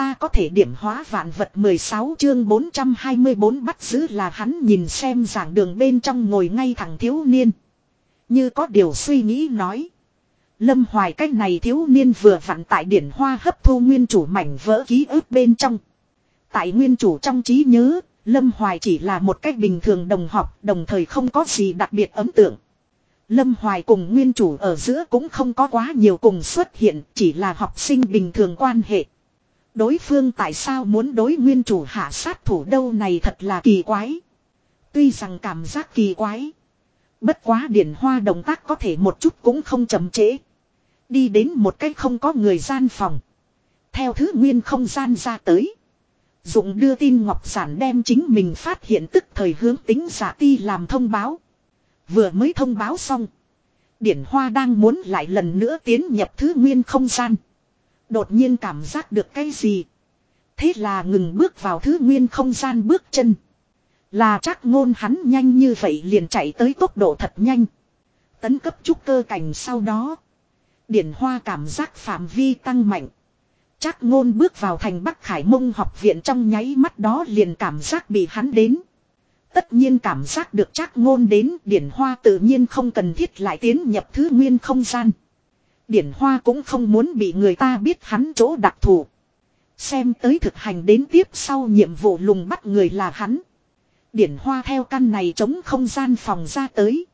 ta có thể điểm hóa vạn vật 16 chương 424 bắt giữ là hắn nhìn xem giảng đường bên trong ngồi ngay thẳng thiếu niên. Như có điều suy nghĩ nói. Lâm Hoài cách này thiếu niên vừa vặn tại điển hoa hấp thu nguyên chủ mảnh vỡ ký ức bên trong. Tại nguyên chủ trong trí nhớ, Lâm Hoài chỉ là một cách bình thường đồng học, đồng thời không có gì đặc biệt ấn tượng. Lâm Hoài cùng nguyên chủ ở giữa cũng không có quá nhiều cùng xuất hiện, chỉ là học sinh bình thường quan hệ. Đối phương tại sao muốn đối nguyên chủ hạ sát thủ đâu này thật là kỳ quái. Tuy rằng cảm giác kỳ quái. Bất quá điển hoa động tác có thể một chút cũng không chậm trễ. Đi đến một cách không có người gian phòng. Theo thứ nguyên không gian ra tới. Dụng đưa tin Ngọc Giản đem chính mình phát hiện tức thời hướng tính giả ti làm thông báo. Vừa mới thông báo xong. Điển Hoa đang muốn lại lần nữa tiến nhập thứ nguyên không gian. Đột nhiên cảm giác được cái gì. Thế là ngừng bước vào thứ nguyên không gian bước chân. Là chắc ngôn hắn nhanh như vậy liền chạy tới tốc độ thật nhanh. Tấn cấp trúc cơ cảnh sau đó. Điển Hoa cảm giác phạm vi tăng mạnh. Chắc ngôn bước vào thành Bắc Khải Mông học viện trong nháy mắt đó liền cảm giác bị hắn đến. Tất nhiên cảm giác được chắc ngôn đến, điển hoa tự nhiên không cần thiết lại tiến nhập thứ nguyên không gian. Điển hoa cũng không muốn bị người ta biết hắn chỗ đặc thù. Xem tới thực hành đến tiếp sau nhiệm vụ lùng bắt người là hắn. Điển hoa theo căn này chống không gian phòng ra tới.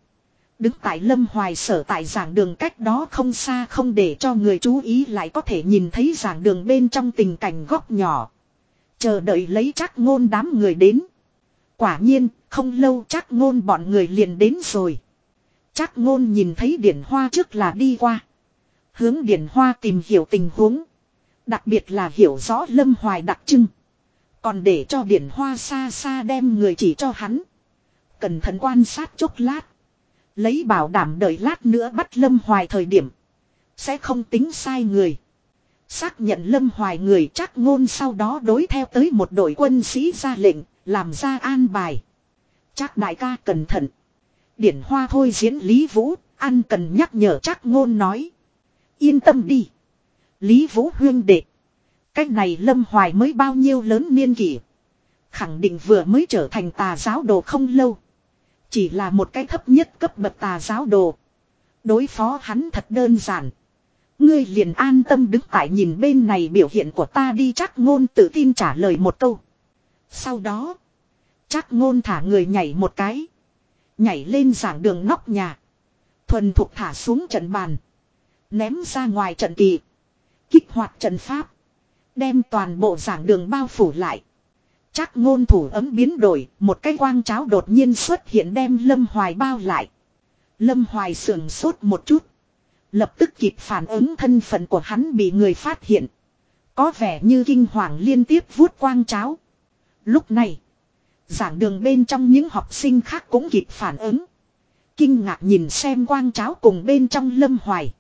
Đứng tại lâm hoài sở tại giảng đường cách đó không xa không để cho người chú ý lại có thể nhìn thấy giảng đường bên trong tình cảnh góc nhỏ. Chờ đợi lấy chắc ngôn đám người đến. Quả nhiên, không lâu chắc ngôn bọn người liền đến rồi. Chắc ngôn nhìn thấy điển hoa trước là đi qua. Hướng điển hoa tìm hiểu tình huống. Đặc biệt là hiểu rõ lâm hoài đặc trưng. Còn để cho điển hoa xa xa đem người chỉ cho hắn. Cẩn thận quan sát chốc lát. Lấy bảo đảm đợi lát nữa bắt lâm hoài thời điểm. Sẽ không tính sai người. Xác nhận lâm hoài người chắc ngôn sau đó đối theo tới một đội quân sĩ ra lệnh, làm ra an bài. Chắc đại ca cẩn thận. Điển hoa thôi diễn Lý Vũ, ăn cần nhắc nhở chắc ngôn nói. Yên tâm đi. Lý Vũ huyên đệ. Cách này Lâm Hoài mới bao nhiêu lớn niên kỷ. Khẳng định vừa mới trở thành tà giáo đồ không lâu. Chỉ là một cái thấp nhất cấp bậc tà giáo đồ. Đối phó hắn thật đơn giản. Ngươi liền an tâm đứng tại nhìn bên này biểu hiện của ta đi chắc ngôn tự tin trả lời một câu. Sau đó, chắc ngôn thả người nhảy một cái. Nhảy lên giảng đường nóc nhà. Thuần thục thả xuống trận bàn. Ném ra ngoài trận kỳ. Kích hoạt trận pháp. Đem toàn bộ giảng đường bao phủ lại. Chắc ngôn thủ ấm biến đổi, một cái quang cháo đột nhiên xuất hiện đem Lâm Hoài bao lại. Lâm Hoài sườn sốt một chút. Lập tức kịp phản ứng thân phận của hắn bị người phát hiện. Có vẻ như kinh hoàng liên tiếp vuốt quang cháo. Lúc này, giảng đường bên trong những học sinh khác cũng kịp phản ứng. Kinh ngạc nhìn xem quang cháo cùng bên trong lâm hoài.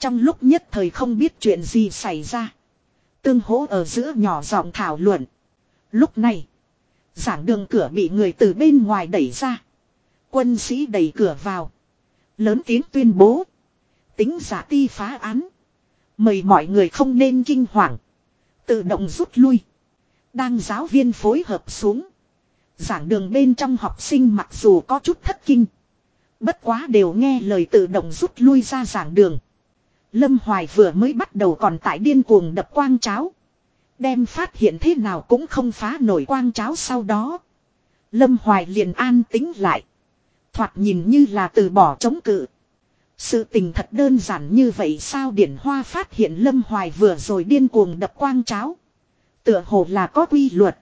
Trong lúc nhất thời không biết chuyện gì xảy ra. Tương hỗ ở giữa nhỏ giọng thảo luận. Lúc này, giảng đường cửa bị người từ bên ngoài đẩy ra. Quân sĩ đẩy cửa vào. Lớn tiếng tuyên bố. Tính giả ti phá án. Mời mọi người không nên kinh hoàng. Tự động rút lui. Đang giáo viên phối hợp xuống. Giảng đường bên trong học sinh mặc dù có chút thất kinh. Bất quá đều nghe lời tự động rút lui ra giảng đường. Lâm Hoài vừa mới bắt đầu còn tại điên cuồng đập quang cháo. Đem phát hiện thế nào cũng không phá nổi quang cháo sau đó. Lâm Hoài liền an tính lại. Thoạt nhìn như là từ bỏ chống cự. Sự tình thật đơn giản như vậy sao Điển Hoa phát hiện Lâm Hoài vừa rồi điên cuồng đập quang cháo. Tựa hồ là có quy luật.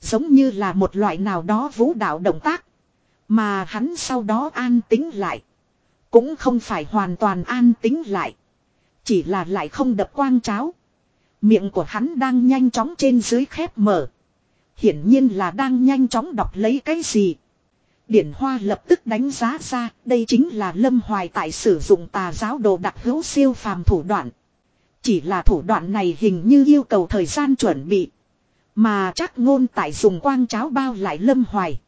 Giống như là một loại nào đó vũ đạo động tác. Mà hắn sau đó an tính lại. Cũng không phải hoàn toàn an tính lại. Chỉ là lại không đập quang cháo. Miệng của hắn đang nhanh chóng trên dưới khép mở. Hiển nhiên là đang nhanh chóng đọc lấy cái gì. Điển Hoa lập tức đánh giá ra, đây chính là Lâm Hoài tại sử dụng tà giáo đồ đặc hữu siêu phàm thủ đoạn. Chỉ là thủ đoạn này hình như yêu cầu thời gian chuẩn bị. Mà chắc ngôn tại dùng quang cháo bao lại Lâm Hoài.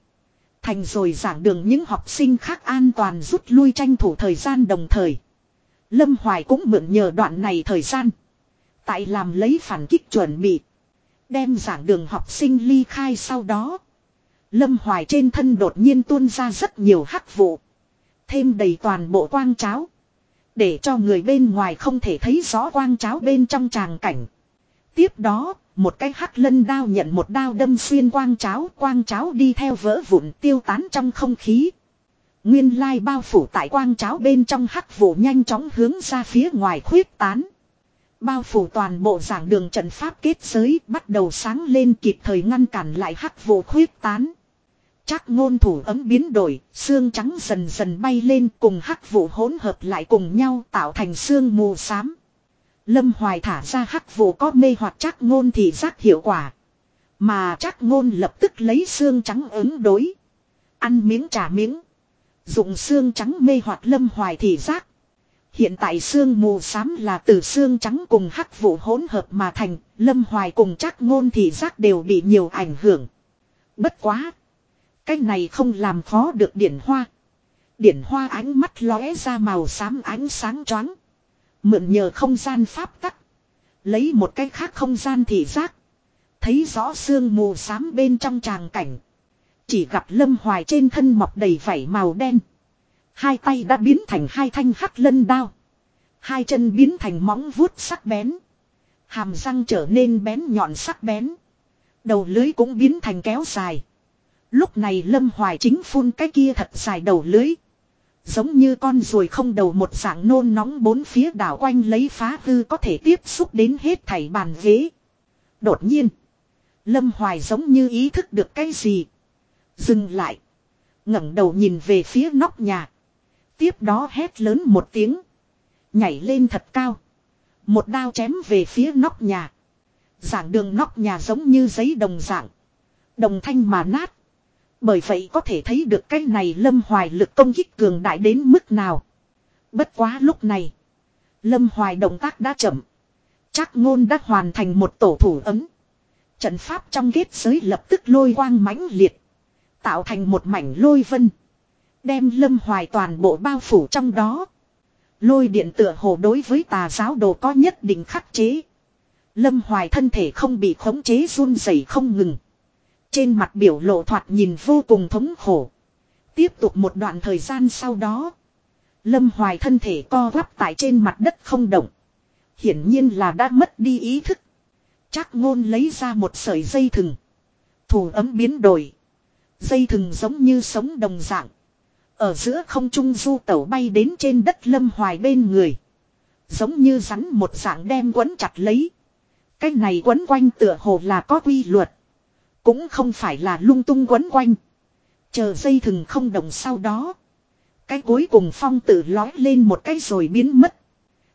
Thành rồi giảng đường những học sinh khác an toàn rút lui tranh thủ thời gian đồng thời. Lâm Hoài cũng mượn nhờ đoạn này thời gian. Tại làm lấy phản kích chuẩn bị. Đem giảng đường học sinh ly khai sau đó. Lâm Hoài trên thân đột nhiên tuôn ra rất nhiều hắc vụ. Thêm đầy toàn bộ quang cháo. Để cho người bên ngoài không thể thấy rõ quang cháo bên trong tràng cảnh. Tiếp đó, một cái hắc lân đao nhận một đao đâm xuyên quang cháo. Quang cháo đi theo vỡ vụn tiêu tán trong không khí. Nguyên lai bao phủ tại quang cháo bên trong hắc vụ nhanh chóng hướng ra phía ngoài khuyết tán. Bao phủ toàn bộ giảng đường trận pháp kết giới bắt đầu sáng lên kịp thời ngăn cản lại hắc vụ khuyết tán. Chắc ngôn thủ ấm biến đổi, xương trắng dần dần bay lên cùng hắc vụ hỗn hợp lại cùng nhau tạo thành xương mù xám. Lâm Hoài thả ra hắc vụ có mê hoặc chắc ngôn thì giác hiệu quả. Mà chắc ngôn lập tức lấy xương trắng ứng đối. Ăn miếng trả miếng. Dụng xương trắng mê hoặc lâm hoài thì giác. Hiện tại xương mù xám là từ xương trắng cùng hắc vụ hỗn hợp mà thành, lâm hoài cùng chắc ngôn thì giác đều bị nhiều ảnh hưởng. Bất quá. Cái này không làm khó được điển hoa. Điển hoa ánh mắt lóe ra màu xám ánh sáng choáng. Mượn nhờ không gian pháp tắc. Lấy một cái khác không gian thị giác. Thấy rõ xương mù xám bên trong tràng cảnh. Chỉ gặp lâm hoài trên thân mọc đầy vảy màu đen. Hai tay đã biến thành hai thanh hắc lân đao. Hai chân biến thành móng vuốt sắc bén. Hàm răng trở nên bén nhọn sắc bén. Đầu lưới cũng biến thành kéo dài. Lúc này Lâm Hoài chính phun cái kia thật dài đầu lưới. Giống như con ruồi không đầu một dạng nôn nóng bốn phía đảo quanh lấy phá hư có thể tiếp xúc đến hết thảy bàn ghế. Đột nhiên. Lâm Hoài giống như ý thức được cái gì. Dừng lại. ngẩng đầu nhìn về phía nóc nhà. Tiếp đó hét lớn một tiếng. Nhảy lên thật cao. Một đao chém về phía nóc nhà. Giảng đường nóc nhà giống như giấy đồng dạng. Đồng thanh mà nát. Bởi vậy có thể thấy được cái này Lâm Hoài lực công kích cường đại đến mức nào. Bất quá lúc này. Lâm Hoài động tác đã chậm. Chắc ngôn đã hoàn thành một tổ thủ ấm. Trận pháp trong kết giới lập tức lôi quang mãnh liệt. Tạo thành một mảnh lôi vân. Đem lâm hoài toàn bộ bao phủ trong đó. Lôi điện tựa hồ đối với tà giáo đồ có nhất định khắc chế. Lâm hoài thân thể không bị khống chế run rẩy không ngừng. Trên mặt biểu lộ thoạt nhìn vô cùng thống khổ. Tiếp tục một đoạn thời gian sau đó. Lâm hoài thân thể co quắp tại trên mặt đất không động. Hiển nhiên là đã mất đi ý thức. Chắc ngôn lấy ra một sợi dây thừng. Thủ ấm biến đổi. Dây thừng giống như sống đồng dạng. Ở giữa không trung du tẩu bay đến trên đất lâm hoài bên người. Giống như rắn một dạng đem quấn chặt lấy. Cái này quấn quanh tựa hồ là có quy luật. Cũng không phải là lung tung quấn quanh. Chờ dây thừng không đồng sau đó. Cái cuối cùng phong tự lói lên một cái rồi biến mất.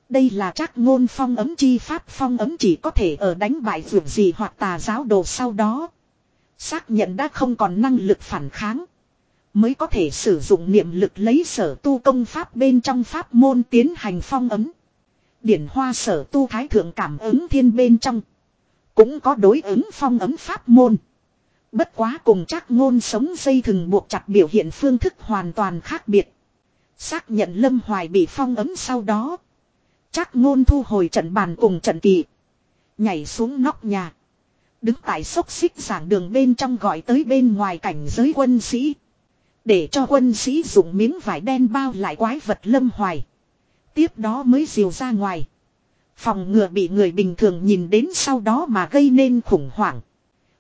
Đây là chắc ngôn phong ấm chi pháp phong ấm chỉ có thể ở đánh bại vượt gì hoặc tà giáo đồ sau đó. Xác nhận đã không còn năng lực phản kháng. Mới có thể sử dụng niệm lực lấy sở tu công pháp bên trong pháp môn tiến hành phong ấm. Điển hoa sở tu thái thượng cảm ứng thiên bên trong. Cũng có đối ứng phong ấm pháp môn. Bất quá cùng chắc ngôn sống dây thừng buộc chặt biểu hiện phương thức hoàn toàn khác biệt. Xác nhận Lâm Hoài bị phong ấm sau đó. Chắc ngôn thu hồi trận bàn cùng trận kỳ. Nhảy xuống nóc nhà. Đứng tại xốc xích giảng đường bên trong gọi tới bên ngoài cảnh giới quân sĩ. Để cho quân sĩ dùng miếng vải đen bao lại quái vật lâm hoài. Tiếp đó mới diều ra ngoài. Phòng ngừa bị người bình thường nhìn đến sau đó mà gây nên khủng hoảng.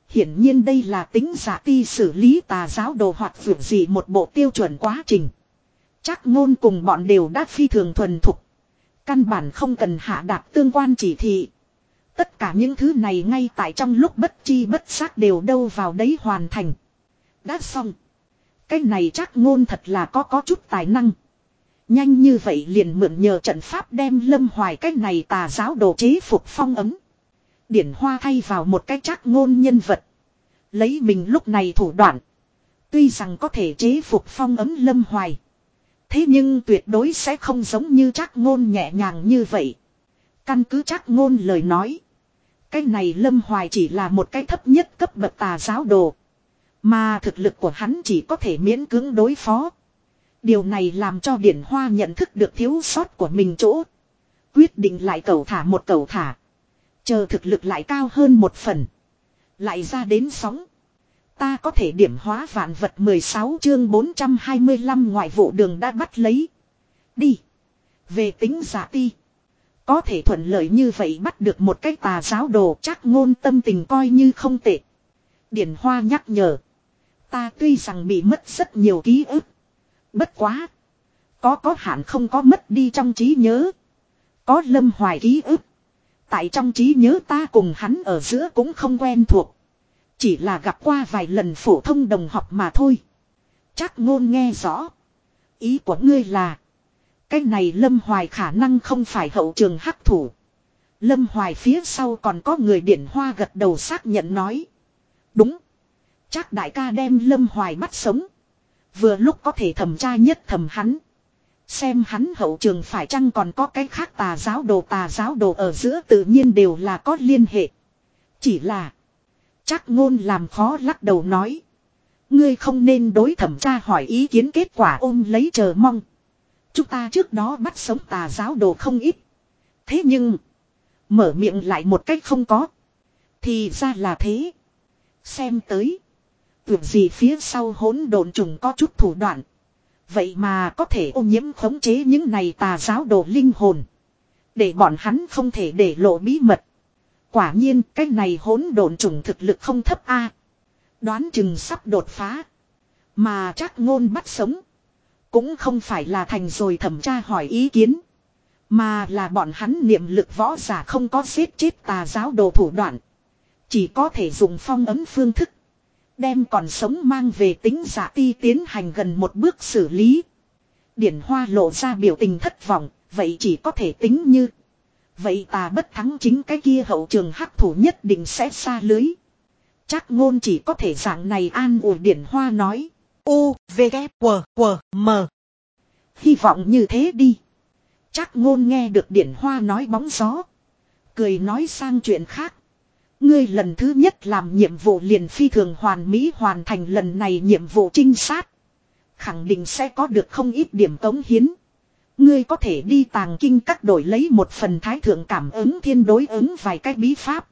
Hiển nhiên đây là tính giả ti xử lý tà giáo đồ hoặc vượt gì một bộ tiêu chuẩn quá trình. Chắc ngôn cùng bọn đều đã phi thường thuần thục. Căn bản không cần hạ đạt tương quan chỉ thị. Tất cả những thứ này ngay tại trong lúc bất chi bất giác đều đâu vào đấy hoàn thành. Đã xong. Cái này chắc ngôn thật là có có chút tài năng. Nhanh như vậy liền mượn nhờ trận pháp đem lâm hoài cái này tà giáo đồ chế phục phong ấm. Điển hoa thay vào một cái chắc ngôn nhân vật. Lấy mình lúc này thủ đoạn. Tuy rằng có thể chế phục phong ấm lâm hoài. Thế nhưng tuyệt đối sẽ không giống như chắc ngôn nhẹ nhàng như vậy. Căn cứ chắc ngôn lời nói. Cái này lâm hoài chỉ là một cái thấp nhất cấp bậc tà giáo đồ. Mà thực lực của hắn chỉ có thể miễn cưỡng đối phó. Điều này làm cho Điển Hoa nhận thức được thiếu sót của mình chỗ. Quyết định lại cầu thả một cầu thả. Chờ thực lực lại cao hơn một phần. Lại ra đến sóng. Ta có thể điểm hóa vạn vật 16 chương 425 ngoại vụ đường đã bắt lấy. Đi. Về tính giả ti. Có thể thuận lợi như vậy bắt được một cái tà giáo đồ, chắc ngôn tâm tình coi như không tệ. Điển Hoa nhắc nhở. Ta tuy rằng bị mất rất nhiều ký ức. Bất quá. Có có hạn không có mất đi trong trí nhớ. Có lâm hoài ký ức. Tại trong trí nhớ ta cùng hắn ở giữa cũng không quen thuộc. Chỉ là gặp qua vài lần phổ thông đồng học mà thôi. Chắc ngôn nghe rõ. Ý của ngươi là. Cái này Lâm Hoài khả năng không phải hậu trường hắc thủ. Lâm Hoài phía sau còn có người điển hoa gật đầu xác nhận nói. Đúng. Chắc đại ca đem Lâm Hoài bắt sống. Vừa lúc có thể thẩm tra nhất thẩm hắn. Xem hắn hậu trường phải chăng còn có cái khác tà giáo đồ, tà giáo đồ ở giữa tự nhiên đều là có liên hệ. Chỉ là. Chắc ngôn làm khó lắc đầu nói. Ngươi không nên đối thẩm tra hỏi ý kiến kết quả ôm lấy chờ mong. Chúng ta trước đó bắt sống tà giáo đồ không ít. Thế nhưng. Mở miệng lại một cách không có. Thì ra là thế. Xem tới. Tưởng gì phía sau hỗn độn trùng có chút thủ đoạn. Vậy mà có thể ô nhiễm khống chế những này tà giáo đồ linh hồn. Để bọn hắn không thể để lộ bí mật. Quả nhiên, cái này hỗn độn trùng thực lực không thấp a. Đoán chừng sắp đột phá. Mà chắc ngôn bắt sống. Cũng không phải là thành rồi thẩm tra hỏi ý kiến. Mà là bọn hắn niệm lực võ giả không có giết chết tà giáo đồ thủ đoạn. Chỉ có thể dùng phong ấm phương thức. Đem còn sống mang về tính giả ti tiến hành gần một bước xử lý. Điển hoa lộ ra biểu tình thất vọng, vậy chỉ có thể tính như. Vậy ta bất thắng chính cái kia hậu trường hắc thủ nhất định sẽ xa lưới. Chắc ngôn chỉ có thể dạng này an ủi điển hoa nói. U, V, K, W, W, M. Hy vọng như thế đi. Chắc ngôn nghe được điển hoa nói bóng gió. Cười nói sang chuyện khác. Ngươi lần thứ nhất làm nhiệm vụ liền phi thường hoàn mỹ hoàn thành lần này nhiệm vụ trinh sát. Khẳng định sẽ có được không ít điểm tống hiến. Ngươi có thể đi tàng kinh các đổi lấy một phần thái thượng cảm ứng thiên đối ứng vài cái bí pháp.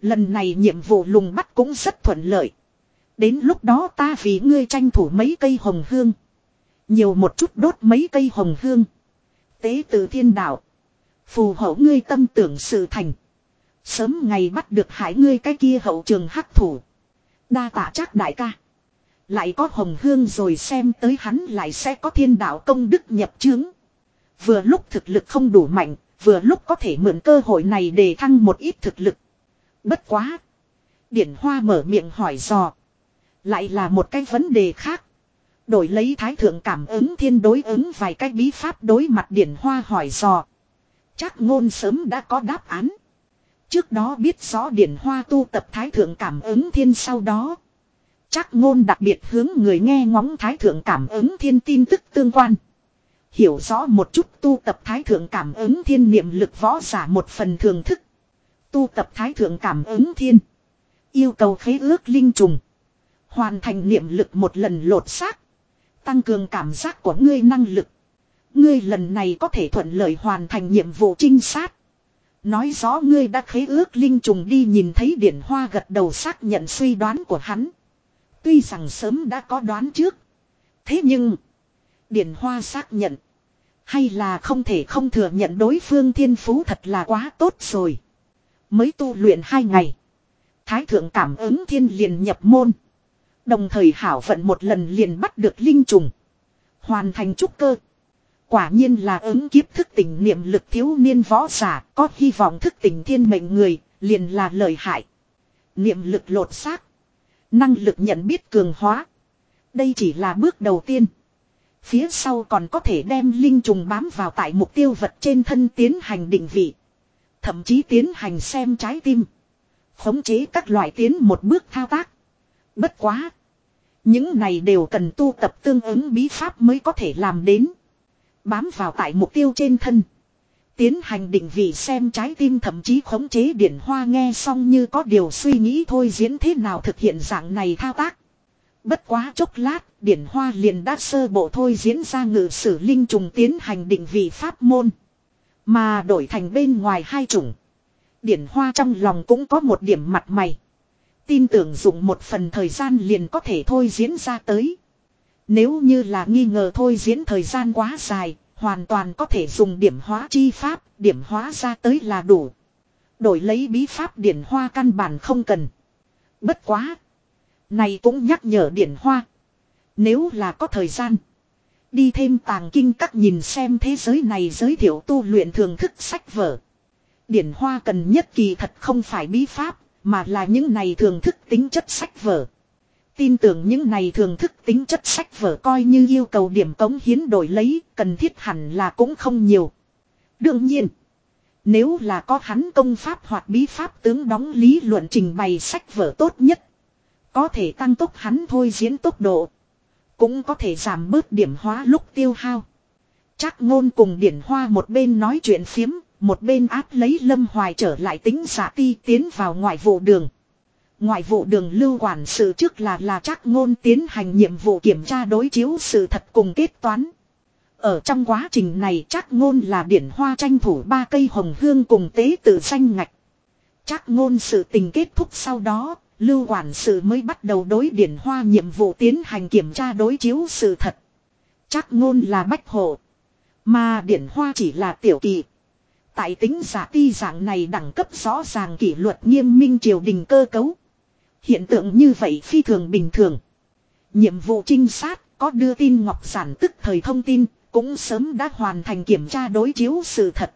Lần này nhiệm vụ lùng bắt cũng rất thuận lợi. Đến lúc đó ta vì ngươi tranh thủ mấy cây hồng hương. Nhiều một chút đốt mấy cây hồng hương. Tế từ thiên đạo. Phù hộ ngươi tâm tưởng sự thành. Sớm ngày bắt được hải ngươi cái kia hậu trường hắc thủ. Đa tạ chắc đại ca. Lại có hồng hương rồi xem tới hắn lại sẽ có thiên đạo công đức nhập chướng. Vừa lúc thực lực không đủ mạnh, vừa lúc có thể mượn cơ hội này để thăng một ít thực lực. Bất quá. Điển Hoa mở miệng hỏi dò. Lại là một cái vấn đề khác. Đổi lấy thái thượng cảm ứng thiên đối ứng vài cái bí pháp đối mặt Điển Hoa hỏi dò. Chắc ngôn sớm đã có đáp án. Trước đó biết rõ Điển Hoa tu tập thái thượng cảm ứng thiên sau đó. Chắc ngôn đặc biệt hướng người nghe ngóng thái thượng cảm ứng thiên tin tức tương quan. Hiểu rõ một chút tu tập thái thượng cảm ứng thiên niệm lực võ giả một phần thường thức. Tu tập thái thượng cảm ứng thiên. Yêu cầu khế ước linh trùng. Hoàn thành niệm lực một lần lột xác. Tăng cường cảm giác của ngươi năng lực. Ngươi lần này có thể thuận lợi hoàn thành nhiệm vụ trinh sát. Nói rõ ngươi đã khế ước linh trùng đi nhìn thấy điển hoa gật đầu xác nhận suy đoán của hắn. Tuy rằng sớm đã có đoán trước. Thế nhưng. Điển hoa xác nhận. Hay là không thể không thừa nhận đối phương thiên phú thật là quá tốt rồi. Mới tu luyện hai ngày. Thái thượng cảm ứng thiên liền nhập môn. Đồng thời hảo vận một lần liền bắt được linh trùng. Hoàn thành trúc cơ. Quả nhiên là ứng kiếp thức tỉnh niệm lực thiếu niên võ giả, có hy vọng thức tỉnh thiên mệnh người, liền là lời hại. Niệm lực lột xác. Năng lực nhận biết cường hóa. Đây chỉ là bước đầu tiên. Phía sau còn có thể đem linh trùng bám vào tại mục tiêu vật trên thân tiến hành định vị. Thậm chí tiến hành xem trái tim. Khống chế các loại tiến một bước thao tác. Bất quá. Những này đều cần tu tập tương ứng bí pháp mới có thể làm đến. Bám vào tại mục tiêu trên thân. Tiến hành định vị xem trái tim thậm chí khống chế điển hoa nghe xong như có điều suy nghĩ thôi diễn thế nào thực hiện dạng này thao tác. Bất quá chốc lát, điển hoa liền đã sơ bộ thôi diễn ra ngự sử linh trùng tiến hành định vị pháp môn. Mà đổi thành bên ngoài hai chủng. Điển hoa trong lòng cũng có một điểm mặt mày. Tin tưởng dùng một phần thời gian liền có thể thôi diễn ra tới. Nếu như là nghi ngờ thôi diễn thời gian quá dài, hoàn toàn có thể dùng điểm hóa chi pháp, điểm hóa ra tới là đủ. Đổi lấy bí pháp điển hoa căn bản không cần. Bất quá. Này cũng nhắc nhở điển hoa. Nếu là có thời gian. Đi thêm tàng kinh các nhìn xem thế giới này giới thiệu tu luyện thường thức sách vở. Điển hoa cần nhất kỳ thật không phải bí pháp, mà là những này thường thức tính chất sách vở. Tin tưởng những này thường thức tính chất sách vở coi như yêu cầu điểm cống hiến đổi lấy, cần thiết hẳn là cũng không nhiều. Đương nhiên, nếu là có hắn công pháp hoặc bí pháp tướng đóng lý luận trình bày sách vở tốt nhất, có thể tăng tốc hắn thôi diễn tốc độ, cũng có thể giảm bớt điểm hóa lúc tiêu hao. Chắc ngôn cùng điển hoa một bên nói chuyện phiếm, một bên áp lấy lâm hoài trở lại tính giả ti tiến vào ngoại vụ đường. Ngoại vụ đường lưu quản sự trước là là chắc ngôn tiến hành nhiệm vụ kiểm tra đối chiếu sự thật cùng kết toán. Ở trong quá trình này chắc ngôn là điển hoa tranh thủ ba cây hồng hương cùng tế tự xanh ngạch. Chắc ngôn sự tình kết thúc sau đó, lưu quản sự mới bắt đầu đối điển hoa nhiệm vụ tiến hành kiểm tra đối chiếu sự thật. Chắc ngôn là bách hộ. Mà điển hoa chỉ là tiểu kỳ. Tại tính giả ti dạng này đẳng cấp rõ ràng kỷ luật nghiêm minh triều đình cơ cấu. Hiện tượng như vậy phi thường bình thường. Nhiệm vụ trinh sát có đưa tin ngọc giản tức thời thông tin, cũng sớm đã hoàn thành kiểm tra đối chiếu sự thật.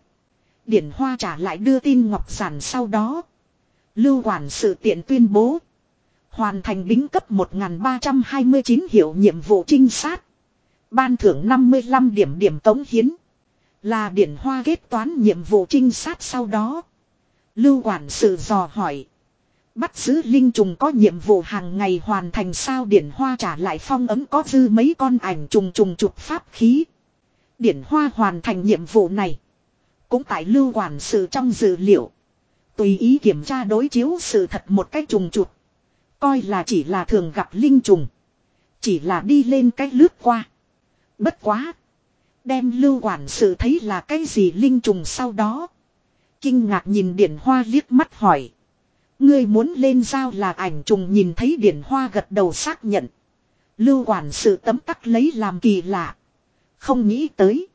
Điển Hoa trả lại đưa tin ngọc giản sau đó. Lưu quản sự tiện tuyên bố. Hoàn thành bính cấp 1329 hiệu nhiệm vụ trinh sát. Ban thưởng 55 điểm điểm tống hiến. Là điển hoa kết toán nhiệm vụ trinh sát sau đó. Lưu quản sự dò hỏi. Bắt giữ linh trùng có nhiệm vụ hàng ngày hoàn thành sao điển hoa trả lại phong ấm có dư mấy con ảnh trùng trùng chụp pháp khí. Điển hoa hoàn thành nhiệm vụ này. Cũng tại lưu quản sự trong dữ liệu. Tùy ý kiểm tra đối chiếu sự thật một cách trùng chụp. Coi là chỉ là thường gặp linh trùng. Chỉ là đi lên cách lướt qua. Bất quá. Đem lưu quản sự thấy là cái gì linh trùng sau đó. Kinh ngạc nhìn điển hoa liếc mắt hỏi. Ngươi muốn lên giao là ảnh trùng nhìn thấy điển hoa gật đầu xác nhận. Lưu quản sự tấm tắc lấy làm kỳ lạ. Không nghĩ tới.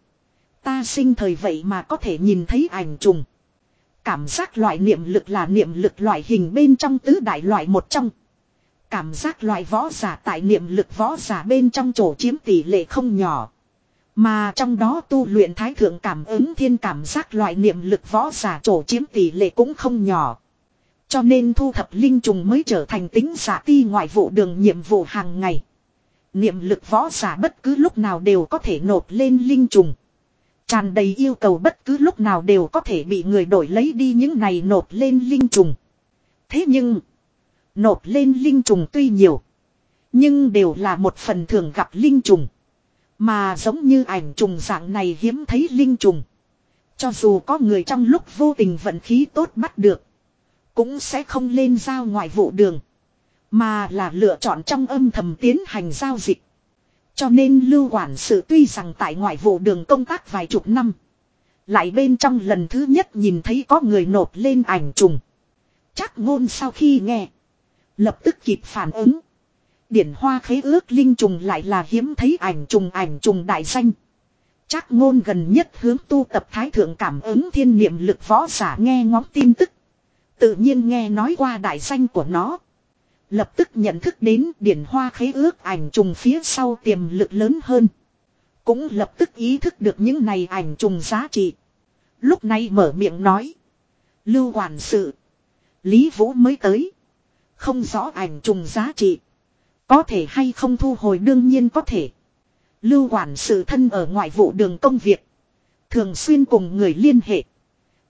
Ta sinh thời vậy mà có thể nhìn thấy ảnh trùng. Cảm giác loại niệm lực là niệm lực loại hình bên trong tứ đại loại một trong. Cảm giác loại võ giả tại niệm lực võ giả bên trong chỗ chiếm tỷ lệ không nhỏ. Mà trong đó tu luyện thái thượng cảm ứng thiên cảm giác loại niệm lực võ giả chỗ chiếm tỷ lệ cũng không nhỏ. Cho nên thu thập linh trùng mới trở thành tính giả ti ngoại vụ đường nhiệm vụ hàng ngày. Niệm lực võ giả bất cứ lúc nào đều có thể nộp lên linh trùng. Tràn đầy yêu cầu bất cứ lúc nào đều có thể bị người đổi lấy đi những này nộp lên linh trùng. Thế nhưng, nộp lên linh trùng tuy nhiều, nhưng đều là một phần thường gặp linh trùng. Mà giống như ảnh trùng dạng này hiếm thấy linh trùng. Cho dù có người trong lúc vô tình vận khí tốt bắt được. Cũng sẽ không lên giao ngoại vụ đường. Mà là lựa chọn trong âm thầm tiến hành giao dịch. Cho nên lưu quản sự tuy rằng tại ngoại vụ đường công tác vài chục năm. Lại bên trong lần thứ nhất nhìn thấy có người nộp lên ảnh trùng. Chắc ngôn sau khi nghe. Lập tức kịp phản ứng. Điển hoa khế ước linh trùng lại là hiếm thấy ảnh trùng ảnh trùng đại danh. Chắc ngôn gần nhất hướng tu tập thái thượng cảm ứng thiên niệm lực võ giả nghe ngóng tin tức. Tự nhiên nghe nói qua đại danh của nó. Lập tức nhận thức đến điển hoa khế ước ảnh trùng phía sau tiềm lực lớn hơn. Cũng lập tức ý thức được những này ảnh trùng giá trị. Lúc này mở miệng nói. Lưu quản sự. Lý Vũ mới tới. Không rõ ảnh trùng giá trị. Có thể hay không thu hồi đương nhiên có thể. Lưu quản sự thân ở ngoại vụ đường công việc. Thường xuyên cùng người liên hệ.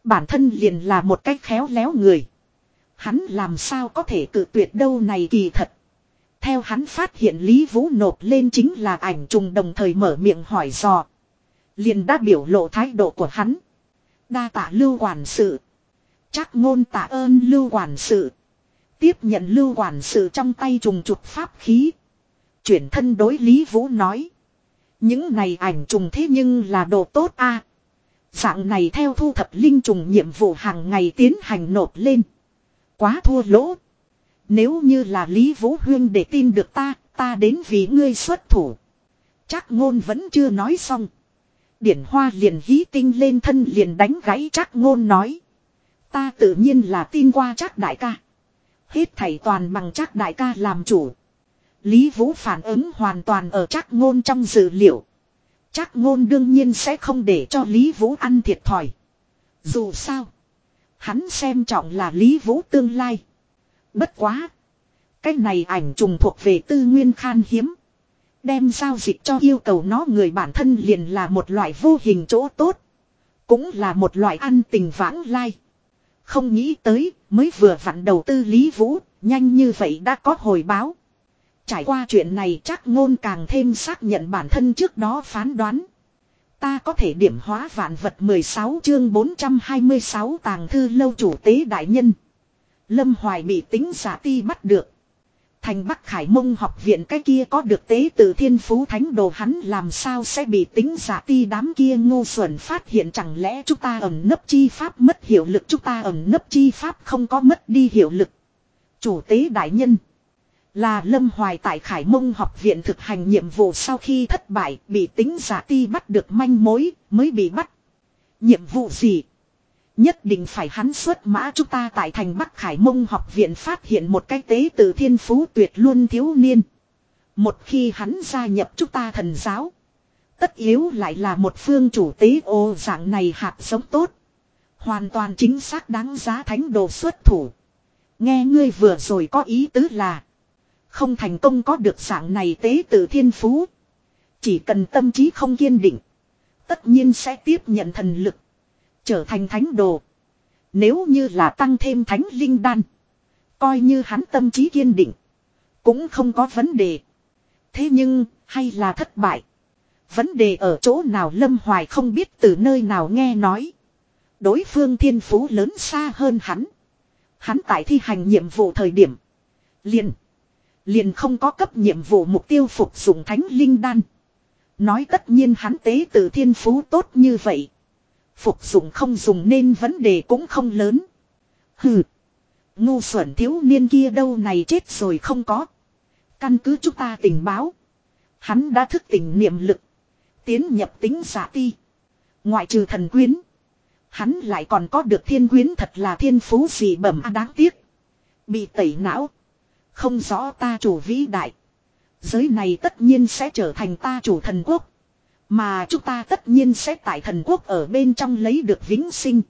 Bản thân liền là một cách khéo léo người. Hắn làm sao có thể cự tuyệt đâu này kỳ thật. Theo hắn phát hiện Lý Vũ nộp lên chính là ảnh trùng đồng thời mở miệng hỏi dò. Liền đã biểu lộ thái độ của hắn. Đa tạ lưu quản sự. Chắc ngôn tạ ơn lưu quản sự. Tiếp nhận lưu quản sự trong tay trùng trục pháp khí. Chuyển thân đối Lý Vũ nói. Những này ảnh trùng thế nhưng là đồ tốt a. Dạng này theo thu thập linh trùng nhiệm vụ hàng ngày tiến hành nộp lên. Quá thua lỗ. nếu như là Lý Vũ Huyên để tin được ta, ta đến vì ngươi xuất thủ. Chắc ngôn vẫn chưa nói xong. Điển hoa liền hí tinh lên thân liền đánh gãy chắc ngôn nói. Ta tự nhiên là tin qua chắc đại ca. Hết thảy toàn bằng chắc đại ca làm chủ. Lý Vũ phản ứng hoàn toàn ở chắc ngôn trong dữ liệu. Chắc ngôn đương nhiên sẽ không để cho Lý Vũ ăn thiệt thòi. Dù sao. Hắn xem trọng là Lý Vũ tương lai. Bất quá. Cái này ảnh trùng thuộc về tư nguyên khan hiếm. Đem giao dịch cho yêu cầu nó người bản thân liền là một loại vô hình chỗ tốt. Cũng là một loại ăn tình vãng lai. Không nghĩ tới, mới vừa vặn đầu tư Lý Vũ, nhanh như vậy đã có hồi báo. Trải qua chuyện này chắc ngôn càng thêm xác nhận bản thân trước đó phán đoán. Ta có thể điểm hóa vạn vật 16 chương 426 tàng thư lâu chủ tế đại nhân. Lâm Hoài bị tính giả ti bắt được. Thành Bắc Khải Mông học viện cái kia có được tế từ thiên phú thánh đồ, hắn làm sao sẽ bị tính giả ti đám kia ngu xuẩn phát hiện chẳng lẽ chúng ta ẩn nấp chi pháp mất hiệu lực chúng ta ẩn nấp chi pháp không có mất đi hiệu lực. Chủ tế đại nhân. Là Lâm Hoài tại Khải Mông học viện thực hành nhiệm vụ sau khi thất bại, bị tính giả ti bắt được manh mối, mới bị bắt. Nhiệm vụ gì? Nhất định phải hắn xuất mã chúng ta tại thành Bắc Khải Mông học viện phát hiện một cái tế từ thiên phú tuyệt luôn thiếu niên. Một khi hắn gia nhập chúng ta thần giáo. Tất yếu lại là một phương chủ tế ô dạng này hạt giống tốt. Hoàn toàn chính xác đáng giá thánh đồ xuất thủ. Nghe ngươi vừa rồi có ý tứ là. Không thành công có được dạng này tế từ thiên phú. Chỉ cần tâm trí không kiên định. Tất nhiên sẽ tiếp nhận thần lực. Trở thành thánh đồ. Nếu như là tăng thêm thánh linh đan. Coi như hắn tâm trí kiên định. Cũng không có vấn đề. Thế nhưng, hay là thất bại. Vấn đề ở chỗ nào Lâm Hoài không biết từ nơi nào nghe nói. Đối phương thiên phú lớn xa hơn hắn. Hắn tại thi hành nhiệm vụ thời điểm. Liền. Liền không có cấp nhiệm vụ mục tiêu phục dụng thánh linh đan. Nói tất nhiên hắn tế từ thiên phú tốt như vậy. Phục dụng không dùng nên vấn đề cũng không lớn. Hừ. Ngu xuẩn thiếu niên kia đâu này chết rồi không có. Căn cứ chúng ta tình báo. Hắn đã thức tỉnh niệm lực. Tiến nhập tính giả ti. Ngoại trừ thần quyến. Hắn lại còn có được thiên quyến thật là thiên phú gì bẩm à đáng tiếc. Bị tẩy não. Không rõ ta chủ vĩ đại. Giới này tất nhiên sẽ trở thành ta chủ thần quốc. Mà chúng ta tất nhiên sẽ tại thần quốc ở bên trong lấy được vĩnh sinh.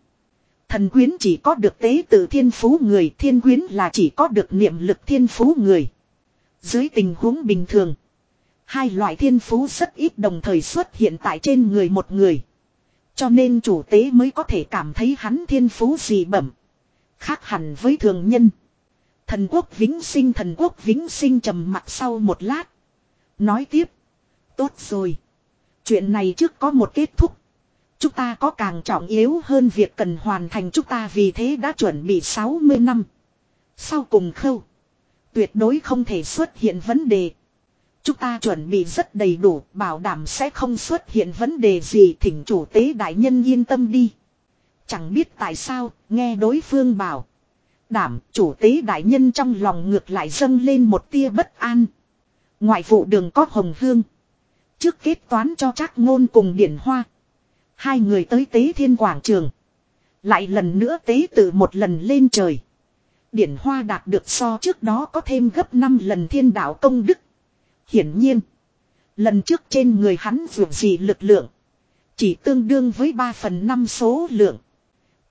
Thần quyến chỉ có được tế tự thiên phú người, thiên quyến là chỉ có được niệm lực thiên phú người. Dưới tình huống bình thường, hai loại thiên phú rất ít đồng thời xuất hiện tại trên người một người. Cho nên chủ tế mới có thể cảm thấy hắn thiên phú gì bẩm. Khác hẳn với thường nhân. Thần quốc vĩnh sinh thần quốc vĩnh sinh trầm mặt sau một lát. Nói tiếp. Tốt rồi. Chuyện này trước có một kết thúc. Chúng ta có càng trọng yếu hơn việc cần hoàn thành chúng ta vì thế đã chuẩn bị 60 năm. Sau cùng khâu. Tuyệt đối không thể xuất hiện vấn đề. Chúng ta chuẩn bị rất đầy đủ, bảo đảm sẽ không xuất hiện vấn đề gì thỉnh chủ tế đại nhân yên tâm đi. Chẳng biết tại sao, nghe đối phương bảo. Đảm, chủ tế đại nhân trong lòng ngược lại dâng lên một tia bất an. Ngoại vụ đường có hồng hương. Trước kết toán cho trác ngôn cùng điển hoa. Hai người tới tế thiên quảng trường. Lại lần nữa tế từ một lần lên trời. Điển hoa đạt được so trước đó có thêm gấp 5 lần thiên đạo công đức. Hiển nhiên. Lần trước trên người hắn vượt gì lực lượng. Chỉ tương đương với 3 phần 5 số lượng.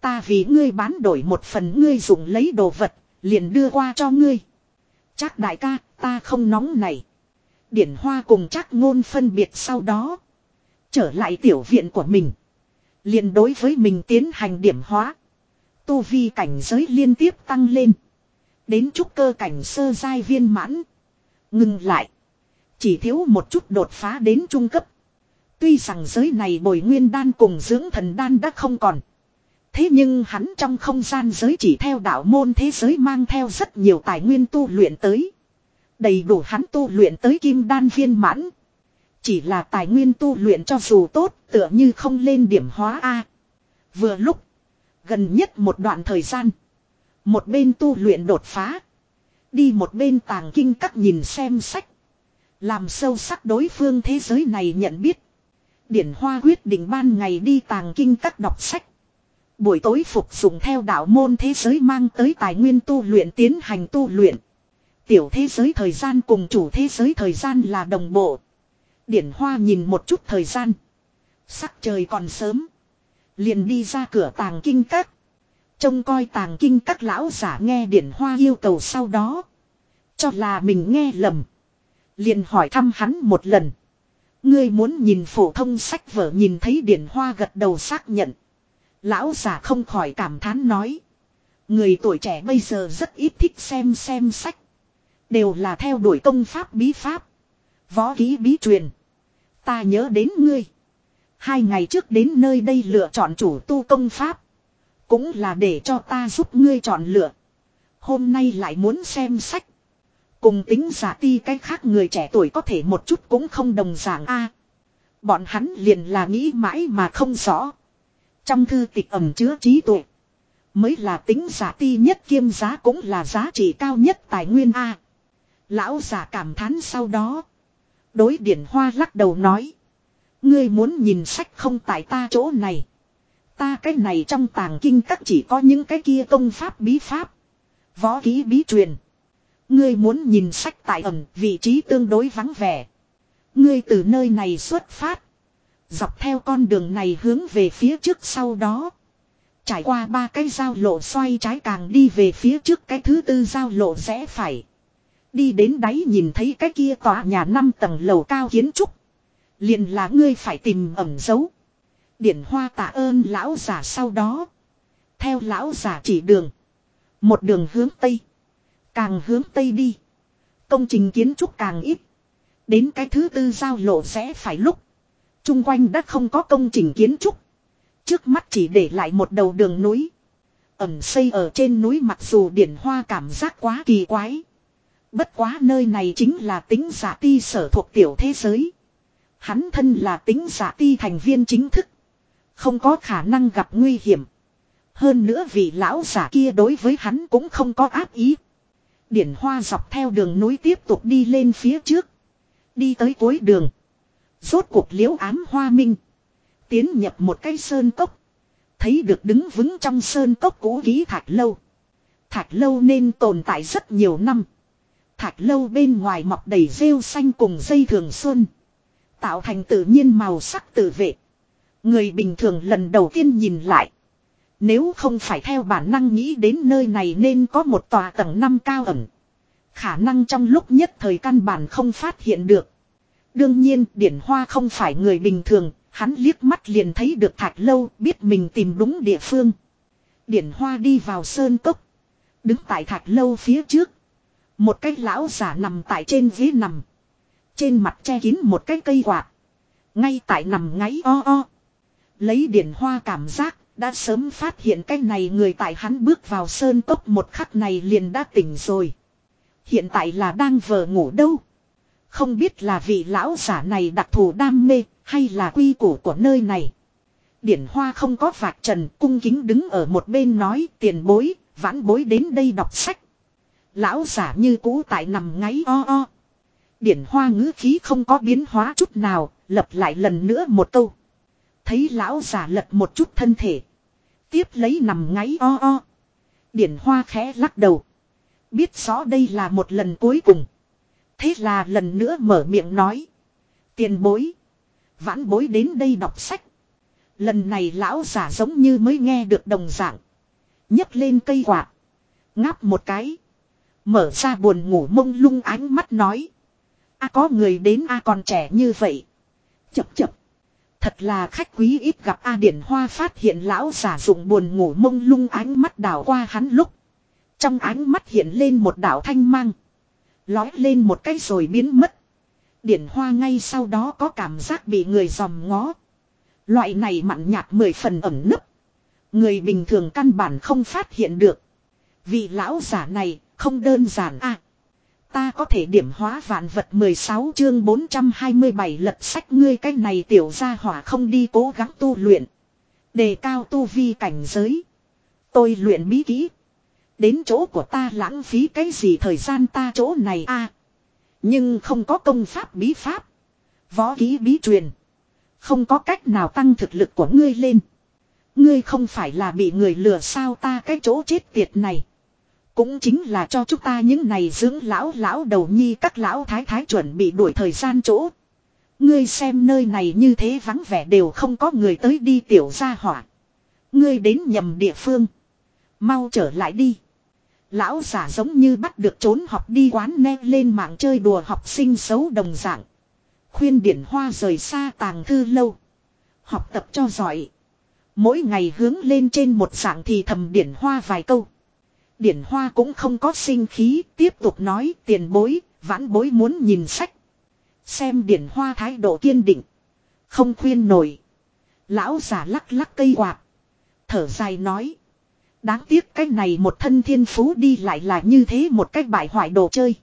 Ta vì ngươi bán đổi một phần ngươi dùng lấy đồ vật, liền đưa qua cho ngươi. Chắc đại ca, ta không nóng này. Điển Hoa cùng chắc ngôn phân biệt sau đó. Trở lại tiểu viện của mình. liền đối với mình tiến hành điểm hóa. Tu vi cảnh giới liên tiếp tăng lên. Đến trúc cơ cảnh sơ giai viên mãn. Ngừng lại. Chỉ thiếu một chút đột phá đến trung cấp. Tuy rằng giới này bồi nguyên đan cùng dưỡng thần đan đã không còn. Thế nhưng hắn trong không gian giới chỉ theo đạo môn thế giới mang theo rất nhiều tài nguyên tu luyện tới. Đầy đủ hắn tu luyện tới kim đan viên mãn. Chỉ là tài nguyên tu luyện cho dù tốt, tựa như không lên điểm hóa A. Vừa lúc. Gần nhất một đoạn thời gian. Một bên tu luyện đột phá. Đi một bên tàng kinh các nhìn xem sách. Làm sâu sắc đối phương thế giới này nhận biết. Điển Hoa quyết định ban ngày đi tàng kinh các đọc sách. Buổi tối phục dụng theo đạo môn thế giới mang tới tài nguyên tu luyện tiến hành tu luyện. Tiểu thế giới thời gian cùng chủ thế giới thời gian là đồng bộ. Điển Hoa nhìn một chút thời gian. Sắc trời còn sớm. Liền đi ra cửa tàng kinh các. Trông coi tàng kinh các lão giả nghe Điển Hoa yêu cầu sau đó. Cho là mình nghe lầm. Liền hỏi thăm hắn một lần. Ngươi muốn nhìn phổ thông sách vở nhìn thấy Điển Hoa gật đầu xác nhận. Lão giả không khỏi cảm thán nói. Người tuổi trẻ bây giờ rất ít thích xem xem sách. Đều là theo đuổi công pháp bí pháp. Võ ký bí truyền. Ta nhớ đến ngươi. Hai ngày trước đến nơi đây lựa chọn chủ tu công pháp. Cũng là để cho ta giúp ngươi chọn lựa. Hôm nay lại muốn xem sách. Cùng tính giả ti cái khác người trẻ tuổi có thể một chút cũng không đồng dạng a. bọn hắn liền là nghĩ mãi mà không rõ. Trong thư tịch ẩm chứa trí tuệ. Mới là tính giả ti nhất kiêm giá cũng là giá trị cao nhất tài nguyên A. Lão giả cảm thán sau đó. Đối điển hoa lắc đầu nói. Ngươi muốn nhìn sách không tại ta chỗ này. Ta cái này trong tàng kinh các chỉ có những cái kia công pháp bí pháp. Võ ký bí truyền. Ngươi muốn nhìn sách tại ẩn vị trí tương đối vắng vẻ. Ngươi từ nơi này xuất phát. Dọc theo con đường này hướng về phía trước sau đó. Trải qua ba cái giao lộ xoay trái càng đi về phía trước cái thứ tư giao lộ rẽ phải. Đi đến đáy nhìn thấy cái kia tòa nhà năm tầng lầu cao kiến trúc. Liền là ngươi phải tìm ẩm dấu. Điển hoa tạ ơn lão giả sau đó. Theo lão giả chỉ đường. Một đường hướng tây. Càng hướng tây đi. Công trình kiến trúc càng ít. Đến cái thứ tư giao lộ sẽ phải lúc. Trung quanh đã không có công trình kiến trúc. Trước mắt chỉ để lại một đầu đường núi. Ẩm xây ở trên núi mặc dù điển hoa cảm giác quá kỳ quái. Bất quá nơi này chính là tính giả ti sở thuộc tiểu thế giới. Hắn thân là tính giả ti thành viên chính thức. Không có khả năng gặp nguy hiểm. Hơn nữa vì lão giả kia đối với hắn cũng không có áp ý. Điển hoa dọc theo đường núi tiếp tục đi lên phía trước. Đi tới cuối đường. Rốt cuộc liễu ám hoa minh. Tiến nhập một cây sơn cốc. Thấy được đứng vững trong sơn cốc cũ ký thạch lâu. Thạch lâu nên tồn tại rất nhiều năm. Thạch lâu bên ngoài mọc đầy rêu xanh cùng dây thường xuân. Tạo thành tự nhiên màu sắc tự vệ. Người bình thường lần đầu tiên nhìn lại. Nếu không phải theo bản năng nghĩ đến nơi này nên có một tòa tầng năm cao ẩn. Khả năng trong lúc nhất thời căn bản không phát hiện được. Đương nhiên điển hoa không phải người bình thường, hắn liếc mắt liền thấy được thạch lâu biết mình tìm đúng địa phương. Điển hoa đi vào sơn cốc. Đứng tại thạch lâu phía trước. Một cái lão giả nằm tại trên ghế nằm. Trên mặt che kín một cái cây quạt. Ngay tại nằm ngáy o o. Lấy điển hoa cảm giác, đã sớm phát hiện cái này người tại hắn bước vào sơn cốc một khắc này liền đã tỉnh rồi. Hiện tại là đang vờ ngủ đâu. Không biết là vị lão giả này đặc thù đam mê, hay là quy củ của nơi này. Điển hoa không có vạc trần cung kính đứng ở một bên nói tiền bối, vãn bối đến đây đọc sách. Lão giả như cũ tại nằm ngáy o o. Điển hoa ngữ khí không có biến hóa chút nào, lập lại lần nữa một câu. Thấy lão giả lật một chút thân thể. Tiếp lấy nằm ngáy o o. Điển hoa khẽ lắc đầu. Biết rõ đây là một lần cuối cùng. Thế là lần nữa mở miệng nói. Tiền bối. Vãn bối đến đây đọc sách. Lần này lão giả giống như mới nghe được đồng dạng. nhấc lên cây quạt. Ngáp một cái. Mở ra buồn ngủ mông lung ánh mắt nói. a có người đến a còn trẻ như vậy. Chập chập. Thật là khách quý ít gặp A Điển Hoa phát hiện lão giả dụng buồn ngủ mông lung ánh mắt đảo qua hắn lúc. Trong ánh mắt hiện lên một đảo thanh mang. Lói lên một cái rồi biến mất. Điển Hoa ngay sau đó có cảm giác bị người dòm ngó. Loại này mặn nhạt mười phần ẩm nấp. Người bình thường căn bản không phát hiện được. Vì lão giả này không đơn giản a Ta có thể điểm hóa vạn vật 16 chương 427 lật sách ngươi cái này tiểu gia hỏa không đi cố gắng tu luyện. Đề cao tu vi cảnh giới. Tôi luyện bí kỹ. Đến chỗ của ta lãng phí cái gì thời gian ta chỗ này a Nhưng không có công pháp bí pháp. Võ kỹ bí truyền. Không có cách nào tăng thực lực của ngươi lên. Ngươi không phải là bị người lừa sao ta cái chỗ chết tiệt này. Cũng chính là cho chúng ta những này dưỡng lão lão đầu nhi các lão thái thái chuẩn bị đuổi thời gian chỗ. Ngươi xem nơi này như thế vắng vẻ đều không có người tới đi tiểu gia hỏa. Ngươi đến nhầm địa phương. Mau trở lại đi. Lão giả giống như bắt được trốn học đi quán ne lên mạng chơi đùa học sinh xấu đồng dạng. Khuyên điển hoa rời xa tàng thư lâu. Học tập cho giỏi. Mỗi ngày hướng lên trên một dạng thì thầm điển hoa vài câu. Điển hoa cũng không có sinh khí, tiếp tục nói tiền bối, vãn bối muốn nhìn sách. Xem điển hoa thái độ kiên định. Không khuyên nổi. Lão giả lắc lắc cây quạt. Thở dài nói. Đáng tiếc cái này một thân thiên phú đi lại là như thế một cách bại hoại đồ chơi.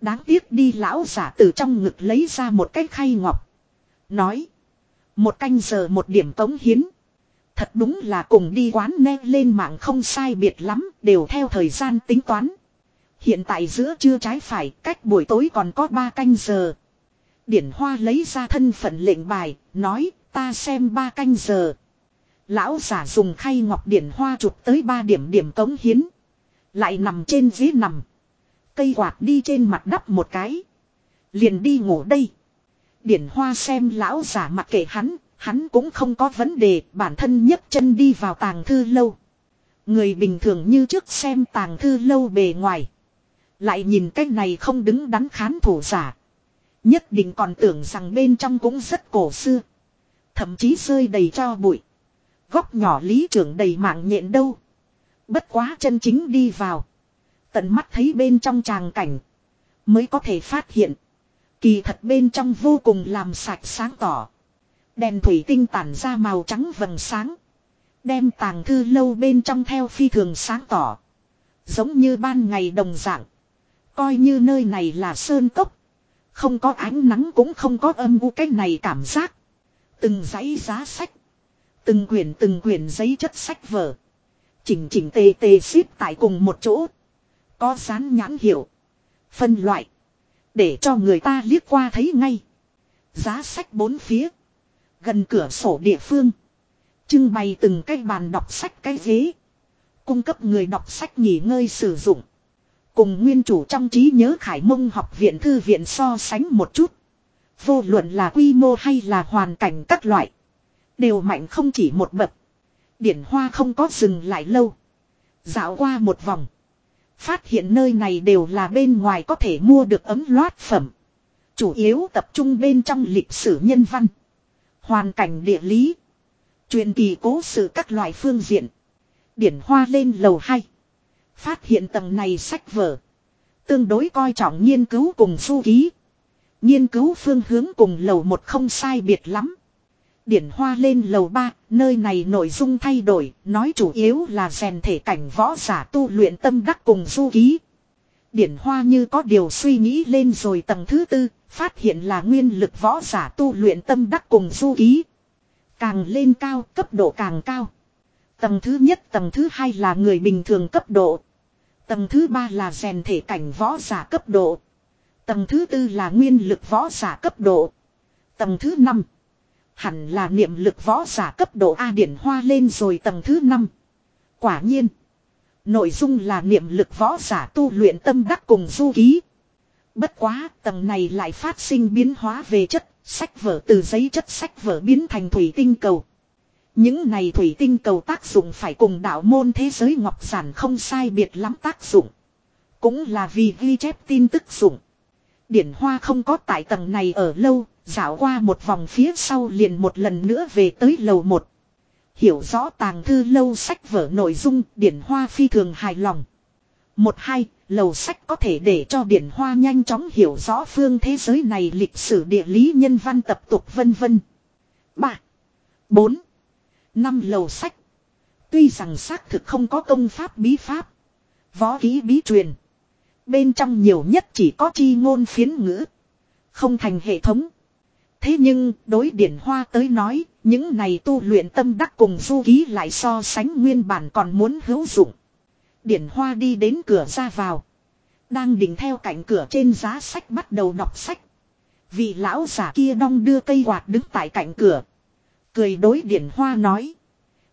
Đáng tiếc đi lão giả từ trong ngực lấy ra một cái khay ngọc. Nói. Một canh giờ một điểm tống hiến. Thật đúng là cùng đi quán ne lên mạng không sai biệt lắm, đều theo thời gian tính toán. Hiện tại giữa trưa trái phải, cách buổi tối còn có 3 canh giờ. Điển Hoa lấy ra thân phận lệnh bài, nói, ta xem 3 canh giờ. Lão giả dùng khay ngọc điển hoa chụp tới 3 điểm điểm cống hiến. Lại nằm trên dưới nằm. Cây quạt đi trên mặt đắp một cái. Liền đi ngủ đây. Điển hoa xem lão giả mặc kệ hắn, Hắn cũng không có vấn đề, bản thân nhấc chân đi vào tàng thư lâu. Người bình thường như trước xem tàng thư lâu bề ngoài. Lại nhìn cái này không đứng đắn khán thủ giả. Nhất định còn tưởng rằng bên trong cũng rất cổ xưa. Thậm chí rơi đầy cho bụi. Góc nhỏ lý trưởng đầy mạng nhện đâu. Bất quá chân chính đi vào. Tận mắt thấy bên trong tràng cảnh. Mới có thể phát hiện. Kỳ thật bên trong vô cùng làm sạch sáng tỏ. Đèn thủy tinh tản ra màu trắng vầng sáng. Đem tàng thư lâu bên trong theo phi thường sáng tỏ. Giống như ban ngày đồng dạng. Coi như nơi này là sơn cốc. Không có ánh nắng cũng không có âm u cái này cảm giác. Từng dãy giá sách. Từng quyển từng quyển giấy chất sách vở. Chỉnh chỉnh tề tề xếp tại cùng một chỗ. Có dán nhãn hiệu. Phân loại. Để cho người ta liếc qua thấy ngay. Giá sách bốn phía. Gần cửa sổ địa phương. Trưng bày từng cái bàn đọc sách cái ghế. Cung cấp người đọc sách nghỉ ngơi sử dụng. Cùng nguyên chủ trong trí nhớ Khải Mông học viện thư viện so sánh một chút. Vô luận là quy mô hay là hoàn cảnh các loại. Đều mạnh không chỉ một bậc. Điển hoa không có dừng lại lâu. Dạo qua một vòng. Phát hiện nơi này đều là bên ngoài có thể mua được ấm loát phẩm. Chủ yếu tập trung bên trong lịch sử nhân văn. Hoàn cảnh địa lý. Truyền kỳ cố sự các loại phương diện. Điển hoa lên lầu 2. Phát hiện tầng này sách vở. Tương đối coi trọng nghiên cứu cùng du ký. Nghiên cứu phương hướng cùng lầu một không sai biệt lắm. Điển hoa lên lầu 3, nơi này nội dung thay đổi, nói chủ yếu là rèn thể cảnh võ giả tu luyện tâm đắc cùng du ký. Điển hoa như có điều suy nghĩ lên rồi tầng thứ tư, phát hiện là nguyên lực võ giả tu luyện tâm đắc cùng du ký. Càng lên cao, cấp độ càng cao. Tầng thứ nhất, tầng thứ hai là người bình thường cấp độ. Tầng thứ ba là rèn thể cảnh võ giả cấp độ. Tầng thứ tư là nguyên lực võ giả cấp độ. Tầng thứ năm hẳn là niệm lực võ giả cấp độ A điển hoa lên rồi tầng thứ năm Quả nhiên. Nội dung là niệm lực võ giả tu luyện tâm đắc cùng du ký. Bất quá, tầng này lại phát sinh biến hóa về chất, sách vở từ giấy chất sách vở biến thành thủy tinh cầu. Những này thủy tinh cầu tác dụng phải cùng đạo môn thế giới ngọc giản không sai biệt lắm tác dụng. Cũng là vì ghi chép tin tức dụng. Điển hoa không có tại tầng này ở lâu, dạo qua một vòng phía sau liền một lần nữa về tới lầu một. Hiểu rõ tàng thư lâu sách vở nội dung, điển hoa phi thường hài lòng. Một hai, lầu sách có thể để cho điển hoa nhanh chóng hiểu rõ phương thế giới này lịch sử địa lý nhân văn tập tục vân vân. ba bốn năm lầu sách. Tuy rằng xác thực không có công pháp bí pháp. Võ ký bí truyền. Bên trong nhiều nhất chỉ có chi ngôn phiến ngữ. Không thành hệ thống. Thế nhưng, đối điển hoa tới nói, những này tu luyện tâm đắc cùng du ký lại so sánh nguyên bản còn muốn hữu dụng. Điển hoa đi đến cửa ra vào. Đang định theo cạnh cửa trên giá sách bắt đầu đọc sách. Vị lão giả kia đong đưa cây quạt đứng tại cạnh cửa. Cười đối điển hoa nói.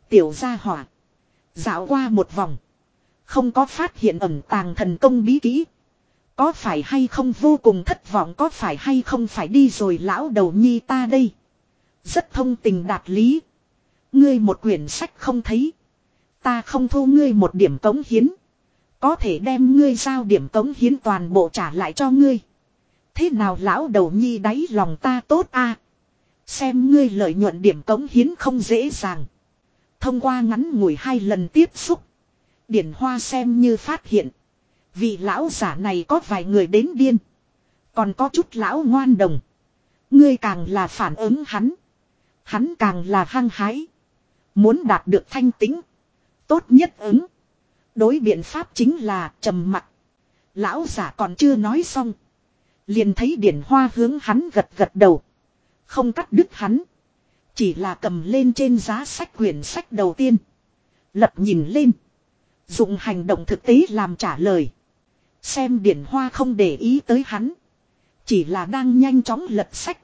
Tiểu gia hỏa. Dạo qua một vòng. Không có phát hiện ẩn tàng thần công bí kỹ. Có phải hay không vô cùng thất vọng, có phải hay không phải đi rồi lão đầu nhi ta đây. Rất thông tình đạt lý. Ngươi một quyển sách không thấy. Ta không thu ngươi một điểm cống hiến. Có thể đem ngươi giao điểm cống hiến toàn bộ trả lại cho ngươi. Thế nào lão đầu nhi đáy lòng ta tốt a Xem ngươi lợi nhuận điểm cống hiến không dễ dàng. Thông qua ngắn ngủi hai lần tiếp xúc. Điển Hoa xem như phát hiện. Vị lão giả này có vài người đến điên. Còn có chút lão ngoan đồng. Ngươi càng là phản ứng hắn. Hắn càng là hăng hái. Muốn đạt được thanh tính. Tốt nhất ứng. Đối biện pháp chính là trầm mặc. Lão giả còn chưa nói xong. Liền thấy điển hoa hướng hắn gật gật đầu. Không cắt đứt hắn. Chỉ là cầm lên trên giá sách quyển sách đầu tiên. Lật nhìn lên. Dụng hành động thực tế làm trả lời. Xem điển hoa không để ý tới hắn. Chỉ là đang nhanh chóng lật sách.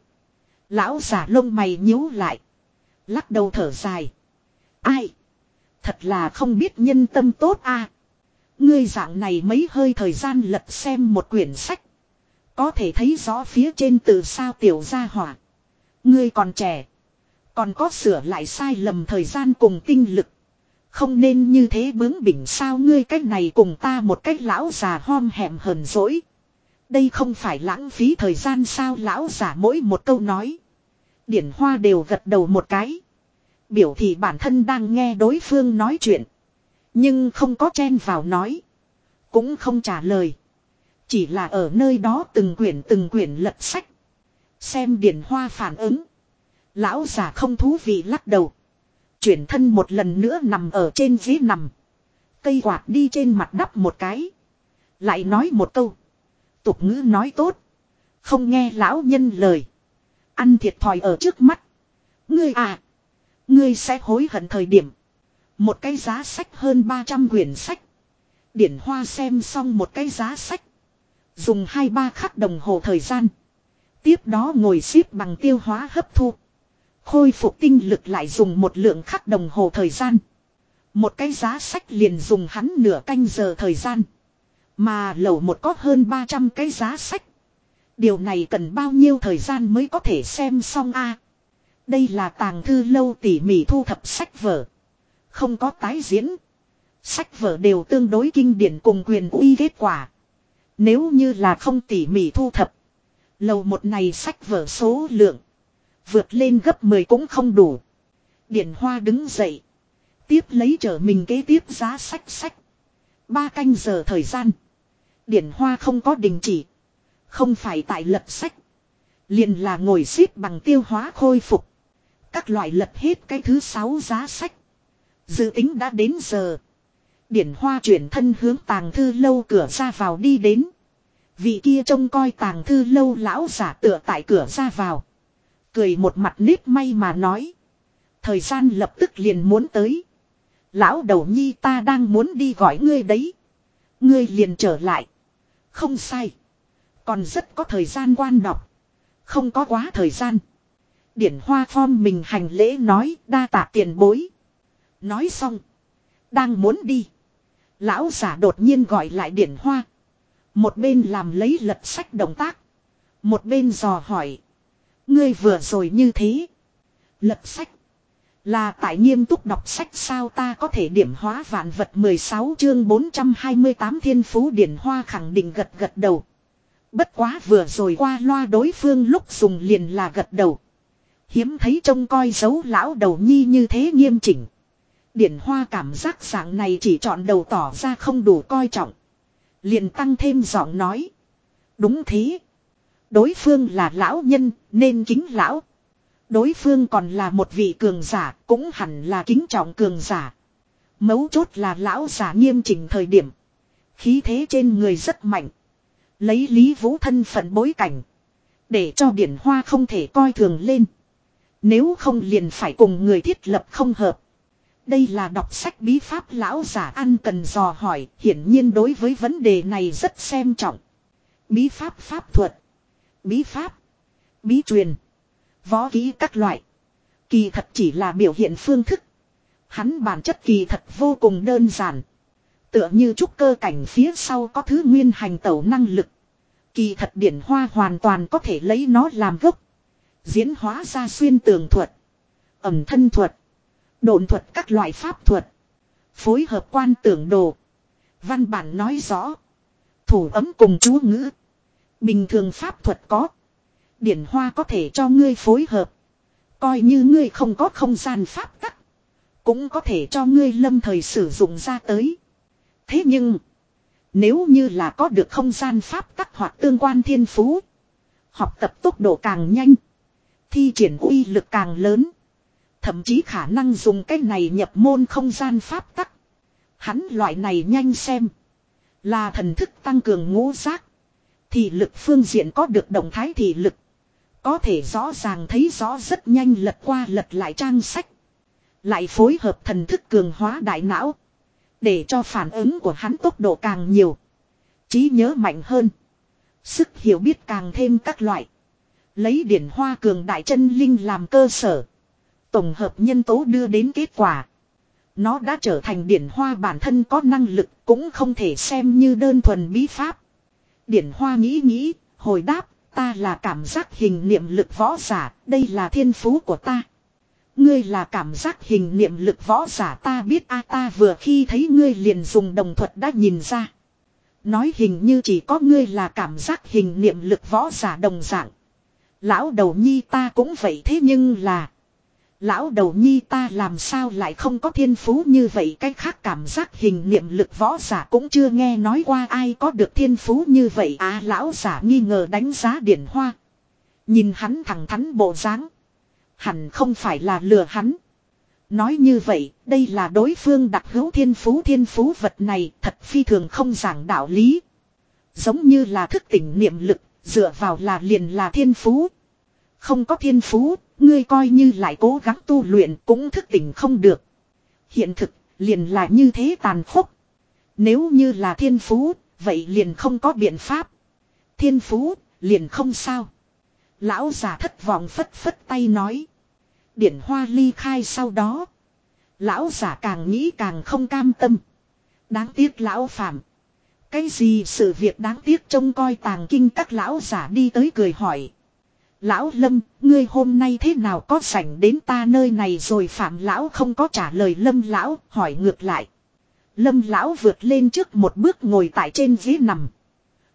Lão giả lông mày nhíu lại. Lắc đầu thở dài. Ai? Thật là không biết nhân tâm tốt a. Ngươi dạng này mấy hơi thời gian lật xem một quyển sách. Có thể thấy rõ phía trên từ sao tiểu gia hỏa. Ngươi còn trẻ. Còn có sửa lại sai lầm thời gian cùng tinh lực. Không nên như thế bướng bỉnh sao ngươi cách này cùng ta một cách lão già hom hẹm hờn dỗi. Đây không phải lãng phí thời gian sao lão già mỗi một câu nói. Điển hoa đều gật đầu một cái. Biểu thị bản thân đang nghe đối phương nói chuyện. Nhưng không có chen vào nói. Cũng không trả lời. Chỉ là ở nơi đó từng quyển từng quyển lật sách. Xem điển hoa phản ứng. Lão già không thú vị lắc đầu. Chuyển thân một lần nữa nằm ở trên ghế nằm. Cây quạt đi trên mặt đắp một cái. Lại nói một câu. Tục ngữ nói tốt. Không nghe lão nhân lời. Ăn thiệt thòi ở trước mắt. Ngươi à. Ngươi sẽ hối hận thời điểm. Một cái giá sách hơn 300 quyển sách. Điển hoa xem xong một cái giá sách. Dùng hai ba khắc đồng hồ thời gian. Tiếp đó ngồi xếp bằng tiêu hóa hấp thu. Khôi phục tinh lực lại dùng một lượng khắc đồng hồ thời gian. Một cái giá sách liền dùng hắn nửa canh giờ thời gian. Mà lầu một có hơn 300 cái giá sách. Điều này cần bao nhiêu thời gian mới có thể xem xong a? Đây là tàng thư lâu tỉ mỉ thu thập sách vở. Không có tái diễn. Sách vở đều tương đối kinh điển cùng quyền uy kết quả. Nếu như là không tỉ mỉ thu thập. Lầu một này sách vở số lượng. Vượt lên gấp 10 cũng không đủ. Điển Hoa đứng dậy. Tiếp lấy trở mình kế tiếp giá sách sách. Ba canh giờ thời gian. Điển Hoa không có đình chỉ. Không phải tại lật sách. Liền là ngồi xếp bằng tiêu hóa khôi phục. Các loại lật hết cái thứ sáu giá sách. Dự tính đã đến giờ. Điển Hoa chuyển thân hướng tàng thư lâu cửa ra vào đi đến. Vị kia trông coi tàng thư lâu lão giả tựa tại cửa ra vào. Cười một mặt nếp may mà nói. Thời gian lập tức liền muốn tới. Lão đầu nhi ta đang muốn đi gọi ngươi đấy. Ngươi liền trở lại. Không sai. Còn rất có thời gian quan đọc. Không có quá thời gian. Điển hoa phong mình hành lễ nói, đa tạ tiền bối. Nói xong. Đang muốn đi. Lão giả đột nhiên gọi lại điển hoa. Một bên làm lấy lật sách động tác. Một bên dò hỏi. Ngươi vừa rồi như thế. Lật sách. Là tại nghiêm túc đọc sách sao ta có thể điểm hóa vạn vật 16 chương 428 thiên phú điển hoa khẳng định gật gật đầu. Bất quá vừa rồi qua loa đối phương lúc dùng liền là gật đầu. Hiếm thấy trông coi dấu lão đầu nhi như thế nghiêm chỉnh. Điển hoa cảm giác dạng này chỉ chọn đầu tỏ ra không đủ coi trọng. Liền tăng thêm giọng nói. Đúng thế. Đối phương là lão nhân, nên kính lão. Đối phương còn là một vị cường giả cũng hẳn là kính trọng cường giả. Mấu chốt là lão giả nghiêm chỉnh thời điểm. Khí thế trên người rất mạnh. Lấy Lý Vũ thân phận bối cảnh. Để cho điển hoa không thể coi thường lên. Nếu không liền phải cùng người thiết lập không hợp. Đây là đọc sách bí pháp lão giả ăn cần dò hỏi, hiển nhiên đối với vấn đề này rất xem trọng. Bí pháp pháp thuật, bí pháp, bí truyền, võ kỹ các loại. Kỳ thật chỉ là biểu hiện phương thức. Hắn bản chất kỳ thật vô cùng đơn giản. Tựa như trúc cơ cảnh phía sau có thứ nguyên hành tẩu năng lực. Kỳ thật điển hoa hoàn toàn có thể lấy nó làm gốc. Diễn hóa ra xuyên tường thuật. Ẩm thân thuật. Độn thuật các loại pháp thuật. Phối hợp quan tưởng đồ. Văn bản nói rõ. Thủ ấm cùng chú ngữ. Bình thường pháp thuật có. Điển hoa có thể cho ngươi phối hợp. Coi như ngươi không có không gian pháp tắc. Cũng có thể cho ngươi lâm thời sử dụng ra tới. Thế nhưng. Nếu như là có được không gian pháp tắc hoặc tương quan thiên phú. Học tập tốc độ càng nhanh. Thi triển uy lực càng lớn. Thậm chí khả năng dùng cái này nhập môn không gian pháp tắc. Hắn loại này nhanh xem. Là thần thức tăng cường ngũ giác. Thì lực phương diện có được động thái thì lực. Có thể rõ ràng thấy rõ rất nhanh lật qua lật lại trang sách. Lại phối hợp thần thức cường hóa đại não. Để cho phản ứng của hắn tốc độ càng nhiều. trí nhớ mạnh hơn. Sức hiểu biết càng thêm các loại. Lấy điển hoa cường đại chân linh làm cơ sở. Tổng hợp nhân tố đưa đến kết quả. Nó đã trở thành điển hoa bản thân có năng lực cũng không thể xem như đơn thuần bí pháp. Điển hoa nghĩ nghĩ, hồi đáp, ta là cảm giác hình niệm lực võ giả, đây là thiên phú của ta. Ngươi là cảm giác hình niệm lực võ giả ta biết a ta vừa khi thấy ngươi liền dùng đồng thuật đã nhìn ra. Nói hình như chỉ có ngươi là cảm giác hình niệm lực võ giả đồng dạng. Lão đầu nhi ta cũng vậy thế nhưng là. Lão đầu nhi ta làm sao lại không có thiên phú như vậy cách khác cảm giác hình niệm lực võ giả cũng chưa nghe nói qua ai có được thiên phú như vậy à lão giả nghi ngờ đánh giá điển hoa. Nhìn hắn thẳng thắn bộ dáng Hẳn không phải là lừa hắn. Nói như vậy, đây là đối phương đặc hữu thiên phú thiên phú vật này thật phi thường không giảng đạo lý. Giống như là thức tỉnh niệm lực, dựa vào là liền là thiên phú. Không có thiên phú, ngươi coi như lại cố gắng tu luyện cũng thức tỉnh không được. Hiện thực, liền là như thế tàn khốc. Nếu như là thiên phú, vậy liền không có biện pháp. Thiên phú, liền không sao. Lão giả thất vọng phất phất tay nói. Điển hoa ly khai sau đó. Lão giả càng nghĩ càng không cam tâm. Đáng tiếc lão phạm. Cái gì sự việc đáng tiếc trông coi tàng kinh các lão giả đi tới cười hỏi. Lão Lâm, ngươi hôm nay thế nào có sảnh đến ta nơi này rồi phạm lão không có trả lời Lâm lão, hỏi ngược lại. Lâm lão vượt lên trước một bước ngồi tại trên ghế nằm.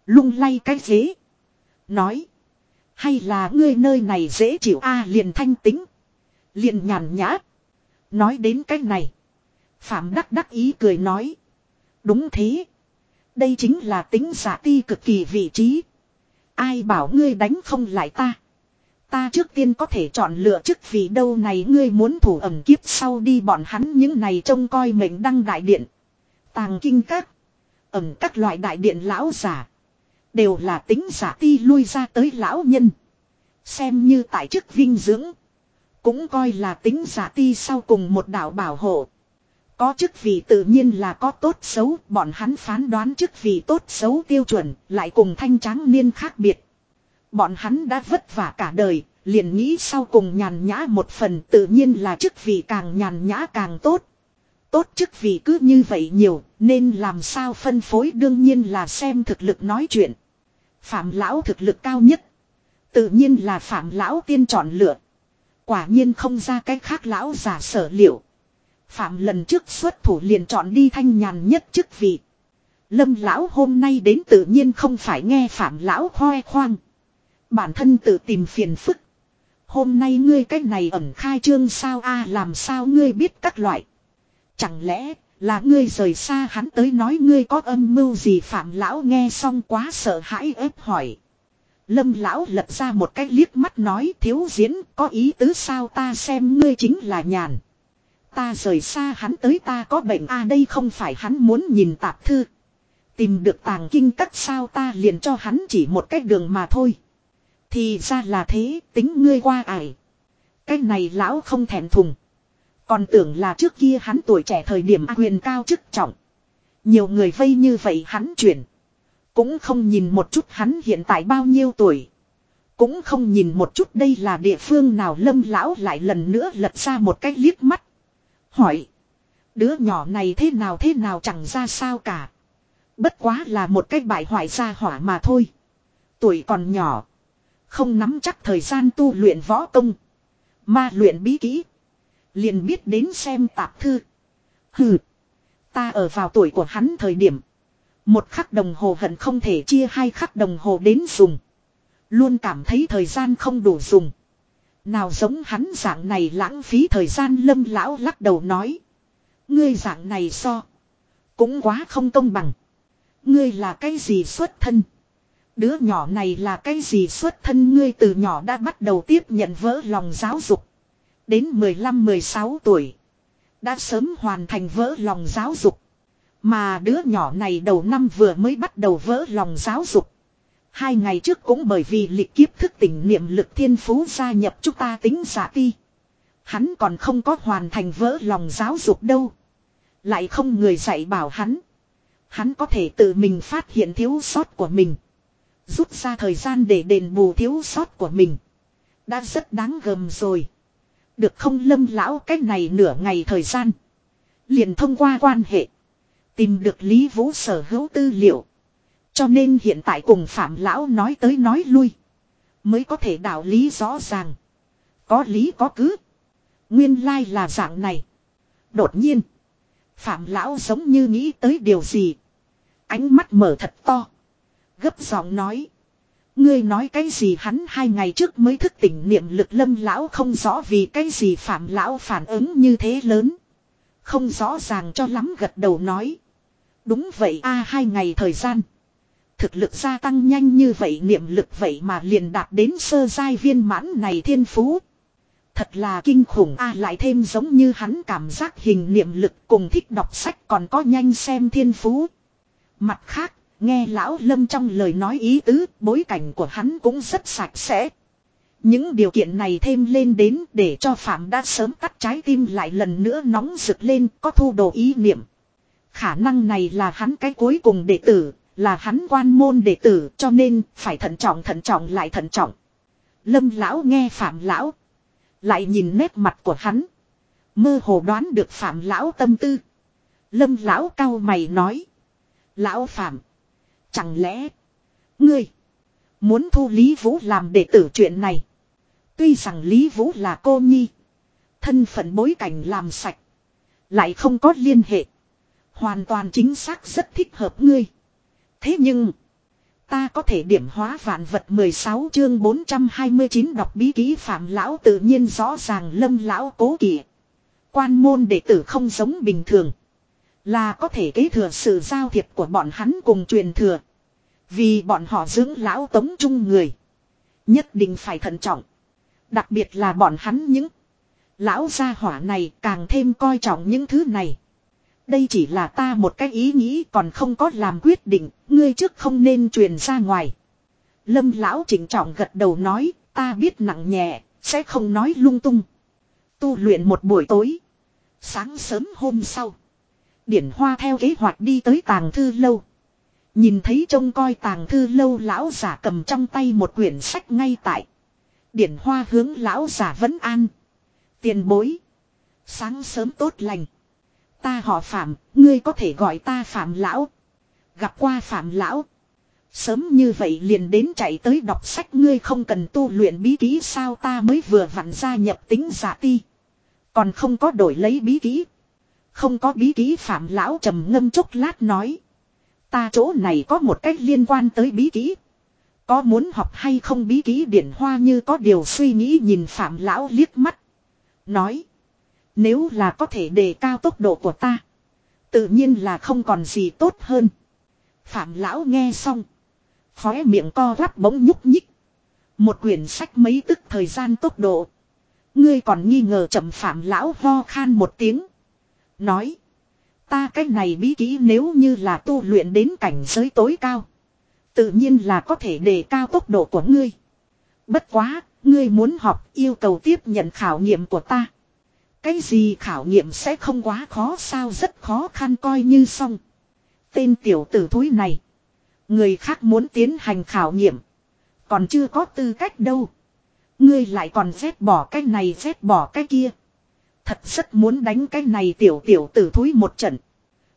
Lung lay cái ghế. Nói. Hay là ngươi nơi này dễ chịu a liền thanh tính. Liền nhàn nhã. Nói đến cái này. Phạm đắc đắc ý cười nói. Đúng thế. Đây chính là tính giả ti cực kỳ vị trí. Ai bảo ngươi đánh không lại ta. Ta trước tiên có thể chọn lựa chức vị đâu này ngươi muốn thủ ẩm kiếp sau đi bọn hắn những này trông coi mệnh đăng đại điện. Tàng kinh các. Ẩm các loại đại điện lão giả. Đều là tính giả ti lui ra tới lão nhân. Xem như tại chức vinh dưỡng. Cũng coi là tính giả ti sau cùng một đạo bảo hộ. Có chức vị tự nhiên là có tốt xấu, bọn hắn phán đoán chức vị tốt xấu tiêu chuẩn, lại cùng thanh tráng niên khác biệt. Bọn hắn đã vất vả cả đời, liền nghĩ sau cùng nhàn nhã một phần tự nhiên là chức vị càng nhàn nhã càng tốt. Tốt chức vị cứ như vậy nhiều, nên làm sao phân phối đương nhiên là xem thực lực nói chuyện. Phạm lão thực lực cao nhất. Tự nhiên là phạm lão tiên chọn lựa. Quả nhiên không ra cách khác lão giả sở liệu. Phạm lần trước xuất thủ liền chọn đi thanh nhàn nhất chức vị. Lâm lão hôm nay đến tự nhiên không phải nghe phạm lão khoe khoang. Bản thân tự tìm phiền phức. Hôm nay ngươi cách này ẩn khai trương sao a, làm sao ngươi biết các loại. Chẳng lẽ là ngươi rời xa hắn tới nói ngươi có âm mưu gì phạm lão nghe xong quá sợ hãi ép hỏi. Lâm lão lật ra một cái liếc mắt nói, thiếu diễn, có ý tứ sao ta xem ngươi chính là nhàn. Ta rời xa hắn tới ta có bệnh a, đây không phải hắn muốn nhìn tạp thư. Tìm được tàng kinh cắt sao ta liền cho hắn chỉ một cách đường mà thôi. Thì ra là thế, tính ngươi qua ải. Cái này lão không thèm thùng. Còn tưởng là trước kia hắn tuổi trẻ thời điểm quyền cao chức trọng. Nhiều người vây như vậy hắn chuyển. Cũng không nhìn một chút hắn hiện tại bao nhiêu tuổi. Cũng không nhìn một chút đây là địa phương nào lâm lão lại lần nữa lật ra một cái liếc mắt. Hỏi. Đứa nhỏ này thế nào thế nào chẳng ra sao cả. Bất quá là một cái bại hoại gia hỏa mà thôi. Tuổi còn nhỏ. Không nắm chắc thời gian tu luyện võ công. Ma luyện bí kỹ. Liền biết đến xem tạp thư. Hừ. Ta ở vào tuổi của hắn thời điểm. Một khắc đồng hồ hận không thể chia hai khắc đồng hồ đến dùng. Luôn cảm thấy thời gian không đủ dùng. Nào giống hắn dạng này lãng phí thời gian lâm lão lắc đầu nói. Ngươi dạng này so. Cũng quá không công bằng. Ngươi là cái gì xuất thân? Đứa nhỏ này là cái gì xuất thân ngươi từ nhỏ đã bắt đầu tiếp nhận vỡ lòng giáo dục. Đến 15-16 tuổi. Đã sớm hoàn thành vỡ lòng giáo dục. Mà đứa nhỏ này đầu năm vừa mới bắt đầu vỡ lòng giáo dục. Hai ngày trước cũng bởi vì lịch kiếp thức tỉnh niệm lực thiên phú gia nhập chúng ta tính giả ti. Hắn còn không có hoàn thành vỡ lòng giáo dục đâu. Lại không người dạy bảo hắn. Hắn có thể tự mình phát hiện thiếu sót của mình. Rút ra thời gian để đền bù thiếu sót của mình. Đã rất đáng gầm rồi. Được không lâm lão cách này nửa ngày thời gian. Liền thông qua quan hệ. Tìm được Lý Vũ sở hữu tư liệu. Cho nên hiện tại cùng Phạm Lão nói tới nói lui. Mới có thể đạo lý rõ ràng. Có lý có cứ. Nguyên lai là dạng này. Đột nhiên. Phạm Lão giống như nghĩ tới điều gì. Ánh mắt mở thật to. Gấp giọng nói. Ngươi nói cái gì hắn hai ngày trước mới thức tỉnh niệm lực lâm lão không rõ vì cái gì phạm lão phản ứng như thế lớn. Không rõ ràng cho lắm gật đầu nói. Đúng vậy a hai ngày thời gian. Thực lực gia tăng nhanh như vậy niệm lực vậy mà liền đạt đến sơ giai viên mãn này thiên phú. Thật là kinh khủng a lại thêm giống như hắn cảm giác hình niệm lực cùng thích đọc sách còn có nhanh xem thiên phú. Mặt khác, nghe lão lâm trong lời nói ý tứ, bối cảnh của hắn cũng rất sạch sẽ. Những điều kiện này thêm lên đến để cho Phạm đã sớm tắt trái tim lại lần nữa nóng rực lên có thu đồ ý niệm. Khả năng này là hắn cái cuối cùng đệ tử, là hắn quan môn đệ tử cho nên phải thận trọng thận trọng lại thận trọng. Lâm lão nghe Phạm lão. Lại nhìn nét mặt của hắn. Mơ hồ đoán được Phạm lão tâm tư. Lâm lão cao mày nói. Lão Phạm. Chẳng lẽ. Ngươi. Muốn thu Lý Vũ làm đệ tử chuyện này. Tuy rằng Lý Vũ là cô nhi. Thân phận bối cảnh làm sạch. Lại không có liên hệ. Hoàn toàn chính xác rất thích hợp ngươi. Thế nhưng. Ta có thể điểm hóa vạn vật 16 chương 429 đọc bí ký phạm lão tự nhiên rõ ràng lâm lão cố kỵ. Quan môn đệ tử không giống bình thường. Là có thể kế thừa sự giao thiệp của bọn hắn cùng truyền thừa. Vì bọn họ dưỡng lão tống trung người. Nhất định phải thận trọng. Đặc biệt là bọn hắn những. Lão gia hỏa này càng thêm coi trọng những thứ này. Đây chỉ là ta một cái ý nghĩ còn không có làm quyết định, ngươi trước không nên truyền ra ngoài. Lâm lão chỉnh trọng gật đầu nói, ta biết nặng nhẹ, sẽ không nói lung tung. Tu luyện một buổi tối. Sáng sớm hôm sau. Điển hoa theo kế hoạch đi tới tàng thư lâu. Nhìn thấy trông coi tàng thư lâu lão giả cầm trong tay một quyển sách ngay tại. Điển hoa hướng lão giả vẫn an. Tiền bối. Sáng sớm tốt lành. Ta họ phạm, ngươi có thể gọi ta phạm lão. Gặp qua phạm lão. Sớm như vậy liền đến chạy tới đọc sách ngươi không cần tu luyện bí kỹ sao ta mới vừa vặn gia nhập tính giả ti. Còn không có đổi lấy bí kỹ. Không có bí ký phạm lão trầm ngâm chốc lát nói. Ta chỗ này có một cách liên quan tới bí ký Có muốn học hay không bí ký điển hoa như có điều suy nghĩ nhìn phạm lão liếc mắt. Nói. Nếu là có thể đề cao tốc độ của ta. Tự nhiên là không còn gì tốt hơn. Phạm lão nghe xong. Khóe miệng co rắp bỗng nhúc nhích. Một quyển sách mấy tức thời gian tốc độ. Ngươi còn nghi ngờ chậm phạm lão ho khan một tiếng. Nói. Ta cái này bí kỹ nếu như là tu luyện đến cảnh giới tối cao. Tự nhiên là có thể đề cao tốc độ của ngươi. Bất quá, ngươi muốn học yêu cầu tiếp nhận khảo nghiệm của ta. Cái gì khảo nghiệm sẽ không quá khó sao rất khó khăn coi như xong. Tên tiểu tử thúi này. Người khác muốn tiến hành khảo nghiệm. Còn chưa có tư cách đâu. Ngươi lại còn phép bỏ cái này phép bỏ cái kia. Thật rất muốn đánh cái này tiểu tiểu tử thúi một trận.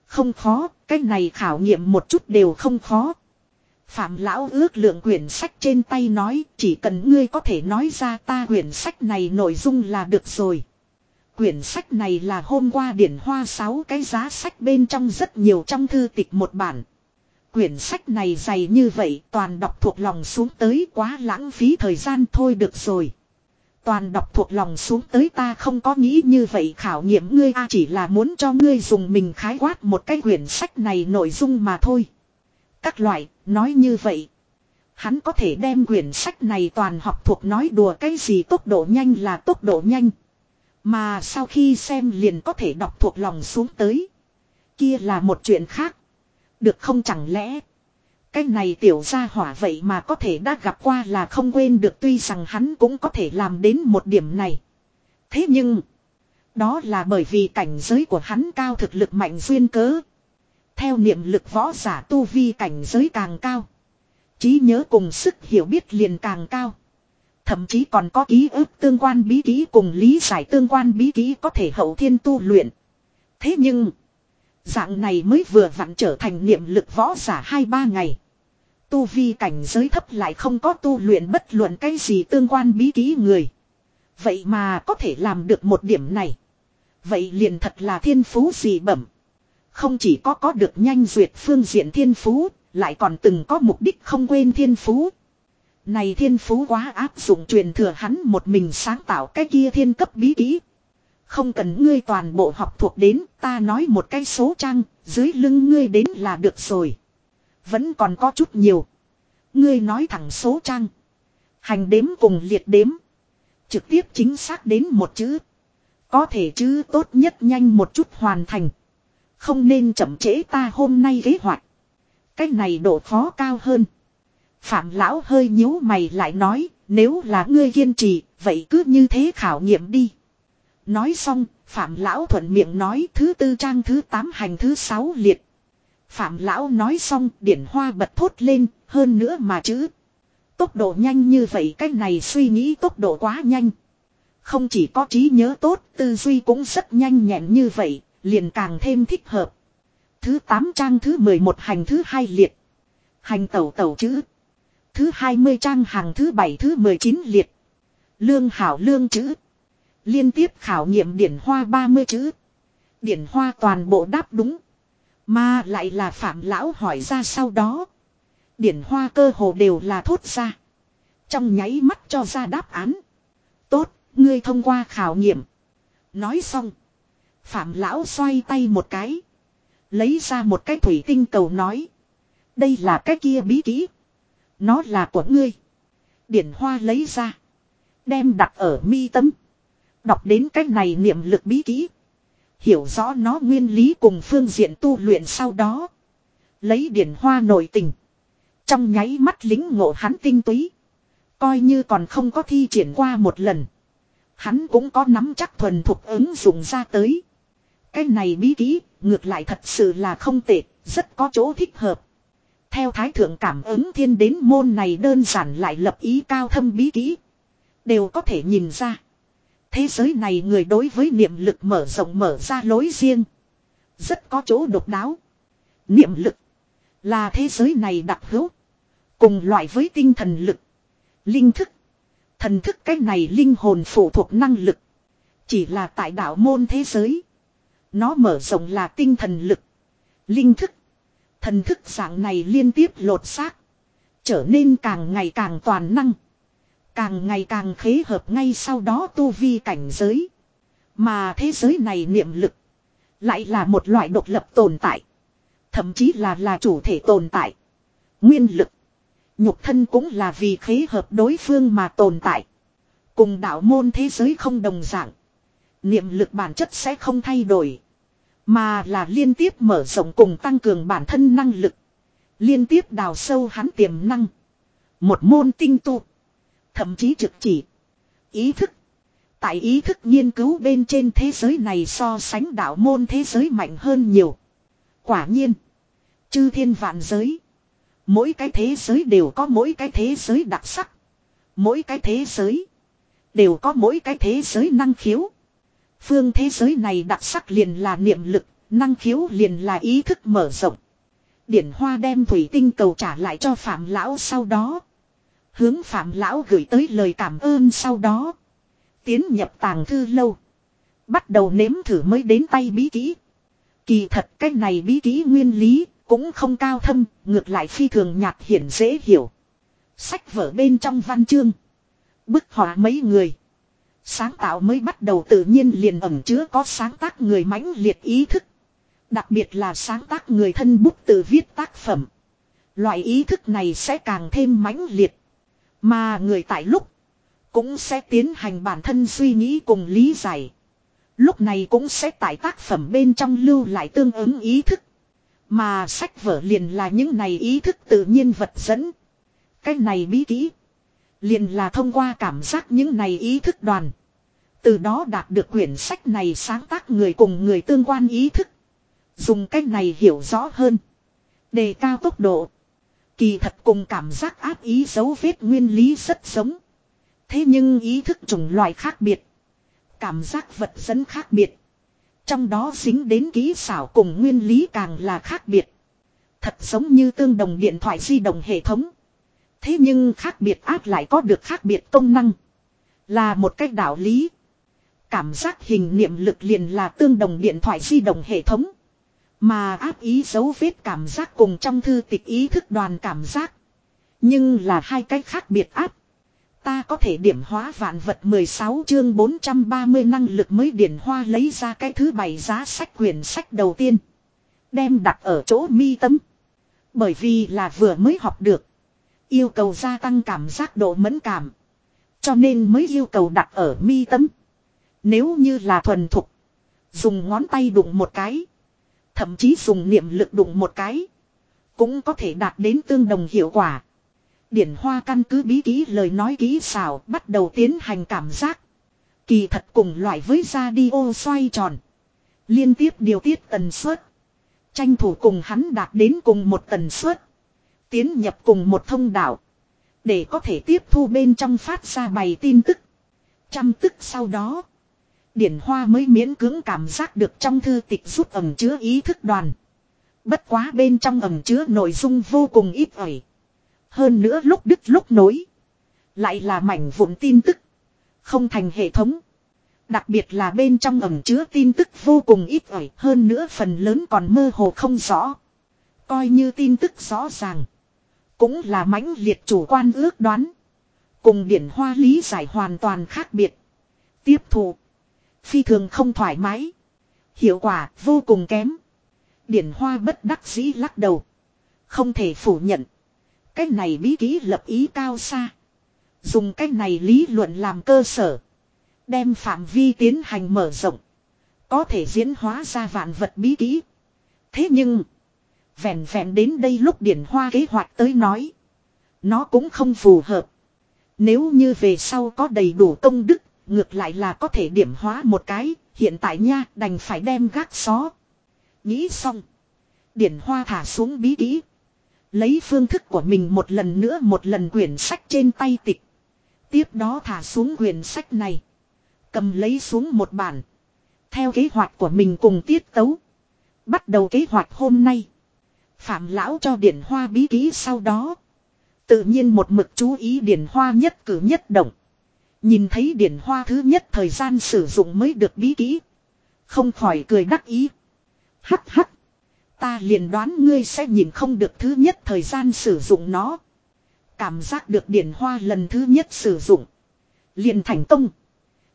Không khó, cái này khảo nghiệm một chút đều không khó. Phạm lão ước lượng quyển sách trên tay nói chỉ cần ngươi có thể nói ra ta quyển sách này nội dung là được rồi. Quyển sách này là hôm qua điển hoa sáu cái giá sách bên trong rất nhiều trong thư tịch một bản. Quyển sách này dày như vậy toàn đọc thuộc lòng xuống tới quá lãng phí thời gian thôi được rồi. Toàn đọc thuộc lòng xuống tới ta không có nghĩ như vậy khảo nghiệm ngươi a chỉ là muốn cho ngươi dùng mình khái quát một cái quyển sách này nội dung mà thôi. Các loại, nói như vậy. Hắn có thể đem quyển sách này toàn học thuộc nói đùa cái gì tốc độ nhanh là tốc độ nhanh. Mà sau khi xem liền có thể đọc thuộc lòng xuống tới. Kia là một chuyện khác. Được không chẳng lẽ. Cái này tiểu gia hỏa vậy mà có thể đã gặp qua là không quên được tuy rằng hắn cũng có thể làm đến một điểm này. Thế nhưng. Đó là bởi vì cảnh giới của hắn cao thực lực mạnh duyên cớ. Theo niệm lực võ giả tu vi cảnh giới càng cao. trí nhớ cùng sức hiểu biết liền càng cao. Thậm chí còn có ký ức tương quan bí ký cùng lý giải tương quan bí ký có thể hậu thiên tu luyện. Thế nhưng. Dạng này mới vừa vặn trở thành niệm lực võ giả hai ba ngày. Tu vi cảnh giới thấp lại không có tu luyện bất luận cái gì tương quan bí ký người. Vậy mà có thể làm được một điểm này. Vậy liền thật là thiên phú gì bẩm. Không chỉ có có được nhanh duyệt phương diện thiên phú, lại còn từng có mục đích không quên thiên phú. Này thiên phú quá áp dụng truyền thừa hắn một mình sáng tạo cái kia thiên cấp bí kỹ. Không cần ngươi toàn bộ học thuộc đến, ta nói một cái số trang, dưới lưng ngươi đến là được rồi. Vẫn còn có chút nhiều. Ngươi nói thẳng số trang. Hành đếm cùng liệt đếm. Trực tiếp chính xác đến một chữ. Có thể chứ tốt nhất nhanh một chút hoàn thành. Không nên chậm trễ ta hôm nay kế hoạch. Cái này độ khó cao hơn. Phạm lão hơi nhíu mày lại nói, nếu là ngươi kiên trì, vậy cứ như thế khảo nghiệm đi. Nói xong, Phạm lão thuận miệng nói thứ tư trang thứ tám hành thứ sáu liệt. Phạm lão nói xong, điển hoa bật thốt lên, hơn nữa mà chứ. Tốc độ nhanh như vậy cái này suy nghĩ tốc độ quá nhanh. Không chỉ có trí nhớ tốt, tư duy cũng rất nhanh nhẹn như vậy, liền càng thêm thích hợp. Thứ 8 trang thứ 11 hành thứ hai liệt. Hành tẩu tẩu chữ. Thứ 20 trang hàng thứ 7 thứ 19 liệt. Lương hảo lương chữ. Liên tiếp khảo nghiệm điển hoa 30 chữ. Điển hoa toàn bộ đáp đúng. Mà lại là phạm lão hỏi ra sau đó. Điển hoa cơ hồ đều là thốt ra. Trong nháy mắt cho ra đáp án. Tốt, ngươi thông qua khảo nghiệm. Nói xong. Phạm lão xoay tay một cái. Lấy ra một cái thủy tinh cầu nói. Đây là cái kia bí kỹ. Nó là của ngươi. Điển hoa lấy ra. Đem đặt ở mi tấm Đọc đến cái này niệm lực bí kỹ. Hiểu rõ nó nguyên lý cùng phương diện tu luyện sau đó. Lấy điển hoa nội tình. Trong nháy mắt lính ngộ hắn tinh túy. Coi như còn không có thi triển qua một lần. Hắn cũng có nắm chắc thuần thuộc ứng dụng ra tới. Cái này bí kỹ, ngược lại thật sự là không tệ, rất có chỗ thích hợp. Theo thái thượng cảm ứng thiên đến môn này đơn giản lại lập ý cao thâm bí kỹ. Đều có thể nhìn ra. Thế giới này người đối với niệm lực mở rộng mở ra lối riêng. Rất có chỗ độc đáo. Niệm lực là thế giới này đặc hữu. Cùng loại với tinh thần lực. Linh thức. Thần thức cái này linh hồn phụ thuộc năng lực. Chỉ là tại đạo môn thế giới. Nó mở rộng là tinh thần lực. Linh thức. Thần thức dạng này liên tiếp lột xác. Trở nên càng ngày càng toàn năng. Càng ngày càng khế hợp ngay sau đó tu vi cảnh giới. Mà thế giới này niệm lực. Lại là một loại độc lập tồn tại. Thậm chí là là chủ thể tồn tại. Nguyên lực. Nhục thân cũng là vì khế hợp đối phương mà tồn tại. Cùng đạo môn thế giới không đồng dạng. Niệm lực bản chất sẽ không thay đổi. Mà là liên tiếp mở rộng cùng tăng cường bản thân năng lực. Liên tiếp đào sâu hắn tiềm năng. Một môn tinh tu. Thậm chí trực chỉ. Ý thức. Tại ý thức nghiên cứu bên trên thế giới này so sánh đạo môn thế giới mạnh hơn nhiều. Quả nhiên. Chư thiên vạn giới. Mỗi cái thế giới đều có mỗi cái thế giới đặc sắc. Mỗi cái thế giới. Đều có mỗi cái thế giới năng khiếu. Phương thế giới này đặc sắc liền là niệm lực. Năng khiếu liền là ý thức mở rộng. Điển Hoa đem thủy tinh cầu trả lại cho Phạm Lão sau đó. Hướng Phạm Lão gửi tới lời cảm ơn sau đó. Tiến nhập tàng thư lâu. Bắt đầu nếm thử mới đến tay bí kỹ. Kỳ thật cái này bí kỹ nguyên lý cũng không cao thâm, ngược lại phi thường nhạt hiển dễ hiểu. Sách vở bên trong văn chương. Bức họa mấy người. Sáng tạo mới bắt đầu tự nhiên liền ẩm chứa có sáng tác người mãnh liệt ý thức. Đặc biệt là sáng tác người thân bút từ viết tác phẩm. Loại ý thức này sẽ càng thêm mãnh liệt. Mà người tại lúc cũng sẽ tiến hành bản thân suy nghĩ cùng lý giải. Lúc này cũng sẽ tại tác phẩm bên trong lưu lại tương ứng ý thức. Mà sách vở liền là những này ý thức tự nhiên vật dẫn. Cái này bí kỹ. Liền là thông qua cảm giác những này ý thức đoàn. Từ đó đạt được quyển sách này sáng tác người cùng người tương quan ý thức. Dùng cách này hiểu rõ hơn. Đề cao tốc độ. Kỳ thật cùng cảm giác áp ý dấu vết nguyên lý rất giống. Thế nhưng ý thức chủng loại khác biệt. Cảm giác vật dẫn khác biệt. Trong đó dính đến ký xảo cùng nguyên lý càng là khác biệt. Thật giống như tương đồng điện thoại di động hệ thống. Thế nhưng khác biệt áp lại có được khác biệt công năng. Là một cách đạo lý. Cảm giác hình niệm lực liền là tương đồng điện thoại di động hệ thống. Mà áp ý dấu vết cảm giác cùng trong thư tịch ý thức đoàn cảm giác. Nhưng là hai cách khác biệt áp. Ta có thể điểm hóa vạn vật 16 chương 430 năng lực mới điển hoa lấy ra cái thứ bảy giá sách quyển sách đầu tiên. Đem đặt ở chỗ mi tâm. Bởi vì là vừa mới học được. Yêu cầu gia tăng cảm giác độ mẫn cảm. Cho nên mới yêu cầu đặt ở mi tâm. Nếu như là thuần thục. Dùng ngón tay đụng một cái. Thậm chí dùng niệm lực đụng một cái. Cũng có thể đạt đến tương đồng hiệu quả. Điển hoa căn cứ bí ký lời nói ký xảo bắt đầu tiến hành cảm giác. Kỳ thật cùng loại với radio xoay tròn. Liên tiếp điều tiết tần suất. Tranh thủ cùng hắn đạt đến cùng một tần suất. Tiến nhập cùng một thông đạo. Để có thể tiếp thu bên trong phát ra bài tin tức. Trăm tức sau đó. Điển hoa mới miễn cưỡng cảm giác được trong thư tịch giúp ẩm chứa ý thức đoàn. Bất quá bên trong ẩm chứa nội dung vô cùng ít ỏi. Hơn nữa lúc đứt lúc nối. Lại là mảnh vụn tin tức. Không thành hệ thống. Đặc biệt là bên trong ẩm chứa tin tức vô cùng ít ỏi. Hơn nữa phần lớn còn mơ hồ không rõ. Coi như tin tức rõ ràng. Cũng là mãnh liệt chủ quan ước đoán. Cùng điển hoa lý giải hoàn toàn khác biệt. Tiếp thụ. Phi thường không thoải mái. Hiệu quả vô cùng kém. Điển hoa bất đắc dĩ lắc đầu. Không thể phủ nhận. Cái này bí ký lập ý cao xa. Dùng cái này lý luận làm cơ sở. Đem phạm vi tiến hành mở rộng. Có thể diễn hóa ra vạn vật bí ký. Thế nhưng. Vẹn vẹn đến đây lúc điển hoa kế hoạch tới nói. Nó cũng không phù hợp. Nếu như về sau có đầy đủ công đức. Ngược lại là có thể điểm hóa một cái. Hiện tại nha, đành phải đem gác xó. Nghĩ xong. Điển hoa thả xuống bí kỹ. Lấy phương thức của mình một lần nữa, một lần quyển sách trên tay tịch. Tiếp đó thả xuống quyển sách này. Cầm lấy xuống một bản. Theo kế hoạch của mình cùng tiết tấu. Bắt đầu kế hoạch hôm nay. Phạm lão cho điển hoa bí ký sau đó. Tự nhiên một mực chú ý điển hoa nhất cử nhất động. Nhìn thấy điển hoa thứ nhất thời gian sử dụng mới được bí ký. Không khỏi cười đắc ý. Hắc hắc. Ta liền đoán ngươi sẽ nhìn không được thứ nhất thời gian sử dụng nó. Cảm giác được điển hoa lần thứ nhất sử dụng. Liền thành công.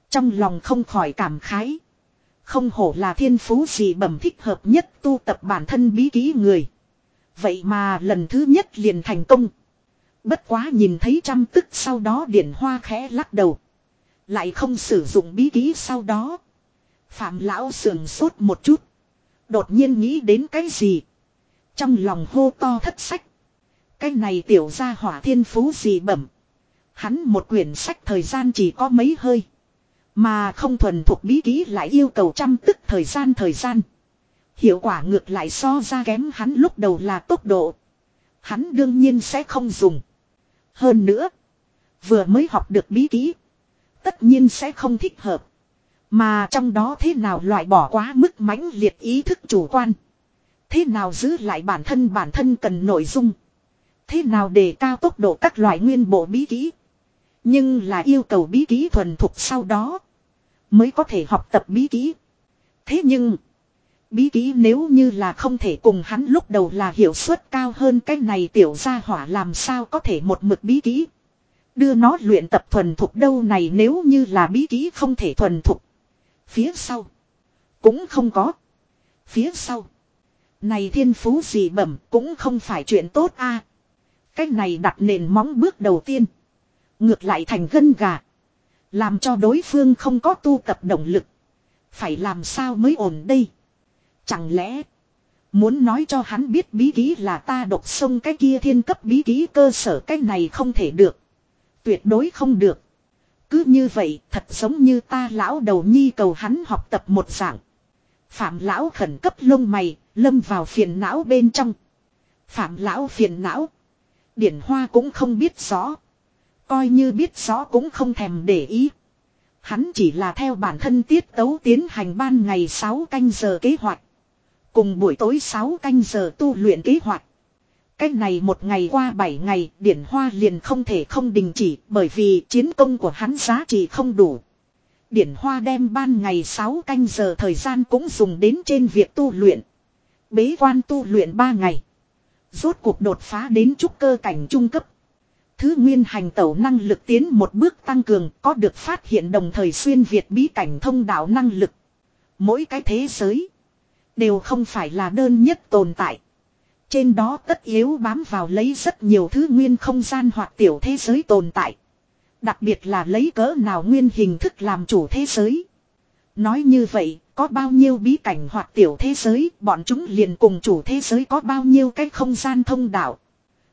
Trong lòng không khỏi cảm khái. Không hổ là thiên phú gì bẩm thích hợp nhất tu tập bản thân bí kỹ người. Vậy mà lần thứ nhất liền thành công. Bất quá nhìn thấy trăm tức sau đó điển hoa khẽ lắc đầu. Lại không sử dụng bí ký sau đó. Phạm lão sườn sốt một chút. Đột nhiên nghĩ đến cái gì. Trong lòng hô to thất sách. Cái này tiểu ra hỏa thiên phú gì bẩm. Hắn một quyển sách thời gian chỉ có mấy hơi. Mà không thuần thuộc bí ký lại yêu cầu trăm tức thời gian thời gian. Hiệu quả ngược lại so ra kém hắn lúc đầu là tốc độ. Hắn đương nhiên sẽ không dùng. Hơn nữa. Vừa mới học được bí kỹ. Tất nhiên sẽ không thích hợp. Mà trong đó thế nào loại bỏ quá mức mãnh liệt ý thức chủ quan. Thế nào giữ lại bản thân bản thân cần nội dung. Thế nào để cao tốc độ các loại nguyên bộ bí kỹ. Nhưng là yêu cầu bí kỹ thuần thục sau đó. Mới có thể học tập bí kỹ. Thế nhưng. Bí kỹ nếu như là không thể cùng hắn lúc đầu là hiệu suất cao hơn cái này tiểu gia hỏa làm sao có thể một mực bí kỹ. Đưa nó luyện tập thuần thục đâu này nếu như là bí kỹ không thể thuần thục. Phía sau. Cũng không có. Phía sau. Này thiên phú gì bẩm cũng không phải chuyện tốt a. À, cái này đặt nền móng bước đầu tiên. Ngược lại thành gân gà. Làm cho đối phương không có tu tập động lực. Phải làm sao mới ổn đây. Chẳng lẽ. Muốn nói cho hắn biết bí ký là ta độc sông cái kia thiên cấp bí ký cơ sở cái này không thể được. Tuyệt đối không được. Cứ như vậy thật giống như ta lão đầu nhi cầu hắn học tập một dạng. Phạm lão khẩn cấp lông mày, lâm vào phiền não bên trong. Phạm lão phiền não. Điển hoa cũng không biết rõ. Coi như biết rõ cũng không thèm để ý. Hắn chỉ là theo bản thân tiết tấu tiến hành ban ngày 6 canh giờ kế hoạch. Cùng buổi tối 6 canh giờ tu luyện kế hoạch. Cách này một ngày qua 7 ngày, điển hoa liền không thể không đình chỉ bởi vì chiến công của hắn giá trị không đủ. Điển hoa đem ban ngày 6 canh giờ thời gian cũng dùng đến trên việc tu luyện. Bế quan tu luyện 3 ngày. Rốt cuộc đột phá đến trúc cơ cảnh trung cấp. Thứ nguyên hành tẩu năng lực tiến một bước tăng cường có được phát hiện đồng thời xuyên Việt bí cảnh thông đạo năng lực. Mỗi cái thế giới đều không phải là đơn nhất tồn tại. Trên đó tất yếu bám vào lấy rất nhiều thứ nguyên không gian hoặc tiểu thế giới tồn tại. Đặc biệt là lấy cỡ nào nguyên hình thức làm chủ thế giới. Nói như vậy, có bao nhiêu bí cảnh hoặc tiểu thế giới, bọn chúng liền cùng chủ thế giới có bao nhiêu cái không gian thông đạo.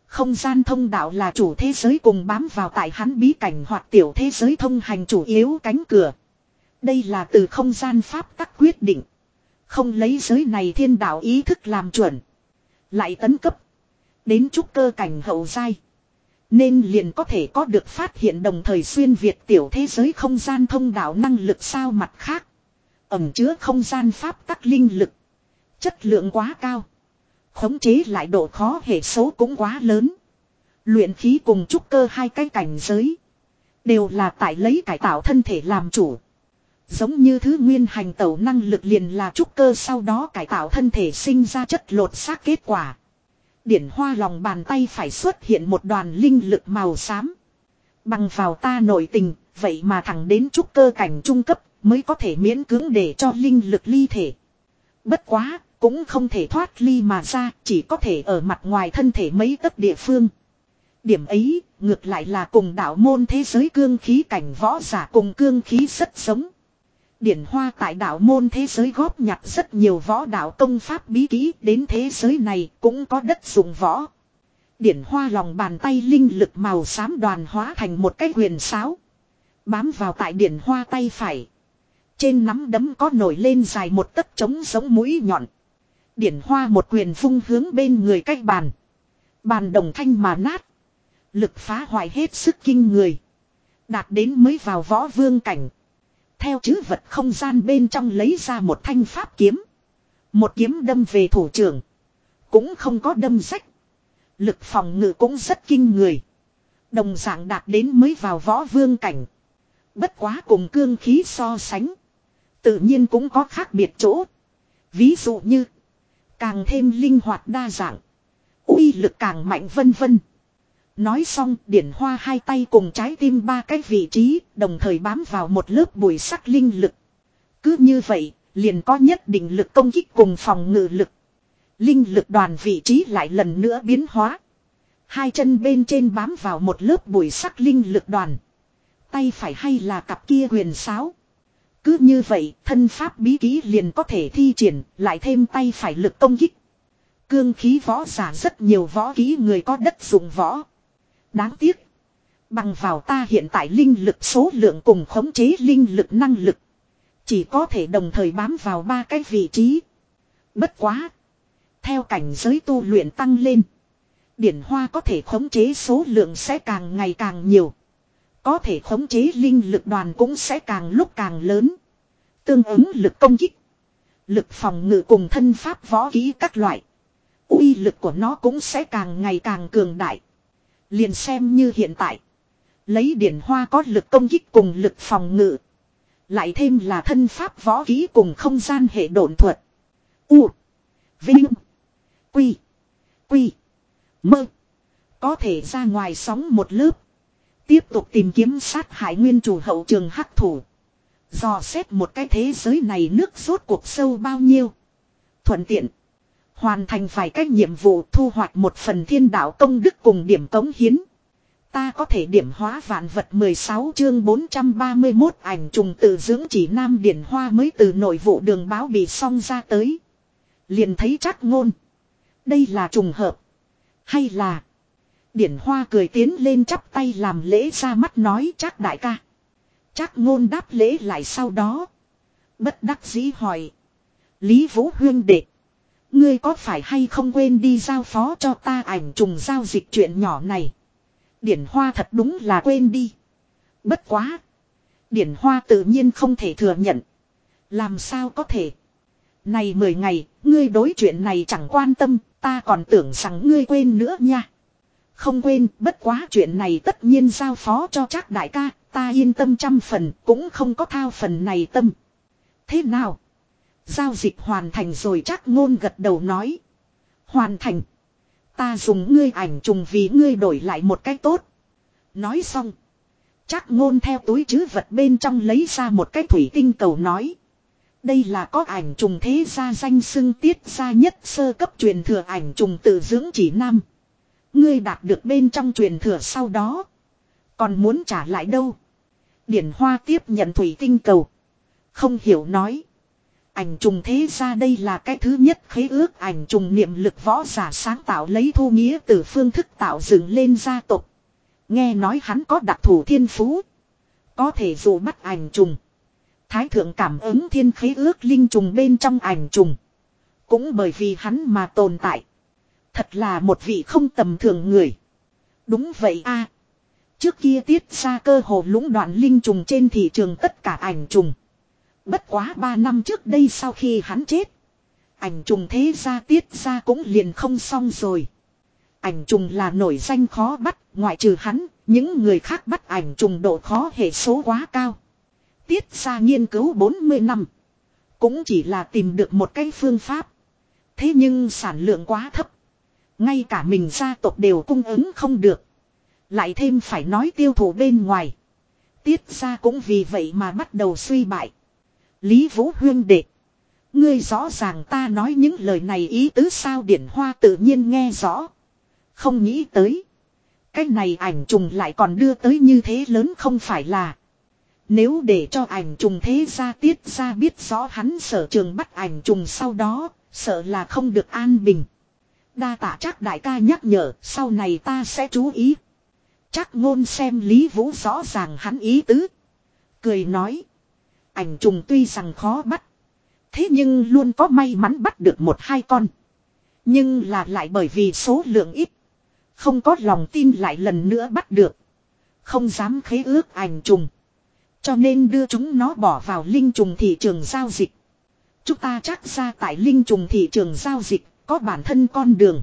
Không gian thông đạo là chủ thế giới cùng bám vào tại hắn bí cảnh hoặc tiểu thế giới thông hành chủ yếu cánh cửa. Đây là từ không gian pháp tắc quyết định. Không lấy giới này thiên đạo ý thức làm chuẩn. Lại tấn cấp. Đến trúc cơ cảnh hậu giai. Nên liền có thể có được phát hiện đồng thời xuyên Việt tiểu thế giới không gian thông đạo năng lực sao mặt khác. Ẩm chứa không gian pháp tắc linh lực. Chất lượng quá cao. Khống chế lại độ khó hệ số cũng quá lớn. Luyện khí cùng trúc cơ hai cái cảnh giới. Đều là tại lấy cải tạo thân thể làm chủ. Giống như thứ nguyên hành tẩu năng lực liền là trúc cơ sau đó cải tạo thân thể sinh ra chất lột xác kết quả. Điển hoa lòng bàn tay phải xuất hiện một đoàn linh lực màu xám. Bằng vào ta nội tình, vậy mà thẳng đến trúc cơ cảnh trung cấp mới có thể miễn cưỡng để cho linh lực ly thể. Bất quá, cũng không thể thoát ly mà ra, chỉ có thể ở mặt ngoài thân thể mấy tấc địa phương. Điểm ấy, ngược lại là cùng đạo môn thế giới cương khí cảnh võ giả cùng cương khí rất giống. Điển hoa tại đạo môn thế giới góp nhặt rất nhiều võ đạo công pháp bí kỹ, đến thế giới này cũng có đất dùng võ. Điển hoa lòng bàn tay linh lực màu xám đoàn hóa thành một cái huyền sáo. Bám vào tại điển hoa tay phải. Trên nắm đấm có nổi lên dài một tấc trống giống mũi nhọn. Điển hoa một quyền phung hướng bên người cách bàn. Bàn đồng thanh mà nát. Lực phá hoại hết sức kinh người. Đạt đến mới vào võ vương cảnh. Theo chữ vật không gian bên trong lấy ra một thanh pháp kiếm. Một kiếm đâm về thủ trưởng. Cũng không có đâm sách. Lực phòng ngự cũng rất kinh người. Đồng dạng đạt đến mới vào võ vương cảnh. Bất quá cùng cương khí so sánh. Tự nhiên cũng có khác biệt chỗ. Ví dụ như. Càng thêm linh hoạt đa dạng. uy lực càng mạnh vân vân. Nói xong, điển hoa hai tay cùng trái tim ba cái vị trí, đồng thời bám vào một lớp bụi sắc linh lực. Cứ như vậy, liền có nhất định lực công kích cùng phòng ngự lực. Linh lực đoàn vị trí lại lần nữa biến hóa. Hai chân bên trên bám vào một lớp bụi sắc linh lực đoàn. Tay phải hay là cặp kia huyền sáo. Cứ như vậy, thân pháp bí kỹ liền có thể thi triển, lại thêm tay phải lực công kích. Cương khí võ giả rất nhiều võ kỹ người có đất dùng võ. Đáng tiếc. Bằng vào ta hiện tại linh lực số lượng cùng khống chế linh lực năng lực. Chỉ có thể đồng thời bám vào ba cái vị trí. Bất quá. Theo cảnh giới tu luyện tăng lên. Điển hoa có thể khống chế số lượng sẽ càng ngày càng nhiều. Có thể khống chế linh lực đoàn cũng sẽ càng lúc càng lớn. Tương ứng lực công kích. Lực phòng ngự cùng thân pháp võ kỹ các loại. uy lực của nó cũng sẽ càng ngày càng cường đại. Liền xem như hiện tại. Lấy điển hoa có lực công kích cùng lực phòng ngự. Lại thêm là thân pháp võ kỹ cùng không gian hệ độn thuật. U. Vinh. Quy. Quy. Mơ. Có thể ra ngoài sóng một lớp. Tiếp tục tìm kiếm sát hại nguyên chủ hậu trường hắc thủ. Dò xét một cái thế giới này nước rốt cuộc sâu bao nhiêu. Thuận tiện. Hoàn thành vài cách nhiệm vụ thu hoạch một phần thiên đạo công đức cùng điểm cống hiến. Ta có thể điểm hóa vạn vật 16 chương 431 ảnh trùng tự dưỡng chỉ nam điển hoa mới từ nội vụ đường báo bị xong ra tới. Liền thấy chắc ngôn. Đây là trùng hợp. Hay là. Điển hoa cười tiến lên chắp tay làm lễ ra mắt nói chắc đại ca. Chắc ngôn đáp lễ lại sau đó. Bất đắc dĩ hỏi. Lý Vũ Huyên đệ. Ngươi có phải hay không quên đi giao phó cho ta ảnh trùng giao dịch chuyện nhỏ này. Điển hoa thật đúng là quên đi. Bất quá. Điển hoa tự nhiên không thể thừa nhận. Làm sao có thể. Này mười ngày, ngươi đối chuyện này chẳng quan tâm, ta còn tưởng rằng ngươi quên nữa nha. Không quên, bất quá chuyện này tất nhiên giao phó cho chắc đại ca, ta yên tâm trăm phần, cũng không có thao phần này tâm. Thế nào? Giao dịch hoàn thành rồi chắc ngôn gật đầu nói. Hoàn thành. Ta dùng ngươi ảnh trùng vì ngươi đổi lại một cái tốt. Nói xong. Chắc ngôn theo túi chứ vật bên trong lấy ra một cái thủy tinh cầu nói. Đây là có ảnh trùng thế gia danh xưng tiết gia nhất sơ cấp truyền thừa ảnh trùng tự dưỡng chỉ nam. Ngươi đạt được bên trong truyền thừa sau đó. Còn muốn trả lại đâu? Điển Hoa tiếp nhận thủy tinh cầu. Không hiểu nói. Ảnh trùng thế ra đây là cái thứ nhất khế ước ảnh trùng niệm lực võ giả sáng tạo lấy thu nghĩa từ phương thức tạo dựng lên gia tộc. Nghe nói hắn có đặc thù thiên phú. Có thể dụ bắt ảnh trùng. Thái thượng cảm ứng thiên khế ước linh trùng bên trong ảnh trùng. Cũng bởi vì hắn mà tồn tại. Thật là một vị không tầm thường người. Đúng vậy a Trước kia tiết ra cơ hồ lũng đoạn linh trùng trên thị trường tất cả ảnh trùng. Bất quá 3 năm trước đây sau khi hắn chết. Ảnh trùng thế ra tiết ra cũng liền không xong rồi. Ảnh trùng là nổi danh khó bắt, ngoại trừ hắn, những người khác bắt ảnh trùng độ khó hệ số quá cao. Tiết ra nghiên cứu 40 năm. Cũng chỉ là tìm được một cái phương pháp. Thế nhưng sản lượng quá thấp. Ngay cả mình gia tộc đều cung ứng không được. Lại thêm phải nói tiêu thụ bên ngoài. Tiết ra cũng vì vậy mà bắt đầu suy bại. Lý Vũ Huyên đệ. Ngươi rõ ràng ta nói những lời này ý tứ sao điển hoa tự nhiên nghe rõ. Không nghĩ tới. Cái này ảnh trùng lại còn đưa tới như thế lớn không phải là. Nếu để cho ảnh trùng thế ra tiết ra biết rõ hắn sở trường bắt ảnh trùng sau đó, sợ là không được an bình. Đa tạ chắc đại ca nhắc nhở, sau này ta sẽ chú ý. Chắc ngôn xem Lý Vũ rõ ràng hắn ý tứ. Cười nói. Ảnh trùng tuy rằng khó bắt. Thế nhưng luôn có may mắn bắt được một hai con. Nhưng là lại bởi vì số lượng ít. Không có lòng tin lại lần nữa bắt được. Không dám khế ước ảnh trùng. Cho nên đưa chúng nó bỏ vào linh trùng thị trường giao dịch. Chúng ta chắc ra tại linh trùng thị trường giao dịch có bản thân con đường.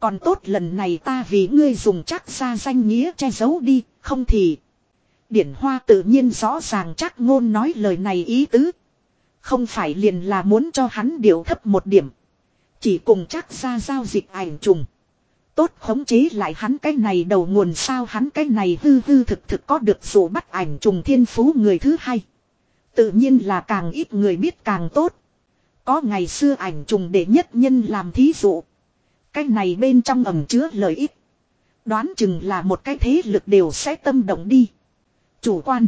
Còn tốt lần này ta vì ngươi dùng chắc ra danh nghĩa che giấu đi, không thì. Điển Hoa tự nhiên rõ ràng chắc ngôn nói lời này ý tứ. Không phải liền là muốn cho hắn điều thấp một điểm. Chỉ cùng chắc ra giao dịch ảnh trùng. Tốt khống chế lại hắn cái này đầu nguồn sao hắn cái này hư hư thực thực có được dù bắt ảnh trùng thiên phú người thứ hai. Tự nhiên là càng ít người biết càng tốt. Có ngày xưa ảnh trùng để nhất nhân làm thí dụ. Cái này bên trong ẩm chứa lợi ích. Đoán chừng là một cái thế lực đều sẽ tâm động đi. Chủ quan.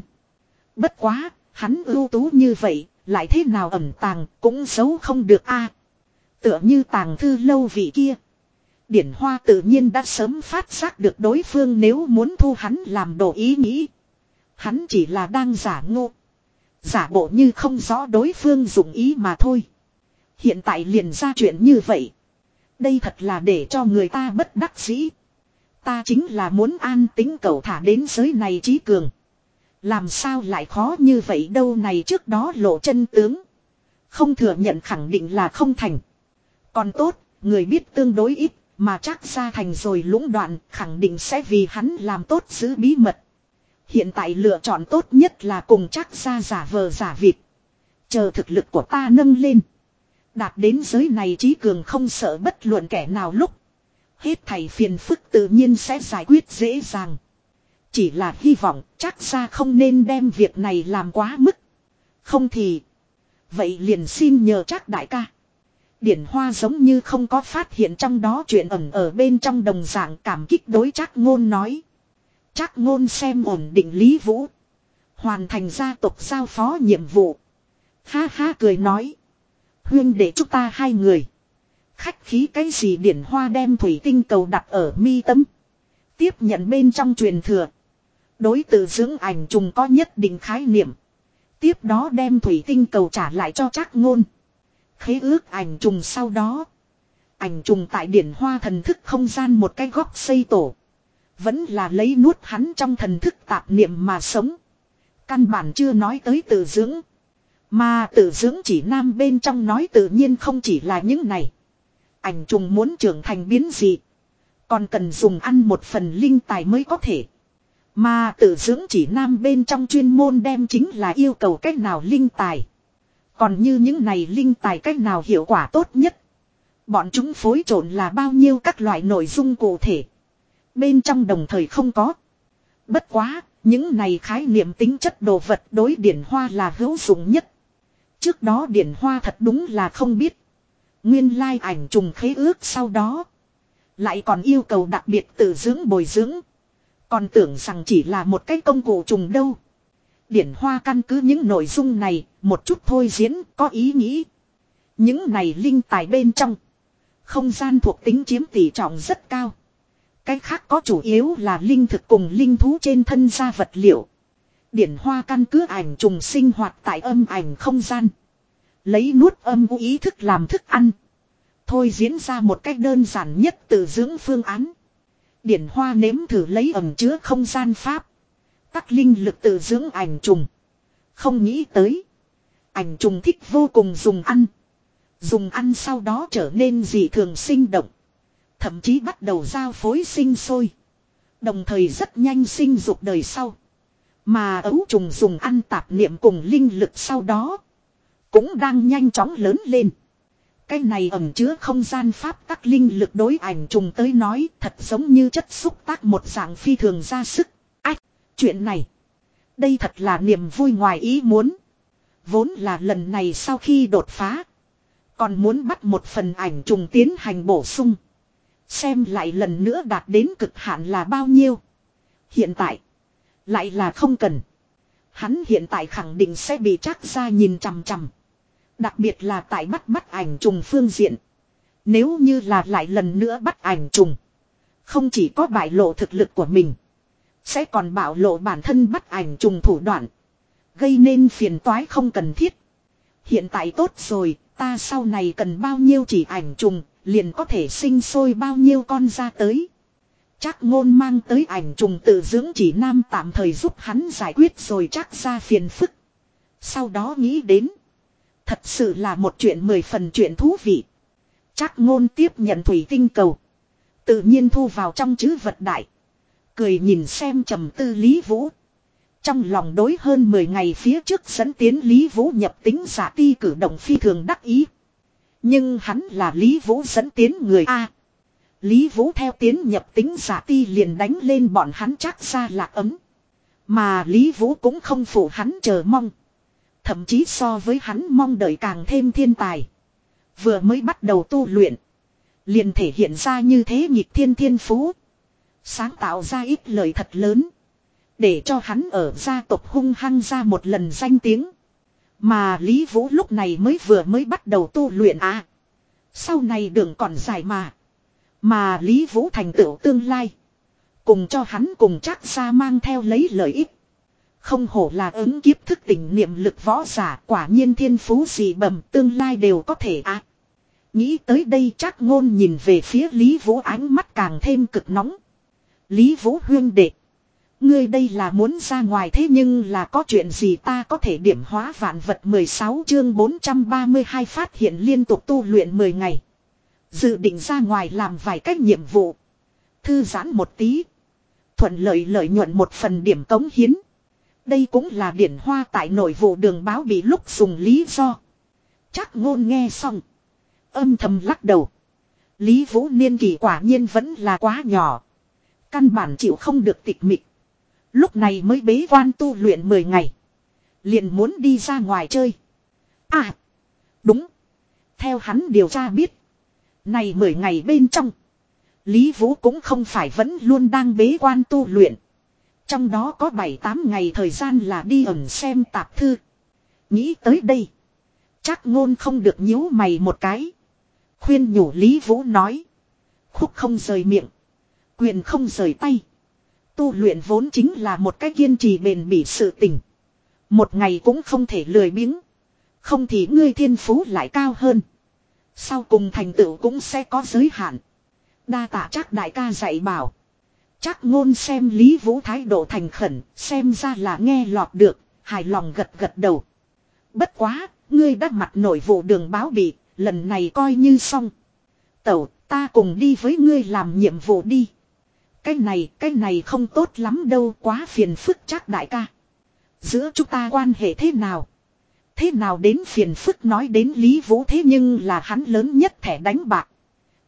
Bất quá, hắn ưu tú như vậy, lại thế nào ẩn tàng cũng xấu không được a. tựa như tàng thư lâu vị kia. Điển Hoa tự nhiên đã sớm phát giác được đối phương nếu muốn thu hắn làm đồ ý nghĩ. Hắn chỉ là đang giả ngô. Giả bộ như không rõ đối phương dụng ý mà thôi. Hiện tại liền ra chuyện như vậy. Đây thật là để cho người ta bất đắc dĩ. Ta chính là muốn an tính cầu thả đến giới này trí cường. Làm sao lại khó như vậy đâu này trước đó lộ chân tướng. Không thừa nhận khẳng định là không thành. Còn tốt, người biết tương đối ít, mà chắc ra thành rồi lũng đoạn, khẳng định sẽ vì hắn làm tốt giữ bí mật. Hiện tại lựa chọn tốt nhất là cùng chắc ra giả vờ giả vịt. Chờ thực lực của ta nâng lên. Đạt đến giới này trí cường không sợ bất luận kẻ nào lúc. Hết thầy phiền phức tự nhiên sẽ giải quyết dễ dàng. Chỉ là hy vọng chắc ra không nên đem việc này làm quá mức. Không thì. Vậy liền xin nhờ chắc đại ca. Điển hoa giống như không có phát hiện trong đó chuyện ẩn ở bên trong đồng dạng cảm kích đối chắc ngôn nói. Chắc ngôn xem ổn định Lý Vũ. Hoàn thành gia tộc giao phó nhiệm vụ. Ha ha cười nói. Huyên để chúng ta hai người. Khách khí cái gì điển hoa đem thủy tinh cầu đặt ở mi tâm. Tiếp nhận bên trong truyền thừa. Đối tự dưỡng ảnh trùng có nhất định khái niệm. Tiếp đó đem thủy tinh cầu trả lại cho chắc ngôn. Khế ước ảnh trùng sau đó. Ảnh trùng tại điển hoa thần thức không gian một cái góc xây tổ. Vẫn là lấy nuốt hắn trong thần thức tạp niệm mà sống. Căn bản chưa nói tới tự dưỡng. Mà tự dưỡng chỉ nam bên trong nói tự nhiên không chỉ là những này. Ảnh trùng muốn trưởng thành biến dị. Còn cần dùng ăn một phần linh tài mới có thể. Mà tự dưỡng chỉ nam bên trong chuyên môn đem chính là yêu cầu cách nào linh tài. Còn như những này linh tài cách nào hiệu quả tốt nhất. Bọn chúng phối trộn là bao nhiêu các loại nội dung cụ thể. Bên trong đồng thời không có. Bất quá, những này khái niệm tính chất đồ vật đối điển hoa là hữu dụng nhất. Trước đó điển hoa thật đúng là không biết. Nguyên lai ảnh trùng khế ước sau đó. Lại còn yêu cầu đặc biệt tự dưỡng bồi dưỡng. Còn tưởng rằng chỉ là một cái công cụ trùng đâu. Điển hoa căn cứ những nội dung này, một chút thôi diễn, có ý nghĩ. Những này linh tài bên trong. Không gian thuộc tính chiếm tỷ trọng rất cao. Cái khác có chủ yếu là linh thực cùng linh thú trên thân gia vật liệu. Điển hoa căn cứ ảnh trùng sinh hoạt tại âm ảnh không gian. Lấy nuốt âm ý thức làm thức ăn. Thôi diễn ra một cách đơn giản nhất từ dưỡng phương án. Điển hoa nếm thử lấy ẩm chứa không gian pháp. Các linh lực tự dưỡng ảnh trùng. Không nghĩ tới. Ảnh trùng thích vô cùng dùng ăn. Dùng ăn sau đó trở nên dị thường sinh động. Thậm chí bắt đầu giao phối sinh sôi. Đồng thời rất nhanh sinh dục đời sau. Mà ấu trùng dùng ăn tạp niệm cùng linh lực sau đó. Cũng đang nhanh chóng lớn lên. Cái này ẩm chứa không gian pháp tắc linh lực đối ảnh trùng tới nói thật giống như chất xúc tác một dạng phi thường ra sức. Ách, chuyện này. Đây thật là niềm vui ngoài ý muốn. Vốn là lần này sau khi đột phá. Còn muốn bắt một phần ảnh trùng tiến hành bổ sung. Xem lại lần nữa đạt đến cực hạn là bao nhiêu. Hiện tại. Lại là không cần. Hắn hiện tại khẳng định sẽ bị chắc ra nhìn chằm chằm. Đặc biệt là tại bắt bắt ảnh trùng phương diện. Nếu như là lại lần nữa bắt ảnh trùng. Không chỉ có bại lộ thực lực của mình. Sẽ còn bạo lộ bản thân bắt ảnh trùng thủ đoạn. Gây nên phiền toái không cần thiết. Hiện tại tốt rồi, ta sau này cần bao nhiêu chỉ ảnh trùng, liền có thể sinh sôi bao nhiêu con ra tới. Chắc ngôn mang tới ảnh trùng tự dưỡng chỉ nam tạm thời giúp hắn giải quyết rồi chắc ra phiền phức. Sau đó nghĩ đến. Thật sự là một chuyện mười phần chuyện thú vị. Chắc ngôn tiếp nhận thủy tinh cầu. Tự nhiên thu vào trong chữ vật đại. Cười nhìn xem trầm tư Lý Vũ. Trong lòng đối hơn 10 ngày phía trước dẫn tiến Lý Vũ nhập tính giả ti cử động phi thường đắc ý. Nhưng hắn là Lý Vũ dẫn tiến người A. Lý Vũ theo tiến nhập tính giả ti liền đánh lên bọn hắn chắc ra lạc ấm. Mà Lý Vũ cũng không phụ hắn chờ mong. Thậm chí so với hắn mong đợi càng thêm thiên tài. Vừa mới bắt đầu tu luyện. Liền thể hiện ra như thế nhịp thiên thiên phú. Sáng tạo ra ít lời thật lớn. Để cho hắn ở gia tộc hung hăng ra một lần danh tiếng. Mà Lý Vũ lúc này mới vừa mới bắt đầu tu luyện à. Sau này đường còn dài mà. Mà Lý Vũ thành tựu tương lai. Cùng cho hắn cùng chắc ra mang theo lấy lợi ích. Không hổ là ứng kiếp thức tỉnh niệm lực võ giả, quả nhiên thiên phú gì bẩm, tương lai đều có thể à. Nghĩ tới đây chắc ngôn nhìn về phía Lý Vũ ánh mắt càng thêm cực nóng. Lý Vũ huyên đệ. Ngươi đây là muốn ra ngoài thế nhưng là có chuyện gì ta có thể điểm hóa vạn vật 16 chương 432 phát hiện liên tục tu luyện 10 ngày. Dự định ra ngoài làm vài cách nhiệm vụ. Thư giãn một tí. Thuận lợi lợi nhuận một phần điểm cống hiến. Đây cũng là điển hoa tại nội vụ đường báo bị lúc dùng lý do. Chắc ngôn nghe xong. Âm thầm lắc đầu. Lý Vũ Niên kỳ quả nhiên vẫn là quá nhỏ. Căn bản chịu không được tịch mịch. Lúc này mới bế quan tu luyện 10 ngày. Liền muốn đi ra ngoài chơi. À. Đúng. Theo hắn điều tra biết. Này 10 ngày bên trong. Lý Vũ cũng không phải vẫn luôn đang bế quan tu luyện. Trong đó có 7-8 ngày thời gian là đi ẩn xem tạp thư. Nghĩ tới đây. Chắc ngôn không được nhíu mày một cái. Khuyên nhủ Lý Vũ nói. Khúc không rời miệng. Quyền không rời tay. Tu luyện vốn chính là một cái kiên trì bền bỉ sự tình. Một ngày cũng không thể lười biếng. Không thì ngươi thiên phú lại cao hơn. Sau cùng thành tựu cũng sẽ có giới hạn. Đa tạ chắc đại ca dạy bảo. Chắc ngôn xem Lý Vũ thái độ thành khẩn, xem ra là nghe lọt được, hài lòng gật gật đầu. Bất quá, ngươi đã mặt nổi vụ đường báo bị, lần này coi như xong. Tẩu, ta cùng đi với ngươi làm nhiệm vụ đi. Cái này, cái này không tốt lắm đâu, quá phiền phức chắc đại ca. Giữa chúng ta quan hệ thế nào? Thế nào đến phiền phức nói đến Lý Vũ thế nhưng là hắn lớn nhất thẻ đánh bạc.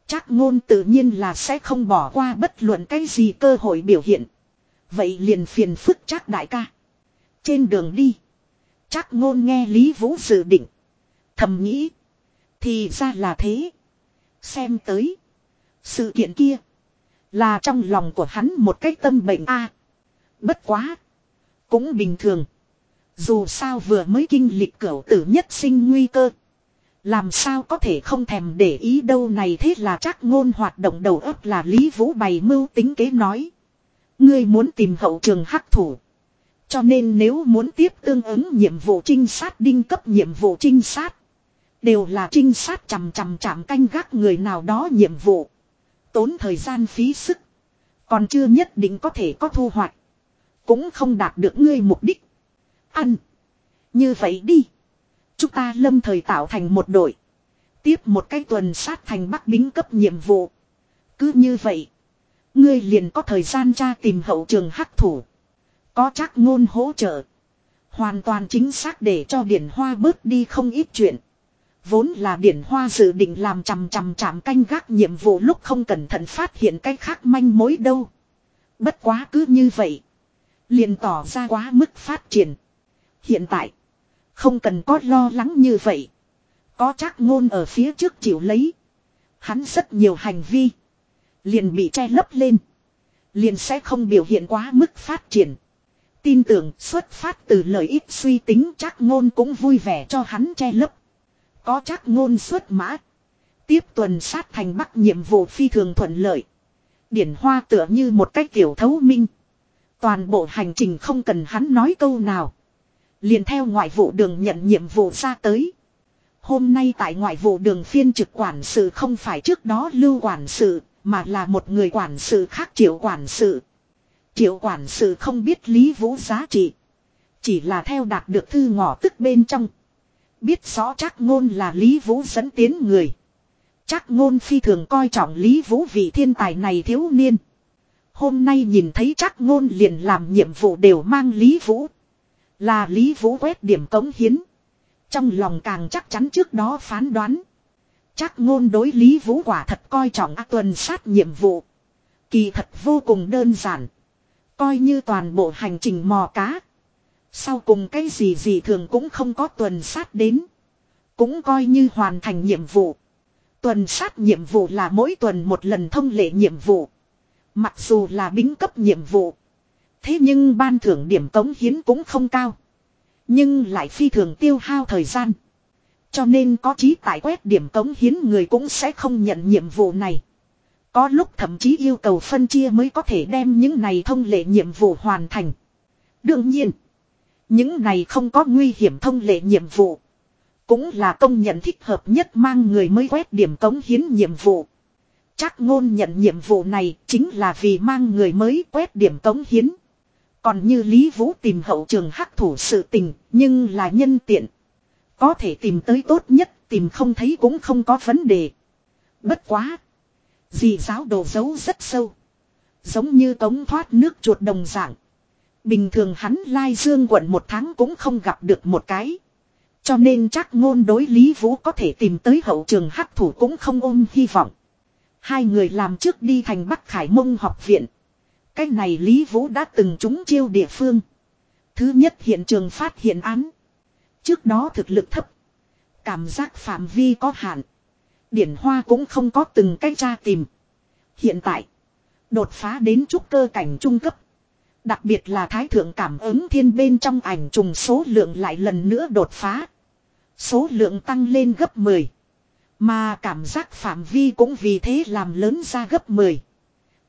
Chắc ngôn tự nhiên là sẽ không bỏ qua bất luận cái gì cơ hội biểu hiện. Vậy liền phiền phức chắc đại ca. Trên đường đi. Chắc ngôn nghe Lý Vũ dự định. Thầm nghĩ. Thì ra là thế. Xem tới. Sự kiện kia. Là trong lòng của hắn một cái tâm bệnh a Bất quá. Cũng bình thường. Dù sao vừa mới kinh lịch cửu tử nhất sinh nguy cơ. Làm sao có thể không thèm để ý đâu này thế là chắc ngôn hoạt động đầu óc là Lý Vũ bày mưu tính kế nói. Ngươi muốn tìm hậu trường hắc thủ. Cho nên nếu muốn tiếp tương ứng nhiệm vụ trinh sát, đinh cấp nhiệm vụ trinh sát. Đều là trinh sát chằm chằm chạm canh gác người nào đó nhiệm vụ. Tốn thời gian phí sức. Còn chưa nhất định có thể có thu hoạch. Cũng không đạt được ngươi mục đích. Ăn. Như vậy đi. Chúng ta lâm thời tạo thành một đội. Tiếp một cái tuần sát thành bắc bính cấp nhiệm vụ. Cứ như vậy. Ngươi liền có thời gian tra tìm hậu trường hắc thủ. Có chắc ngôn hỗ trợ. Hoàn toàn chính xác để cho điển hoa bớt đi không ít chuyện. Vốn là điển hoa dự định làm chằm chằm chạm canh gác nhiệm vụ lúc không cẩn thận phát hiện cái khác manh mối đâu. Bất quá cứ như vậy. Liền tỏ ra quá mức phát triển. Hiện tại. Không cần có lo lắng như vậy. Có chắc ngôn ở phía trước chịu lấy. Hắn rất nhiều hành vi. Liền bị che lấp lên. Liền sẽ không biểu hiện quá mức phát triển. Tin tưởng xuất phát từ lợi ích suy tính chắc ngôn cũng vui vẻ cho hắn che lấp. Có chắc ngôn xuất mã. Tiếp tuần sát thành bắc nhiệm vụ phi thường thuận lợi. Điển hoa tựa như một cách kiểu thấu minh. Toàn bộ hành trình không cần hắn nói câu nào. Liền theo ngoại vụ đường nhận nhiệm vụ ra tới. Hôm nay tại ngoại vụ đường phiên trực quản sự không phải trước đó lưu quản sự, mà là một người quản sự khác triệu quản sự. Triệu quản sự không biết lý vũ giá trị. Chỉ là theo đạt được thư ngỏ tức bên trong. Biết rõ chắc ngôn là Lý Vũ dẫn tiến người. Chắc ngôn phi thường coi trọng Lý Vũ vị thiên tài này thiếu niên. Hôm nay nhìn thấy chắc ngôn liền làm nhiệm vụ đều mang Lý Vũ. Là Lý Vũ quét điểm cống hiến. Trong lòng càng chắc chắn trước đó phán đoán. Chắc ngôn đối Lý Vũ quả thật coi trọng ác tuần sát nhiệm vụ. Kỳ thật vô cùng đơn giản. Coi như toàn bộ hành trình mò cá. Sau cùng cái gì gì thường cũng không có tuần sát đến. Cũng coi như hoàn thành nhiệm vụ. Tuần sát nhiệm vụ là mỗi tuần một lần thông lệ nhiệm vụ. Mặc dù là bính cấp nhiệm vụ. Thế nhưng ban thưởng điểm cống hiến cũng không cao. Nhưng lại phi thường tiêu hao thời gian. Cho nên có chí tại quét điểm cống hiến người cũng sẽ không nhận nhiệm vụ này. Có lúc thậm chí yêu cầu phân chia mới có thể đem những này thông lệ nhiệm vụ hoàn thành. Đương nhiên, những này không có nguy hiểm thông lệ nhiệm vụ. Cũng là công nhận thích hợp nhất mang người mới quét điểm cống hiến nhiệm vụ. Chắc ngôn nhận nhiệm vụ này chính là vì mang người mới quét điểm cống hiến. Còn như Lý Vũ tìm hậu trường hắc thủ sự tình, nhưng là nhân tiện. Có thể tìm tới tốt nhất, tìm không thấy cũng không có vấn đề. Bất quá. Dì giáo đồ giấu rất sâu. Giống như cống thoát nước chuột đồng dạng. Bình thường hắn lai dương quận một tháng cũng không gặp được một cái. Cho nên chắc ngôn đối Lý Vũ có thể tìm tới hậu trường hắc thủ cũng không ôm hy vọng. Hai người làm trước đi thành Bắc Khải Mông học viện. Cái này Lý Vũ đã từng trúng chiêu địa phương. Thứ nhất hiện trường phát hiện án. Trước đó thực lực thấp. Cảm giác phạm vi có hạn. Điển hoa cũng không có từng cách tra tìm. Hiện tại. Đột phá đến trúc cơ cảnh trung cấp. Đặc biệt là thái thượng cảm ứng thiên bên trong ảnh trùng số lượng lại lần nữa đột phá. Số lượng tăng lên gấp 10. Mà cảm giác phạm vi cũng vì thế làm lớn ra gấp 10.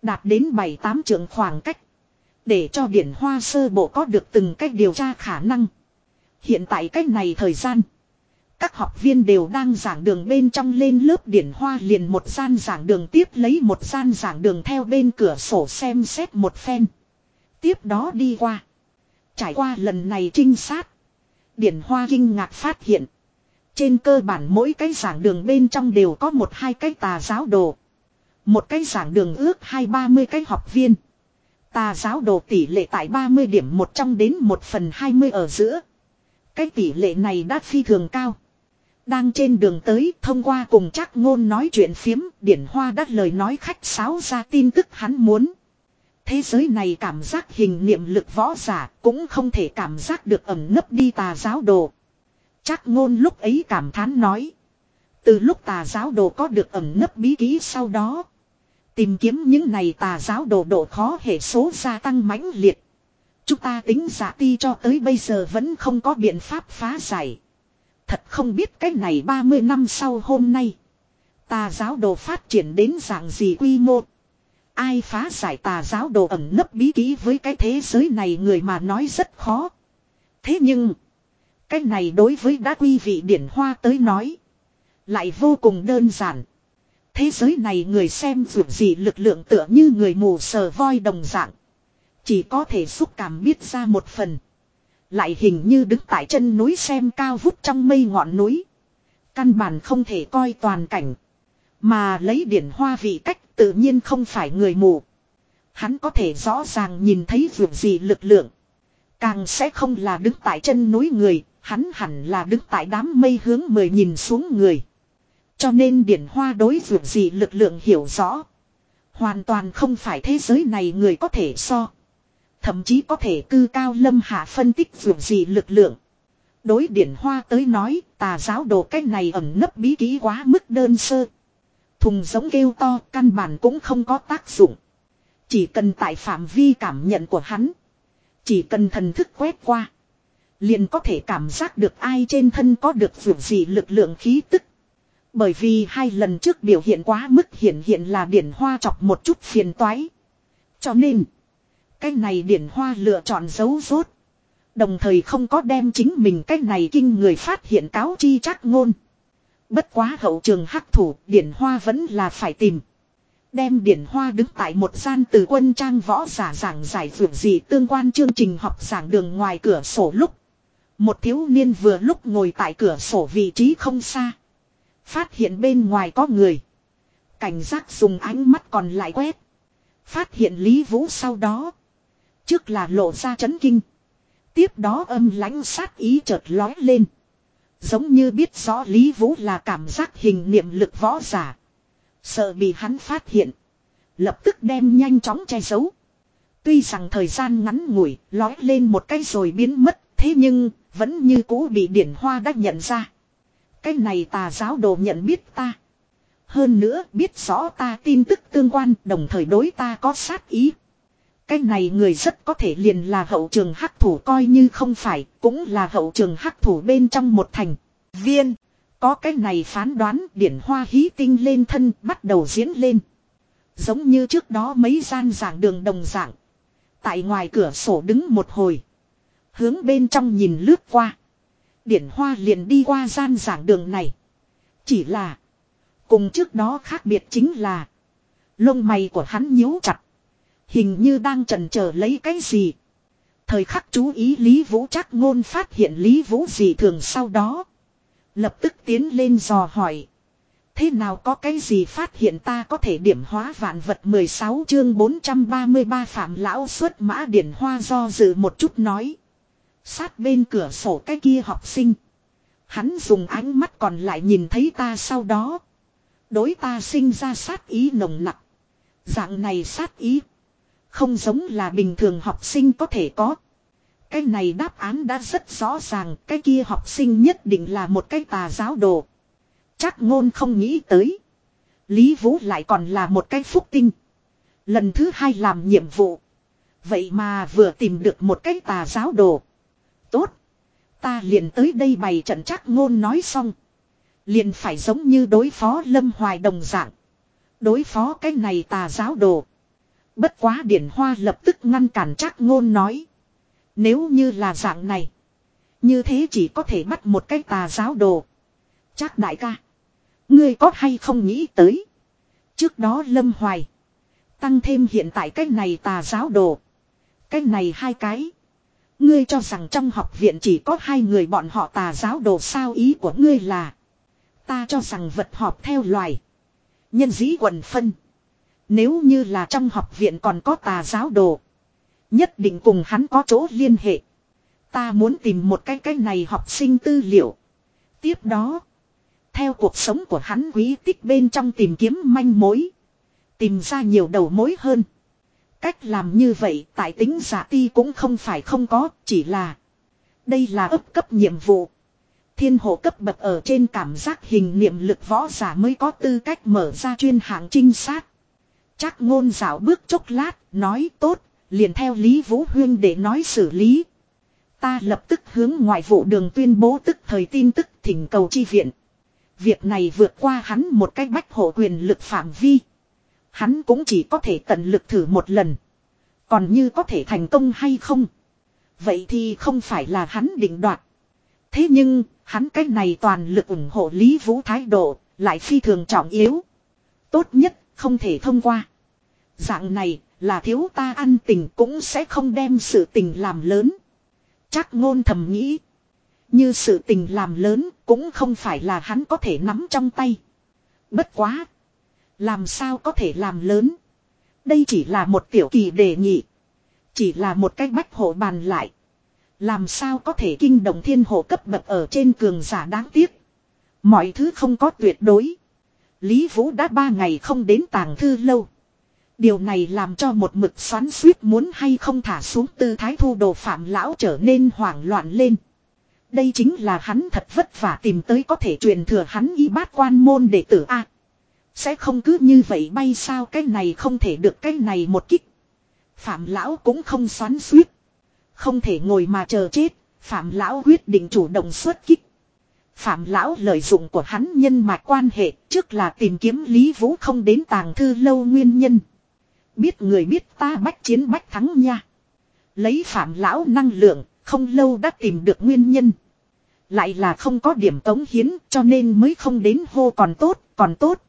Đạt đến 7-8 trường khoảng cách. Để cho điển hoa sơ bộ có được từng cách điều tra khả năng. Hiện tại cách này thời gian. Các học viên đều đang giảng đường bên trong lên lớp điển hoa liền một gian giảng đường tiếp lấy một gian giảng đường theo bên cửa sổ xem xét một phen. Tiếp đó đi qua. Trải qua lần này trinh sát. Điển hoa kinh ngạc phát hiện. Trên cơ bản mỗi cái giảng đường bên trong đều có một hai cái tà giáo đồ. Một cái giảng đường ước hai ba mươi cái học viên. Tà giáo đồ tỷ lệ tại 30 điểm một trong đến một phần 20 ở giữa. Cái tỷ lệ này đã phi thường cao. Đang trên đường tới thông qua cùng chắc ngôn nói chuyện phiếm, điển hoa đắt lời nói khách sáo ra tin tức hắn muốn. Thế giới này cảm giác hình niệm lực võ giả cũng không thể cảm giác được ẩm nấp đi tà giáo đồ. Chắc ngôn lúc ấy cảm thán nói. Từ lúc tà giáo đồ có được ẩm nấp bí ký sau đó. Tìm kiếm những này tà giáo đồ độ khó hệ số gia tăng mãnh liệt. Chúng ta tính giả ti cho tới bây giờ vẫn không có biện pháp phá giải. Thật không biết cách này 30 năm sau hôm nay. Tà giáo đồ phát triển đến dạng gì quy mô. Ai phá giải tà giáo đồ ẩn nấp bí ký với cái thế giới này người mà nói rất khó. Thế nhưng. Cái này đối với đã quy vị điển hoa tới nói. Lại vô cùng đơn giản. Thế giới này người xem dù gì lực lượng tựa như người mù sờ voi đồng dạng. Chỉ có thể xúc cảm biết ra một phần. Lại hình như đứng tại chân núi xem cao vút trong mây ngọn núi. Căn bản không thể coi toàn cảnh. Mà lấy điển hoa vị cách tự nhiên không phải người mù. Hắn có thể rõ ràng nhìn thấy dù gì lực lượng. Càng sẽ không là đứng tại chân núi người, hắn hẳn là đứng tại đám mây hướng mời nhìn xuống người. Cho nên điển hoa đối vượt gì lực lượng hiểu rõ. Hoàn toàn không phải thế giới này người có thể so. Thậm chí có thể cư cao lâm hạ phân tích vượt gì lực lượng. Đối điển hoa tới nói, tà giáo đồ cách này ẩn nấp bí ký quá mức đơn sơ. Thùng giống kêu to căn bản cũng không có tác dụng. Chỉ cần tại phạm vi cảm nhận của hắn. Chỉ cần thần thức quét qua. Liền có thể cảm giác được ai trên thân có được vượt gì lực lượng khí tức. Bởi vì hai lần trước biểu hiện quá mức hiển hiện là điển hoa chọc một chút phiền toái. Cho nên. Cái này điển hoa lựa chọn giấu rốt. Đồng thời không có đem chính mình cái này kinh người phát hiện cáo chi chắc ngôn. Bất quá hậu trường hắc thủ, điển hoa vẫn là phải tìm. Đem điển hoa đứng tại một gian từ quân trang võ giả giảng giải vượt gì tương quan chương trình học giảng đường ngoài cửa sổ lúc. Một thiếu niên vừa lúc ngồi tại cửa sổ vị trí không xa. Phát hiện bên ngoài có người. Cảnh giác dùng ánh mắt còn lại quét. Phát hiện Lý Vũ sau đó. Trước là lộ ra chấn kinh. Tiếp đó âm lãnh sát ý chợt lói lên. Giống như biết rõ Lý Vũ là cảm giác hình niệm lực võ giả. Sợ bị hắn phát hiện. Lập tức đem nhanh chóng che giấu. Tuy rằng thời gian ngắn ngủi, lói lên một cái rồi biến mất, thế nhưng, vẫn như cũ bị điển hoa đã nhận ra. Cái này tà giáo đồ nhận biết ta. Hơn nữa biết rõ ta tin tức tương quan đồng thời đối ta có sát ý. Cái này người rất có thể liền là hậu trường hắc thủ coi như không phải, cũng là hậu trường hắc thủ bên trong một thành. Viên, có cái này phán đoán điển hoa hí tinh lên thân bắt đầu diễn lên. Giống như trước đó mấy gian giảng đường đồng dạng. Tại ngoài cửa sổ đứng một hồi. Hướng bên trong nhìn lướt qua. Điển hoa liền đi qua gian giảng đường này. Chỉ là. Cùng trước đó khác biệt chính là. Lông mày của hắn nhíu chặt. Hình như đang trần chờ lấy cái gì. Thời khắc chú ý Lý Vũ chắc ngôn phát hiện Lý Vũ gì thường sau đó. Lập tức tiến lên dò hỏi. Thế nào có cái gì phát hiện ta có thể điểm hóa vạn vật 16 chương 433 phạm lão xuất mã điển hoa do dự một chút nói. Sát bên cửa sổ cái kia học sinh. Hắn dùng ánh mắt còn lại nhìn thấy ta sau đó. Đối ta sinh ra sát ý nồng nặc. Dạng này sát ý. Không giống là bình thường học sinh có thể có. Cái này đáp án đã rất rõ ràng. Cái kia học sinh nhất định là một cái tà giáo đồ. Chắc ngôn không nghĩ tới. Lý Vũ lại còn là một cái phúc tinh. Lần thứ hai làm nhiệm vụ. Vậy mà vừa tìm được một cái tà giáo đồ. Tốt. Ta liền tới đây bày trận chắc ngôn nói xong. Liền phải giống như đối phó Lâm Hoài đồng dạng. Đối phó cái này tà giáo đồ. Bất quá điển hoa lập tức ngăn cản chắc ngôn nói. Nếu như là dạng này. Như thế chỉ có thể bắt một cái tà giáo đồ. Chắc đại ca. Ngươi có hay không nghĩ tới. Trước đó Lâm Hoài. Tăng thêm hiện tại cái này tà giáo đồ. Cái này hai cái. Ngươi cho rằng trong học viện chỉ có hai người bọn họ tà giáo đồ sao ý của ngươi là. Ta cho rằng vật họp theo loài. Nhân dĩ quần phân. Nếu như là trong học viện còn có tà giáo đồ. Nhất định cùng hắn có chỗ liên hệ. Ta muốn tìm một cái cái này học sinh tư liệu. Tiếp đó. Theo cuộc sống của hắn quý tích bên trong tìm kiếm manh mối. Tìm ra nhiều đầu mối hơn. Cách làm như vậy tại tính giả ti cũng không phải không có, chỉ là. Đây là ấp cấp nhiệm vụ. Thiên hộ cấp bậc ở trên cảm giác hình niệm lực võ giả mới có tư cách mở ra chuyên hạng trinh sát. Chắc ngôn dạo bước chốc lát, nói tốt, liền theo Lý Vũ Huyên để nói xử lý. Ta lập tức hướng ngoại vụ đường tuyên bố tức thời tin tức thỉnh cầu chi viện. Việc này vượt qua hắn một cách bách hộ quyền lực phạm vi. Hắn cũng chỉ có thể tận lực thử một lần. Còn như có thể thành công hay không. Vậy thì không phải là hắn định đoạt. Thế nhưng, hắn cách này toàn lực ủng hộ Lý Vũ thái độ, lại phi thường trọng yếu. Tốt nhất, không thể thông qua. Dạng này, là thiếu ta ăn tình cũng sẽ không đem sự tình làm lớn. Chắc ngôn thầm nghĩ. Như sự tình làm lớn cũng không phải là hắn có thể nắm trong tay. Bất quá. Làm sao có thể làm lớn. Đây chỉ là một tiểu kỳ đề nghị. Chỉ là một cách bách hộ bàn lại. Làm sao có thể kinh động thiên hộ cấp bậc ở trên cường giả đáng tiếc. Mọi thứ không có tuyệt đối. Lý Vũ đã ba ngày không đến tàng thư lâu. Điều này làm cho một mực xoắn suýt muốn hay không thả xuống tư thái thu đồ phạm lão trở nên hoảng loạn lên. Đây chính là hắn thật vất vả tìm tới có thể truyền thừa hắn y bát quan môn đệ tử A. Sẽ không cứ như vậy bay sao cái này không thể được cái này một kích. Phạm lão cũng không xoắn suýt. Không thể ngồi mà chờ chết, Phạm lão quyết định chủ động xuất kích. Phạm lão lợi dụng của hắn nhân mạch quan hệ trước là tìm kiếm Lý Vũ không đến tàng thư lâu nguyên nhân. Biết người biết ta bách chiến bách thắng nha. Lấy phạm lão năng lượng, không lâu đã tìm được nguyên nhân. Lại là không có điểm tống hiến cho nên mới không đến hô còn tốt, còn tốt.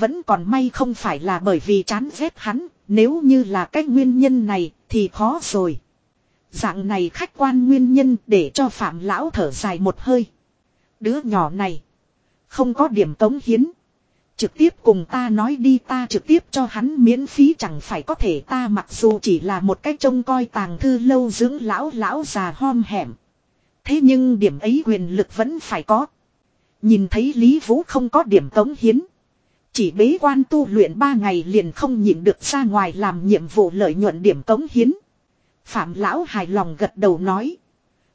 Vẫn còn may không phải là bởi vì chán ghét hắn, nếu như là cái nguyên nhân này thì khó rồi. Dạng này khách quan nguyên nhân để cho phạm lão thở dài một hơi. Đứa nhỏ này, không có điểm tống hiến. Trực tiếp cùng ta nói đi ta trực tiếp cho hắn miễn phí chẳng phải có thể ta mặc dù chỉ là một cách trông coi tàng thư lâu dưỡng lão lão già hom hẻm. Thế nhưng điểm ấy quyền lực vẫn phải có. Nhìn thấy Lý Vũ không có điểm tống hiến. Chỉ bế quan tu luyện ba ngày liền không nhịn được ra ngoài làm nhiệm vụ lợi nhuận điểm cống hiến. Phạm lão hài lòng gật đầu nói.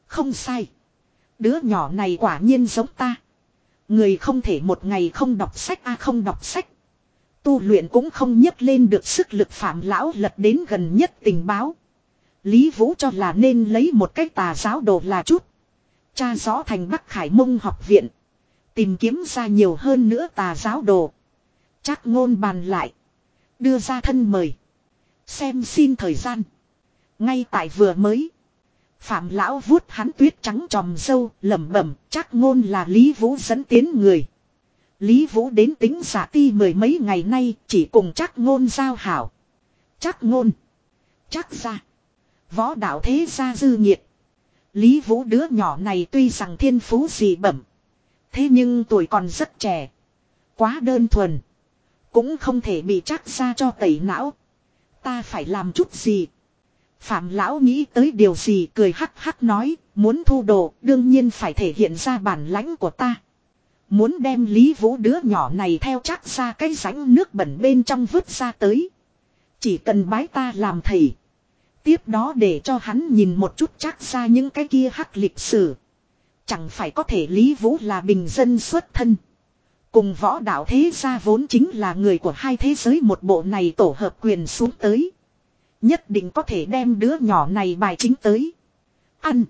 Không sai. Đứa nhỏ này quả nhiên giống ta. Người không thể một ngày không đọc sách, a, không đọc sách. Tu luyện cũng không nhấc lên được sức lực phạm lão lật đến gần nhất tình báo. Lý Vũ cho là nên lấy một cách tà giáo đồ là chút. Cha rõ thành Bắc Khải Mông học viện. Tìm kiếm ra nhiều hơn nữa tà giáo đồ. Chắc ngôn bàn lại. Đưa ra thân mời. Xem xin thời gian. Ngay tại vừa mới. Phạm lão vuốt hắn tuyết trắng tròm sâu, lẩm bẩm, chắc ngôn là Lý Vũ dẫn tiến người. Lý Vũ đến tính giả ti mười mấy ngày nay, chỉ cùng chắc ngôn giao hảo. Chắc ngôn. Chắc ra. Võ đạo thế gia dư nhiệt. Lý Vũ đứa nhỏ này tuy rằng thiên phú gì bẩm. Thế nhưng tuổi còn rất trẻ. Quá đơn thuần. Cũng không thể bị chắc ra cho tẩy não. Ta phải làm chút gì. Phạm lão nghĩ tới điều gì cười hắc hắc nói. Muốn thu đồ, đương nhiên phải thể hiện ra bản lãnh của ta. Muốn đem Lý Vũ đứa nhỏ này theo chắc ra cái rãnh nước bẩn bên trong vứt ra tới. Chỉ cần bái ta làm thầy. Tiếp đó để cho hắn nhìn một chút chắc ra những cái kia hắc lịch sử. Chẳng phải có thể Lý Vũ là bình dân xuất thân. Cùng võ đạo thế gia vốn chính là người của hai thế giới một bộ này tổ hợp quyền xuống tới. Nhất định có thể đem đứa nhỏ này bài chính tới. Ăn.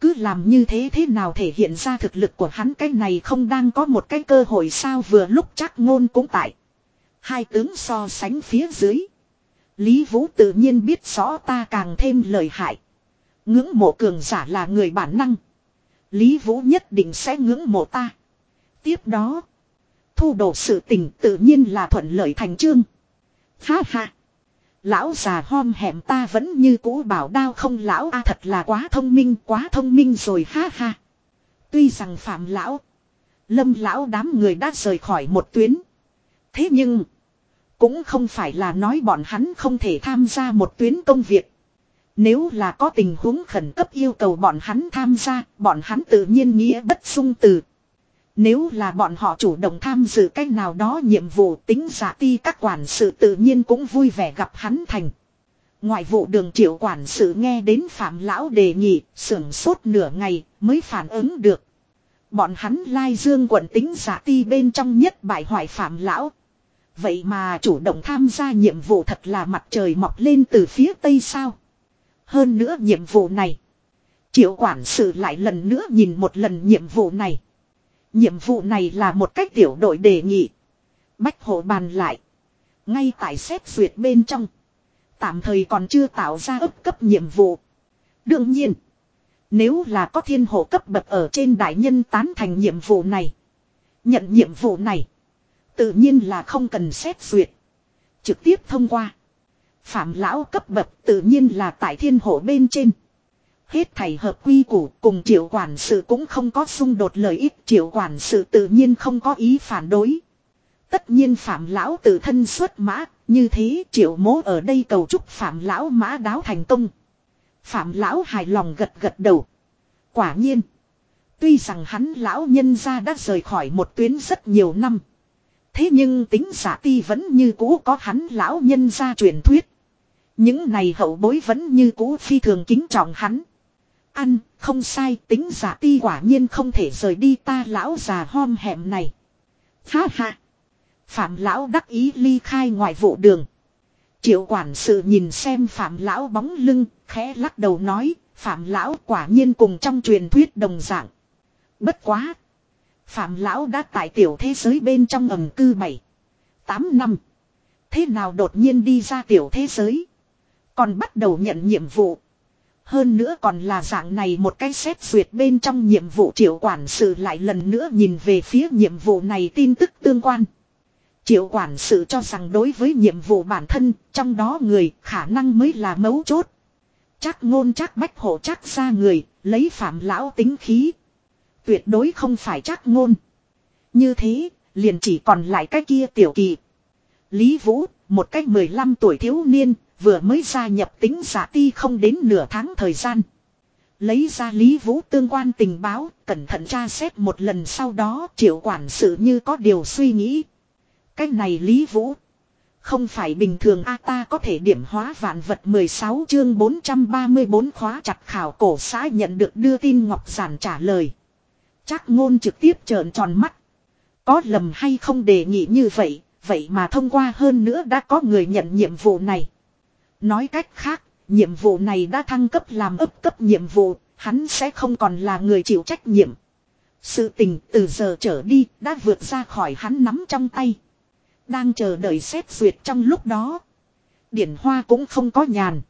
Cứ làm như thế thế nào thể hiện ra thực lực của hắn cái này không đang có một cái cơ hội sao vừa lúc chắc ngôn cũng tại. Hai tướng so sánh phía dưới. Lý Vũ tự nhiên biết rõ ta càng thêm lợi hại. Ngưỡng mộ cường giả là người bản năng. Lý Vũ nhất định sẽ ngưỡng mộ ta. Tiếp đó. Thu đổ sự tình tự nhiên là thuận lợi thành trương. Ha ha. Lão già hom hẻm ta vẫn như cũ bảo đao không lão a thật là quá thông minh quá thông minh rồi ha ha. Tuy rằng phạm lão. Lâm lão đám người đã rời khỏi một tuyến. Thế nhưng. Cũng không phải là nói bọn hắn không thể tham gia một tuyến công việc. Nếu là có tình huống khẩn cấp yêu cầu bọn hắn tham gia, bọn hắn tự nhiên nghĩa bất sung từ. Nếu là bọn họ chủ động tham dự cách nào đó nhiệm vụ tính giả ti các quản sự tự nhiên cũng vui vẻ gặp hắn thành. Ngoại vụ đường triệu quản sự nghe đến phạm lão đề nghị, sưởng sốt nửa ngày mới phản ứng được. Bọn hắn lai dương quận tính giả ti bên trong nhất bại hoại phạm lão. Vậy mà chủ động tham gia nhiệm vụ thật là mặt trời mọc lên từ phía tây sao. Hơn nữa nhiệm vụ này. Triệu quản sự lại lần nữa nhìn một lần nhiệm vụ này. Nhiệm vụ này là một cách tiểu đội đề nghị. Bách hộ bàn lại. Ngay tại xét duyệt bên trong. Tạm thời còn chưa tạo ra ấp cấp nhiệm vụ. Đương nhiên. Nếu là có thiên hộ cấp bậc ở trên đại nhân tán thành nhiệm vụ này. Nhận nhiệm vụ này. Tự nhiên là không cần xét duyệt. Trực tiếp thông qua. Phạm lão cấp bậc tự nhiên là tại thiên hộ bên trên. Hết thầy hợp quy củ cùng triệu quản sự cũng không có xung đột lợi ích triệu quản sự tự nhiên không có ý phản đối. Tất nhiên phạm lão tự thân xuất mã, như thế triệu mố ở đây cầu chúc phạm lão mã đáo thành công. Phạm lão hài lòng gật gật đầu. Quả nhiên. Tuy rằng hắn lão nhân gia đã rời khỏi một tuyến rất nhiều năm. Thế nhưng tính giả ti vẫn như cũ có hắn lão nhân gia truyền thuyết. Những này hậu bối vẫn như cũ phi thường kính trọng hắn. Ăn, không sai, tính giả ti quả nhiên không thể rời đi ta lão già hom hẻm này. Ha ha. Phạm lão đắc ý ly khai ngoại vụ đường. Triệu quản sự nhìn xem phạm lão bóng lưng, khẽ lắc đầu nói, phạm lão quả nhiên cùng trong truyền thuyết đồng dạng. Bất quá. Phạm lão đã tại tiểu thế giới bên trong ẩm cư bảy tám năm. Thế nào đột nhiên đi ra tiểu thế giới? Còn bắt đầu nhận nhiệm vụ. Hơn nữa còn là dạng này một cái xét duyệt bên trong nhiệm vụ triệu quản sự lại lần nữa nhìn về phía nhiệm vụ này tin tức tương quan. Triệu quản sự cho rằng đối với nhiệm vụ bản thân, trong đó người khả năng mới là mấu chốt. Chắc ngôn chắc bách hộ chắc ra người, lấy phạm lão tính khí. Tuyệt đối không phải chắc ngôn. Như thế, liền chỉ còn lại cái kia tiểu kỳ. Lý Vũ, một cách 15 tuổi thiếu niên, vừa mới gia nhập tính giả ti không đến nửa tháng thời gian. Lấy ra Lý Vũ tương quan tình báo, cẩn thận tra xét một lần sau đó triệu quản sự như có điều suy nghĩ. Cái này Lý Vũ. Không phải bình thường a ta có thể điểm hóa vạn vật 16 chương 434 khóa chặt khảo cổ xã nhận được đưa tin Ngọc Giản trả lời. Chắc ngôn trực tiếp trợn tròn mắt. Có lầm hay không đề nghị như vậy, vậy mà thông qua hơn nữa đã có người nhận nhiệm vụ này. Nói cách khác, nhiệm vụ này đã thăng cấp làm ấp cấp nhiệm vụ, hắn sẽ không còn là người chịu trách nhiệm. Sự tình từ giờ trở đi đã vượt ra khỏi hắn nắm trong tay. Đang chờ đợi xét duyệt trong lúc đó. Điển Hoa cũng không có nhàn.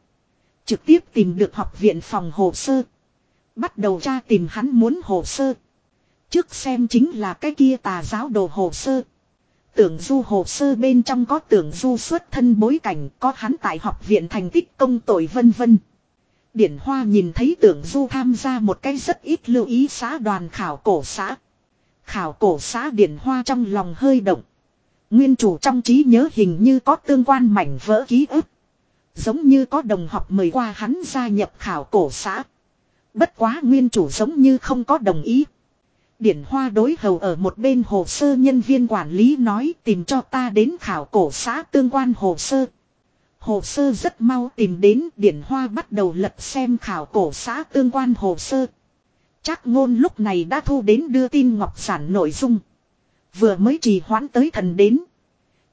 Trực tiếp tìm được học viện phòng hồ sơ. Bắt đầu tra tìm hắn muốn hồ sơ. Trước xem chính là cái kia tà giáo đồ hồ sơ. Tưởng du hồ sơ bên trong có tưởng du xuất thân bối cảnh, có hắn tại học viện thành tích công tội vân vân. Điển Hoa nhìn thấy tưởng du tham gia một cái rất ít lưu ý xã đoàn khảo cổ xã. Khảo cổ xã Điển Hoa trong lòng hơi động. Nguyên chủ trong trí nhớ hình như có tương quan mảnh vỡ ký ức. Giống như có đồng học mời qua hắn gia nhập khảo cổ xã. Bất quá nguyên chủ giống như không có đồng ý. Điển Hoa đối hầu ở một bên hồ sơ nhân viên quản lý nói tìm cho ta đến khảo cổ xã tương quan hồ sơ. Hồ sơ rất mau tìm đến, Điển Hoa bắt đầu lật xem khảo cổ xã tương quan hồ sơ. Chắc ngôn lúc này đã thu đến đưa tin ngọc sản nội dung. Vừa mới trì hoãn tới thần đến.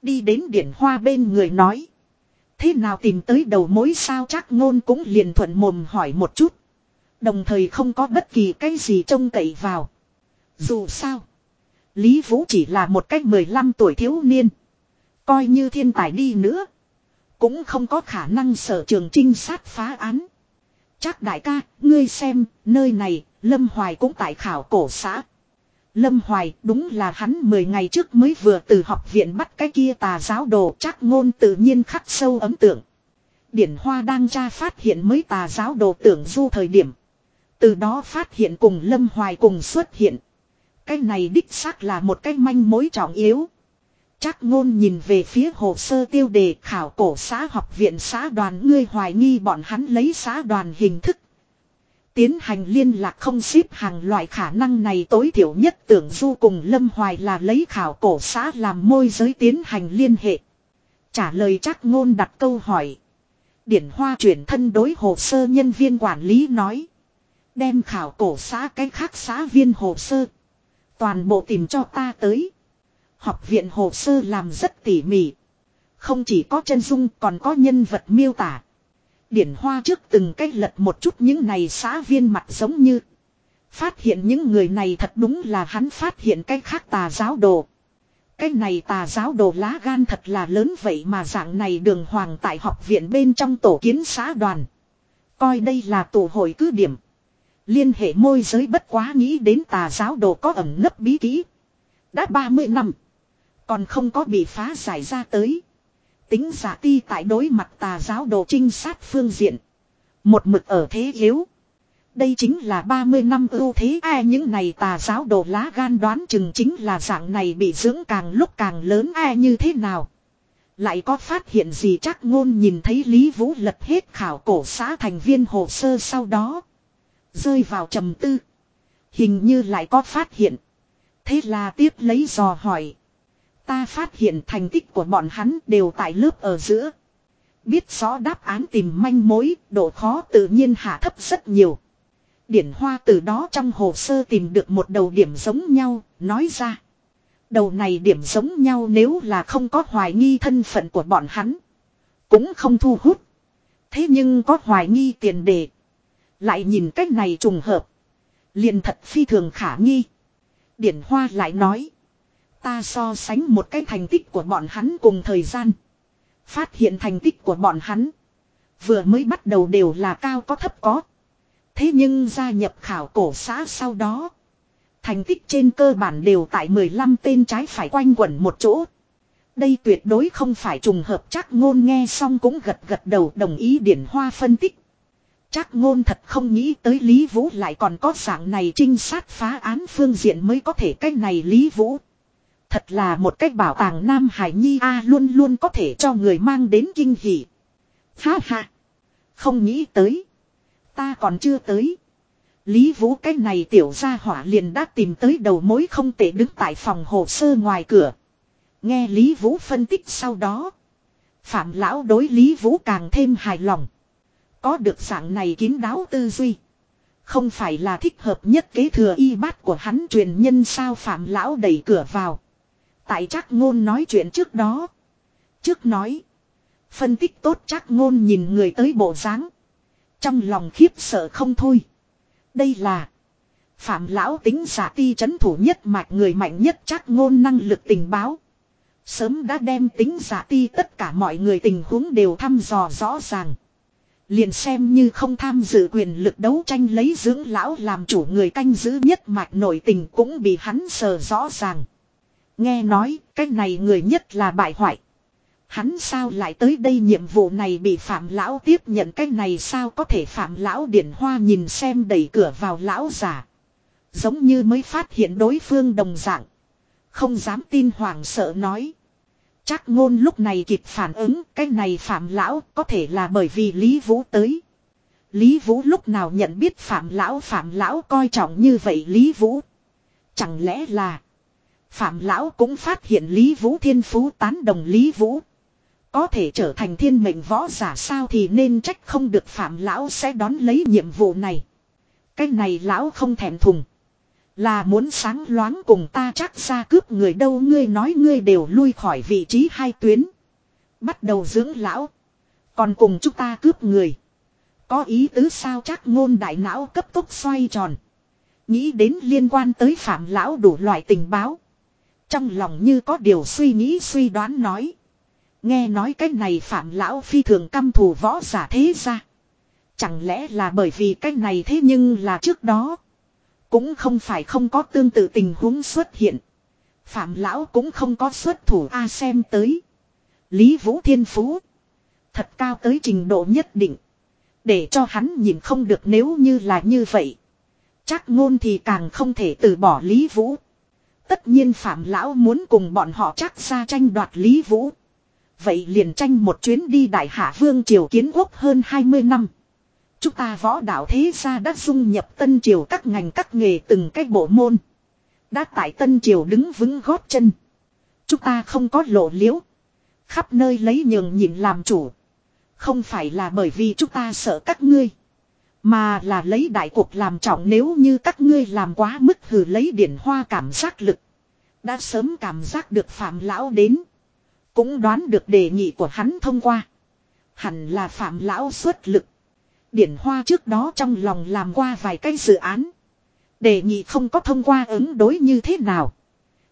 Đi đến Điển Hoa bên người nói. Thế nào tìm tới đầu mối sao chắc ngôn cũng liền thuận mồm hỏi một chút. Đồng thời không có bất kỳ cái gì trông cậy vào. Dù sao. Lý Vũ chỉ là một cách 15 tuổi thiếu niên. Coi như thiên tài đi nữa. Cũng không có khả năng sở trường trinh sát phá án. Chắc đại ca, ngươi xem, nơi này, Lâm Hoài cũng tại khảo cổ xã. Lâm Hoài đúng là hắn 10 ngày trước mới vừa từ học viện bắt cái kia tà giáo đồ chắc ngôn tự nhiên khắc sâu ấm tượng. Điển Hoa đang tra phát hiện mới tà giáo đồ tưởng du thời điểm. Từ đó phát hiện cùng Lâm Hoài cùng xuất hiện. Cái này đích xác là một cái manh mối trọng yếu. Chắc ngôn nhìn về phía hồ sơ tiêu đề khảo cổ xã học viện xã đoàn ngươi hoài nghi bọn hắn lấy xã đoàn hình thức. Tiến hành liên lạc không xếp hàng loại khả năng này tối thiểu nhất tưởng du cùng Lâm Hoài là lấy khảo cổ xã làm môi giới tiến hành liên hệ. Trả lời chắc ngôn đặt câu hỏi. Điển Hoa chuyển thân đối hồ sơ nhân viên quản lý nói. Đem khảo cổ xã cái khác xã viên hồ sơ. Toàn bộ tìm cho ta tới. Học viện hồ sơ làm rất tỉ mỉ. Không chỉ có chân dung còn có nhân vật miêu tả. Điển hoa trước từng cách lật một chút những này xã viên mặt giống như. Phát hiện những người này thật đúng là hắn phát hiện cách khác tà giáo đồ. Cái này tà giáo đồ lá gan thật là lớn vậy mà dạng này đường hoàng tại học viện bên trong tổ kiến xã đoàn. Coi đây là tổ hội cứ điểm. Liên hệ môi giới bất quá nghĩ đến tà giáo đồ có ẩm nấp bí kỹ. Đã 30 năm. Còn không có bị phá giải ra tới. Tính giả ti tại đối mặt tà giáo đồ trinh sát phương diện. Một mực ở thế yếu. Đây chính là 30 năm ưu thế ai những này tà giáo đồ lá gan đoán chừng chính là dạng này bị dưỡng càng lúc càng lớn ai như thế nào. Lại có phát hiện gì chắc ngôn nhìn thấy Lý Vũ lật hết khảo cổ xã thành viên hồ sơ sau đó. Rơi vào trầm tư. Hình như lại có phát hiện. Thế là tiếp lấy dò hỏi. Ta phát hiện thành tích của bọn hắn đều tại lớp ở giữa. Biết rõ đáp án tìm manh mối, độ khó tự nhiên hạ thấp rất nhiều. Điển Hoa từ đó trong hồ sơ tìm được một đầu điểm giống nhau, nói ra. Đầu này điểm giống nhau nếu là không có hoài nghi thân phận của bọn hắn. Cũng không thu hút. Thế nhưng có hoài nghi tiền đề. Lại nhìn cách này trùng hợp. liền thật phi thường khả nghi. Điển Hoa lại nói. Ta so sánh một cái thành tích của bọn hắn cùng thời gian. Phát hiện thành tích của bọn hắn. Vừa mới bắt đầu đều là cao có thấp có. Thế nhưng gia nhập khảo cổ xã sau đó. Thành tích trên cơ bản đều tại 15 tên trái phải quanh quẩn một chỗ. Đây tuyệt đối không phải trùng hợp, chắc ngôn nghe xong cũng gật gật đầu, đồng ý điển hoa phân tích. Chắc ngôn thật không nghĩ tới Lý Vũ lại còn có dạng này trinh sát phá án phương diện mới có thể cách này Lý Vũ. Thật là một cách bảo tàng Nam Hải Nhi A luôn luôn có thể cho người mang đến kinh hỉ. Ha ha. Không nghĩ tới. Ta còn chưa tới. Lý Vũ cái này tiểu gia hỏa liền đã tìm tới đầu mối không thể đứng tại phòng hồ sơ ngoài cửa. Nghe Lý Vũ phân tích sau đó. Phạm lão đối Lý Vũ càng thêm hài lòng. Có được dạng này kín đáo tư duy. Không phải là thích hợp nhất kế thừa y bát của hắn truyền nhân sao Phạm lão đẩy cửa vào. Tại chắc ngôn nói chuyện trước đó. Trước nói. Phân tích tốt chắc ngôn nhìn người tới bộ dáng Trong lòng khiếp sợ không thôi. Đây là. Phạm lão tính giả ti chấn thủ nhất mạch người mạnh nhất chắc ngôn năng lực tình báo. Sớm đã đem tính giả ti tất cả mọi người tình huống đều thăm dò rõ ràng. Liền xem như không tham dự quyền lực đấu tranh lấy dưỡng lão làm chủ người canh giữ nhất mạch nội tình cũng bị hắn sờ rõ ràng. Nghe nói, cái này người nhất là bại hoại. Hắn sao lại tới đây nhiệm vụ này bị phạm lão tiếp nhận cái này sao có thể phạm lão điển hoa nhìn xem đẩy cửa vào lão giả. Giống như mới phát hiện đối phương đồng dạng. Không dám tin hoảng sợ nói. Chắc ngôn lúc này kịp phản ứng, cái này phạm lão có thể là bởi vì Lý Vũ tới. Lý Vũ lúc nào nhận biết phạm lão phạm lão coi trọng như vậy Lý Vũ. Chẳng lẽ là phạm lão cũng phát hiện Lý Vũ thiên phú tán đồng Lý Vũ. Có thể trở thành thiên mệnh võ giả sao thì nên trách không được phạm lão sẽ đón lấy nhiệm vụ này. Cái này lão không thèm thùng. Là muốn sáng loáng cùng ta chắc ra cướp người đâu, ngươi nói ngươi đều lui khỏi vị trí hai tuyến. Bắt đầu dưỡng lão. Còn cùng chúng ta cướp người. Có ý tứ sao chắc ngôn đại não cấp tốc xoay tròn. Nghĩ đến liên quan tới phạm lão đủ loại tình báo. Trong lòng như có điều suy nghĩ suy đoán nói. Nghe nói cái này phạm lão phi thường căm thù võ giả thế ra. Chẳng lẽ là bởi vì cái này thế nhưng là trước đó. Cũng không phải không có tương tự tình huống xuất hiện. Phạm lão cũng không có xuất thủ A xem tới. Lý Vũ Thiên Phú. Thật cao tới trình độ nhất định. Để cho hắn nhìn không được nếu như là như vậy. Chắc ngôn thì càng không thể từ bỏ Lý Vũ. Tất nhiên Phạm Lão muốn cùng bọn họ chắc ra tranh đoạt Lý Vũ. Vậy liền tranh một chuyến đi Đại Hạ Vương Triều Kiến Quốc hơn 20 năm. Chúng ta võ đạo thế gia đã dung nhập tân triều các ngành các nghề từng cái bộ môn. Đã tại tân triều đứng vững gót chân. Chúng ta không có lộ liễu. Khắp nơi lấy nhường nhịn làm chủ. Không phải là bởi vì chúng ta sợ các ngươi. Mà là lấy đại cuộc làm trọng nếu như các ngươi làm quá mức hừ lấy điển hoa cảm giác lực. Đã sớm cảm giác được phạm lão đến. Cũng đoán được đề nghị của hắn thông qua. Hẳn là phạm lão xuất lực. Điển Hoa trước đó trong lòng làm qua vài cái dự án. Đề nghị không có thông qua ứng đối như thế nào.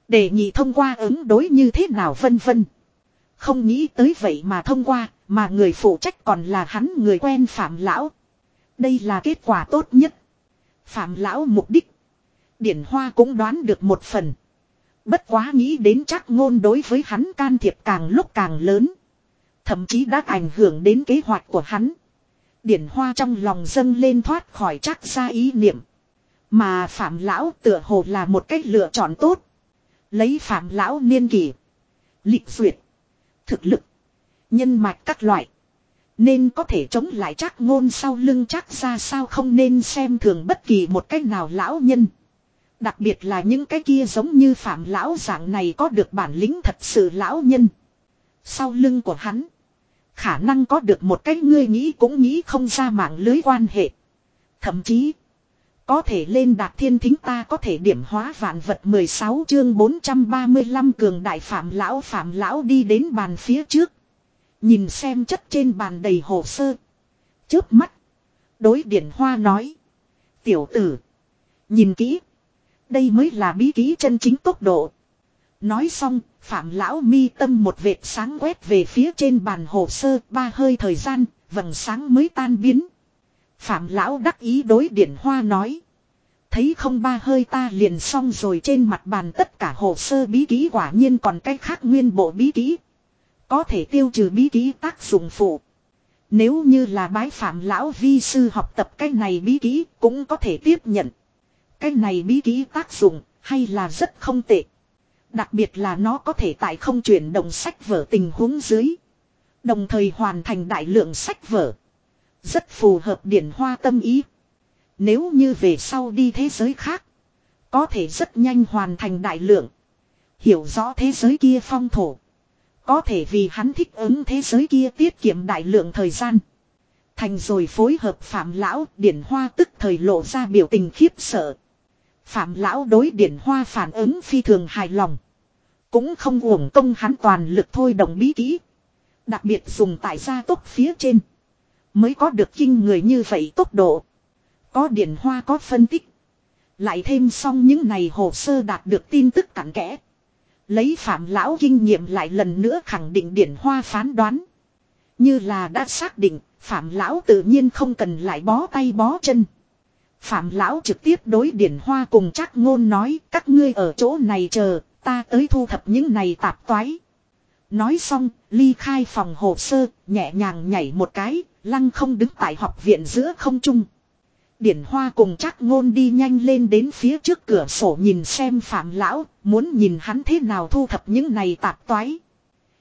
Đề nghị thông qua ứng đối như thế nào vân vân. Không nghĩ tới vậy mà thông qua, mà người phụ trách còn là hắn người quen Phạm Lão. Đây là kết quả tốt nhất. Phạm Lão mục đích. Điển Hoa cũng đoán được một phần. Bất quá nghĩ đến chắc ngôn đối với hắn can thiệp càng lúc càng lớn. Thậm chí đã ảnh hưởng đến kế hoạch của hắn. Điển hoa trong lòng dâng lên thoát khỏi chắc ra ý niệm. Mà phạm lão tựa hồ là một cách lựa chọn tốt. Lấy phạm lão niên kỷ. Lịch duyệt. Thực lực. Nhân mạch các loại. Nên có thể chống lại chắc ngôn sau lưng chắc ra sao không nên xem thường bất kỳ một cách nào lão nhân. Đặc biệt là những cái kia giống như phạm lão dạng này có được bản lĩnh thật sự lão nhân. Sau lưng của hắn. Khả năng có được một cái ngươi nghĩ cũng nghĩ không ra mạng lưới quan hệ. Thậm chí. Có thể lên đạt thiên thính ta có thể điểm hóa vạn vật 16 chương 435 cường đại phạm lão phạm lão đi đến bàn phía trước. Nhìn xem chất trên bàn đầy hồ sơ. Chớp mắt. Đối điển hoa nói. Tiểu tử. Nhìn kỹ. Đây mới là bí ký chân chính tốc độ. Nói xong, Phạm Lão mi tâm một vệt sáng quét về phía trên bàn hồ sơ ba hơi thời gian, vầng sáng mới tan biến. Phạm Lão đắc ý đối điển hoa nói. Thấy không ba hơi ta liền xong rồi trên mặt bàn tất cả hồ sơ bí ký quả nhiên còn cách khác nguyên bộ bí ký, Có thể tiêu trừ bí ký tác dụng phụ. Nếu như là bái phạm lão vi sư học tập cái này bí ký cũng có thể tiếp nhận. Cái này bí ký tác dụng hay là rất không tệ. Đặc biệt là nó có thể tại không chuyển động sách vở tình huống dưới. Đồng thời hoàn thành đại lượng sách vở. Rất phù hợp điển hoa tâm ý. Nếu như về sau đi thế giới khác. Có thể rất nhanh hoàn thành đại lượng. Hiểu rõ thế giới kia phong thổ. Có thể vì hắn thích ứng thế giới kia tiết kiệm đại lượng thời gian. Thành rồi phối hợp phạm lão, điển hoa tức thời lộ ra biểu tình khiếp sợ. Phạm lão đối điển hoa phản ứng phi thường hài lòng. Cũng không uổng công hắn toàn lực thôi đồng bí kỹ. Đặc biệt dùng tại gia tốc phía trên. Mới có được kinh người như vậy tốc độ. Có điển hoa có phân tích. Lại thêm xong những này hồ sơ đạt được tin tức cặn kẽ. Lấy phạm lão kinh nghiệm lại lần nữa khẳng định điển hoa phán đoán. Như là đã xác định, phạm lão tự nhiên không cần lại bó tay bó chân. Phạm lão trực tiếp đối điển hoa cùng chắc ngôn nói các ngươi ở chỗ này chờ, ta tới thu thập những này tạp toái. Nói xong, ly khai phòng hồ sơ, nhẹ nhàng nhảy một cái, lăng không đứng tại học viện giữa không trung. Điển hoa cùng chắc ngôn đi nhanh lên đến phía trước cửa sổ nhìn xem phạm lão, muốn nhìn hắn thế nào thu thập những này tạp toái.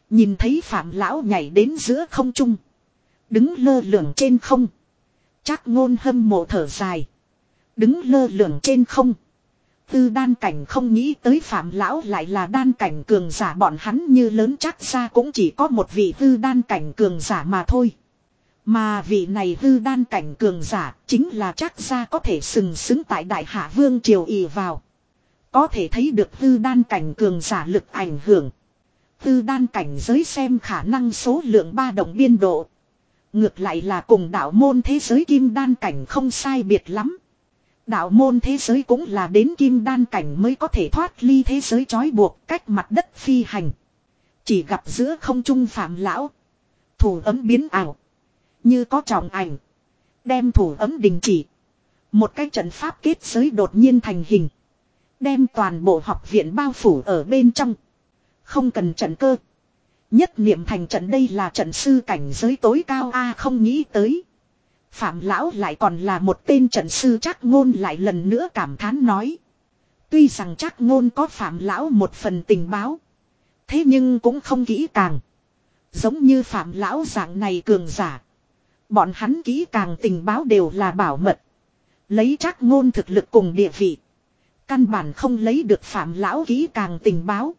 Nhìn thấy phạm lão nhảy đến giữa không trung. Đứng lơ lửng trên không. Chắc ngôn hâm mộ thở dài. Đứng lơ lửng trên không. Tư đan cảnh không nghĩ tới phạm lão lại là đan cảnh cường giả, bọn hắn như lớn chắc ra cũng chỉ có một vị tư đan cảnh cường giả mà thôi. Mà vị này tư đan cảnh cường giả chính là chắc ra có thể sừng sững tại đại hạ vương triều ỉ vào. Có thể thấy được tư đan cảnh cường giả lực ảnh hưởng. Tư đan cảnh giới xem khả năng số lượng ba đồng biên độ. Ngược lại là cùng đạo môn thế giới kim đan cảnh không sai biệt lắm. Đạo môn thế giới cũng là đến kim đan cảnh mới có thể thoát ly thế giới trói buộc cách mặt đất phi hành. Chỉ gặp giữa không trung phạm lão. Thủ ấm biến ảo. Như có trọng ảnh. Đem thủ ấm đình chỉ. Một cái trận pháp kết giới đột nhiên thành hình. Đem toàn bộ học viện bao phủ ở bên trong. Không cần trận cơ. Nhất niệm thành trận đây là trận sư cảnh giới tối cao A không nghĩ tới. Phạm lão lại còn là một tên trận sư chắc ngôn lại lần nữa cảm thán nói. Tuy rằng chắc ngôn có phạm lão một phần tình báo. Thế nhưng cũng không kỹ càng. Giống như phạm lão dạng này cường giả. Bọn hắn kỹ càng tình báo đều là bảo mật. Lấy chắc ngôn thực lực cùng địa vị. Căn bản không lấy được phạm lão kỹ càng tình báo.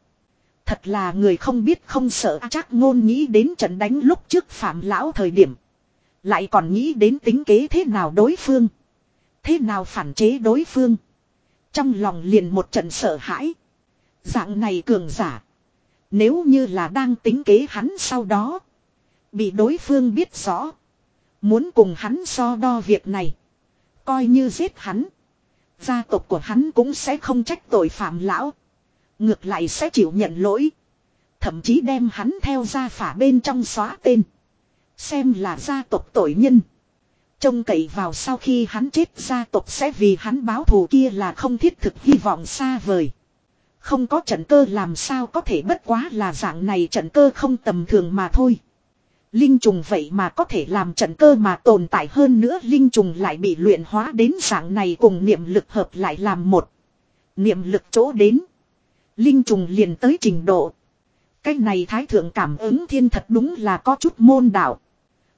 Thật là người không biết không sợ, chắc ngôn nghĩ đến trận đánh lúc trước phạm lão thời điểm. Lại còn nghĩ đến tính kế thế nào đối phương. Thế nào phản chế đối phương. Trong lòng liền một trận sợ hãi. Dạng này cường giả. Nếu như là đang tính kế hắn sau đó. Bị đối phương biết rõ. Muốn cùng hắn so đo việc này. Coi như giết hắn. Gia tộc của hắn cũng sẽ không trách tội phạm lão. Ngược lại sẽ chịu nhận lỗi. Thậm chí đem hắn theo ra phả bên trong xóa tên. Xem là gia tộc tội nhân. Trông cậy vào sau khi hắn chết, gia tộc sẽ vì hắn báo thù kia là không thiết thực hy vọng xa vời. Không có trận cơ làm sao có thể bất quá là dạng này trận cơ không tầm thường mà thôi. Linh trùng vậy mà có thể làm trận cơ mà tồn tại hơn nữa, linh trùng lại bị luyện hóa đến dạng này cùng niệm lực hợp lại làm một. Niệm lực chỗ đến. Linh trùng liền tới trình độ. Cái này thái thượng cảm ứng thiên thật đúng là có chút môn đạo.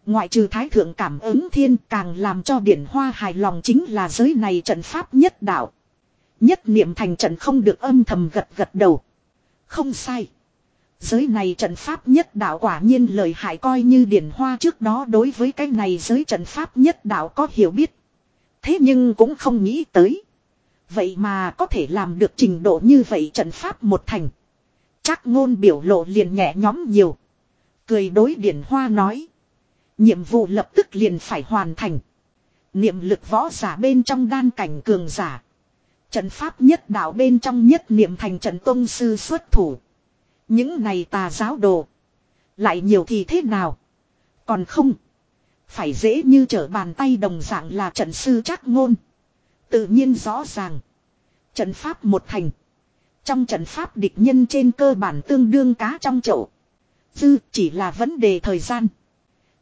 Ngoại trừ thái thượng cảm ứng thiên càng làm cho điển hoa hài lòng chính là giới này trận pháp nhất đạo. Nhất niệm thành trận không được âm thầm gật gật đầu. Không sai. Giới này trận pháp nhất đạo quả nhiên lời hại coi như điển hoa trước đó đối với cái này giới trận pháp nhất đạo có hiểu biết. Thế nhưng cũng không nghĩ tới. Vậy mà có thể làm được trình độ như vậy trận pháp một thành. Chắc ngôn biểu lộ liền nhẹ nhóm nhiều. Cười đối điển hoa nói. Nhiệm vụ lập tức liền phải hoàn thành. Niệm lực võ giả bên trong đan cảnh cường giả. Trận pháp nhất đạo bên trong nhất niệm thành trận tông sư xuất thủ. Những này tà giáo đồ. Lại nhiều thì thế nào? Còn không. Phải dễ như trở bàn tay đồng dạng là trận sư chắc ngôn. Tự nhiên rõ ràng. Trận pháp một thành. Trong trận pháp địch nhân trên cơ bản tương đương cá trong chậu. Dư chỉ là vấn đề thời gian.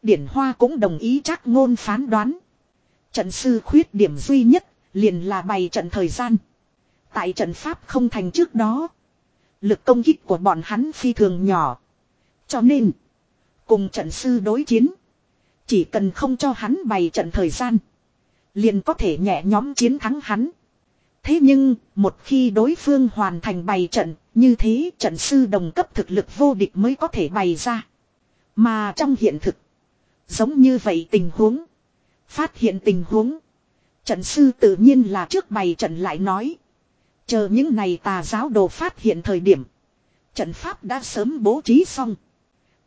Điển Hoa cũng đồng ý chắc ngôn phán đoán. Trận sư khuyết điểm duy nhất liền là bày trận thời gian. Tại trận pháp không thành trước đó. Lực công kích của bọn hắn phi thường nhỏ. Cho nên. Cùng trận sư đối chiến. Chỉ cần không cho hắn bày trận thời gian. Liền có thể nhẹ nhóm chiến thắng hắn. Thế nhưng, một khi đối phương hoàn thành bày trận, như thế trận sư đồng cấp thực lực vô địch mới có thể bày ra. Mà trong hiện thực, giống như vậy tình huống, phát hiện tình huống, trận sư tự nhiên là trước bày trận lại nói. Chờ những này tà giáo đồ phát hiện thời điểm, trận pháp đã sớm bố trí xong.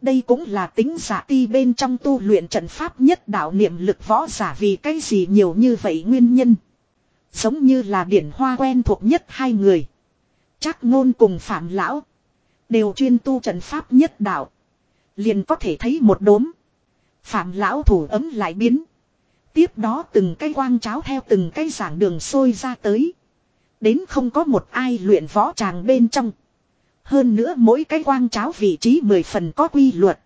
Đây cũng là tính giả ti bên trong tu luyện trận pháp nhất đạo niệm lực võ giả vì cái gì nhiều như vậy nguyên nhân. Giống như là điển hoa quen thuộc nhất hai người. Chắc ngôn cùng phạm lão. Đều chuyên tu trận pháp nhất đạo. Liền có thể thấy một đốm. Phạm lão thủ ấm lại biến. Tiếp đó từng cái quang cháo theo từng cái giảng đường sôi ra tới. Đến không có một ai luyện võ tràng bên trong. Hơn nữa mỗi cái quang cháo vị trí mười phần có quy luật.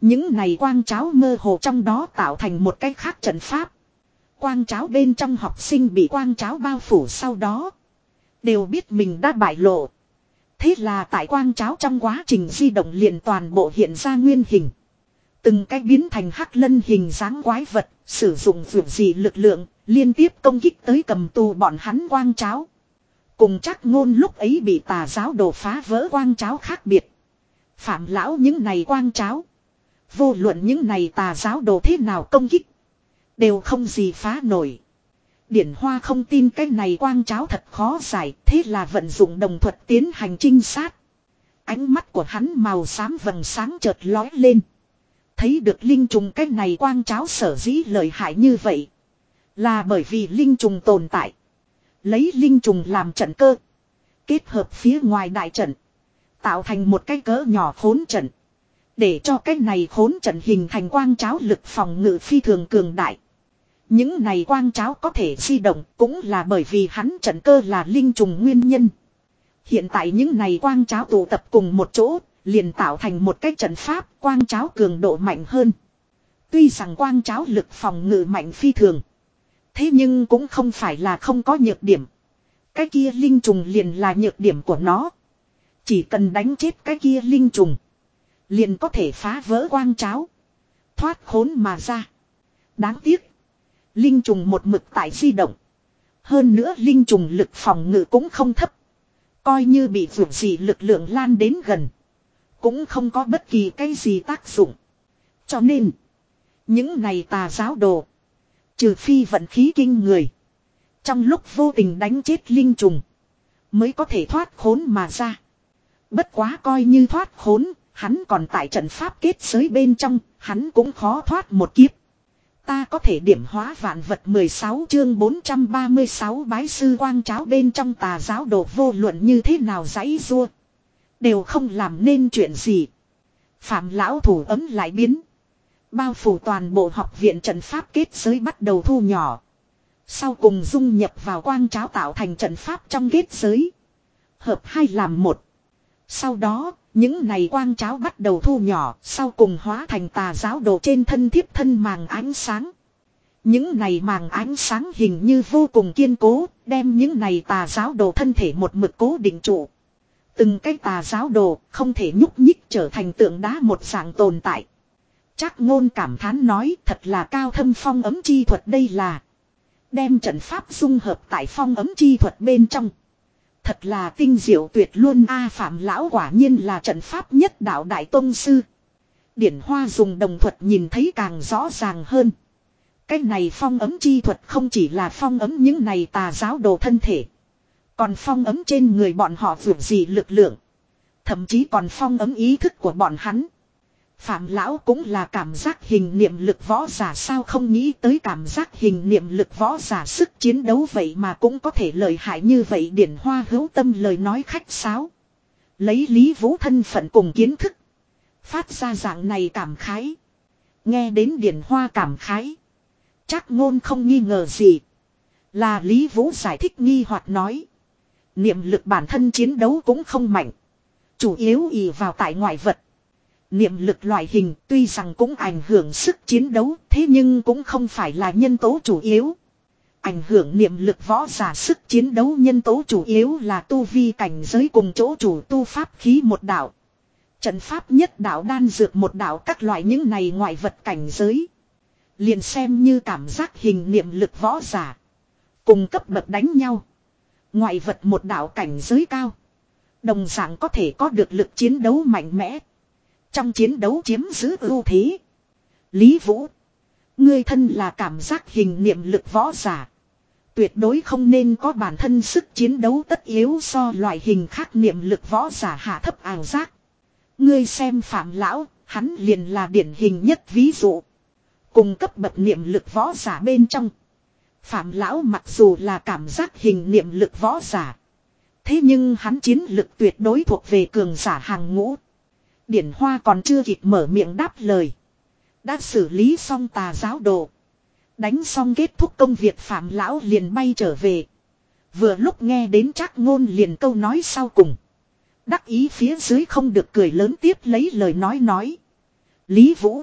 Những này quang cháo mơ hồ trong đó tạo thành một cái khác trận pháp. Quang cháo bên trong học sinh bị quang cháo bao phủ sau đó. Đều biết mình đã bại lộ. Thế là tại quang cháo trong quá trình di động liền toàn bộ hiện ra nguyên hình. Từng cái biến thành hắc lân hình dáng quái vật, sử dụng vượt gì lực lượng, liên tiếp công kích tới cầm tù bọn hắn quang cháo. Cùng chắc ngôn lúc ấy bị tà giáo đổ phá vỡ quang cháo khác biệt. Phạm lão những này quang cháo. Vô luận những này tà giáo đồ thế nào công kích. Đều không gì phá nổi. Điển Hoa không tin cái này quang cháo thật khó giải, thế là vận dụng đồng thuật tiến hành trinh sát. Ánh mắt của hắn màu xám vầng sáng chợt lói lên. Thấy được linh trùng cái này quang cháo sở dĩ lợi hại như vậy. Là bởi vì linh trùng tồn tại. Lấy linh trùng làm trận cơ. Kết hợp phía ngoài đại trận. Tạo thành một cái cỡ nhỏ khốn trận. Để cho cái này khốn trận hình thành quang cháo lực phòng ngự phi thường cường đại. Những này quang cháo có thể di động cũng là bởi vì hắn trận cơ là linh trùng nguyên nhân. Hiện tại những này quang cháo tụ tập cùng một chỗ, liền tạo thành một cái trận pháp quang cháo cường độ mạnh hơn. Tuy rằng quang cháo lực phòng ngự mạnh phi thường. Thế nhưng cũng không phải là không có nhược điểm. Cái kia linh trùng liền là nhược điểm của nó. Chỉ cần đánh chết cái kia linh trùng. Liền có thể phá vỡ quang cháo. Thoát khốn mà ra. Đáng tiếc. Linh trùng một mực tại di động. Hơn nữa linh trùng lực phòng ngự cũng không thấp. Coi như bị vượt dị lực lượng lan đến gần. Cũng không có bất kỳ cái gì tác dụng. Cho nên. Những này tà giáo đồ. Trừ phi vận khí kinh người. Trong lúc vô tình đánh chết linh trùng. Mới có thể thoát khốn mà ra. Bất quá coi như thoát khốn. Hắn còn tại trận pháp kết giới bên trong. Hắn cũng khó thoát một kiếp. Ta có thể điểm hóa vạn vật 16 chương 436 bái sư quang cháo bên trong tà giáo đồ vô luận như thế nào giấy rua. Đều không làm nên chuyện gì. Phạm lão thủ ấm lại biến. Bao phủ toàn bộ học viện trận pháp kết giới bắt đầu thu nhỏ. Sau cùng dung nhập vào quang cháo tạo thành trận pháp trong kết giới. Hợp hai làm một. Sau đó, những này quang cháo bắt đầu thu nhỏ, sau cùng hóa thành tà giáo đồ trên thân thiếp thân màng ánh sáng. Những này màng ánh sáng hình như vô cùng kiên cố, đem những này tà giáo đồ thân thể một mực cố định trụ. Từng cái tà giáo đồ không thể nhúc nhích trở thành tượng đá một dạng tồn tại. Chắc ngôn cảm thán nói, thật là cao thâm phong ấm chi thuật đây là. Đem trận pháp dung hợp tại phong ấm chi thuật bên trong. Thật là tinh diệu tuyệt luôn A Phạm Lão quả nhiên là trận pháp nhất đạo Đại Tông Sư. Điển Hoa dùng đồng thuật nhìn thấy càng rõ ràng hơn. Cái này phong ấm chi thuật không chỉ là phong ấm những này tà giáo đồ thân thể. Còn phong ấm trên người bọn họ vượt gì lực lượng. Thậm chí còn phong ấm ý thức của bọn hắn. Phạm lão cũng là cảm giác hình niệm lực võ giả sao không nghĩ tới cảm giác hình niệm lực võ giả sức chiến đấu vậy mà cũng có thể lợi hại như vậy điển hoa hữu tâm lời nói khách sáo. Lấy lý vũ thân phận cùng kiến thức. Phát ra dạng này cảm khái. Nghe đến điển hoa cảm khái. Chắc ngôn không nghi ngờ gì. Là lý vũ giải thích nghi hoặc nói. Niệm lực bản thân chiến đấu cũng không mạnh. Chủ yếu ỉ vào tại ngoại vật. Niệm lực loại hình tuy rằng cũng ảnh hưởng sức chiến đấu, thế nhưng cũng không phải là nhân tố chủ yếu. Ảnh hưởng niệm lực võ giả sức chiến đấu nhân tố chủ yếu là tu vi cảnh giới cùng chỗ chủ tu pháp khí một đạo. Trận pháp nhất đạo đan dược một đạo các loại những này ngoại vật cảnh giới. Liền xem như cảm giác hình niệm lực võ giả. Cùng cấp bậc đánh nhau. Ngoại vật một đạo cảnh giới cao. Đồng dạng có thể có được lực chiến đấu mạnh mẽ. Trong chiến đấu chiếm giữ ưu thế. Lý Vũ. Ngươi thân là cảm giác hình niệm lực võ giả. Tuyệt đối không nên có bản thân sức chiến đấu tất yếu so loại hình khác niệm lực võ giả hạ thấp ảo giác. Ngươi xem phạm lão, hắn liền là điển hình nhất ví dụ. Cùng cấp bậc niệm lực võ giả bên trong. Phạm lão mặc dù là cảm giác hình niệm lực võ giả. Thế nhưng hắn chiến lực tuyệt đối thuộc về cường giả hàng ngũ. Điển Hoa còn chưa kịp mở miệng đáp lời. Đã xử lý xong tà giáo đồ. Đánh xong kết thúc công việc phạm lão liền bay trở về. Vừa lúc nghe đến chắc ngôn liền câu nói sau cùng. Đắc ý phía dưới không được cười lớn tiếp lấy lời nói nói. Lý Vũ.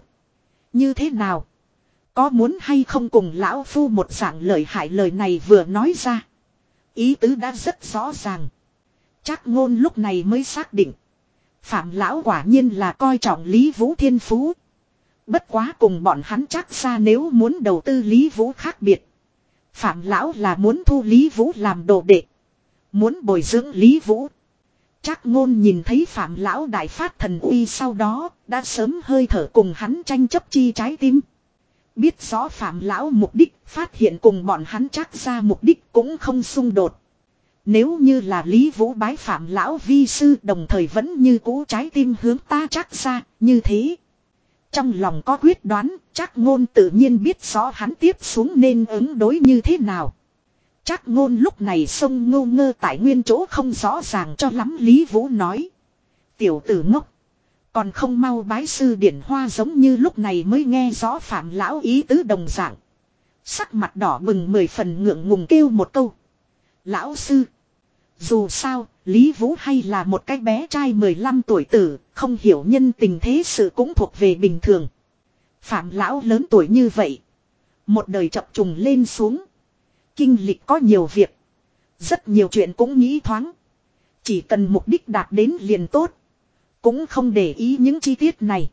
Như thế nào? Có muốn hay không cùng lão phu một dạng lời hại lời này vừa nói ra. Ý tứ đã rất rõ ràng. Chắc ngôn lúc này mới xác định. Phạm lão quả nhiên là coi trọng Lý Vũ Thiên Phú. Bất quá cùng bọn hắn chắc ra nếu muốn đầu tư Lý Vũ khác biệt. Phạm lão là muốn thu Lý Vũ làm đồ đệ. Muốn bồi dưỡng Lý Vũ. Chắc ngôn nhìn thấy Phạm lão đại phát thần uy sau đó, đã sớm hơi thở cùng hắn tranh chấp chi trái tim. Biết rõ Phạm lão mục đích phát hiện cùng bọn hắn chắc ra mục đích cũng không xung đột. Nếu như là Lý Vũ bái Phạm lão vi sư đồng thời vẫn như cũ trái tim hướng ta chắc ra như thế. Trong lòng có quyết đoán, chắc ngôn tự nhiên biết rõ hắn tiếp xuống nên ứng đối như thế nào. Chắc ngôn lúc này sông ngô ngơ tại nguyên chỗ không rõ ràng cho lắm Lý Vũ nói. Tiểu tử ngốc. Còn không mau bái sư điển hoa giống như lúc này mới nghe rõ phạm lão ý tứ đồng dạng. Sắc mặt đỏ bừng mười phần ngượng ngùng kêu một câu. Lão sư. Dù sao, Lý Vũ hay là một cái bé trai 15 tuổi tử, không hiểu nhân tình thế sự cũng thuộc về bình thường. Phạm lão lớn tuổi như vậy. Một đời chập trùng lên xuống. Kinh lịch có nhiều việc. Rất nhiều chuyện cũng nghĩ thoáng. Chỉ cần mục đích đạt đến liền tốt. Cũng không để ý những chi tiết này.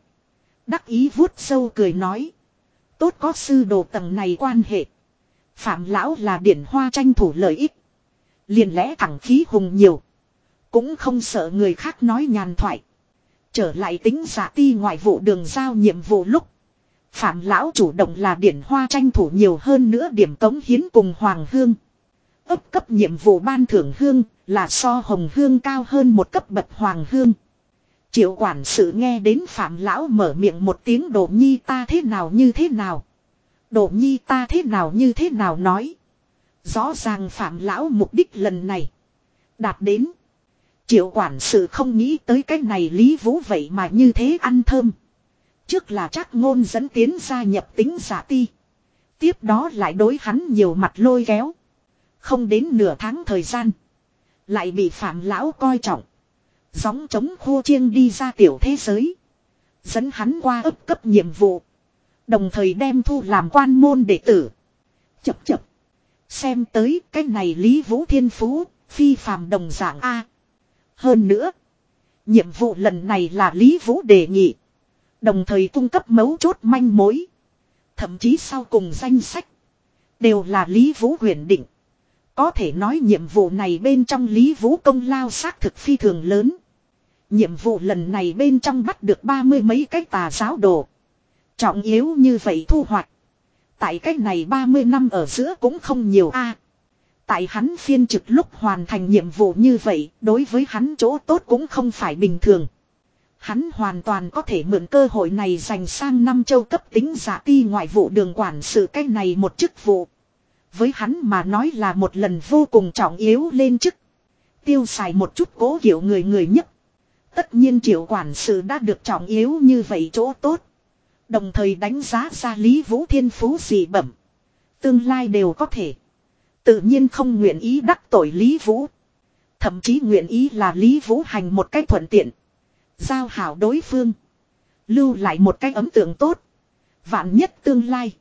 Đắc ý vuốt sâu cười nói. Tốt có sư đồ tầng này quan hệ. Phạm lão là điển hoa tranh thủ lợi ích. Liền lẽ thẳng khí hùng nhiều. Cũng không sợ người khác nói nhàn thoại. Trở lại tính giả ti ngoại vụ đường giao nhiệm vụ lúc. Phạm lão chủ động là điển hoa tranh thủ nhiều hơn nữa điểm cống hiến cùng Hoàng Hương. ấp cấp nhiệm vụ ban thưởng hương là so hồng hương cao hơn một cấp bậc Hoàng Hương. Triệu quản sự nghe đến Phạm lão mở miệng một tiếng đổ nhi ta thế nào như thế nào. Đổ nhi ta thế nào như thế nào nói. Rõ ràng Phạm lão mục đích lần này. Đạt đến. Triệu quản sự không nghĩ tới cái này Lý Vũ vậy mà như thế ăn thơm. Trước là chắc ngôn dẫn tiến gia nhập tính giả ti. Tiếp đó lại đối hắn nhiều mặt lôi kéo. Không đến nửa tháng thời gian. Lại bị phạm lão coi trọng. Gióng chống khô chiêng đi ra tiểu thế giới. Dẫn hắn qua ấp cấp nhiệm vụ. Đồng thời đem thu làm quan môn đệ tử. Chập chập. Xem tới cái này Lý Vũ Thiên Phú, phi phàm đồng dạng A. Hơn nữa, nhiệm vụ lần này là Lý Vũ đề nghị. Đồng thời cung cấp mấu chốt manh mối. Thậm chí sau cùng danh sách. Đều là Lý Vũ huyền định. Có thể nói nhiệm vụ này bên trong Lý Vũ công lao xác thực phi thường lớn. Nhiệm vụ lần này bên trong bắt được ba mươi mấy cái tà giáo đồ. Trọng yếu như vậy thu hoạch. Tại cách này 30 năm ở giữa cũng không nhiều a. tại hắn phiên trực lúc hoàn thành nhiệm vụ như vậy, đối với hắn chỗ tốt cũng không phải bình thường. Hắn hoàn toàn có thể mượn cơ hội này dành sang năm châu cấp tính giả ti ngoại vụ đường quản sự cách này một chức vụ. Với hắn mà nói là một lần vô cùng trọng yếu lên chức. Tiêu xài một chút cố hiểu người người nhất. Tất nhiên triệu quản sự đã được trọng yếu như vậy chỗ tốt. Đồng thời đánh giá ra Lý Vũ Thiên Phú gì bẩm. Tương lai đều có thể. Tự nhiên không nguyện ý đắc tội Lý Vũ. Thậm chí nguyện ý là Lý Vũ hành một cách thuận tiện. Giao hảo đối phương. Lưu lại một cái ấn tượng tốt. Vạn nhất tương lai.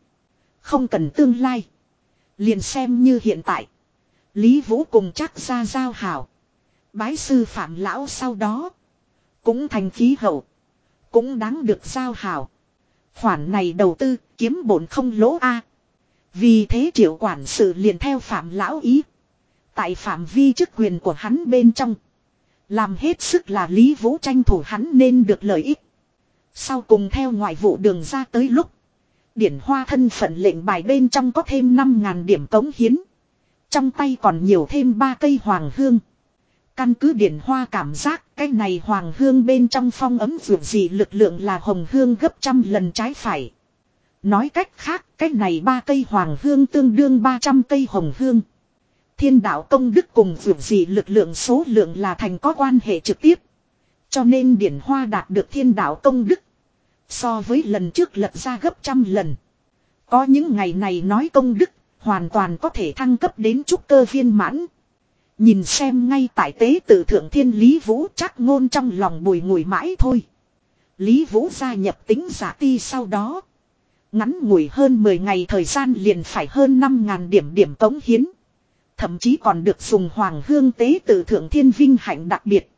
Không cần tương lai. Liền xem như hiện tại. Lý Vũ cùng chắc ra giao hảo. Bái sư phạm lão sau đó. Cũng thành khí hậu. Cũng đáng được giao hảo. Khoản này đầu tư, kiếm bổn không lỗ a. Vì thế triệu quản sự liền theo phạm lão ý. Tại phạm vi chức quyền của hắn bên trong. Làm hết sức là Lý Vũ tranh thủ hắn nên được lợi ích. Sau cùng theo ngoại vụ đường ra tới lúc. Điển hoa thân phận lệnh bài bên trong có thêm 5.000 điểm cống hiến. Trong tay còn nhiều thêm ba cây hoàng hương. Căn cứ điển hoa cảm giác cái này hoàng hương bên trong phong ấm vượt gì lực lượng là hồng hương gấp trăm lần trái phải. Nói cách khác cái này ba cây hoàng hương tương đương 300 cây hồng hương. Thiên đạo công đức cùng vượt gì lực lượng số lượng là thành có quan hệ trực tiếp. Cho nên điển hoa đạt được thiên đạo công đức. So với lần trước lật ra gấp trăm lần. Có những ngày này nói công đức, hoàn toàn có thể thăng cấp đến trúc cơ viên mãn. Nhìn xem ngay tại tế tự thượng thiên Lý Vũ chắc ngôn trong lòng bùi ngùi mãi thôi. Lý Vũ gia nhập tính giả ti sau đó. Ngắn ngủi hơn 10 ngày thời gian liền phải hơn 5.000 điểm điểm tống hiến. Thậm chí còn được dùng hoàng hương tế tự thượng thiên vinh hạnh đặc biệt.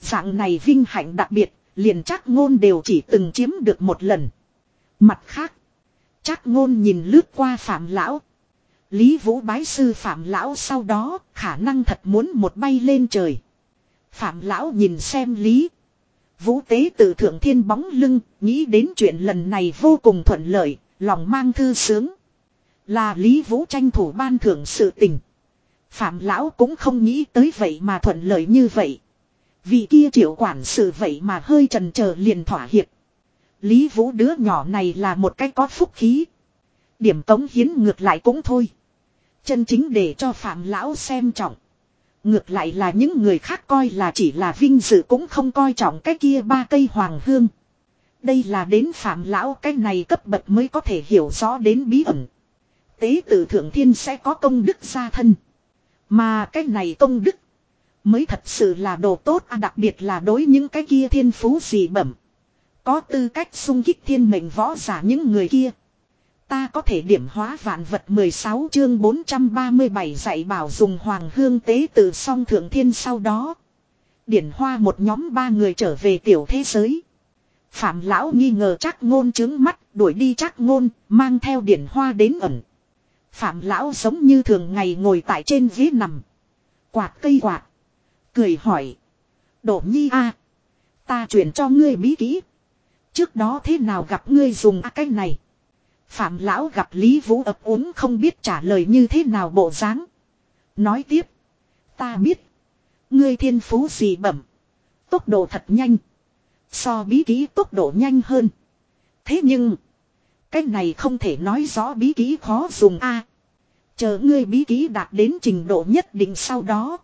Dạng này vinh hạnh đặc biệt, liền chắc ngôn đều chỉ từng chiếm được một lần. Mặt khác, chắc ngôn nhìn lướt qua phạm lão. Lý Vũ bái sư phạm lão sau đó khả năng thật muốn một bay lên trời. Phạm lão nhìn xem Lý. Vũ tế tự thượng thiên bóng lưng, nghĩ đến chuyện lần này vô cùng thuận lợi, lòng mang thư sướng. Là Lý Vũ tranh thủ ban thưởng sự tình. Phạm lão cũng không nghĩ tới vậy mà thuận lợi như vậy. Vì kia triệu quản sự vậy mà hơi trần chờ liền thỏa hiệp. Lý Vũ đứa nhỏ này là một cái có phúc khí. Điểm tống hiến ngược lại cũng thôi. Chân chính để cho Phạm Lão xem trọng. Ngược lại là những người khác coi là chỉ là vinh dự cũng không coi trọng cái kia ba cây hoàng hương. Đây là đến Phạm Lão cái này cấp bậc mới có thể hiểu rõ đến bí ẩn. Tế tử thượng thiên sẽ có công đức gia thân. Mà cái này công đức mới thật sự là đồ tốt à đặc biệt là đối những cái kia thiên phú gì bẩm. Có tư cách sung kích thiên mệnh võ giả những người kia. Ta có thể điểm hóa vạn vật 16 chương 437 dạy bảo dùng hoàng hương tế từ song thượng thiên sau đó. Điển hoa một nhóm ba người trở về tiểu thế giới. Phạm lão nghi ngờ chắc ngôn chứng mắt, đuổi đi chắc ngôn, mang theo điển hoa đến ẩn. Phạm lão giống như thường ngày ngồi tại trên ghế nằm. Quạt cây quạt. Cười hỏi. Đổ nhi a Ta chuyển cho ngươi bí kỹ. Trước đó thế nào gặp ngươi dùng a cái này. Phạm lão gặp Lý Vũ ấp úng không biết trả lời như thế nào bộ dáng. Nói tiếp. Ta biết. Ngươi thiên phú gì bẩm. Tốc độ thật nhanh. So bí ký tốc độ nhanh hơn. Thế nhưng. Cái này không thể nói rõ bí ký khó dùng a. chờ ngươi bí ký đạt đến trình độ nhất định sau đó.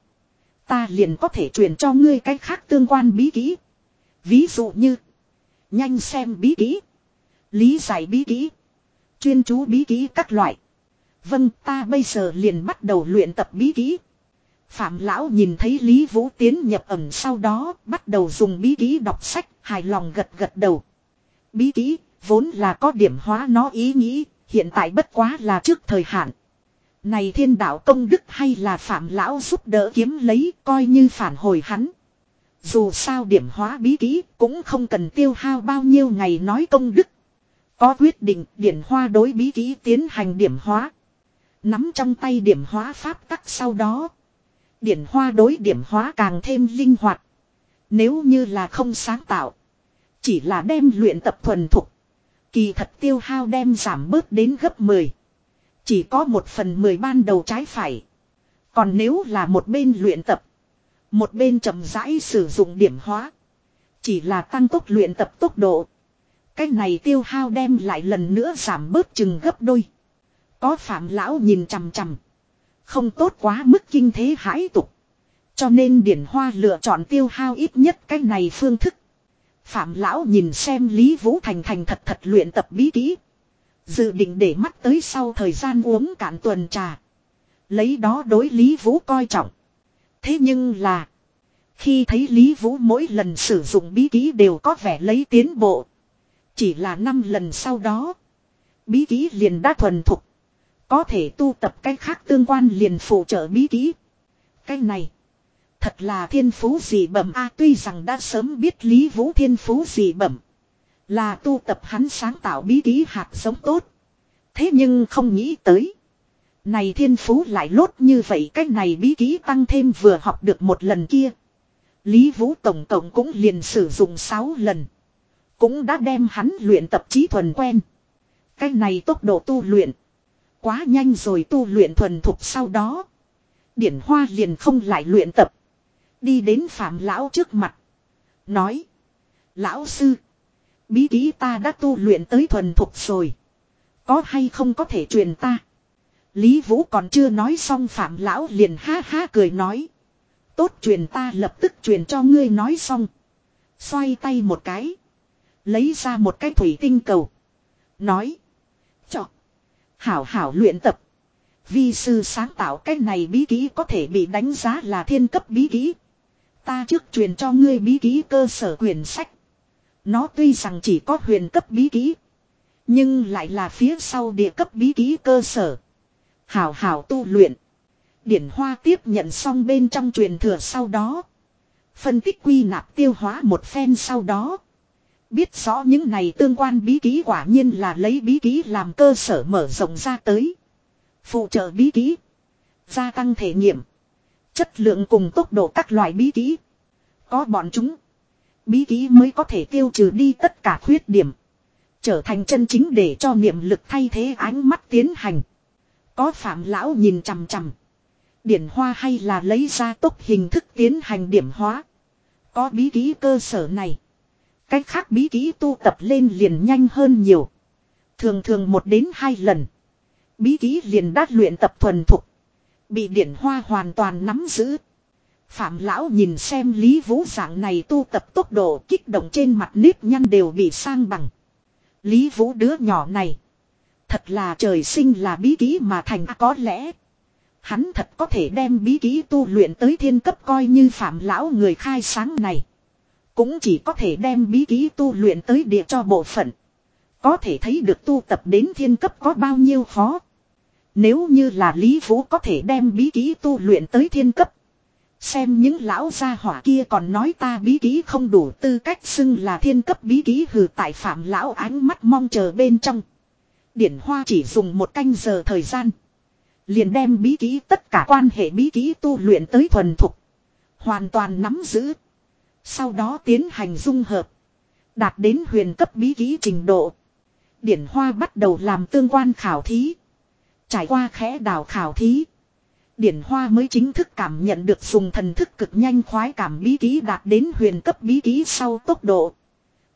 Ta liền có thể truyền cho ngươi cái khác tương quan bí ký. Ví dụ như. Nhanh xem bí ký. Lý giải bí ký. Chuyên chú bí kỹ các loại. Vâng ta bây giờ liền bắt đầu luyện tập bí kỹ. Phạm lão nhìn thấy Lý Vũ tiến nhập ẩm sau đó, bắt đầu dùng bí kỹ đọc sách, hài lòng gật gật đầu. Bí kỹ vốn là có điểm hóa nó ý nghĩ, hiện tại bất quá là trước thời hạn. Này thiên đạo công đức hay là phạm lão giúp đỡ kiếm lấy, coi như phản hồi hắn. Dù sao điểm hóa bí kỹ cũng không cần tiêu hao bao nhiêu ngày nói công đức. Có quyết định điển hoa đối bí kỹ tiến hành điểm hóa. Nắm trong tay điểm hóa pháp tắc sau đó. Điển hoa đối điểm hóa càng thêm linh hoạt. Nếu như là không sáng tạo. Chỉ là đem luyện tập thuần thục. Kỳ thật tiêu hao đem giảm bớt đến gấp 10. Chỉ có một phần 10 ban đầu trái phải. Còn nếu là một bên luyện tập. Một bên chậm rãi sử dụng điểm hóa. Chỉ là tăng tốc luyện tập tốc độ. Cái này tiêu hao đem lại lần nữa giảm bớt chừng gấp đôi. Có phạm lão nhìn chằm chằm. Không tốt quá mức kinh thế hãi tục. Cho nên điển hoa lựa chọn tiêu hao ít nhất cái này phương thức. Phạm lão nhìn xem Lý Vũ Thành thành thật thật luyện tập bí kỹ. Dự định để mắt tới sau thời gian uống cạn tuần trà. Lấy đó đối Lý Vũ coi trọng. Thế nhưng là. Khi thấy Lý Vũ mỗi lần sử dụng bí kỹ đều có vẻ lấy tiến bộ. Chỉ là năm lần sau đó. Bí ký liền đã thuần thục. Có thể tu tập cách khác tương quan liền phụ trợ bí ký Cái này. Thật là thiên phú gì bẩm a, tuy rằng đã sớm biết Lý Vũ thiên phú gì bẩm. Là tu tập hắn sáng tạo bí ký hạt giống tốt. Thế nhưng không nghĩ tới. Này thiên phú lại lốt như vậy cách này bí ký tăng thêm vừa học được một lần kia. Lý Vũ tổng tổng cũng liền sử dụng 6 lần. Cũng đã đem hắn luyện tập trí thuần quen. Cái này tốc độ tu luyện. Quá nhanh rồi tu luyện thuần thục sau đó. Điển hoa liền không lại luyện tập. Đi đến phạm lão trước mặt. Nói. Lão sư. Bí ký ta đã tu luyện tới thuần thục rồi. Có hay không có thể truyền ta. Lý Vũ còn chưa nói xong Phạm Lão liền ha ha cười nói. Tốt truyền ta lập tức truyền cho ngươi nói xong. Xoay tay một cái. Lấy ra một cái thủy tinh cầu. Nói. Chọ. Hảo hảo luyện tập. Vi sư sáng tạo cái này bí kỹ có thể bị đánh giá là thiên cấp bí kỹ. Ta trước truyền cho ngươi bí kỹ cơ sở quyển sách. Nó tuy rằng chỉ có huyền cấp bí kỹ. Nhưng lại là phía sau địa cấp bí kỹ cơ sở. Hảo hảo tu luyện. Điển Hoa tiếp nhận xong bên trong truyền thừa sau đó. Phân tích quy nạp tiêu hóa một phen sau đó. Biết rõ những này tương quan bí ký quả nhiên là lấy bí ký làm cơ sở mở rộng ra tới. Phụ trợ bí ký. Gia tăng thể nghiệm. Chất lượng cùng tốc độ các loại bí ký. Có bọn chúng. Bí ký mới có thể tiêu trừ đi tất cả khuyết điểm. Trở thành chân chính để cho niệm lực thay thế ánh mắt tiến hành. Có phạm lão nhìn chằm chằm. Điển hoa hay là lấy ra tốc hình thức tiến hành điểm hóa. Có bí ký cơ sở này. Cách khác bí ký tu tập lên liền nhanh hơn nhiều. Thường thường một đến hai lần. Bí ký liền đát luyện tập thuần thục. Bị điển hoa hoàn toàn nắm giữ. Phạm lão nhìn xem Lý Vũ dạng này tu tập tốc độ kích động trên mặt nếp nhăn đều bị sang bằng. Lý Vũ đứa nhỏ này. Thật là trời sinh là bí ký mà thành có lẽ. Hắn thật có thể đem bí ký tu luyện tới thiên cấp coi như phạm lão người khai sáng này. Cũng chỉ có thể đem bí ký tu luyện tới địa cho bộ phận. Có thể thấy được tu tập đến thiên cấp có bao nhiêu khó. Nếu như là Lý Vũ có thể đem bí ký tu luyện tới thiên cấp. Xem những lão gia hỏa kia còn nói ta bí ký không đủ tư cách xưng là thiên cấp bí ký hừ tại phạm lão ánh mắt mong chờ bên trong. Điển hoa chỉ dùng một canh giờ thời gian. Liền đem bí ký tất cả quan hệ bí ký tu luyện tới thuần thục. Hoàn toàn nắm giữ. Sau đó tiến hành dung hợp. Đạt đến huyền cấp bí ký trình độ. Điển hoa bắt đầu làm tương quan khảo thí. Trải qua khẽ đào khảo thí. Điển hoa mới chính thức cảm nhận được dùng thần thức cực nhanh khoái cảm bí ký đạt đến huyền cấp bí ký sau tốc độ.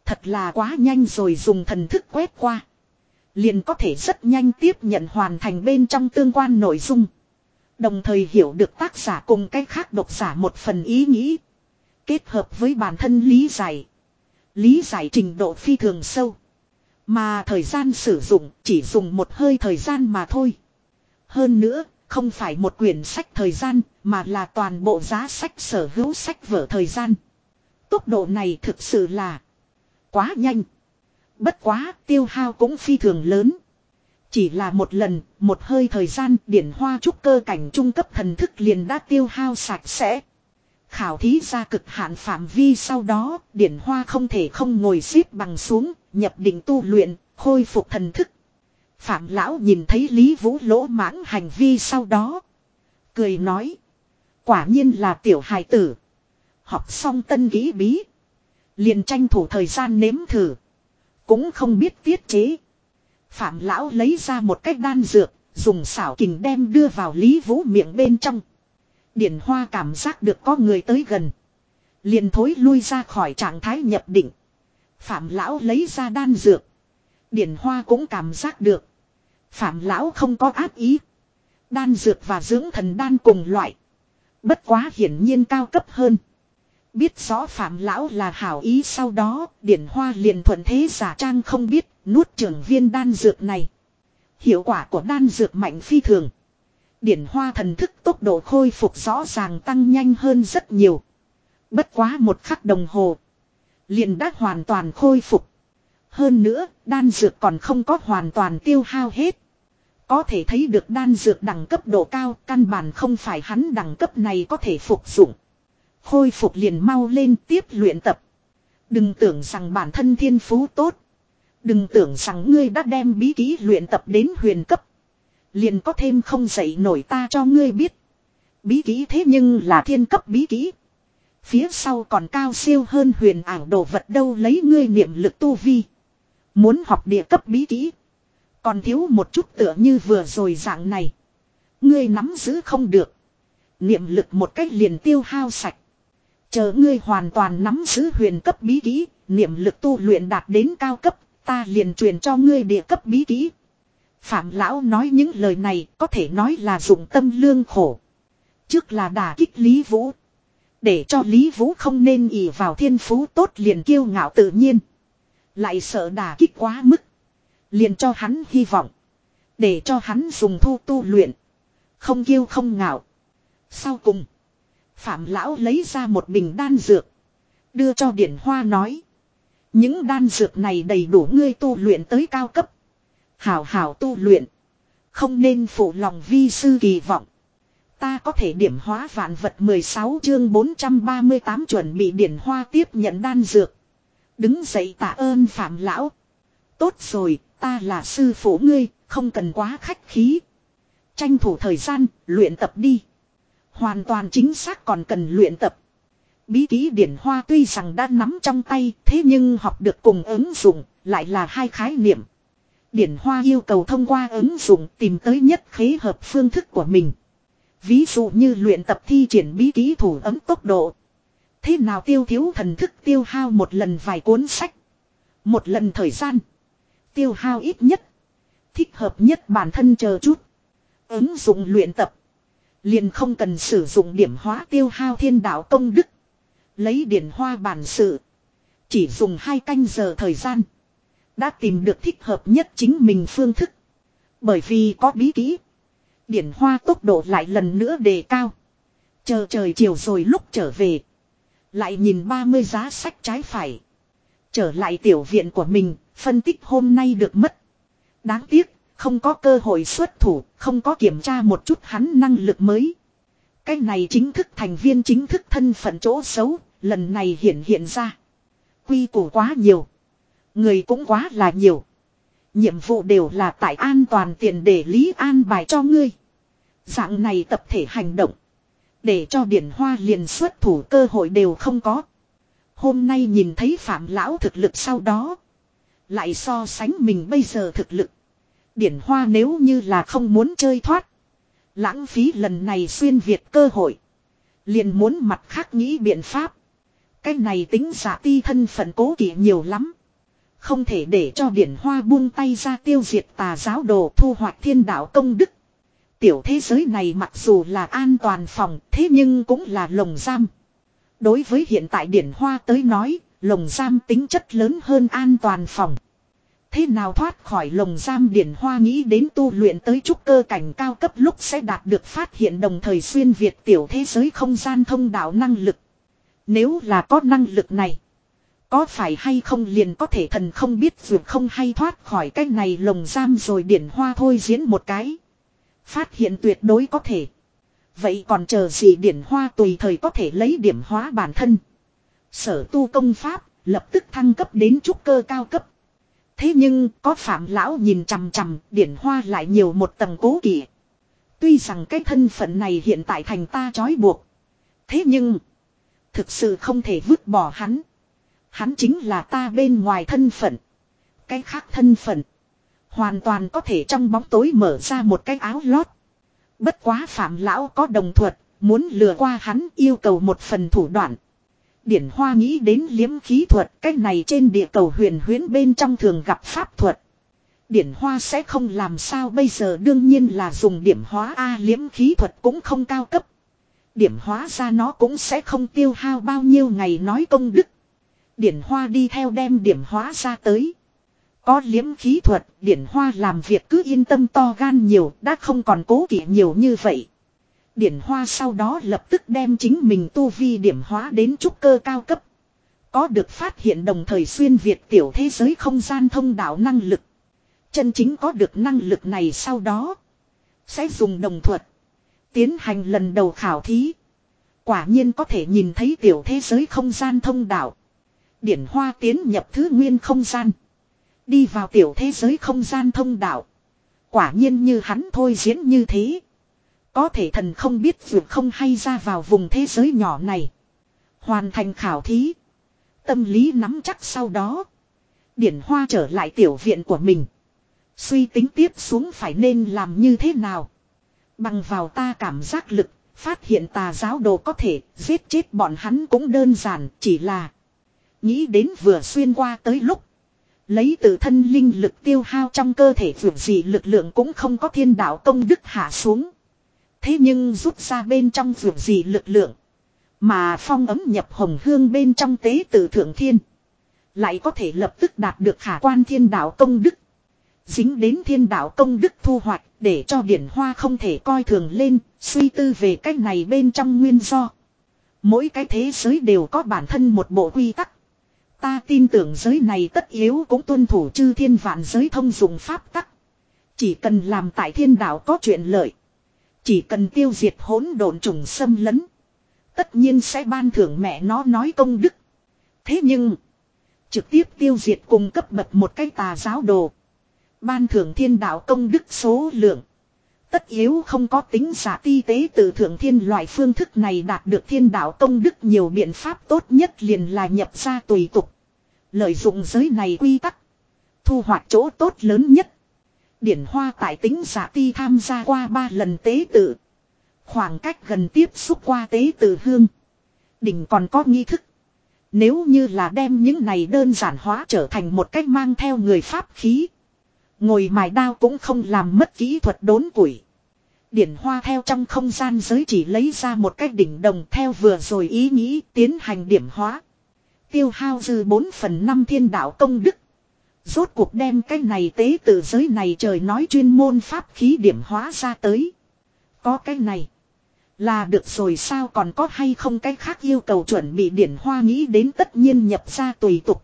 Thật là quá nhanh rồi dùng thần thức quét qua. Liền có thể rất nhanh tiếp nhận hoàn thành bên trong tương quan nội dung. Đồng thời hiểu được tác giả cùng cách khác độc giả một phần ý nghĩ. Kết hợp với bản thân lý giải. Lý giải trình độ phi thường sâu. Mà thời gian sử dụng chỉ dùng một hơi thời gian mà thôi. Hơn nữa, không phải một quyển sách thời gian, mà là toàn bộ giá sách sở hữu sách vở thời gian. Tốc độ này thực sự là quá nhanh. Bất quá tiêu hao cũng phi thường lớn. Chỉ là một lần, một hơi thời gian điển hoa trúc cơ cảnh trung cấp thần thức liền đã tiêu hao sạch sẽ. Khảo thí ra cực hạn phạm vi sau đó, điển hoa không thể không ngồi xếp bằng xuống, nhập định tu luyện, khôi phục thần thức. Phạm lão nhìn thấy Lý Vũ lỗ mãng hành vi sau đó. Cười nói. Quả nhiên là tiểu hài tử. Học xong tân ký bí. Liền tranh thủ thời gian nếm thử. Cũng không biết tiết chế. Phạm lão lấy ra một cách đan dược, dùng xảo kình đem đưa vào Lý Vũ miệng bên trong. Điển hoa cảm giác được có người tới gần. Liền thối lui ra khỏi trạng thái nhập định. Phạm lão lấy ra đan dược. Điển hoa cũng cảm giác được. Phạm lão không có ác ý. Đan dược và dưỡng thần đan cùng loại. Bất quá hiển nhiên cao cấp hơn. Biết rõ phạm lão là hảo ý sau đó, điển hoa liền thuận thế giả trang không biết, nuốt trưởng viên đan dược này. Hiệu quả của đan dược mạnh phi thường. Điển hoa thần thức tốc độ khôi phục rõ ràng tăng nhanh hơn rất nhiều. Bất quá một khắc đồng hồ. Liền đã hoàn toàn khôi phục. Hơn nữa, đan dược còn không có hoàn toàn tiêu hao hết. Có thể thấy được đan dược đẳng cấp độ cao, căn bản không phải hắn đẳng cấp này có thể phục dụng. Khôi phục liền mau lên tiếp luyện tập. Đừng tưởng rằng bản thân thiên phú tốt. Đừng tưởng rằng ngươi đã đem bí ký luyện tập đến huyền cấp. Liền có thêm không dậy nổi ta cho ngươi biết. Bí kỹ thế nhưng là thiên cấp bí kỹ. Phía sau còn cao siêu hơn huyền ảo đồ vật đâu lấy ngươi niệm lực tu vi. Muốn học địa cấp bí kỹ. Còn thiếu một chút tựa như vừa rồi dạng này. Ngươi nắm giữ không được. Niệm lực một cách liền tiêu hao sạch. Chờ ngươi hoàn toàn nắm giữ huyền cấp bí kỹ, niệm lực tu luyện đạt đến cao cấp, ta liền truyền cho ngươi địa cấp bí kỹ. Phạm lão nói những lời này có thể nói là dụng tâm lương khổ. Trước là đả kích Lý Vũ. Để cho Lý Vũ không nên ỉ vào thiên phú tốt liền kiêu ngạo tự nhiên. Lại sợ đả kích quá mức. Liền cho hắn hy vọng. Để cho hắn dùng thu tu luyện. Không kiêu không ngạo. Sau cùng. Phạm lão lấy ra một bình đan dược. Đưa cho điển hoa nói. Những đan dược này đầy đủ ngươi tu luyện tới cao cấp. Hảo hảo tu luyện. Không nên phụ lòng vi sư kỳ vọng. Ta có thể điểm hóa vạn vật 16 chương 438 chuẩn bị điển hoa tiếp nhận đan dược. Đứng dậy tạ ơn phạm lão. Tốt rồi, ta là sư phụ ngươi, không cần quá khách khí. Tranh thủ thời gian, luyện tập đi. Hoàn toàn chính xác còn cần luyện tập. Bí ký điển hoa tuy rằng đã nắm trong tay, thế nhưng học được cùng ứng dụng, lại là hai khái niệm. Điển hoa yêu cầu thông qua ứng dụng tìm tới nhất khế hợp phương thức của mình. Ví dụ như luyện tập thi triển bí ký thủ ấm tốc độ. Thế nào tiêu thiếu thần thức tiêu hao một lần vài cuốn sách. Một lần thời gian. Tiêu hao ít nhất. Thích hợp nhất bản thân chờ chút. Ứng dụng luyện tập. Liền không cần sử dụng điểm hóa tiêu hao thiên đạo công đức. Lấy điển hoa bản sự. Chỉ dùng hai canh giờ thời gian. Đã tìm được thích hợp nhất chính mình phương thức. Bởi vì có bí kỹ. Điển hoa tốc độ lại lần nữa đề cao. Chờ trời chiều rồi lúc trở về. Lại nhìn 30 giá sách trái phải. Trở lại tiểu viện của mình, phân tích hôm nay được mất. Đáng tiếc, không có cơ hội xuất thủ, không có kiểm tra một chút hắn năng lực mới. Cái này chính thức thành viên chính thức thân phận chỗ xấu, lần này hiện hiện ra. Quy củ quá nhiều. Người cũng quá là nhiều. Nhiệm vụ đều là tại an toàn tiền để lý an bài cho ngươi. Dạng này tập thể hành động. Để cho điển hoa liền xuất thủ cơ hội đều không có. Hôm nay nhìn thấy phạm lão thực lực sau đó. Lại so sánh mình bây giờ thực lực. Điển hoa nếu như là không muốn chơi thoát. Lãng phí lần này xuyên Việt cơ hội. Liền muốn mặt khác nghĩ biện pháp. Cái này tính giả ti thân phận cố kỵ nhiều lắm. Không thể để cho điển hoa buông tay ra tiêu diệt tà giáo đồ thu hoạch thiên đạo công đức. Tiểu thế giới này mặc dù là an toàn phòng thế nhưng cũng là lồng giam. Đối với hiện tại điển hoa tới nói, lồng giam tính chất lớn hơn an toàn phòng. Thế nào thoát khỏi lồng giam điển hoa nghĩ đến tu luyện tới trúc cơ cảnh cao cấp lúc sẽ đạt được phát hiện đồng thời xuyên Việt tiểu thế giới không gian thông đạo năng lực. Nếu là có năng lực này, có phải hay không liền có thể thần không biết dược không hay thoát khỏi cái này lồng giam rồi điển hoa thôi diễn một cái. Phát hiện tuyệt đối có thể. Vậy còn chờ gì điển hoa tùy thời có thể lấy điểm hóa bản thân. Sở tu công pháp, lập tức thăng cấp đến trúc cơ cao cấp. Thế nhưng có phạm lão nhìn chằm chằm, điển hoa lại nhiều một tầng cố kỵ. Tuy rằng cái thân phận này hiện tại thành ta trói buộc. Thế nhưng, thực sự không thể vứt bỏ hắn. Hắn chính là ta bên ngoài thân phận. Cái khác thân phận. Hoàn toàn có thể trong bóng tối mở ra một cái áo lót. Bất quá phạm lão có đồng thuật, muốn lừa qua hắn yêu cầu một phần thủ đoạn. Điển Hoa nghĩ đến liếm khí thuật, cái này trên địa cầu huyền huyến bên trong thường gặp pháp thuật. Điển Hoa sẽ không làm sao bây giờ đương nhiên là dùng điểm hóa A liếm khí thuật cũng không cao cấp. Điểm hóa ra nó cũng sẽ không tiêu hao bao nhiêu ngày nói công đức. Điển Hoa đi theo đem điểm hóa ra tới. Có liếm khí thuật, điển hoa làm việc cứ yên tâm to gan nhiều, đã không còn cố kỵ nhiều như vậy. Điển hoa sau đó lập tức đem chính mình tu vi điểm hóa đến trúc cơ cao cấp. Có được phát hiện đồng thời xuyên Việt tiểu thế giới không gian thông đạo năng lực. Chân chính có được năng lực này sau đó. Sẽ dùng đồng thuật. Tiến hành lần đầu khảo thí. Quả nhiên có thể nhìn thấy tiểu thế giới không gian thông đạo. Điển hoa tiến nhập thứ nguyên không gian. Đi vào tiểu thế giới không gian thông đạo. Quả nhiên như hắn thôi diễn như thế. Có thể thần không biết vượt không hay ra vào vùng thế giới nhỏ này. Hoàn thành khảo thí. Tâm lý nắm chắc sau đó. Điển hoa trở lại tiểu viện của mình. Suy tính tiếp xuống phải nên làm như thế nào. Bằng vào ta cảm giác lực, phát hiện tà giáo đồ có thể giết chết bọn hắn cũng đơn giản, chỉ là nghĩ đến vừa xuyên qua tới lúc Lấy tự thân linh lực tiêu hao trong cơ thể vượt gì lực lượng cũng không có thiên đạo công đức hạ xuống. Thế nhưng rút ra bên trong vượt gì lực lượng. Mà phong ấm nhập hồng hương bên trong tế tử thượng thiên. Lại có thể lập tức đạt được khả quan thiên đạo công đức. Dính đến thiên đạo công đức thu hoạch để cho điển hoa không thể coi thường lên, suy tư về cách này bên trong nguyên do. Mỗi cái thế giới đều có bản thân một bộ quy tắc. Ta tin tưởng giới này tất yếu cũng tuân thủ chư thiên vạn giới thông dụng pháp tắc. Chỉ cần làm tại thiên đạo có chuyện lợi. Chỉ cần tiêu diệt hỗn độn trùng xâm lấn. Tất nhiên sẽ ban thưởng mẹ nó nói công đức. Thế nhưng. Trực tiếp tiêu diệt cùng cấp bậc một cái tà giáo đồ. Ban thưởng thiên đạo công đức số lượng. Tất yếu không có tính giả ti tế từ thượng thiên loại phương thức này đạt được thiên đạo công đức nhiều biện pháp tốt nhất liền là nhập ra tùy tục. Lợi dụng giới này quy tắc. Thu hoạch chỗ tốt lớn nhất. Điển hoa tại tính giả ti tham gia qua ba lần tế tự. Khoảng cách gần tiếp xúc qua tế tự hương. Đỉnh còn có nghi thức. Nếu như là đem những này đơn giản hóa trở thành một cách mang theo người pháp khí. Ngồi mài đao cũng không làm mất kỹ thuật đốn củi. Điển hoa theo trong không gian giới chỉ lấy ra một cái đỉnh đồng theo vừa rồi ý nghĩ tiến hành điểm hóa. Tiêu hao dư 4 phần 5 thiên đạo công đức. Rốt cuộc đem cái này tế tự giới này trời nói chuyên môn pháp khí điểm hóa ra tới. Có cái này. Là được rồi sao còn có hay không cái khác yêu cầu chuẩn bị điển hoa nghĩ đến tất nhiên nhập ra tùy tục.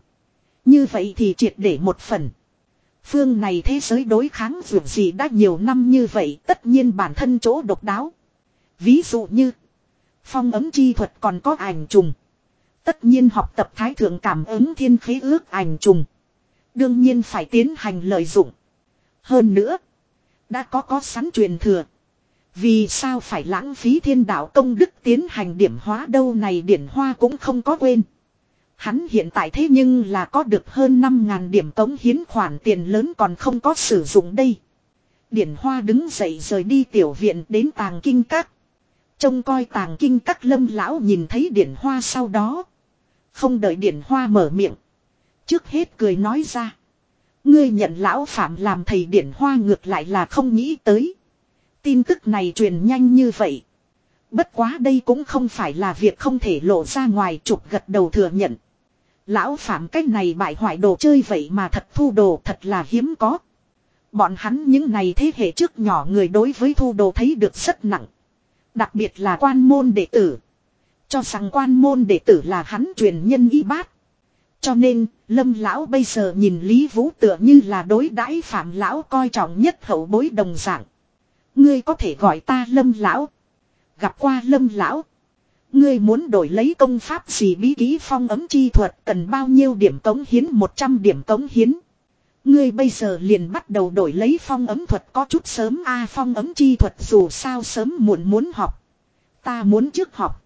Như vậy thì triệt để một phần. Phương này thế giới đối kháng vượt gì đã nhiều năm như vậy tất nhiên bản thân chỗ độc đáo. Ví dụ như phong ấm chi thuật còn có ảnh trùng. Tất nhiên học tập thái thượng cảm ứng thiên khí ước ảnh trùng. Đương nhiên phải tiến hành lợi dụng. Hơn nữa, đã có có sẵn truyền thừa. Vì sao phải lãng phí thiên đạo công đức tiến hành điểm hóa đâu này điển hoa cũng không có quên. Hắn hiện tại thế nhưng là có được hơn 5.000 điểm tống hiến khoản tiền lớn còn không có sử dụng đây. Điển Hoa đứng dậy rời đi tiểu viện đến tàng kinh các. Trông coi tàng kinh các lâm lão nhìn thấy Điển Hoa sau đó. Không đợi Điển Hoa mở miệng. Trước hết cười nói ra. Ngươi nhận lão phạm làm thầy Điển Hoa ngược lại là không nghĩ tới. Tin tức này truyền nhanh như vậy. Bất quá đây cũng không phải là việc không thể lộ ra ngoài trục gật đầu thừa nhận. Lão phạm cách này bại hoại đồ chơi vậy mà thật thu đồ thật là hiếm có. Bọn hắn những này thế hệ trước nhỏ người đối với thu đồ thấy được rất nặng. Đặc biệt là quan môn đệ tử. Cho rằng quan môn đệ tử là hắn truyền nhân y bát. Cho nên, lâm lão bây giờ nhìn Lý Vũ tựa như là đối đãi phạm lão coi trọng nhất hậu bối đồng dạng. Ngươi có thể gọi ta lâm lão. Gặp qua lâm lão. Ngươi muốn đổi lấy công pháp gì bí ký phong ấm chi thuật cần bao nhiêu điểm cống hiến 100 điểm cống hiến. Ngươi bây giờ liền bắt đầu đổi lấy phong ấm thuật có chút sớm a phong ấm chi thuật dù sao sớm muộn muốn học. Ta muốn trước học.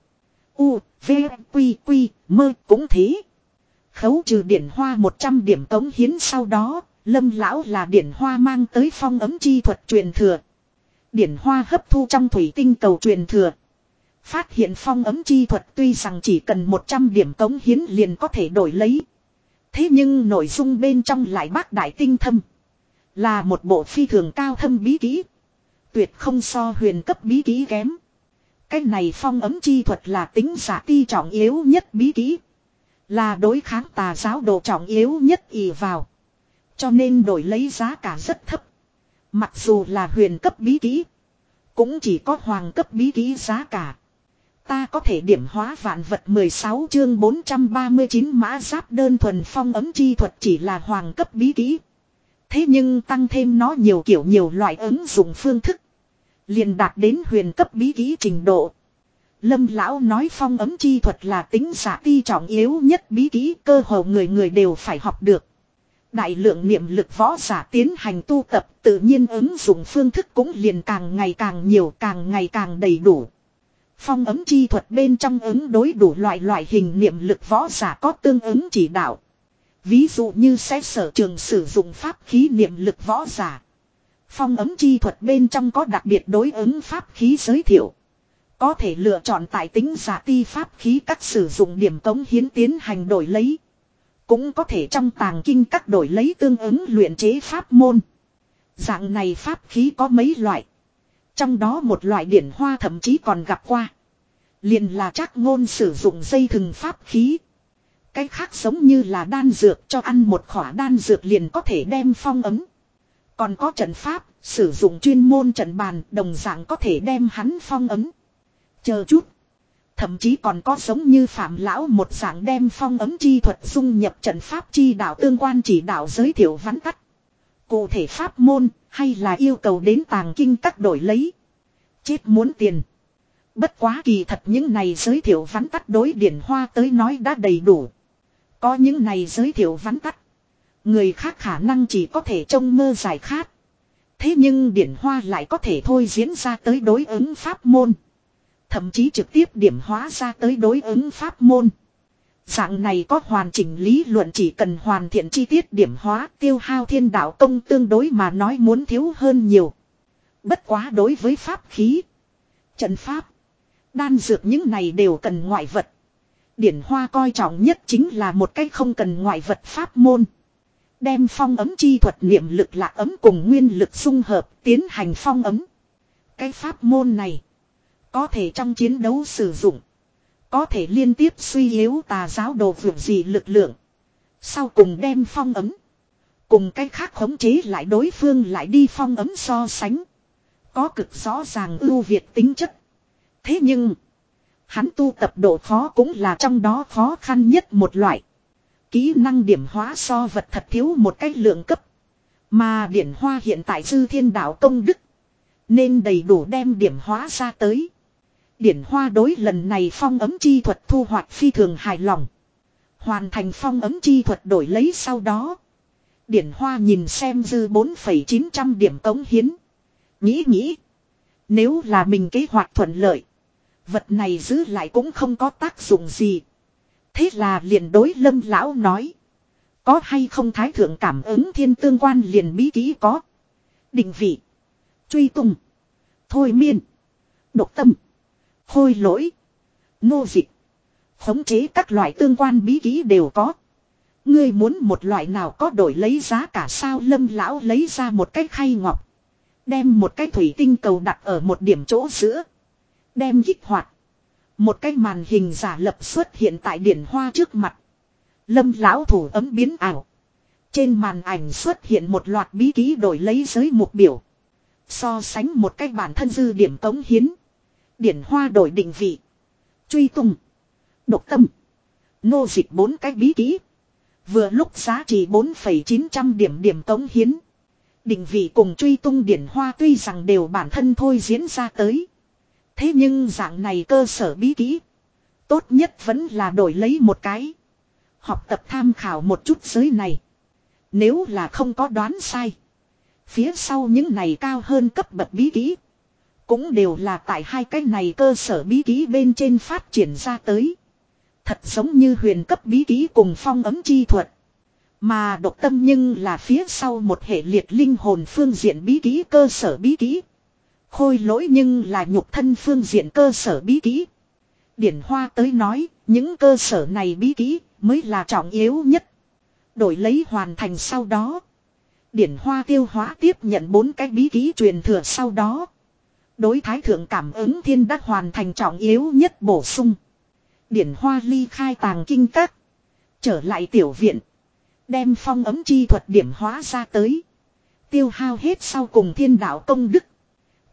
U, V, Quy, Quy, mơ cũng thế. Khấu trừ điển hoa 100 điểm cống hiến sau đó, lâm lão là điển hoa mang tới phong ấm chi thuật truyền thừa. Điển hoa hấp thu trong thủy tinh cầu truyền thừa. Phát hiện phong ấm chi thuật tuy rằng chỉ cần 100 điểm cống hiến liền có thể đổi lấy. Thế nhưng nội dung bên trong lại bác đại tinh thâm. Là một bộ phi thường cao thâm bí kỹ. Tuyệt không so huyền cấp bí kỹ kém. Cái này phong ấm chi thuật là tính giả ti trọng yếu nhất bí kỹ. Là đối kháng tà giáo đồ trọng yếu nhất ỉ vào. Cho nên đổi lấy giá cả rất thấp. Mặc dù là huyền cấp bí kỹ. Cũng chỉ có hoàng cấp bí kỹ giá cả. Ta có thể điểm hóa vạn vật 16 chương 439 mã giáp đơn thuần phong ấm chi thuật chỉ là hoàng cấp bí kỹ. Thế nhưng tăng thêm nó nhiều kiểu nhiều loại ứng dụng phương thức. liền đạt đến huyền cấp bí kỹ trình độ. Lâm lão nói phong ấm chi thuật là tính giả ti trọng yếu nhất bí kỹ, cơ hồ người người đều phải học được. Đại lượng niệm lực võ giả tiến hành tu tập, tự nhiên ứng dụng phương thức cũng liền càng ngày càng nhiều, càng ngày càng đầy đủ. Phong ấm chi thuật bên trong ứng đối đủ loại loại hình niệm lực võ giả có tương ứng chỉ đạo. Ví dụ như sẽ sở trường sử dụng pháp khí niệm lực võ giả. Phong ấm chi thuật bên trong có đặc biệt đối ứng pháp khí giới thiệu. Có thể lựa chọn tài tính giả ti pháp khí các sử dụng điểm tống hiến tiến hành đổi lấy. Cũng có thể trong tàng kinh các đổi lấy tương ứng luyện chế pháp môn. Dạng này pháp khí có mấy loại. Trong đó một loại điển hoa thậm chí còn gặp qua. Liền là chắc ngôn sử dụng dây thừng pháp khí. Cái khác giống như là đan dược cho ăn một khỏa đan dược liền có thể đem phong ấm. Còn có trận pháp, sử dụng chuyên môn trận bàn đồng dạng có thể đem hắn phong ấm. Chờ chút. Thậm chí còn có giống như phạm lão một dạng đem phong ấm chi thuật dung nhập trận pháp chi đạo tương quan chỉ đạo giới thiệu vắn tắt. Cụ thể pháp môn hay là yêu cầu đến tàng kinh các đổi lấy. Chết muốn tiền. Bất quá kỳ thật những này giới thiệu vắn tắt đối điển hoa tới nói đã đầy đủ. Có những này giới thiệu vắn tắt. Người khác khả năng chỉ có thể trông mơ giải khát. Thế nhưng điển hoa lại có thể thôi diễn ra tới đối ứng pháp môn. Thậm chí trực tiếp điểm hóa ra tới đối ứng pháp môn. Dạng này có hoàn chỉnh lý luận chỉ cần hoàn thiện chi tiết điểm hóa tiêu hao thiên đạo công tương đối mà nói muốn thiếu hơn nhiều. Bất quá đối với pháp khí, trận pháp, đan dược những này đều cần ngoại vật. Điển hoa coi trọng nhất chính là một cách không cần ngoại vật pháp môn. Đem phong ấm chi thuật niệm lực lạc ấm cùng nguyên lực xung hợp tiến hành phong ấm. Cái pháp môn này có thể trong chiến đấu sử dụng. Có thể liên tiếp suy yếu tà giáo đồ vượt gì lực lượng. Sau cùng đem phong ấm. Cùng cách khác khống chế lại đối phương lại đi phong ấm so sánh. Có cực rõ ràng ưu việt tính chất. Thế nhưng. Hắn tu tập độ khó cũng là trong đó khó khăn nhất một loại. Kỹ năng điểm hóa so vật thật thiếu một cách lượng cấp. Mà điển hoa hiện tại dư thiên đạo công đức. Nên đầy đủ đem điểm hóa ra tới. Điển hoa đối lần này phong ấm chi thuật thu hoạch phi thường hài lòng. Hoàn thành phong ấm chi thuật đổi lấy sau đó. Điển hoa nhìn xem dư 4,900 điểm cống hiến. Nghĩ nghĩ. Nếu là mình kế hoạch thuận lợi. Vật này giữ lại cũng không có tác dụng gì. Thế là liền đối lâm lão nói. Có hay không thái thượng cảm ứng thiên tương quan liền bí ký có. Định vị. Truy tung. Thôi miên. Độc tâm. Khôi lỗi. Nô dịch. Khống chế các loại tương quan bí kỹ đều có. Ngươi muốn một loại nào có đổi lấy giá cả sao lâm lão lấy ra một cái khay ngọc. Đem một cái thủy tinh cầu đặt ở một điểm chỗ giữa. Đem kích hoạt. Một cái màn hình giả lập xuất hiện tại điển hoa trước mặt. Lâm lão thủ ấm biến ảo. Trên màn ảnh xuất hiện một loạt bí ký đổi lấy giới mục biểu. So sánh một cái bản thân dư điểm cống hiến. Điển hoa đổi định vị. Truy tung. Độc tâm. Nô dịch bốn cái bí ký. Vừa lúc giá trị 4,900 điểm điểm cống hiến. Định vị cùng truy tung điển hoa tuy rằng đều bản thân thôi diễn ra tới. Thế nhưng dạng này cơ sở bí kỹ. Tốt nhất vẫn là đổi lấy một cái. Học tập tham khảo một chút giới này. Nếu là không có đoán sai. Phía sau những này cao hơn cấp bậc bí kỹ. Cũng đều là tại hai cái này cơ sở bí ký bên trên phát triển ra tới. Thật giống như huyền cấp bí ký cùng phong ấm chi thuật. Mà độc tâm nhưng là phía sau một hệ liệt linh hồn phương diện bí ký cơ sở bí ký Khôi lỗi nhưng là nhục thân phương diện cơ sở bí ký Điển Hoa tới nói, những cơ sở này bí ký mới là trọng yếu nhất. Đổi lấy hoàn thành sau đó. Điển Hoa tiêu hóa tiếp nhận bốn cái bí ký truyền thừa sau đó. Đối thái thượng cảm ứng thiên đắc hoàn thành trọng yếu nhất bổ sung. Điển Hoa ly khai tàng kinh các. Trở lại tiểu viện. Đem phong ấm chi thuật điểm hóa ra tới. Tiêu hao hết sau cùng thiên đạo công đức.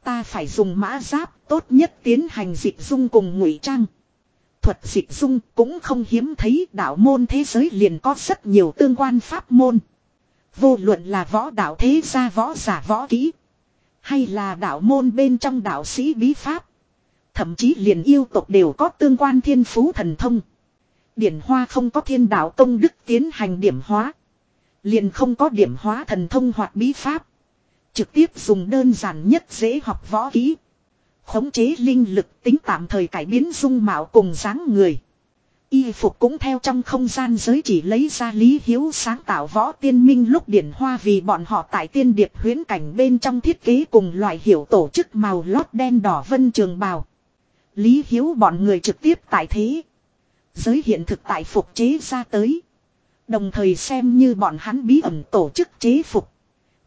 Ta phải dùng mã giáp tốt nhất tiến hành dịch dung cùng ngụy trang. Thuật dịch dung cũng không hiếm thấy đạo môn thế giới liền có rất nhiều tương quan pháp môn. Vô luận là võ đạo thế gia, võ giả, võ kỹ. Hay là đạo môn bên trong đạo sĩ bí pháp. Thậm chí liền yêu tộc đều có tương quan thiên phú thần thông. Điển hoa không có thiên đạo công đức tiến hành điểm hóa. Liền không có điểm hóa thần thông hoặc bí pháp. Trực tiếp dùng đơn giản nhất dễ học võ kỹ. Khống chế linh lực tính tạm thời cải biến dung mạo cùng dáng người. Y phục cũng theo trong không gian giới chỉ lấy ra lý hiếu sáng tạo võ tiên minh lúc điển hoa vì bọn họ tại tiên điệp huyến cảnh bên trong thiết kế cùng loại hiểu tổ chức màu lót đen đỏ vân trường bào. Lý hiếu bọn người trực tiếp tại thế. Giới hiện thực tại phục chế ra tới. Đồng thời xem như bọn hắn bí ẩn tổ chức chế phục.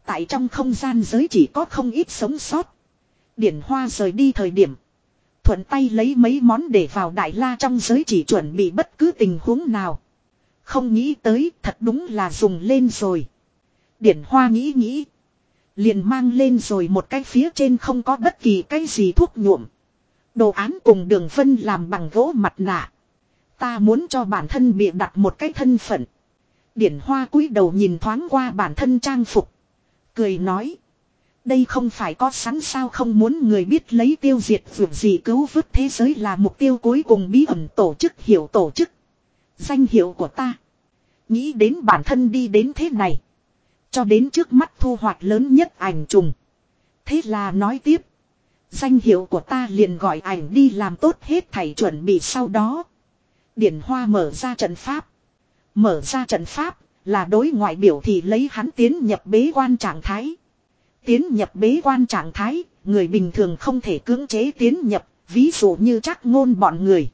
Tại trong không gian giới chỉ có không ít sống sót. Điển hoa rời đi thời điểm. Thuận tay lấy mấy món để vào đại la trong giới chỉ chuẩn bị bất cứ tình huống nào. Không nghĩ tới, thật đúng là dùng lên rồi. Điển hoa nghĩ nghĩ. Liền mang lên rồi một cái phía trên không có bất kỳ cái gì thuốc nhuộm. Đồ án cùng đường phân làm bằng gỗ mặt nạ. Ta muốn cho bản thân bị đặt một cái thân phận. Điển hoa cúi đầu nhìn thoáng qua bản thân trang phục. Cười nói. Đây không phải có sẵn sao không muốn người biết lấy tiêu diệt vượt gì cứu vớt thế giới là mục tiêu cuối cùng bí ẩn tổ chức hiểu tổ chức. Danh hiệu của ta. Nghĩ đến bản thân đi đến thế này. Cho đến trước mắt thu hoạch lớn nhất ảnh trùng. Thế là nói tiếp. Danh hiệu của ta liền gọi ảnh đi làm tốt hết thảy chuẩn bị sau đó. Điển Hoa mở ra trận pháp. Mở ra trận pháp là đối ngoại biểu thì lấy hắn tiến nhập bế quan trạng thái. Tiến nhập bế quan trạng thái, người bình thường không thể cưỡng chế tiến nhập, ví dụ như chắc ngôn bọn người.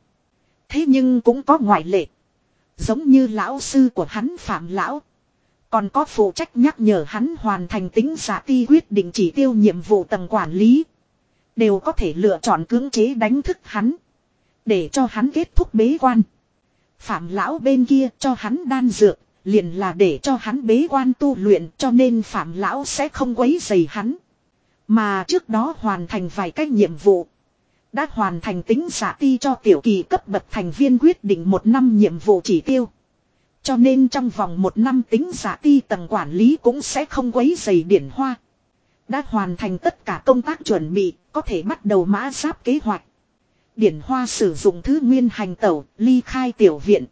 Thế nhưng cũng có ngoại lệ. Giống như lão sư của hắn Phạm Lão. Còn có phụ trách nhắc nhở hắn hoàn thành tính giả ti quyết định chỉ tiêu nhiệm vụ tầng quản lý. Đều có thể lựa chọn cưỡng chế đánh thức hắn. Để cho hắn kết thúc bế quan. Phạm lão bên kia cho hắn đan dược, liền là để cho hắn bế quan tu luyện cho nên phạm lão sẽ không quấy dày hắn. Mà trước đó hoàn thành vài cái nhiệm vụ. Đã hoàn thành tính giả ti cho tiểu kỳ cấp bậc thành viên quyết định một năm nhiệm vụ chỉ tiêu. Cho nên trong vòng một năm tính giả ti tầng quản lý cũng sẽ không quấy dày điển hoa. Đã hoàn thành tất cả công tác chuẩn bị, có thể bắt đầu mã giáp kế hoạch. Điển hoa sử dụng thứ nguyên hành tẩu, ly khai tiểu viện.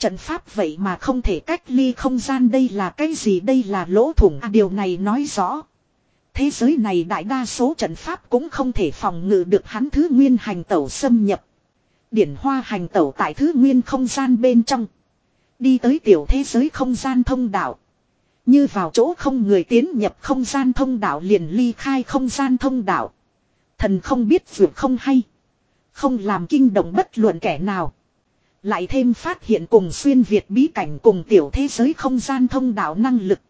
Trận pháp vậy mà không thể cách ly không gian đây là cái gì đây là lỗ thủng à, điều này nói rõ. Thế giới này đại đa số trận pháp cũng không thể phòng ngự được hắn thứ nguyên hành tẩu xâm nhập. Điển hoa hành tẩu tại thứ nguyên không gian bên trong. Đi tới tiểu thế giới không gian thông đạo. Như vào chỗ không người tiến nhập không gian thông đạo liền ly khai không gian thông đạo. Thần không biết vượt không hay. Không làm kinh động bất luận kẻ nào. Lại thêm phát hiện cùng xuyên Việt bí cảnh cùng tiểu thế giới không gian thông đạo năng lực.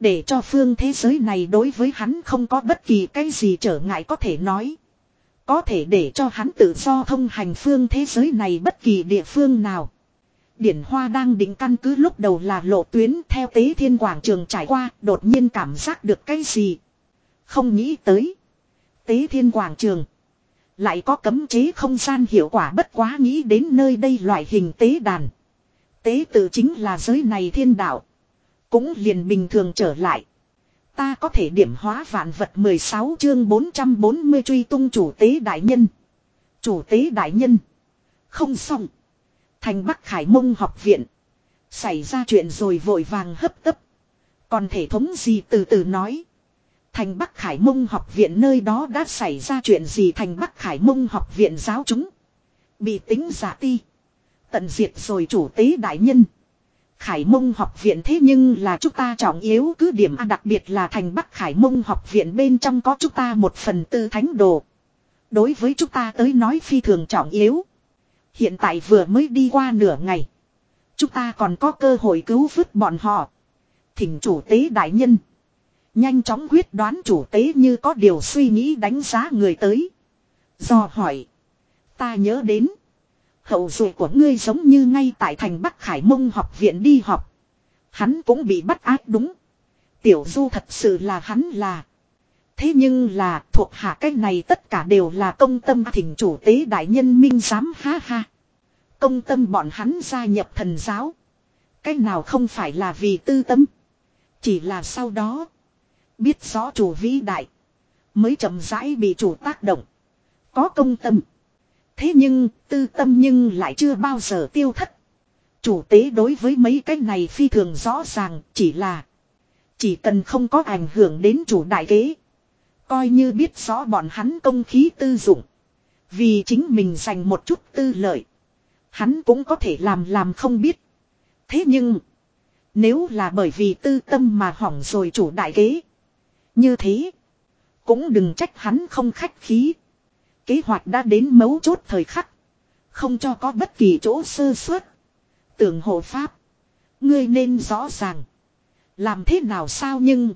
Để cho phương thế giới này đối với hắn không có bất kỳ cái gì trở ngại có thể nói. Có thể để cho hắn tự do thông hành phương thế giới này bất kỳ địa phương nào. Điển Hoa đang định căn cứ lúc đầu là lộ tuyến theo tế thiên quảng trường trải qua, đột nhiên cảm giác được cái gì. Không nghĩ tới. Tế thiên quảng trường. Lại có cấm chế không gian hiệu quả bất quá nghĩ đến nơi đây loại hình tế đàn. Tế tự chính là giới này thiên đạo. Cũng liền bình thường trở lại. Ta có thể điểm hóa vạn vật 16 chương 440 truy tung chủ tế đại nhân. Chủ tế đại nhân. Không xong. Thành Bắc Khải Mông học viện. Xảy ra chuyện rồi vội vàng hấp tấp. Còn thể thống gì từ từ nói. Thành Bắc Khải Mông học viện nơi đó đã xảy ra chuyện gì thành Bắc Khải Mông học viện giáo chúng. Bị tính giả ti. Tận diệt rồi chủ tế đại nhân. Khải Mông học viện thế nhưng là chúng ta trọng yếu cứ điểm A, đặc biệt là thành Bắc Khải Mông học viện bên trong có chúng ta một phần tư thánh đồ. Đối với chúng ta tới nói phi thường trọng yếu. Hiện tại vừa mới đi qua nửa ngày. Chúng ta còn có cơ hội cứu vớt bọn họ. Thỉnh chủ tế đại nhân. Nhanh chóng quyết đoán chủ tế như có điều suy nghĩ đánh giá người tới. Do hỏi. Ta nhớ đến. Hậu duệ của ngươi giống như ngay tại thành Bắc Khải Mông học viện đi học. Hắn cũng bị bắt ác đúng. Tiểu du thật sự là hắn là. Thế nhưng là thuộc hạ cái này tất cả đều là công tâm thỉnh chủ tế đại nhân minh giám ha ha. Công tâm bọn hắn gia nhập thần giáo. Cái nào không phải là vì tư tâm. Chỉ là sau đó. Biết rõ chủ vĩ đại. Mới chậm rãi bị chủ tác động. Có công tâm. Thế nhưng, tư tâm nhưng lại chưa bao giờ tiêu thất. Chủ tế đối với mấy cái này phi thường rõ ràng, chỉ là. Chỉ cần không có ảnh hưởng đến chủ đại kế. Coi như biết rõ bọn hắn công khí tư dụng. Vì chính mình dành một chút tư lợi. Hắn cũng có thể làm làm không biết. Thế nhưng. Nếu là bởi vì tư tâm mà hỏng rồi chủ đại kế. Như thế. Cũng đừng trách hắn không khách khí. Kế hoạch đã đến mấu chốt thời khắc. Không cho có bất kỳ chỗ sơ suất. Tưởng hộ pháp. Ngươi nên rõ ràng. Làm thế nào sao nhưng.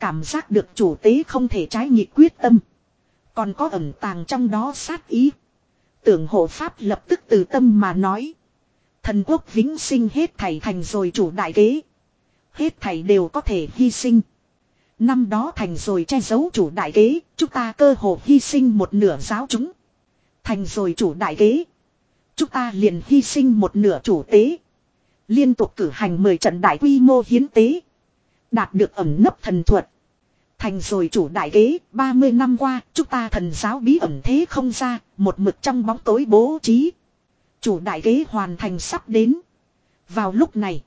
Cảm giác được chủ tế không thể trái nghị quyết tâm. Còn có ẩn tàng trong đó sát ý. Tưởng hộ pháp lập tức từ tâm mà nói. Thần quốc vĩnh sinh hết thảy thành rồi chủ đại kế. Hết thảy đều có thể hy sinh. Năm đó thành rồi che giấu chủ đại kế, chúng ta cơ hồ hy sinh một nửa giáo chúng. Thành rồi chủ đại kế. Chúng ta liền hy sinh một nửa chủ tế. Liên tục cử hành 10 trận đại quy mô hiến tế. Đạt được ẩm nấp thần thuật. Thành rồi chủ đại kế, 30 năm qua, chúng ta thần giáo bí ẩn thế không ra, một mực trong bóng tối bố trí. Chủ đại kế hoàn thành sắp đến. Vào lúc này,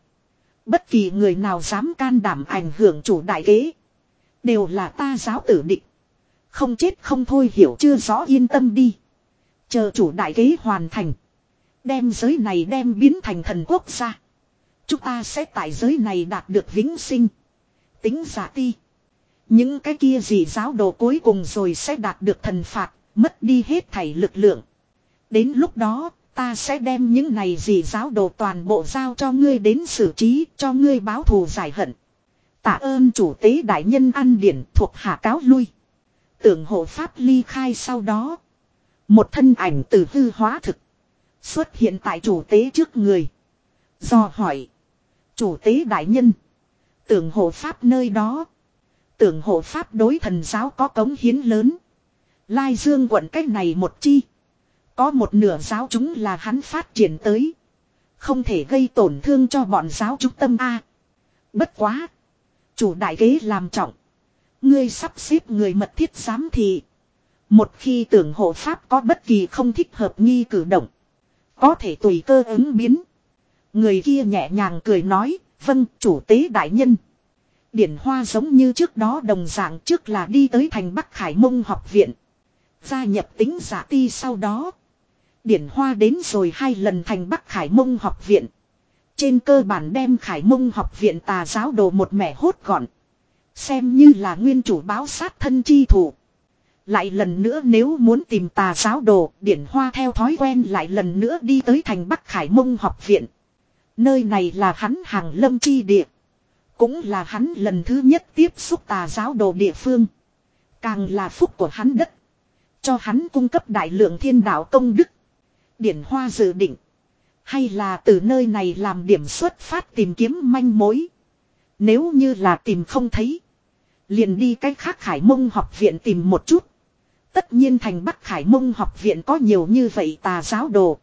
bất kỳ người nào dám can đảm ảnh hưởng chủ đại kế. Đều là ta giáo tử định. Không chết không thôi hiểu chưa rõ yên tâm đi. Chờ chủ đại kế hoàn thành. Đem giới này đem biến thành thần quốc gia. Chúng ta sẽ tại giới này đạt được vĩnh sinh. Tính giả ti. Những cái kia gì giáo đồ cuối cùng rồi sẽ đạt được thần phạt, mất đi hết thảy lực lượng. Đến lúc đó, ta sẽ đem những này gì giáo đồ toàn bộ giao cho ngươi đến xử trí, cho ngươi báo thù giải hận. Tạ ơn chủ tế đại nhân ăn điển thuộc hạ cáo lui. Tưởng hộ pháp ly khai sau đó. Một thân ảnh từ hư hóa thực. Xuất hiện tại chủ tế trước người. Do hỏi. Chủ tế đại nhân. Tưởng hộ pháp nơi đó. Tưởng hộ pháp đối thần giáo có cống hiến lớn. Lai dương quận cách này một chi. Có một nửa giáo chúng là hắn phát triển tới. Không thể gây tổn thương cho bọn giáo chúng tâm A. Bất quá. Chủ đại kế làm trọng. Ngươi sắp xếp người mật thiết giám thị. Một khi tưởng hộ pháp có bất kỳ không thích hợp nghi cử động. Có thể tùy cơ ứng biến. Người kia nhẹ nhàng cười nói, vâng chủ tế đại nhân. Điển Hoa giống như trước đó đồng dạng trước là đi tới thành Bắc Khải Mông học viện. Gia nhập tính giả ti sau đó. Điển Hoa đến rồi hai lần thành Bắc Khải Mông học viện. Trên cơ bản đem Khải Mông học viện tà giáo đồ một mẻ hốt gọn. Xem như là nguyên chủ báo sát thân chi thủ. Lại lần nữa nếu muốn tìm tà giáo đồ, Điển Hoa theo thói quen lại lần nữa đi tới thành Bắc Khải Mông học viện. Nơi này là hắn hàng lâm chi địa. Cũng là hắn lần thứ nhất tiếp xúc tà giáo đồ địa phương. Càng là phúc của hắn đất. Cho hắn cung cấp đại lượng thiên đạo công đức. Điển Hoa dự định. Hay là từ nơi này làm điểm xuất phát tìm kiếm manh mối. Nếu như là tìm không thấy. Liền đi cách khác khải mông học viện tìm một chút. Tất nhiên thành Bắc Khải Mông học viện có nhiều như vậy tà giáo đồ.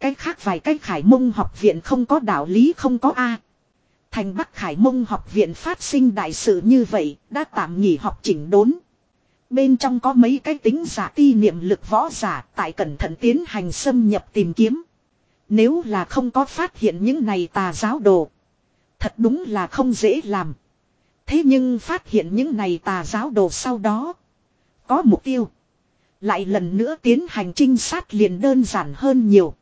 Cách khác vài cách Khải Mông học viện không có đạo lý không có A. Thành Bắc Khải Mông học viện phát sinh đại sự như vậy, đã tạm nghỉ học chỉnh đốn. Bên trong có mấy cái tính giả ti niệm lực võ giả tại cẩn thận tiến hành xâm nhập tìm kiếm. Nếu là không có phát hiện những này tà giáo đồ. Thật đúng là không dễ làm. Thế nhưng phát hiện những này tà giáo đồ sau đó. Có mục tiêu. Lại lần nữa tiến hành trinh sát liền đơn giản hơn nhiều.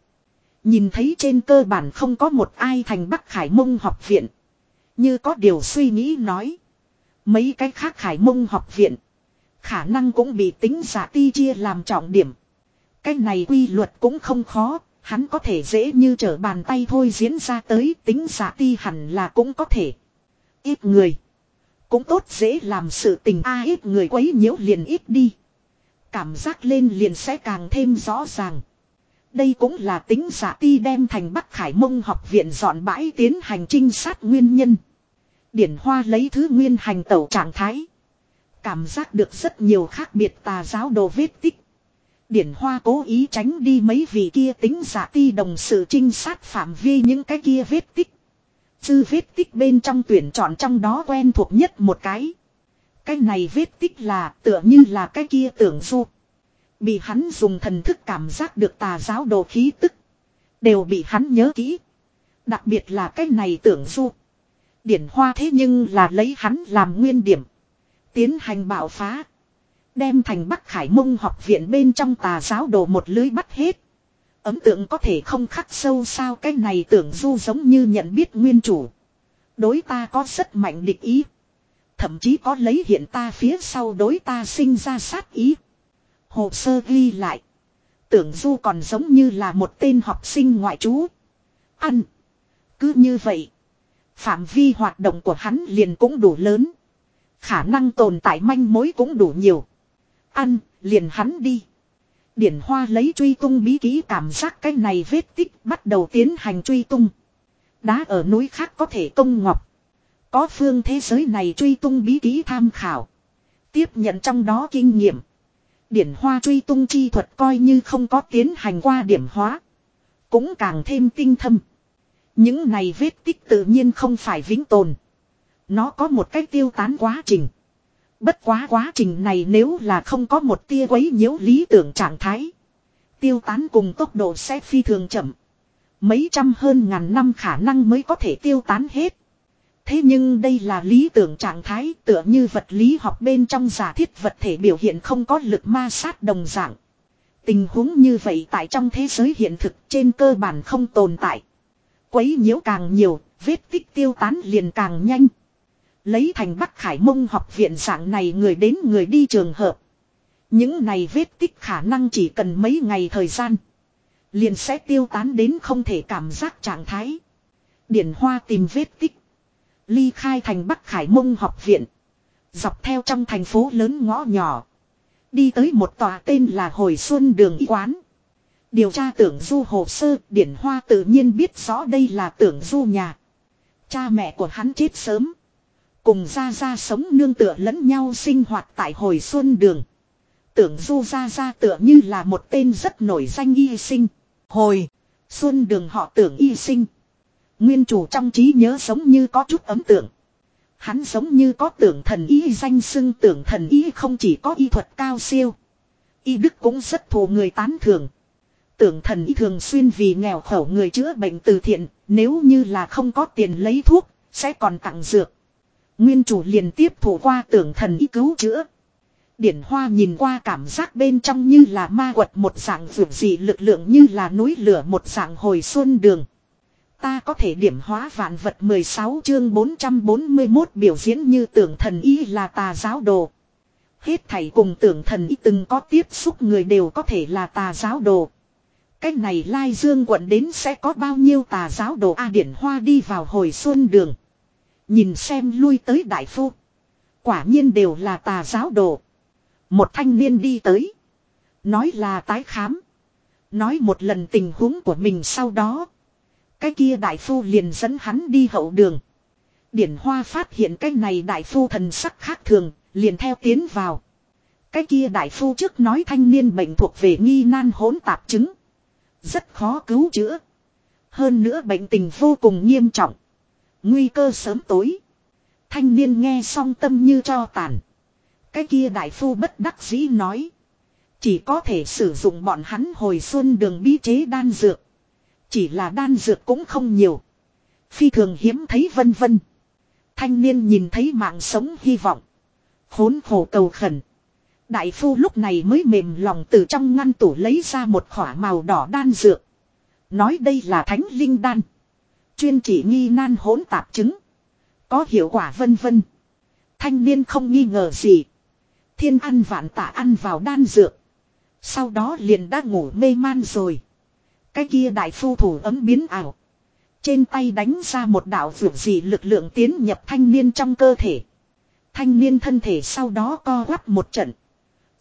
Nhìn thấy trên cơ bản không có một ai thành Bắc Khải Mông học viện. Như có điều suy nghĩ nói. Mấy cái khác Khải Mông học viện. Khả năng cũng bị tính giả ti chia làm trọng điểm. Cái này quy luật cũng không khó. Hắn có thể dễ như trở bàn tay thôi diễn ra tới, tính giả ti hẳn là cũng có thể. Ít người. Cũng tốt dễ làm sự tình, a ít người quấy nhiễu liền ít đi. Cảm giác lên liền sẽ càng thêm rõ ràng. Đây cũng là tính giả ti đem thành Bắc Khải Mông học viện dọn bãi tiến hành trinh sát nguyên nhân. Điển Hoa lấy thứ nguyên hành tẩu trạng thái. Cảm giác được rất nhiều khác biệt tà giáo đồ vết tích. Điển Hoa cố ý tránh đi mấy vị kia tính giả ti đồng sự trinh sát phạm vi những cái kia vết tích. Chư vết tích bên trong tuyển chọn trong đó quen thuộc nhất một cái. Cái này vết tích là tựa như là cái kia tưởng du. Bị hắn dùng thần thức cảm giác được tà giáo đồ khí tức. Đều bị hắn nhớ kỹ. Đặc biệt là cái này tưởng du. Điển hoa thế nhưng là lấy hắn làm nguyên điểm. Tiến hành bạo phá. Đem thành Bắc Khải Mông học viện bên trong tà giáo đồ một lưới bắt hết. Ấm tượng có thể không khắc sâu sao cái này tưởng du giống như nhận biết nguyên chủ. Đối ta có rất mạnh địch ý. Thậm chí có lấy hiện ta phía sau đối ta sinh ra sát ý. Hồ sơ ghi lại. Tưởng du còn giống như là một tên học sinh ngoại trú. Ăn. Cứ như vậy. Phạm vi hoạt động của hắn liền cũng đủ lớn. Khả năng tồn tại manh mối cũng đủ nhiều. Ăn, liền hắn đi. Điển Hoa lấy truy tung bí kỹ cảm giác cái này vết tích bắt đầu tiến hành truy tung. Đá ở núi khác có thể công ngọc. Có phương thế giới này truy tung bí kỹ tham khảo. Tiếp nhận trong đó kinh nghiệm. Điển Hoa truy tung chi thuật coi như không có tiến hành qua điểm hóa. Cũng càng thêm tinh thâm. Những này vết tích tự nhiên không phải vĩnh tồn. Nó có một cách tiêu tán quá trình. Bất quá quá trình này nếu là không có một tia quấy nhiễu lý tưởng trạng thái. Tiêu tán cùng tốc độ sẽ phi thường chậm. Mấy trăm hơn ngàn năm khả năng mới có thể tiêu tán hết. Thế nhưng đây là lý tưởng trạng thái tựa như vật lý học bên trong giả thiết vật thể biểu hiện không có lực ma sát đồng dạng. Tình huống như vậy tại trong thế giới hiện thực trên cơ bản không tồn tại. Quấy nhiễu càng nhiều, vết tích tiêu tán liền càng nhanh. Lấy thành Bắc Khải Mông học viện dạng này người đến người đi trường hợp. Những này vết tích khả năng chỉ cần mấy ngày thời gian. Liền sẽ tiêu tán đến không thể cảm giác trạng thái. Điển Hoa tìm vết tích. Ly khai thành Bắc Khải Mông học viện. Dọc theo trong thành phố lớn ngõ nhỏ. Đi tới một tòa tên là Hồi Xuân Đường Y Quán. Điều tra tưởng du hồ sơ, Điển Hoa tự nhiên biết rõ đây là tưởng du nhà. Cha mẹ của hắn chết sớm. Cùng ra ra sống nương tựa lẫn nhau sinh hoạt tại hồi xuân đường. Tưởng du ra ra tựa như là một tên rất nổi danh y sinh. Hồi, xuân đường họ tưởng y sinh. Nguyên chủ trong trí nhớ giống như có chút ấm tượng. Hắn giống như có tưởng thần y danh xưng tưởng thần y không chỉ có y thuật cao siêu. Y đức cũng rất thù người tán thưởng. Tưởng thần y thường xuyên vì nghèo khổ người chữa bệnh từ thiện, nếu như là không có tiền lấy thuốc, sẽ còn tặng dược. Nguyên chủ liền tiếp thủ qua tưởng thần y cứu chữa. Điển hoa nhìn qua cảm giác bên trong như là ma quật một dạng vượt dị lực lượng như là núi lửa một dạng hồi xuân đường. Ta có thể điểm hóa vạn vật 16 chương 441 biểu diễn như tưởng thần y là tà giáo đồ. Hết thảy cùng tưởng thần y từng có tiếp xúc người đều có thể là tà giáo đồ. Cách này lai dương quận đến sẽ có bao nhiêu tà giáo đồ A, điển hoa đi vào hồi xuân đường. Nhìn xem lui tới đại phu. Quả nhiên đều là tà giáo đồ. Một thanh niên đi tới. Nói là tái khám. Nói một lần tình huống của mình sau đó. Cái kia đại phu liền dẫn hắn đi hậu đường. Điển Hoa phát hiện cái này đại phu thần sắc khác thường, liền theo tiến vào. Cái kia đại phu trước nói thanh niên bệnh thuộc về nghi nan hỗn tạp chứng. Rất khó cứu chữa. Hơn nữa bệnh tình vô cùng nghiêm trọng. Nguy cơ sớm tối. Thanh niên nghe xong tâm như cho tàn. Cái kia đại phu bất đắc dĩ nói. Chỉ có thể sử dụng bọn hắn hồi xuân đường bí chế đan dược. Chỉ là đan dược cũng không nhiều. Phi thường hiếm thấy vân vân. Thanh niên nhìn thấy mạng sống hy vọng. Khốn khổ cầu khẩn. Đại phu lúc này mới mềm lòng từ trong ngăn tủ lấy ra một khỏa màu đỏ đan dược. Nói đây là thánh linh đan. Chuyên chỉ nghi nan hỗn tạp chứng. Có hiệu quả vân vân. Thanh niên không nghi ngờ gì. Thiên ăn vạn tạ ăn vào đan dược. Sau đó liền đã ngủ mê man rồi. Cái kia đại phu thủ ấm biến ảo. Trên tay đánh ra một đạo vượt dị lực lượng tiến nhập thanh niên trong cơ thể. Thanh niên thân thể sau đó co quắp một trận.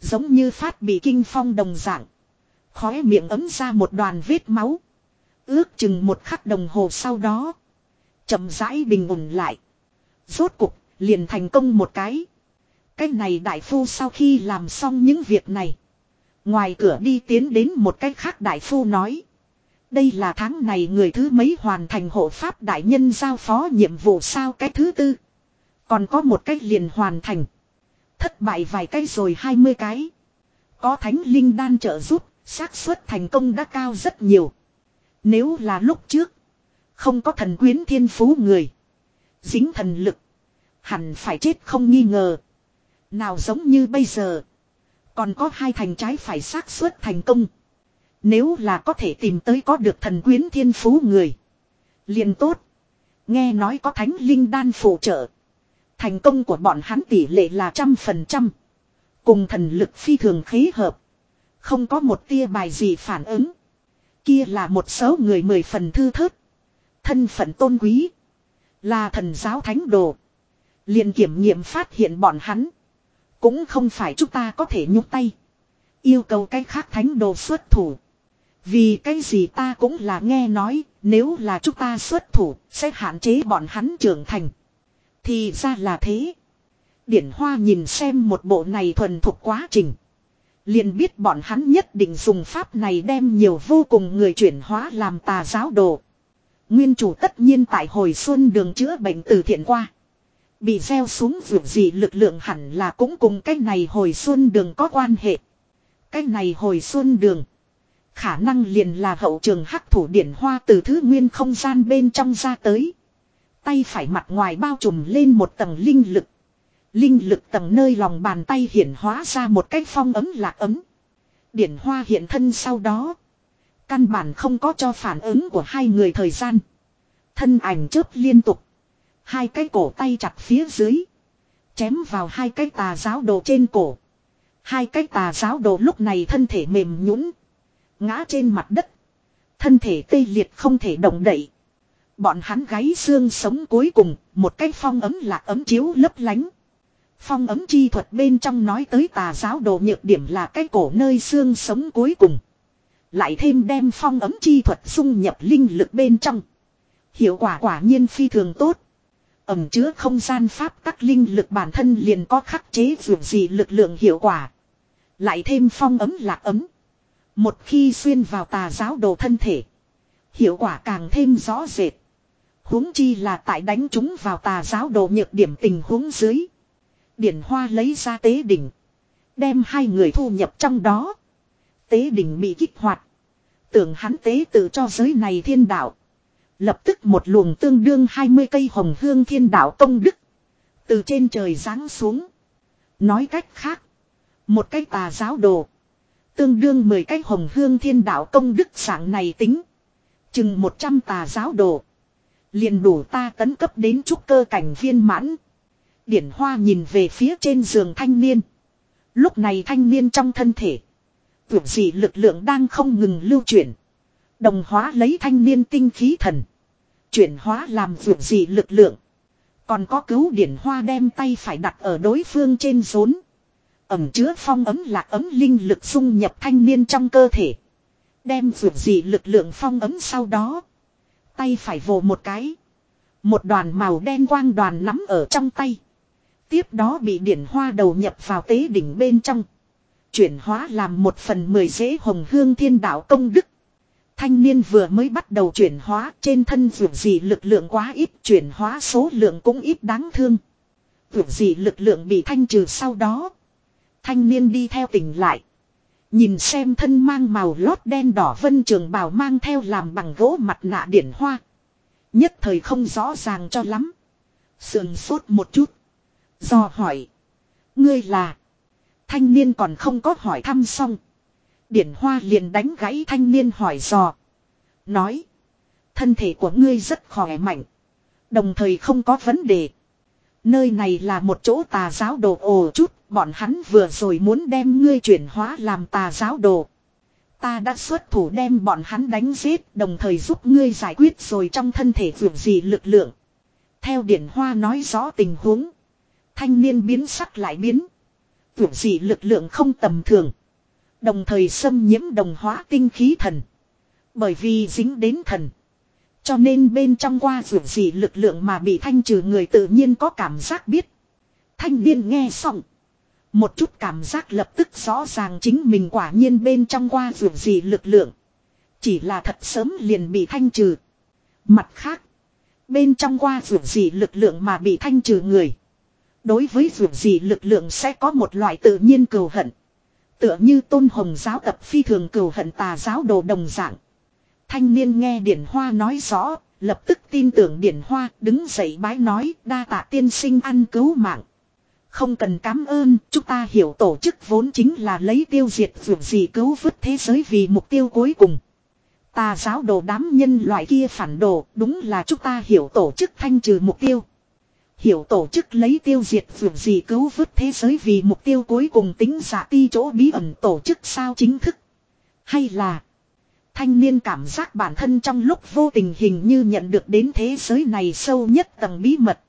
Giống như phát bị kinh phong đồng dạng. Khóe miệng ấm ra một đoàn vết máu. Ước chừng một khắc đồng hồ sau đó. chậm rãi bình ổn lại. Rốt cục, liền thành công một cái. Cái này đại phu sau khi làm xong những việc này. Ngoài cửa đi tiến đến một cách khác đại phu nói. Đây là tháng này người thứ mấy hoàn thành hộ pháp đại nhân giao phó nhiệm vụ sao cái thứ tư. Còn có một cách liền hoàn thành. Thất bại vài cái rồi 20 cái. Có thánh linh đan trợ giúp, xác suất thành công đã cao rất nhiều. Nếu là lúc trước, không có thần quyến thiên phú người. Dính thần lực, hẳn phải chết không nghi ngờ. Nào giống như bây giờ, còn có hai thành trái phải xác suất thành công. Nếu là có thể tìm tới có được thần quyến thiên phú người. liền tốt. Nghe nói có thánh linh đan phụ trợ. Thành công của bọn hắn tỷ lệ là trăm phần trăm. Cùng thần lực phi thường khí hợp. Không có một tia bài gì phản ứng. Kia là một số người mười phần thư thớt. Thân phận tôn quý. Là thần giáo thánh đồ. liền kiểm nghiệm phát hiện bọn hắn. Cũng không phải chúng ta có thể nhúc tay. Yêu cầu cái khác thánh đồ xuất thủ. Vì cái gì ta cũng là nghe nói, nếu là chúng ta xuất thủ, sẽ hạn chế bọn hắn trưởng thành. Thì ra là thế. Điển Hoa nhìn xem một bộ này thuần thuộc quá trình. Liền biết bọn hắn nhất định dùng pháp này đem nhiều vô cùng người chuyển hóa làm tà giáo đồ. Nguyên chủ tất nhiên tại hồi xuân đường chữa bệnh từ thiện qua. Bị gieo xuống vượt gì lực lượng hẳn là cũng cùng cái này hồi xuân đường có quan hệ. Cái này hồi xuân đường. Khả năng liền là hậu trường hắc thủ điển hoa từ thứ nguyên không gian bên trong ra tới. Tay phải mặt ngoài bao trùm lên một tầng linh lực. Linh lực tầng nơi lòng bàn tay hiển hóa ra một cái phong ấm lạc ấm. Điển hoa hiện thân sau đó. Căn bản không có cho phản ứng của hai người thời gian. Thân ảnh chớp liên tục. Hai cái cổ tay chặt phía dưới. Chém vào hai cái tà giáo đồ trên cổ. Hai cái tà giáo đồ lúc này thân thể mềm nhũn Ngã trên mặt đất. Thân thể tê liệt không thể động đậy. Bọn hắn gáy xương sống cuối cùng, một cái phong ấm lạc ấm chiếu lấp lánh. Phong ấm chi thuật bên trong nói tới tà giáo đồ nhược điểm là cái cổ nơi xương sống cuối cùng. Lại thêm đem phong ấm chi thuật dung nhập linh lực bên trong. Hiệu quả quả nhiên phi thường tốt. Ẩm chứa không gian pháp các linh lực bản thân liền có khắc chế dù gì lực lượng hiệu quả. Lại thêm phong ấm lạc ấm. Một khi xuyên vào tà giáo đồ thân thể. Hiệu quả càng thêm rõ rệt. huống chi là tại đánh chúng vào tà giáo đồ nhược điểm tình huống dưới. Điển hoa lấy ra tế đỉnh. Đem hai người thu nhập trong đó. Tế đỉnh bị kích hoạt. Tưởng hắn tế tự cho giới này thiên đạo. Lập tức một luồng tương đương 20 cây hồng hương thiên đạo công đức. Từ trên trời giáng xuống. Nói cách khác. Một cái tà giáo đồ. Tương đương 10 cái hồng hương thiên đạo công đức sảng này tính. Chừng 100 tà giáo đồ. liền đủ ta tấn cấp đến trúc cơ cảnh viên mãn. Điển hoa nhìn về phía trên giường thanh niên. Lúc này thanh niên trong thân thể. Tưởng gì lực lượng đang không ngừng lưu chuyển. Đồng hóa lấy thanh niên tinh khí thần. Chuyển hóa làm vượt gì lực lượng. Còn có cứu điển hoa đem tay phải đặt ở đối phương trên rốn. Ẩm chứa phong ấm là ấm linh lực xung nhập thanh niên trong cơ thể. Đem vượt gì lực lượng phong ấm sau đó. Tay phải vồ một cái. Một đoàn màu đen quang đoàn nắm ở trong tay. Tiếp đó bị điển hoa đầu nhập vào tế đỉnh bên trong. Chuyển hóa làm một phần mười dễ hồng hương thiên đạo công đức. Thanh niên vừa mới bắt đầu chuyển hóa, trên thân vượt gì lực lượng quá ít, chuyển hóa số lượng cũng ít đáng thương. Vượt gì lực lượng bị thanh trừ sau đó. Thanh niên đi theo tỉnh lại. Nhìn xem thân mang màu lót đen đỏ vân trường bào mang theo làm bằng gỗ mặt nạ điển hoa. Nhất thời không rõ ràng cho lắm. Sườn sốt một chút. Do hỏi. Ngươi là. Thanh niên còn không có hỏi thăm xong. Điển hoa liền đánh gãy thanh niên hỏi dò. Nói. Thân thể của ngươi rất khỏe mạnh. Đồng thời không có vấn đề. Nơi này là một chỗ tà giáo đồ ồ chút. Bọn hắn vừa rồi muốn đem ngươi chuyển hóa làm tà giáo đồ. Ta đã xuất thủ đem bọn hắn đánh giết, đồng thời giúp ngươi giải quyết rồi trong thân thể vượt gì lực lượng. Theo điển hoa nói rõ tình huống. Thanh niên biến sắc lại biến. Tưởng gì lực lượng không tầm thường. Đồng thời xâm nhiễm đồng hóa tinh khí thần. Bởi vì dính đến thần. Cho nên bên trong qua dưỡng gì lực lượng mà bị thanh trừ người tự nhiên có cảm giác biết. Thanh niên nghe xong. Một chút cảm giác lập tức rõ ràng chính mình quả nhiên bên trong qua dưỡng gì lực lượng. Chỉ là thật sớm liền bị thanh trừ. Mặt khác. Bên trong qua dưỡng gì lực lượng mà bị thanh trừ người. Đối với dù gì lực lượng sẽ có một loại tự nhiên cầu hận. Tựa như tôn hồng giáo tập phi thường cầu hận tà giáo đồ đồng dạng. Thanh niên nghe Điển Hoa nói rõ, lập tức tin tưởng Điển Hoa đứng dậy bái nói đa tạ tiên sinh ăn cứu mạng. Không cần cảm ơn, chúng ta hiểu tổ chức vốn chính là lấy tiêu diệt dù gì cứu vứt thế giới vì mục tiêu cuối cùng. Tà giáo đồ đám nhân loại kia phản đồ, đúng là chúng ta hiểu tổ chức thanh trừ mục tiêu. Hiểu tổ chức lấy tiêu diệt vượt gì cứu vứt thế giới vì mục tiêu cuối cùng tính giả ti chỗ bí ẩn tổ chức sao chính thức. Hay là, Thanh niên cảm giác bản thân trong lúc vô tình hình như nhận được đến thế giới này sâu nhất tầng bí mật.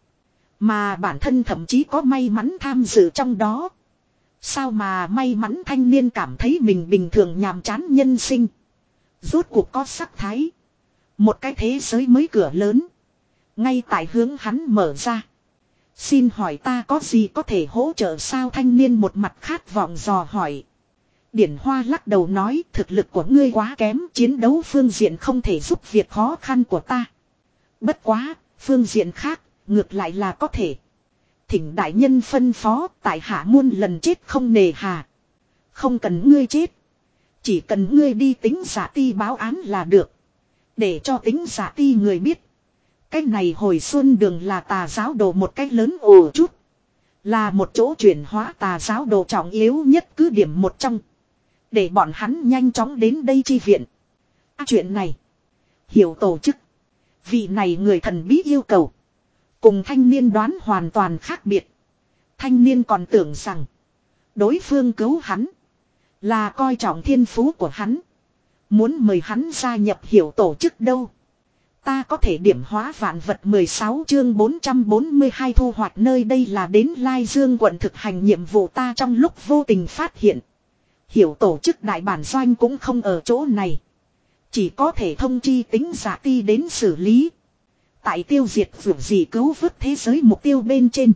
Mà bản thân thậm chí có may mắn tham dự trong đó. Sao mà may mắn thanh niên cảm thấy mình bình thường nhàm chán nhân sinh. Rốt cuộc có sắc thái. Một cái thế giới mới cửa lớn. Ngay tại hướng hắn mở ra. Xin hỏi ta có gì có thể hỗ trợ sao thanh niên một mặt khát vọng dò hỏi. Điển Hoa lắc đầu nói thực lực của ngươi quá kém chiến đấu phương diện không thể giúp việc khó khăn của ta. Bất quá, phương diện khác, ngược lại là có thể. Thỉnh đại nhân phân phó tại hạ muôn lần chết không nề hà. Không cần ngươi chết. Chỉ cần ngươi đi tính giả ti báo án là được. Để cho tính giả ti người biết. Cái này hồi xuân đường là tà giáo đồ một cách lớn ồ chút. Là một chỗ chuyển hóa tà giáo đồ trọng yếu nhất cứ điểm một trong. Để bọn hắn nhanh chóng đến đây chi viện. À, chuyện này. Hiểu tổ chức. Vị này người thần bí yêu cầu. Cùng thanh niên đoán hoàn toàn khác biệt. Thanh niên còn tưởng rằng. Đối phương cứu hắn. Là coi trọng thiên phú của hắn. Muốn mời hắn gia nhập hiểu tổ chức đâu. Ta có thể điểm hóa vạn vật 16 chương 442 thu hoạch nơi đây là đến Lai Dương quận thực hành nhiệm vụ ta trong lúc vô tình phát hiện. Hiểu tổ chức đại bản doanh cũng không ở chỗ này. Chỉ có thể thông chi tính giả ti đến xử lý. Tại tiêu diệt vượt gì cứu vớt thế giới mục tiêu bên trên.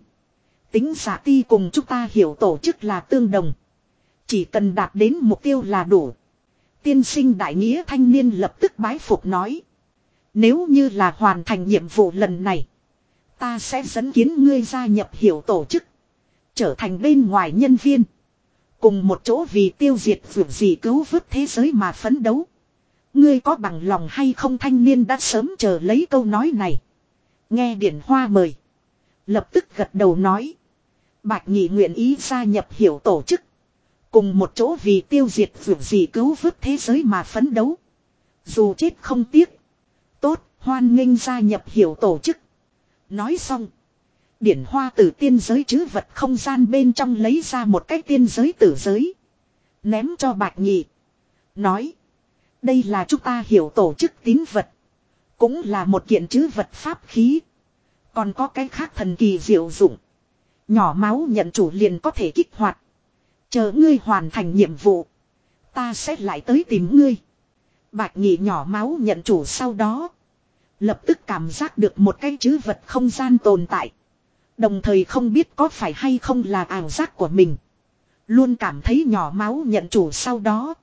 Tính giả ti cùng chúng ta hiểu tổ chức là tương đồng. Chỉ cần đạt đến mục tiêu là đủ. Tiên sinh đại nghĩa thanh niên lập tức bái phục nói. Nếu như là hoàn thành nhiệm vụ lần này. Ta sẽ dẫn kiến ngươi gia nhập hiểu tổ chức. Trở thành bên ngoài nhân viên. Cùng một chỗ vì tiêu diệt vượt gì cứu vớt thế giới mà phấn đấu. Ngươi có bằng lòng hay không thanh niên đã sớm chờ lấy câu nói này. Nghe điển hoa mời. Lập tức gật đầu nói. Bạch nhị nguyện ý gia nhập hiểu tổ chức. Cùng một chỗ vì tiêu diệt vượt gì cứu vớt thế giới mà phấn đấu. Dù chết không tiếc. Hoan nghênh gia nhập hiểu tổ chức. Nói xong. Điển hoa từ tiên giới chứ vật không gian bên trong lấy ra một cái tiên giới tử giới. Ném cho bạch nhị. Nói. Đây là chúng ta hiểu tổ chức tín vật. Cũng là một kiện chứ vật pháp khí. Còn có cái khác thần kỳ diệu dụng. Nhỏ máu nhận chủ liền có thể kích hoạt. Chờ ngươi hoàn thành nhiệm vụ. Ta sẽ lại tới tìm ngươi. Bạch nhị nhỏ máu nhận chủ sau đó. Lập tức cảm giác được một cái chữ vật không gian tồn tại. Đồng thời không biết có phải hay không là ảo giác của mình. Luôn cảm thấy nhỏ máu nhận chủ sau đó.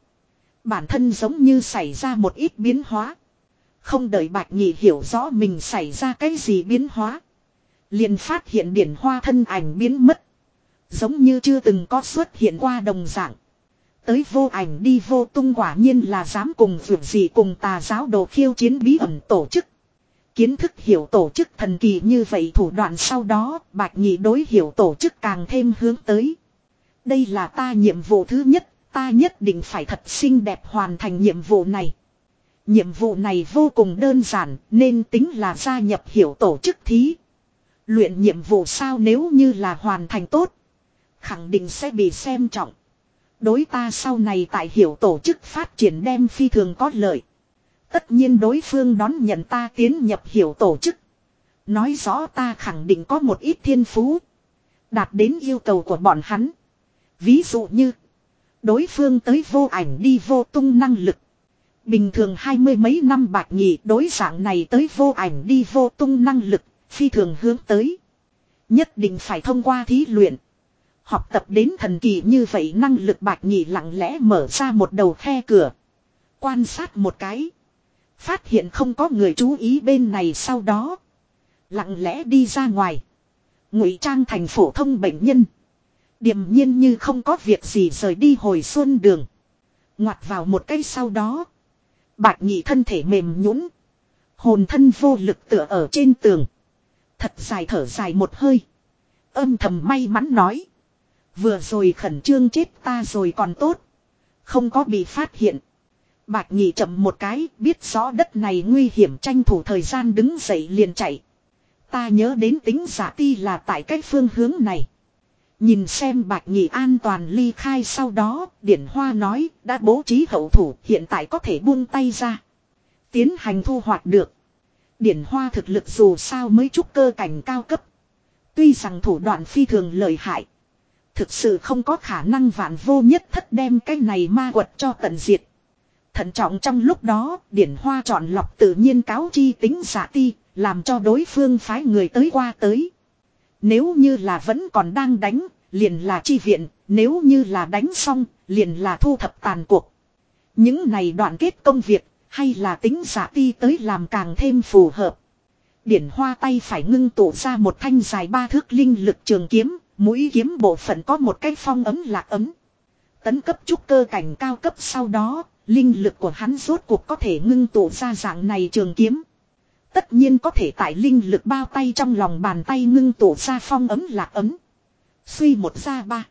Bản thân giống như xảy ra một ít biến hóa. Không đợi bạch nhị hiểu rõ mình xảy ra cái gì biến hóa. liền phát hiện điển hoa thân ảnh biến mất. Giống như chưa từng có xuất hiện qua đồng dạng. Tới vô ảnh đi vô tung quả nhiên là dám cùng vượt gì cùng tà giáo đồ khiêu chiến bí ẩn tổ chức. Kiến thức hiểu tổ chức thần kỳ như vậy thủ đoạn sau đó bạch nhị đối hiểu tổ chức càng thêm hướng tới. Đây là ta nhiệm vụ thứ nhất, ta nhất định phải thật xinh đẹp hoàn thành nhiệm vụ này. Nhiệm vụ này vô cùng đơn giản nên tính là gia nhập hiểu tổ chức thí. Luyện nhiệm vụ sao nếu như là hoàn thành tốt. Khẳng định sẽ bị xem trọng. Đối ta sau này tại hiểu tổ chức phát triển đem phi thường có lợi. Tất nhiên đối phương đón nhận ta tiến nhập hiểu tổ chức. Nói rõ ta khẳng định có một ít thiên phú. Đạt đến yêu cầu của bọn hắn. Ví dụ như. Đối phương tới vô ảnh đi vô tung năng lực. Bình thường hai mươi mấy năm bạc nhị đối dạng này tới vô ảnh đi vô tung năng lực. Phi thường hướng tới. Nhất định phải thông qua thí luyện. Học tập đến thần kỳ như vậy năng lực bạc nhị lặng lẽ mở ra một đầu khe cửa. Quan sát một cái. Phát hiện không có người chú ý bên này sau đó. Lặng lẽ đi ra ngoài. ngụy trang thành phổ thông bệnh nhân. Điềm nhiên như không có việc gì rời đi hồi xuân đường. Ngoặt vào một cây sau đó. Bạch nhị thân thể mềm nhũn Hồn thân vô lực tựa ở trên tường. Thật dài thở dài một hơi. Âm thầm may mắn nói. Vừa rồi khẩn trương chết ta rồi còn tốt. Không có bị phát hiện. Bạch nhị chậm một cái, biết rõ đất này nguy hiểm tranh thủ thời gian đứng dậy liền chạy. Ta nhớ đến tính giả ti là tại cái phương hướng này. Nhìn xem bạch nhị an toàn ly khai sau đó, điển hoa nói, đã bố trí hậu thủ, hiện tại có thể buông tay ra. Tiến hành thu hoạch được. Điển hoa thực lực dù sao mới chút cơ cảnh cao cấp. Tuy rằng thủ đoạn phi thường lợi hại. Thực sự không có khả năng vạn vô nhất thất đem cái này ma quật cho tận diệt. Thận trọng trong lúc đó, điển hoa chọn lọc tự nhiên cáo chi tính giả ti, làm cho đối phương phái người tới qua tới. Nếu như là vẫn còn đang đánh, liền là chi viện, nếu như là đánh xong, liền là thu thập tàn cuộc. Những này đoạn kết công việc, hay là tính giả ti tới làm càng thêm phù hợp. Điển hoa tay phải ngưng tụ ra một thanh dài ba thước linh lực trường kiếm, mũi kiếm bộ phận có một cái phong ấm lạc ấm. Tấn cấp trúc cơ cảnh cao cấp sau đó, linh lực của hắn rốt cuộc có thể ngưng tụ ra dạng này trường kiếm. Tất nhiên có thể tại linh lực bao tay trong lòng bàn tay ngưng tụ ra phong ấm lạc ấm. Suy một ra ba.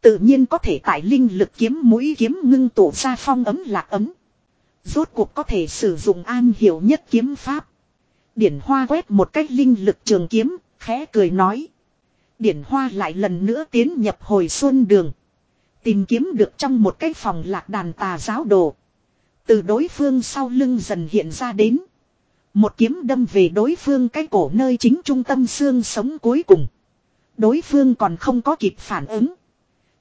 Tự nhiên có thể tại linh lực kiếm mũi kiếm ngưng tụ ra phong ấm lạc ấm. Rốt cuộc có thể sử dụng an hiểu nhất kiếm pháp. Điển hoa quét một cách linh lực trường kiếm, khẽ cười nói. Điển hoa lại lần nữa tiến nhập hồi xuân đường. Tìm kiếm được trong một cái phòng lạc đàn tà giáo đồ. Từ đối phương sau lưng dần hiện ra đến. Một kiếm đâm về đối phương cái cổ nơi chính trung tâm xương sống cuối cùng. Đối phương còn không có kịp phản ứng.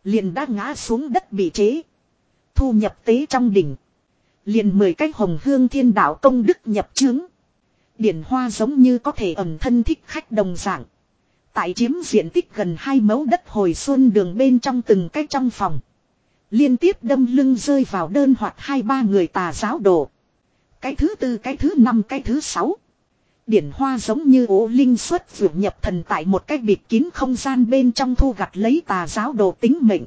Liền đã ngã xuống đất bị chế. Thu nhập tế trong đỉnh. Liền mười cái hồng hương thiên đạo công đức nhập chứng Điển hoa giống như có thể ẩm thân thích khách đồng dạng. Tại chiếm diện tích gần hai mẫu đất hồi xuân đường bên trong từng cái trong phòng. Liên tiếp đâm lưng rơi vào đơn hoặc hai ba người tà giáo đồ. Cái thứ tư, cái thứ năm, cái thứ sáu. Điển hoa giống như ố linh xuất vượt nhập thần tại một cái bịt kín không gian bên trong thu gặt lấy tà giáo đồ tính mệnh.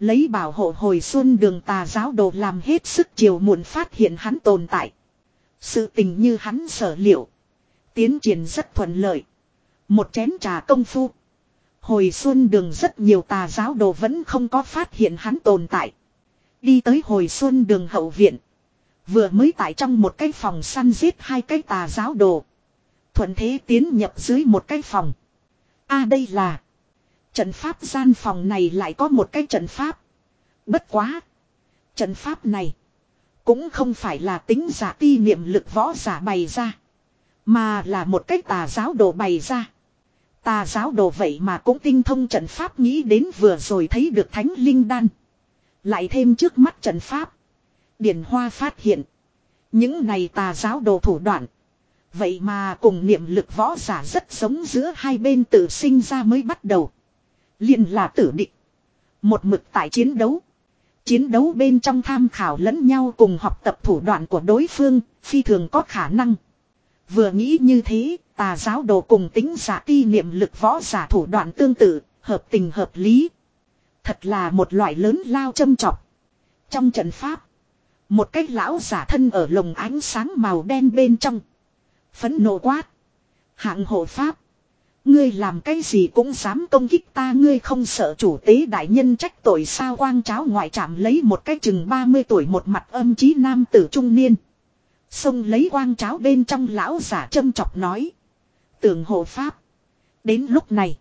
Lấy bảo hộ hồi xuân đường tà giáo đồ làm hết sức chiều muộn phát hiện hắn tồn tại. Sự tình như hắn sở liệu. Tiến triển rất thuận lợi. Một chén trà công phu. Hồi xuân đường rất nhiều tà giáo đồ vẫn không có phát hiện hắn tồn tại. Đi tới hồi xuân đường hậu viện. Vừa mới tại trong một cái phòng săn giết hai cái tà giáo đồ. Thuận thế tiến nhập dưới một cái phòng. a à, đây là. Trận pháp gian phòng này lại có một cái trận pháp. Bất quá. Trận pháp này. Cũng không phải là tính giả ti niệm lực võ giả bày ra. Mà là một cái tà giáo đồ bày ra. Tà giáo đồ vậy mà cũng tinh thông trận pháp nghĩ đến vừa rồi thấy được thánh linh đan. Lại thêm trước mắt trận pháp. Điển Hoa phát hiện. Những này tà giáo đồ thủ đoạn. Vậy mà cùng niệm lực võ giả rất giống giữa hai bên tự sinh ra mới bắt đầu. liền là tử định. Một mực tại chiến đấu. Chiến đấu bên trong tham khảo lẫn nhau cùng học tập thủ đoạn của đối phương, phi thường có khả năng. Vừa nghĩ như thế, tà giáo đồ cùng tính giả ti niệm lực võ giả thủ đoạn tương tự, hợp tình hợp lý. Thật là một loại lớn lao châm trọc. Trong trận pháp, một cái lão giả thân ở lồng ánh sáng màu đen bên trong. Phấn nộ quát. Hạng hộ pháp. Ngươi làm cái gì cũng dám công kích ta ngươi không sợ chủ tế đại nhân trách tội sao quang cháo ngoại trạm lấy một cái chừng 30 tuổi một mặt âm chí nam tử trung niên. Xông lấy quang cháo bên trong lão giả châm chọc nói. Tưởng hộ pháp. Đến lúc này.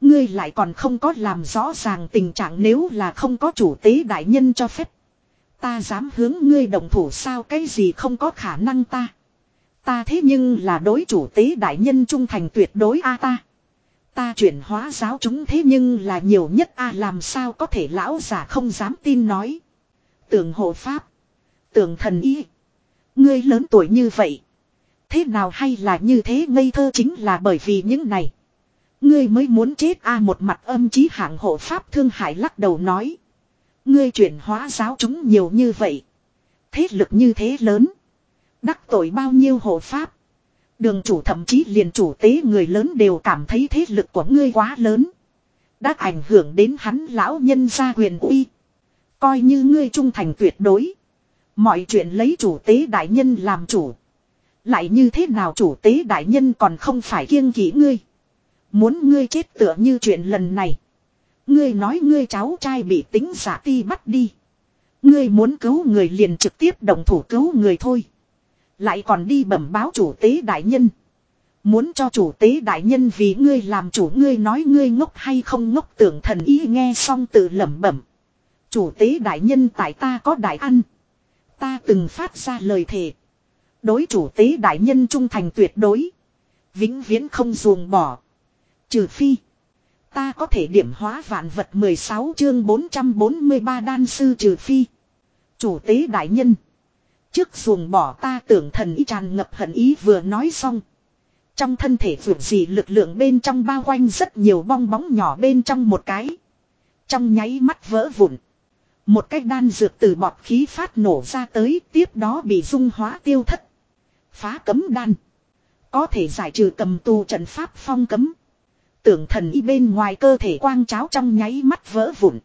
Ngươi lại còn không có làm rõ ràng tình trạng nếu là không có chủ tế đại nhân cho phép. Ta dám hướng ngươi đồng thủ sao cái gì không có khả năng ta. Ta thế nhưng là đối chủ tế đại nhân trung thành tuyệt đối a ta. Ta chuyển hóa giáo chúng thế nhưng là nhiều nhất a, làm sao có thể lão giả không dám tin nói. Tưởng hộ pháp. Tưởng thần y. Ngươi lớn tuổi như vậy. Thế nào hay là như thế ngây thơ chính là bởi vì những này. Ngươi mới muốn chết a à, một mặt âm chí hạng hộ pháp thương hại lắc đầu nói. Ngươi chuyển hóa giáo chúng nhiều như vậy. Thế lực như thế lớn. Đắc tội bao nhiêu hộ pháp. Đường chủ thậm chí liền chủ tế người lớn đều cảm thấy thế lực của ngươi quá lớn. Đã ảnh hưởng đến hắn lão nhân gia quyền uy. Coi như ngươi trung thành tuyệt đối. Mọi chuyện lấy chủ tế đại nhân làm chủ. Lại như thế nào chủ tế đại nhân còn không phải kiêng kỵ ngươi. Muốn ngươi chết tựa như chuyện lần này. Ngươi nói ngươi cháu trai bị tính giả ti bắt đi. Ngươi muốn cứu người liền trực tiếp động thủ cứu người thôi. Lại còn đi bẩm báo chủ tế đại nhân. Muốn cho chủ tế đại nhân vì ngươi làm chủ ngươi nói ngươi ngốc hay không ngốc tưởng thần ý nghe xong tự lẩm bẩm. Chủ tế đại nhân tại ta có đại ăn. Ta từng phát ra lời thề. Đối chủ tế đại nhân trung thành tuyệt đối. Vĩnh viễn không ruồng bỏ. Trừ phi. Ta có thể điểm hóa vạn vật 16 chương 443 đan sư trừ phi. Chủ tế đại nhân. Trước ruồng bỏ ta tưởng thần ý tràn ngập hận ý vừa nói xong. Trong thân thể vượt gì lực lượng bên trong bao quanh rất nhiều bong bóng nhỏ bên trong một cái. Trong nháy mắt vỡ vụn. Một cái đan dược từ bọt khí phát nổ ra tới, tiếp đó bị dung hóa tiêu thất. Phá cấm đan. Có thể giải trừ cầm tù trận pháp phong cấm. Tưởng thần y bên ngoài cơ thể quang cháo trong nháy mắt vỡ vụn.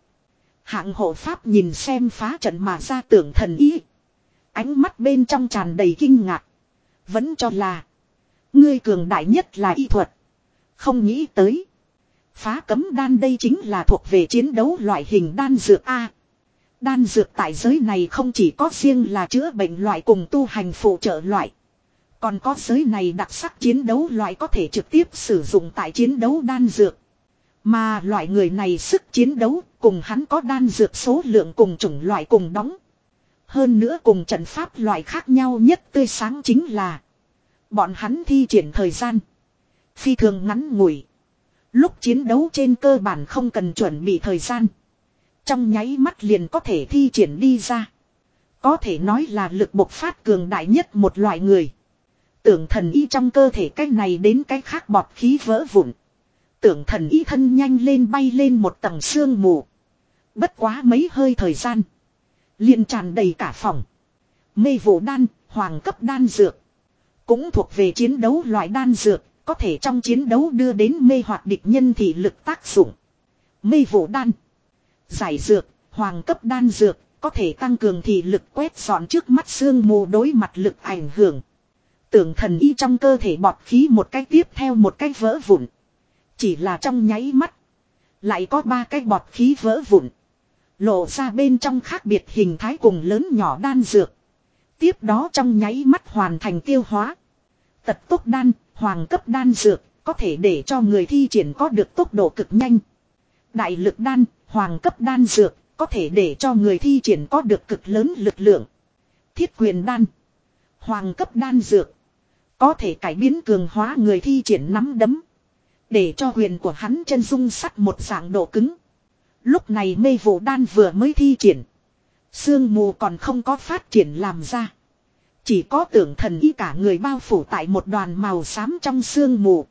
Hạng hộ pháp nhìn xem phá trận mà ra tưởng thần y. Ánh mắt bên trong tràn đầy kinh ngạc. Vẫn cho là. Ngươi cường đại nhất là y thuật. Không nghĩ tới. Phá cấm đan đây chính là thuộc về chiến đấu loại hình đan dược A. Đan dược tại giới này không chỉ có riêng là chữa bệnh loại cùng tu hành phụ trợ loại. Còn có giới này đặc sắc chiến đấu loại có thể trực tiếp sử dụng tại chiến đấu đan dược. Mà loại người này sức chiến đấu cùng hắn có đan dược số lượng cùng chủng loại cùng đóng. Hơn nữa cùng trận pháp loại khác nhau nhất tươi sáng chính là Bọn hắn thi triển thời gian. Phi thường ngắn ngủi. Lúc chiến đấu trên cơ bản không cần chuẩn bị thời gian. Trong nháy mắt liền có thể thi triển đi ra. Có thể nói là lực bộc phát cường đại nhất một loại người. Tưởng thần y trong cơ thể cái này đến cái khác bọt khí vỡ vụn. Tưởng thần y thân nhanh lên bay lên một tầng sương mù. Bất quá mấy hơi thời gian. liền tràn đầy cả phòng. Mê vụ đan, hoàng cấp đan dược. Cũng thuộc về chiến đấu loại đan dược, có thể trong chiến đấu đưa đến mê hoặc địch nhân thì lực tác dụng. Mê vụ đan. Giải dược, hoàng cấp đan dược, có thể tăng cường thị lực quét dọn trước mắt xương mù đối mặt lực ảnh hưởng. Tưởng thần y trong cơ thể bọt khí một cái tiếp theo một cái vỡ vụn. Chỉ là trong nháy mắt. Lại có ba cái bọt khí vỡ vụn. Lộ ra bên trong khác biệt hình thái cùng lớn nhỏ đan dược. Tiếp đó trong nháy mắt hoàn thành tiêu hóa. Tật tốc đan, hoàng cấp đan dược, có thể để cho người thi triển có được tốc độ cực nhanh. Đại lực đan, hoàng cấp đan dược, có thể để cho người thi triển có được cực lớn lực lượng. Thiết quyền đan, hoàng cấp đan dược, có thể cải biến cường hóa người thi triển nắm đấm. Để cho huyền của hắn chân dung sắt một dạng độ cứng. Lúc này mê vụ đan vừa mới thi triển. Sương mù còn không có phát triển làm ra. Chỉ có tưởng thần y cả người bao phủ tại một đoàn màu xám trong sương mù.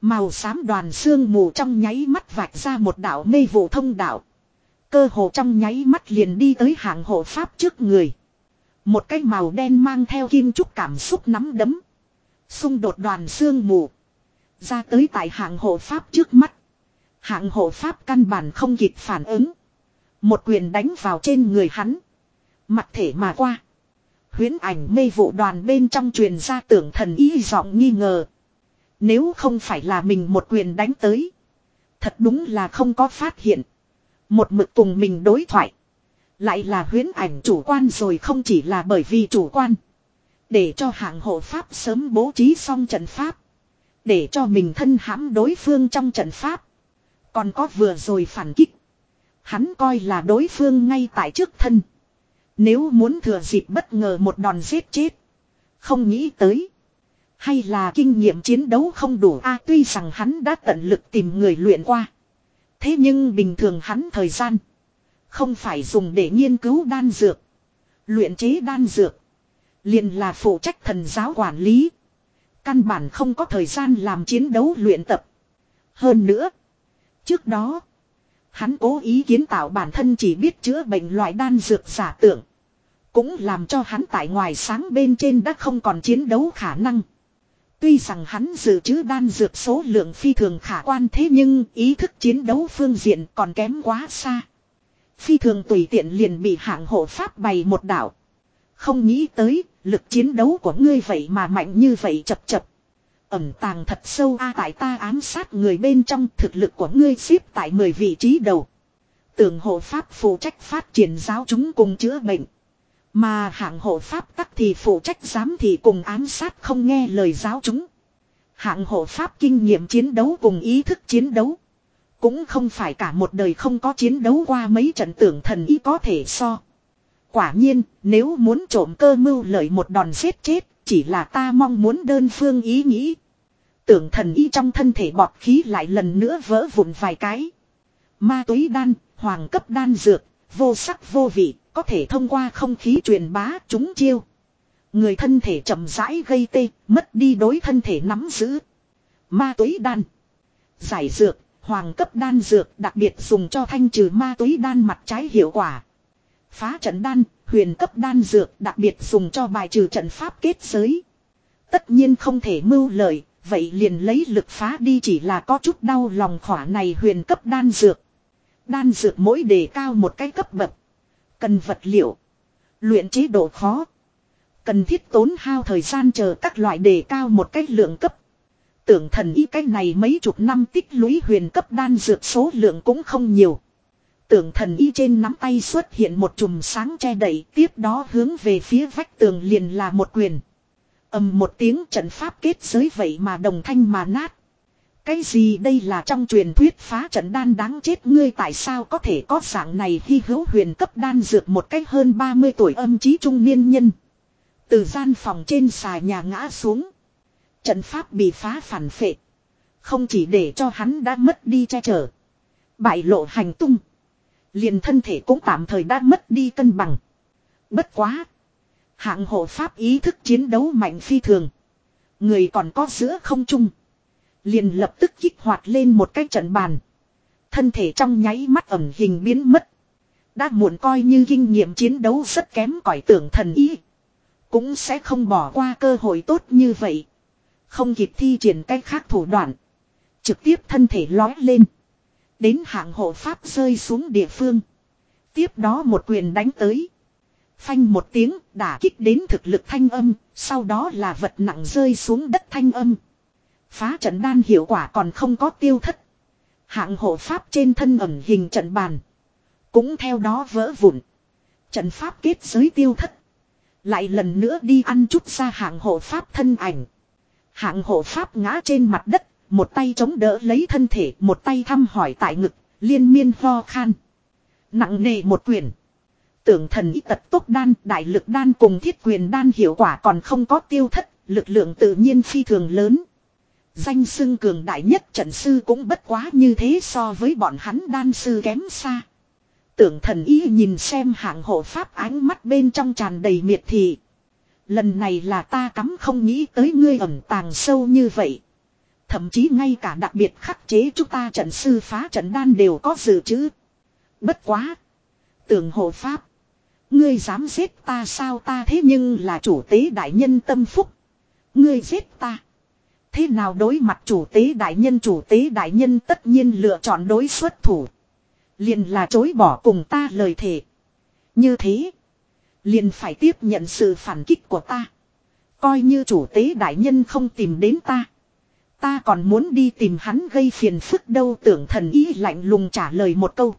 Màu xám đoàn sương mù trong nháy mắt vạch ra một đạo mê vụ thông đạo. Cơ hồ trong nháy mắt liền đi tới hạng hộ pháp trước người. Một cái màu đen mang theo kim trúc cảm xúc nắm đấm. Xung đột đoàn xương mù. Ra tới tại hạng hộ pháp trước mắt. Hạng hộ pháp căn bản không kịp phản ứng. Một quyền đánh vào trên người hắn. Mặt thể mà qua. Huyến ảnh mê vụ đoàn bên trong truyền ra tưởng thần ý giọng nghi ngờ. Nếu không phải là mình một quyền đánh tới. Thật đúng là không có phát hiện. Một mực cùng mình đối thoại. Lại là huyến ảnh chủ quan rồi không chỉ là bởi vì chủ quan. Để cho hạng hộ pháp sớm bố trí xong trận pháp. Để cho mình thân hãm đối phương trong trận pháp. Còn có vừa rồi phản kích. Hắn coi là đối phương ngay tại trước thân. Nếu muốn thừa dịp bất ngờ một đòn giết chết. Không nghĩ tới. Hay là kinh nghiệm chiến đấu không đủ a à, tuy rằng hắn đã tận lực tìm người luyện qua. Thế nhưng bình thường hắn thời gian. Không phải dùng để nghiên cứu đan dược. Luyện chế đan dược liền là phụ trách thần giáo quản lý. Căn bản không có thời gian làm chiến đấu luyện tập. Hơn nữa. Trước đó. Hắn cố ý kiến tạo bản thân chỉ biết chữa bệnh loại đan dược giả tưởng. Cũng làm cho hắn tại ngoài sáng bên trên đã không còn chiến đấu khả năng. Tuy rằng hắn dự trữ đan dược số lượng phi thường khả quan thế nhưng ý thức chiến đấu phương diện còn kém quá xa. Phi thường tùy tiện liền bị hạng hộ pháp bày một đảo. Không nghĩ tới, lực chiến đấu của ngươi vậy mà mạnh như vậy chập chập. Ẩm tàng thật sâu a tại ta ám sát người bên trong thực lực của ngươi xếp tại 10 vị trí đầu. Tường hộ pháp phụ trách phát triển giáo chúng cùng chữa bệnh. Mà hạng hộ pháp tắc thì phụ trách giám thị cùng ám sát không nghe lời giáo chúng. Hạng hộ pháp kinh nghiệm chiến đấu cùng ý thức chiến đấu. Cũng không phải cả một đời không có chiến đấu qua mấy trận tưởng thần ý có thể so. Quả nhiên, nếu muốn trộm cơ mưu lợi một đòn giết chết, chỉ là ta mong muốn đơn phương ý nghĩ. Tưởng thần y trong thân thể bọt khí lại lần nữa vỡ vụn vài cái. Ma túy đan, hoàng cấp đan dược, vô sắc vô vị, có thể thông qua không khí truyền bá chúng chiêu. Người thân thể chậm rãi gây tê, mất đi đối thân thể nắm giữ. Ma túy đan. Giải dược, hoàng cấp đan dược đặc biệt dùng cho thanh trừ ma túy đan mặt trái hiệu quả. Phá trận đan, huyền cấp đan dược đặc biệt dùng cho bài trừ trận pháp kết giới. Tất nhiên không thể mưu lợi, vậy liền lấy lực phá đi chỉ là có chút đau lòng khỏa này huyền cấp đan dược. Đan dược mỗi đề cao một cái cấp bậc. Cần vật liệu. Luyện chế độ khó. Cần thiết tốn hao thời gian chờ các loại đề cao một cách lượng cấp. Tưởng thần y cách này mấy chục năm tích lũy huyền cấp đan dược số lượng cũng không nhiều. Tưởng thần y trên nắm tay xuất hiện một chùm sáng che đậy, tiếp đó hướng về phía vách tường liền là một quyền. ầm một tiếng trận pháp kết giới vậy mà đồng thanh mà nát. Cái gì đây là trong truyền thuyết phá trận đan đáng chết, ngươi tại sao có thể có dạng này khi hữu huyền cấp đan dược một cách hơn 30 tuổi âm trí trung niên nhân. Từ gian phòng trên xà nhà ngã xuống. Trận pháp bị phá phản phệ. Không chỉ để cho hắn đã mất đi che chở. Bại lộ hành tung. Liền thân thể cũng tạm thời đã mất đi cân bằng. Bất quá. Hạng hộ pháp ý thức chiến đấu mạnh phi thường. Người còn có giữa không trung. Liền lập tức kích hoạt lên một cái trận bàn. Thân thể trong nháy mắt ẩm hình biến mất. Đã muộn coi như kinh nghiệm chiến đấu rất kém cỏi tưởng thần ý. Cũng sẽ không bỏ qua cơ hội tốt như vậy. Không kịp thi triển cách khác thủ đoạn. Trực tiếp thân thể lói lên. Đến hạng hộ pháp rơi xuống địa phương. Tiếp đó một quyền đánh tới. Phanh một tiếng đả kích đến thực lực thanh âm. Sau đó là vật nặng rơi xuống đất thanh âm. Phá trận đan hiệu quả còn không có tiêu thất. Hạng hộ pháp trên thân ẩm hình trận bàn. Cũng theo đó vỡ vụn. Trận pháp kết giới tiêu thất. Lại lần nữa đi ăn chút ra hạng hộ pháp thân ảnh. Hạng hộ pháp ngã trên mặt đất, một tay chống đỡ lấy thân thể, một tay thăm hỏi tại ngực, liên miên ho khan. Nặng nề một quyền. Tưởng thần y tật tốt đan, đại lực đan cùng thiết quyền đan hiệu quả còn không có tiêu thất, lực lượng tự nhiên phi thường lớn. Danh xưng cường đại nhất trận sư cũng bất quá như thế so với bọn hắn đan sư kém xa. Tưởng thần y nhìn xem hạng hộ pháp ánh mắt bên trong tràn đầy miệt thị. Lần này là ta cắm không nghĩ tới ngươi ẩn tàng sâu như vậy. Thậm chí ngay cả đặc biệt khắc chế chúng ta trận sư phá trận đan đều có dự trữ. Bất quá. Tưởng hộ pháp. Ngươi dám giết ta sao ta thế nhưng là chủ tế đại nhân tâm phúc. Ngươi giết ta. Thế nào đối mặt chủ tế đại nhân chủ tế đại nhân tất nhiên lựa chọn đối xuất thủ. Liền là chối bỏ cùng ta lời thề. Như thế. Liền phải tiếp nhận sự phản kích của ta. Coi như chủ tế đại nhân không tìm đến ta. Ta còn muốn đi tìm hắn gây phiền phức đâu, tưởng thần ý lạnh lùng trả lời một câu.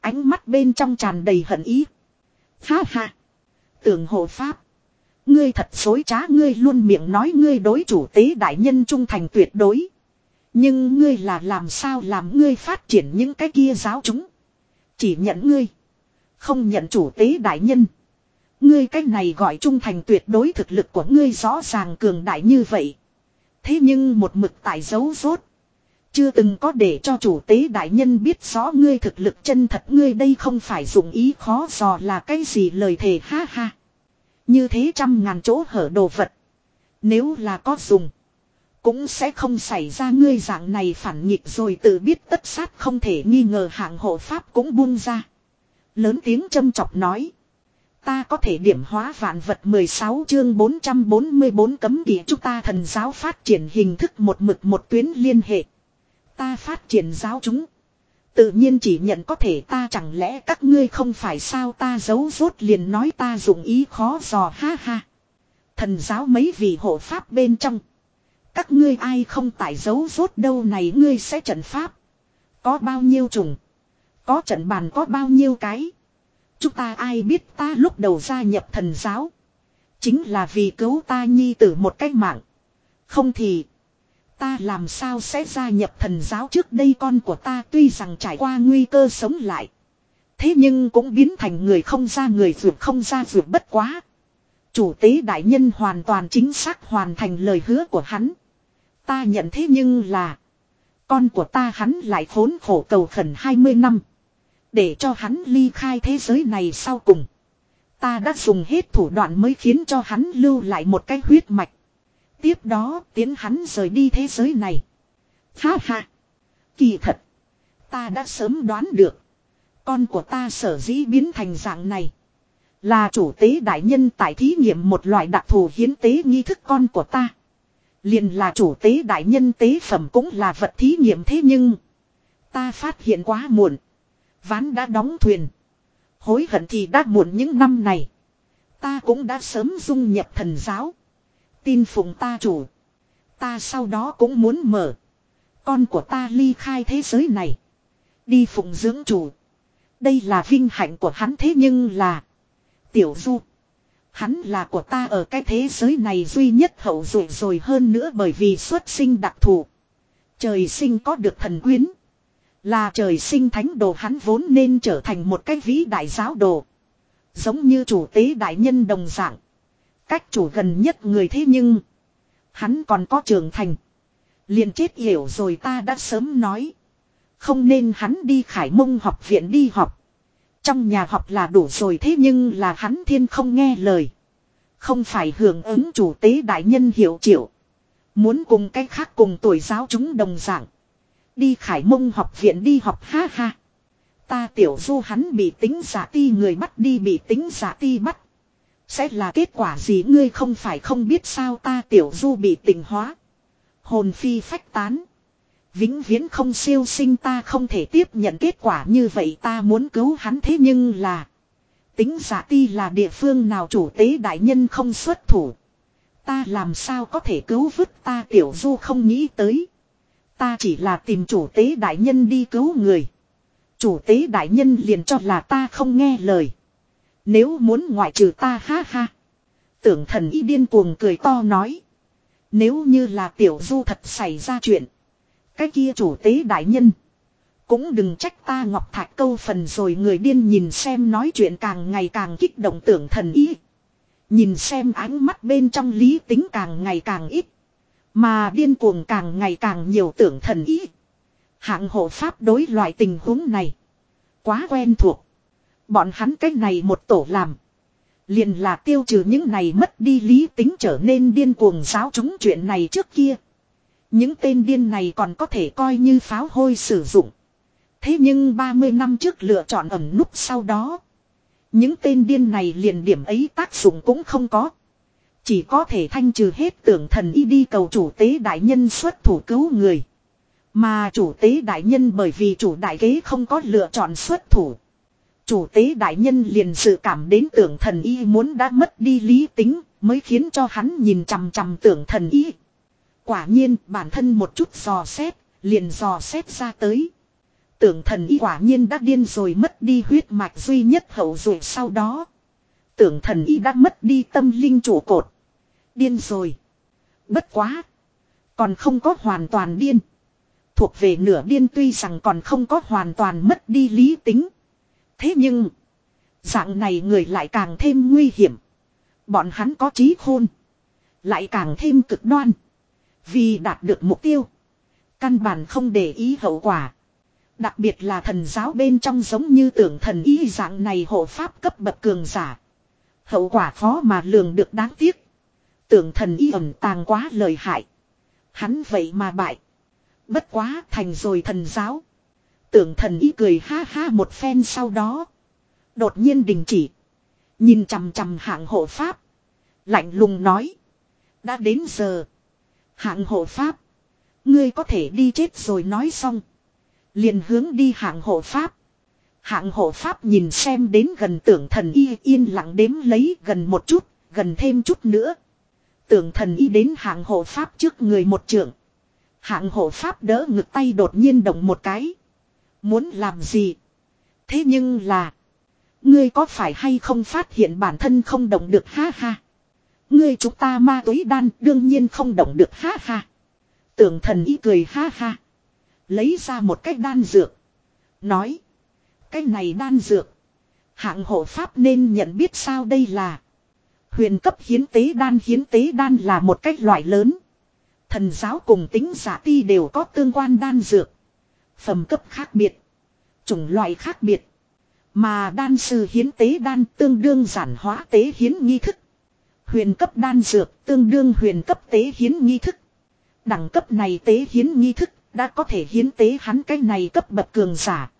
Ánh mắt bên trong tràn đầy hận ý. Ha ha. Tưởng hộ pháp. Ngươi thật dối trá, ngươi luôn miệng nói ngươi đối chủ tế đại nhân trung thành tuyệt đối. Nhưng ngươi là làm sao làm ngươi phát triển những cái kia giáo chúng. Chỉ nhận ngươi. Không nhận chủ tế đại nhân. Ngươi cái này gọi trung thành tuyệt đối thực lực của ngươi rõ ràng cường đại như vậy. Thế nhưng một mực tại dấu rốt. Chưa từng có để cho chủ tế đại nhân biết rõ ngươi thực lực chân thật ngươi đây không phải dùng ý khó dò là cái gì lời thề, ha ha. Như thế trăm ngàn chỗ hở đồ vật. Nếu là có dùng. Cũng sẽ không xảy ra ngươi dạng này phản nghịch rồi tự biết tất sát không thể nghi ngờ hạng hộ pháp cũng buông ra. Lớn tiếng châm chọc nói. Ta có thể điểm hóa vạn vật 16 chương 444 cấm kỵ chúng ta thần giáo phát triển hình thức một mực một tuyến liên hệ. Ta phát triển giáo chúng. Tự nhiên chỉ nhận có thể ta chẳng lẽ các ngươi không phải sao ta giấu rốt liền nói ta dùng ý khó dò, ha ha. Thần giáo mấy vị hộ pháp bên trong. Các ngươi ai không tại giấu rốt đâu này ngươi sẽ trận pháp. Có bao nhiêu trùng. Có trận bàn có bao nhiêu cái. Chúng ta ai biết ta lúc đầu gia nhập thần giáo. Chính là vì cứu ta nhi tử một cách mạng. Không thì. Ta làm sao sẽ gia nhập thần giáo trước đây con của ta tuy rằng trải qua nguy cơ sống lại. Thế nhưng cũng biến thành người không ra người vượt không ra vượt bất quá. Chủ tế đại nhân hoàn toàn chính xác hoàn thành lời hứa của hắn. Ta nhận thế nhưng là. Con của ta hắn lại khốn khổ cầu khẩn 20 năm. Để cho hắn ly khai thế giới này sau cùng. Ta đã dùng hết thủ đoạn mới khiến cho hắn lưu lại một cái huyết mạch. Tiếp đó tiến hắn rời đi thế giới này. Ha ha. Kỳ thật. Ta đã sớm đoán được. Con của ta sở dĩ biến thành dạng này. Là chủ tế đại nhân tại thí nghiệm một loại đặc thù hiến tế nghi thức con của ta. Liền là chủ tế đại nhân tế phẩm cũng là vật thí nghiệm thế nhưng. Ta phát hiện quá muộn. Ván đã đóng thuyền. Hối hận thì đã muộn những năm này. Ta cũng đã sớm dung nhập thần giáo. Tin phụng ta chủ. Ta sau đó cũng muốn mở. Con của ta ly khai thế giới này. Đi phụng dưỡng chủ. Đây là vinh hạnh của hắn thế nhưng là. Tiểu du. Hắn là của ta ở cái thế giới này duy nhất hậu duệ rồi hơn nữa bởi vì xuất sinh đặc thù. Trời sinh có được thần quyến. Là trời sinh thánh đồ hắn vốn nên trở thành một cái vĩ đại giáo đồ. Giống như chủ tế đại nhân đồng dạng. Cách chủ gần nhất người thế nhưng. Hắn còn có trưởng thành. liền chết hiểu rồi ta đã sớm nói. Không nên hắn đi khải mông học viện đi học. Trong nhà học là đủ rồi thế nhưng là hắn thiên không nghe lời. Không phải hưởng ứng chủ tế đại nhân hiệu triệu. Muốn cùng cách khác cùng tuổi giáo chúng đồng dạng. Đi khải mông học viện đi học, ha ha. Ta tiểu du hắn bị tính giả ti, người bắt đi bị tính giả ti bắt. Sẽ là kết quả gì ngươi không phải không biết sao ta tiểu du bị tình hóa. Hồn phi phách tán. Vĩnh viễn không siêu sinh ta không thể tiếp nhận kết quả như vậy, ta muốn cứu hắn thế nhưng là. Tính giả ti là địa phương nào chủ tế đại nhân không xuất thủ. Ta làm sao có thể cứu vứt ta tiểu du không nghĩ tới. Ta chỉ là tìm chủ tế đại nhân đi cứu người. Chủ tế đại nhân liền cho là ta không nghe lời. Nếu muốn ngoại trừ ta ha ha. Tưởng thần y điên cuồng cười to nói. Nếu như là tiểu du thật xảy ra chuyện. Cái kia chủ tế đại nhân. Cũng đừng trách ta ngọc thạch câu phần rồi người điên nhìn xem nói chuyện càng ngày càng kích động tưởng thần y. Nhìn xem ánh mắt bên trong lý tính càng ngày càng ít. Mà điên cuồng càng ngày càng nhiều tưởng thần ý. Hạng hộ pháp đối loại tình huống này. Quá quen thuộc. Bọn hắn cách này một tổ làm. Liền là tiêu trừ những này mất đi lý tính trở nên điên cuồng giáo chúng chuyện này trước kia. Những tên điên này còn có thể coi như pháo hôi sử dụng. Thế nhưng 30 năm trước lựa chọn ẩn núp sau đó. Những tên điên này liền điểm ấy tác dụng cũng không có. Chỉ có thể thanh trừ hết tưởng thần y đi cầu chủ tế đại nhân xuất thủ cứu người. Mà chủ tế đại nhân bởi vì chủ đại kế không có lựa chọn xuất thủ. Chủ tế đại nhân liền sự cảm đến tưởng thần y muốn đã mất đi lý tính mới khiến cho hắn nhìn chằm chằm tưởng thần y. Quả nhiên bản thân một chút dò xét, liền dò xét ra tới. Tưởng thần y quả nhiên đã điên rồi mất đi huyết mạch duy nhất hậu rồi sau đó. Tưởng thần y đã mất đi tâm linh trụ cột. Điên rồi. Bất quá. Còn không có hoàn toàn điên. Thuộc về nửa điên tuy rằng còn không có hoàn toàn mất đi lý tính. Thế nhưng. Dạng này người lại càng thêm nguy hiểm. Bọn hắn có trí khôn. Lại càng thêm cực đoan. Vì đạt được mục tiêu. Căn bản không để ý hậu quả. Đặc biệt là thần giáo bên trong giống như tưởng thần ý dạng này hộ pháp cấp bậc cường giả. Hậu quả khó mà lường được đáng tiếc. Tưởng thần y ẩm tàng quá lời hại. Hắn vậy mà bại. Bất quá thành rồi thần giáo. Tưởng thần y cười ha ha một phen sau đó. Đột nhiên đình chỉ. Nhìn chằm chằm hạng hộ pháp. Lạnh lùng nói. Đã đến giờ. Hạng hộ pháp. Ngươi có thể đi chết rồi nói xong. Liền hướng đi hạng hộ pháp. Hạng hộ pháp nhìn xem đến gần tưởng thần y yên lặng đếm lấy gần một chút, gần thêm chút nữa. Tưởng thần y đến hạng hộ pháp trước người một trưởng Hạng hộ pháp đỡ ngực tay đột nhiên động một cái. Muốn làm gì? Thế nhưng là. Ngươi có phải hay không phát hiện bản thân không động được ha ha. Ngươi chúng ta ma túy đan đương nhiên không động được ha ha. Tưởng thần y cười ha ha. Lấy ra một cái đan dược. Nói. Cái này đan dược. Hạng hộ pháp nên nhận biết sao đây là. Huyền cấp hiến tế đan hiến tế đan là một cách loại lớn. Thần giáo cùng tính giả ti đều có tương quan đan dược. Phẩm cấp khác biệt. Chủng loại khác biệt. Mà đan sư hiến tế đan tương đương giản hóa tế hiến nghi thức. Huyền cấp đan dược tương đương huyền cấp tế hiến nghi thức. Đẳng cấp này tế hiến nghi thức đã có thể hiến tế hắn cái này cấp bậc cường giả.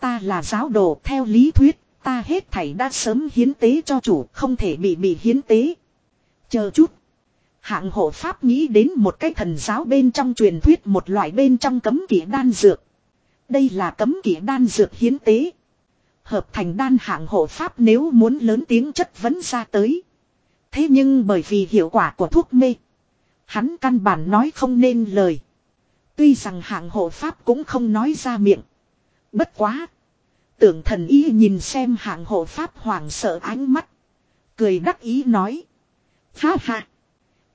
Ta là giáo đồ theo lý thuyết, ta hết thảy đã sớm hiến tế cho chủ, không thể bị bị hiến tế. Chờ chút. Hạng hộ pháp nghĩ đến một cái thần giáo bên trong truyền thuyết một loại bên trong cấm kỵ đan dược. Đây là cấm kỵ đan dược hiến tế. Hợp thành đan hạng hộ pháp nếu muốn lớn tiếng chất vấn ra tới. Thế nhưng bởi vì hiệu quả của thuốc mê. Hắn căn bản nói không nên lời. Tuy rằng hạng hộ pháp cũng không nói ra miệng. Bất quá. Tưởng thần ý nhìn xem hạng hộ pháp hoảng sợ ánh mắt. Cười đắc ý nói. Ha ha.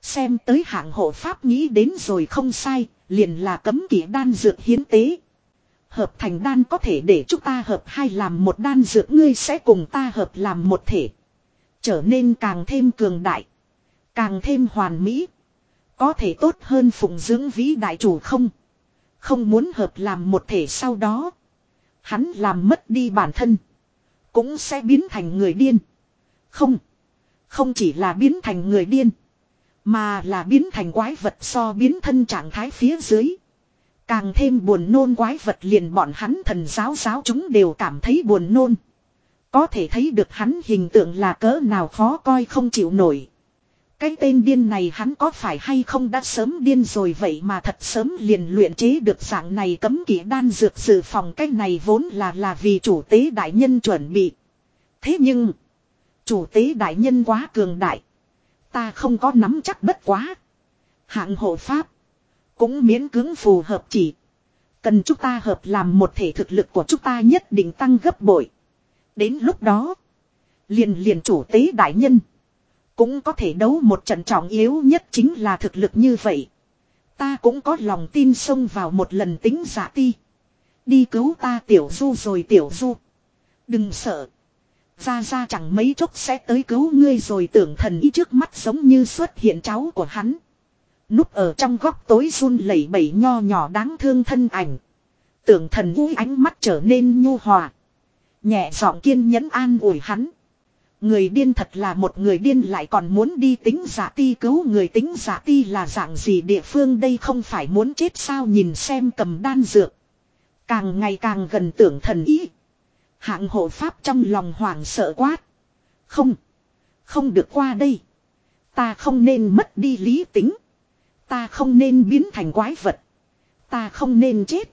Xem tới hạng hộ pháp nghĩ đến rồi không sai, liền là cấm kỵ đan dược hiến tế. Hợp thành đan có thể để chúng ta hợp hai làm một đan dược ngươi sẽ cùng ta hợp làm một thể. Trở nên càng thêm cường đại. Càng thêm hoàn mỹ. Có thể tốt hơn phụng dưỡng vĩ đại chủ không. Không muốn hợp làm một thể sau đó. Hắn làm mất đi bản thân. Cũng sẽ biến thành người điên. Không. Không chỉ là biến thành người điên. Mà là biến thành quái vật so biến thân trạng thái phía dưới. Càng thêm buồn nôn quái vật liền bọn hắn thần giáo giáo chúng đều cảm thấy buồn nôn. Có thể thấy được hắn hình tượng là cỡ nào khó coi không chịu nổi. Cái tên điên này hắn có phải hay không đã sớm điên rồi vậy mà thật sớm liền luyện chế được dạng này cấm kỵ đan dược sự phòng cái này vốn là là vì chủ tế đại nhân chuẩn bị. Thế nhưng, chủ tế đại nhân quá cường đại. Ta không có nắm chắc bất quá. Hạng hộ pháp, cũng miễn cưỡng phù hợp chỉ. Cần chúng ta hợp làm một thể thực lực của chúng ta nhất định tăng gấp bội. Đến lúc đó, liền liền chủ tế đại nhân. Cũng có thể đấu một trận trọng yếu nhất chính là thực lực như vậy. Ta cũng có lòng tin xông vào một lần tính giả ti. Đi cứu ta tiểu du rồi tiểu du. Đừng sợ. Ra ra chẳng mấy chốc sẽ tới cứu ngươi rồi tưởng thần ý trước mắt giống như xuất hiện cháu của hắn. Núp ở trong góc tối run lẩy bẩy nho nhỏ đáng thương thân ảnh. Tưởng thần vui ánh mắt trở nên nhu hòa. Nhẹ giọng kiên nhẫn an ủi hắn. Người điên thật là một người điên lại còn muốn đi tính giả ti cứu người tính giả ti là dạng gì địa phương đây không phải muốn chết sao nhìn xem cầm đan dược. Càng ngày càng gần tưởng thần ý. Hạng hộ pháp trong lòng hoảng sợ quát. Không. Không được qua đây. Ta không nên mất đi lý tính. Ta không nên biến thành quái vật. Ta không nên chết.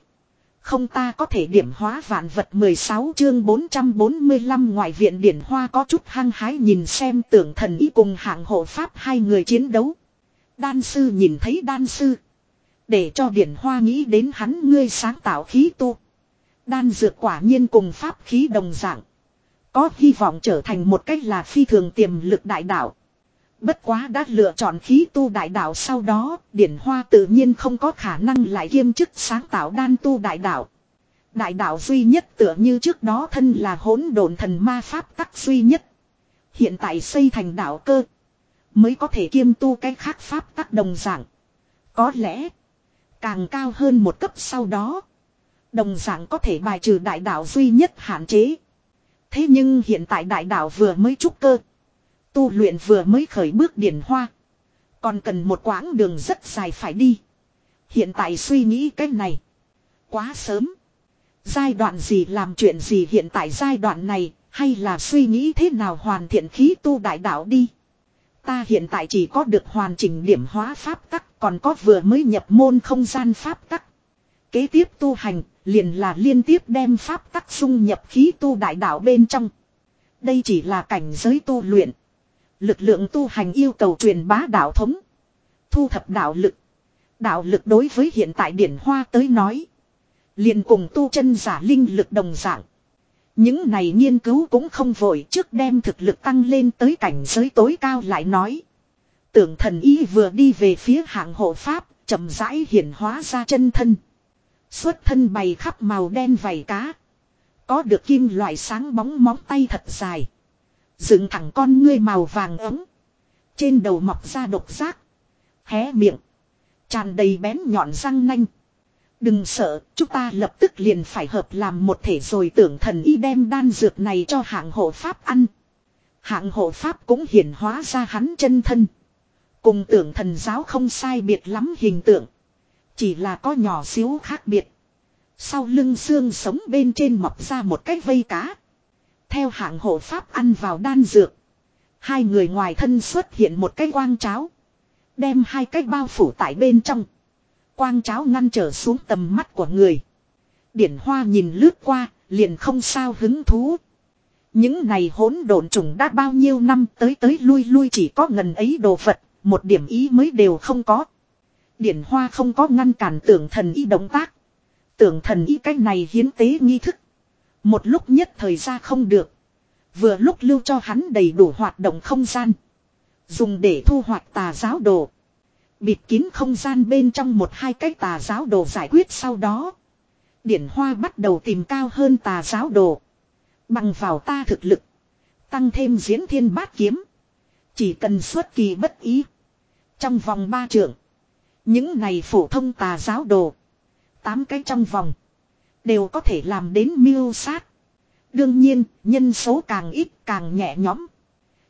Không ta có thể điểm hóa vạn vật 16 chương 445 ngoại viện điển hoa có chút hăng hái nhìn xem tưởng thần ý cùng hạng hộ pháp hai người chiến đấu. Đan sư nhìn thấy đan sư. Để cho điển hoa nghĩ đến hắn ngươi sáng tạo khí tu. Đan dược quả nhiên cùng pháp khí đồng dạng. Có hy vọng trở thành một cách là phi thường tiềm lực đại đạo. Bất quá đã lựa chọn khí tu đại đạo sau đó, điển hoa tự nhiên không có khả năng lại kiêm chức sáng tạo đan tu đại đạo. Đại đạo duy nhất tựa như trước đó thân là hỗn độn thần ma pháp tắc duy nhất. Hiện tại xây thành đạo cơ. Mới có thể kiêm tu cái khác pháp tắc đồng dạng. Có lẽ. Càng cao hơn một cấp sau đó. Đồng dạng có thể bài trừ đại đạo duy nhất hạn chế. Thế nhưng hiện tại đại đạo vừa mới trúc cơ. Tu luyện vừa mới khởi bước điển hoa. Còn cần một quãng đường rất dài phải đi. Hiện tại suy nghĩ cái này. Quá sớm. Giai đoạn gì làm chuyện gì hiện tại giai đoạn này. Hay là suy nghĩ thế nào hoàn thiện khí tu đại đạo đi. Ta hiện tại chỉ có được hoàn chỉnh điểm hóa pháp tắc. Còn có vừa mới nhập môn không gian pháp tắc. Kế tiếp tu hành, liền là liên tiếp đem pháp tắc dung nhập khí tu đại đạo bên trong. Đây chỉ là cảnh giới tu luyện. Lực lượng tu hành yêu cầu truyền bá đạo thống. Thu thập đạo lực. Đạo lực đối với hiện tại điển hoa tới nói. liền cùng tu chân giả linh lực đồng dạng. Những này nghiên cứu cũng không vội trước đem thực lực tăng lên tới cảnh giới tối cao lại nói. Tưởng thần y vừa đi về phía hạng hộ pháp, chậm rãi hiển hóa ra chân thân. Xuất thân bày khắp màu đen vảy cá. Có được kim loại sáng bóng móng tay thật dài. Dựng thẳng con ngươi màu vàng ấm. Trên đầu mọc ra độc giác. Hé miệng. Tràn đầy bén nhọn răng nanh. Đừng sợ, chúng ta lập tức liền phải hợp làm một thể rồi tưởng thần y đem đan dược này cho hạng hộ pháp ăn. Hạng hộ pháp cũng hiển hóa ra hắn chân thân. Cùng tưởng thần giáo không sai biệt lắm hình tượng. Chỉ là có nhỏ xíu khác biệt. Sau lưng xương sống bên trên mọc ra một cái vây cá. Theo hạng hộ pháp ăn vào đan dược. Hai người ngoài thân xuất hiện một cái quang cháo. Đem hai cái bao phủ tại bên trong. Quang cháo ngăn trở xuống tầm mắt của người. Điển hoa nhìn lướt qua, liền không sao hứng thú. Những này hỗn độn trùng đã bao nhiêu năm tới tới lui lui chỉ có ngần ấy đồ vật, một điểm ý mới đều không có. Điển hoa không có ngăn cản tưởng thần y động tác. Tưởng thần y cách này hiến tế nghi thức. Một lúc nhất thời ra không được. Vừa lúc lưu cho hắn đầy đủ hoạt động không gian. Dùng để thu hoạch tà giáo đồ. Bịt kín không gian bên trong một hai cái tà giáo đồ giải quyết sau đó. Điển hoa bắt đầu tìm cao hơn tà giáo đồ. Bằng vào ta thực lực. Tăng thêm diễn thiên bát kiếm. Chỉ cần xuất kỳ bất ý. Trong vòng ba trưởng, Những này phổ thông tà giáo đồ. Tám cái trong vòng. Đều có thể làm đến miêu sát. Đương nhiên, nhân số càng ít càng nhẹ nhõm.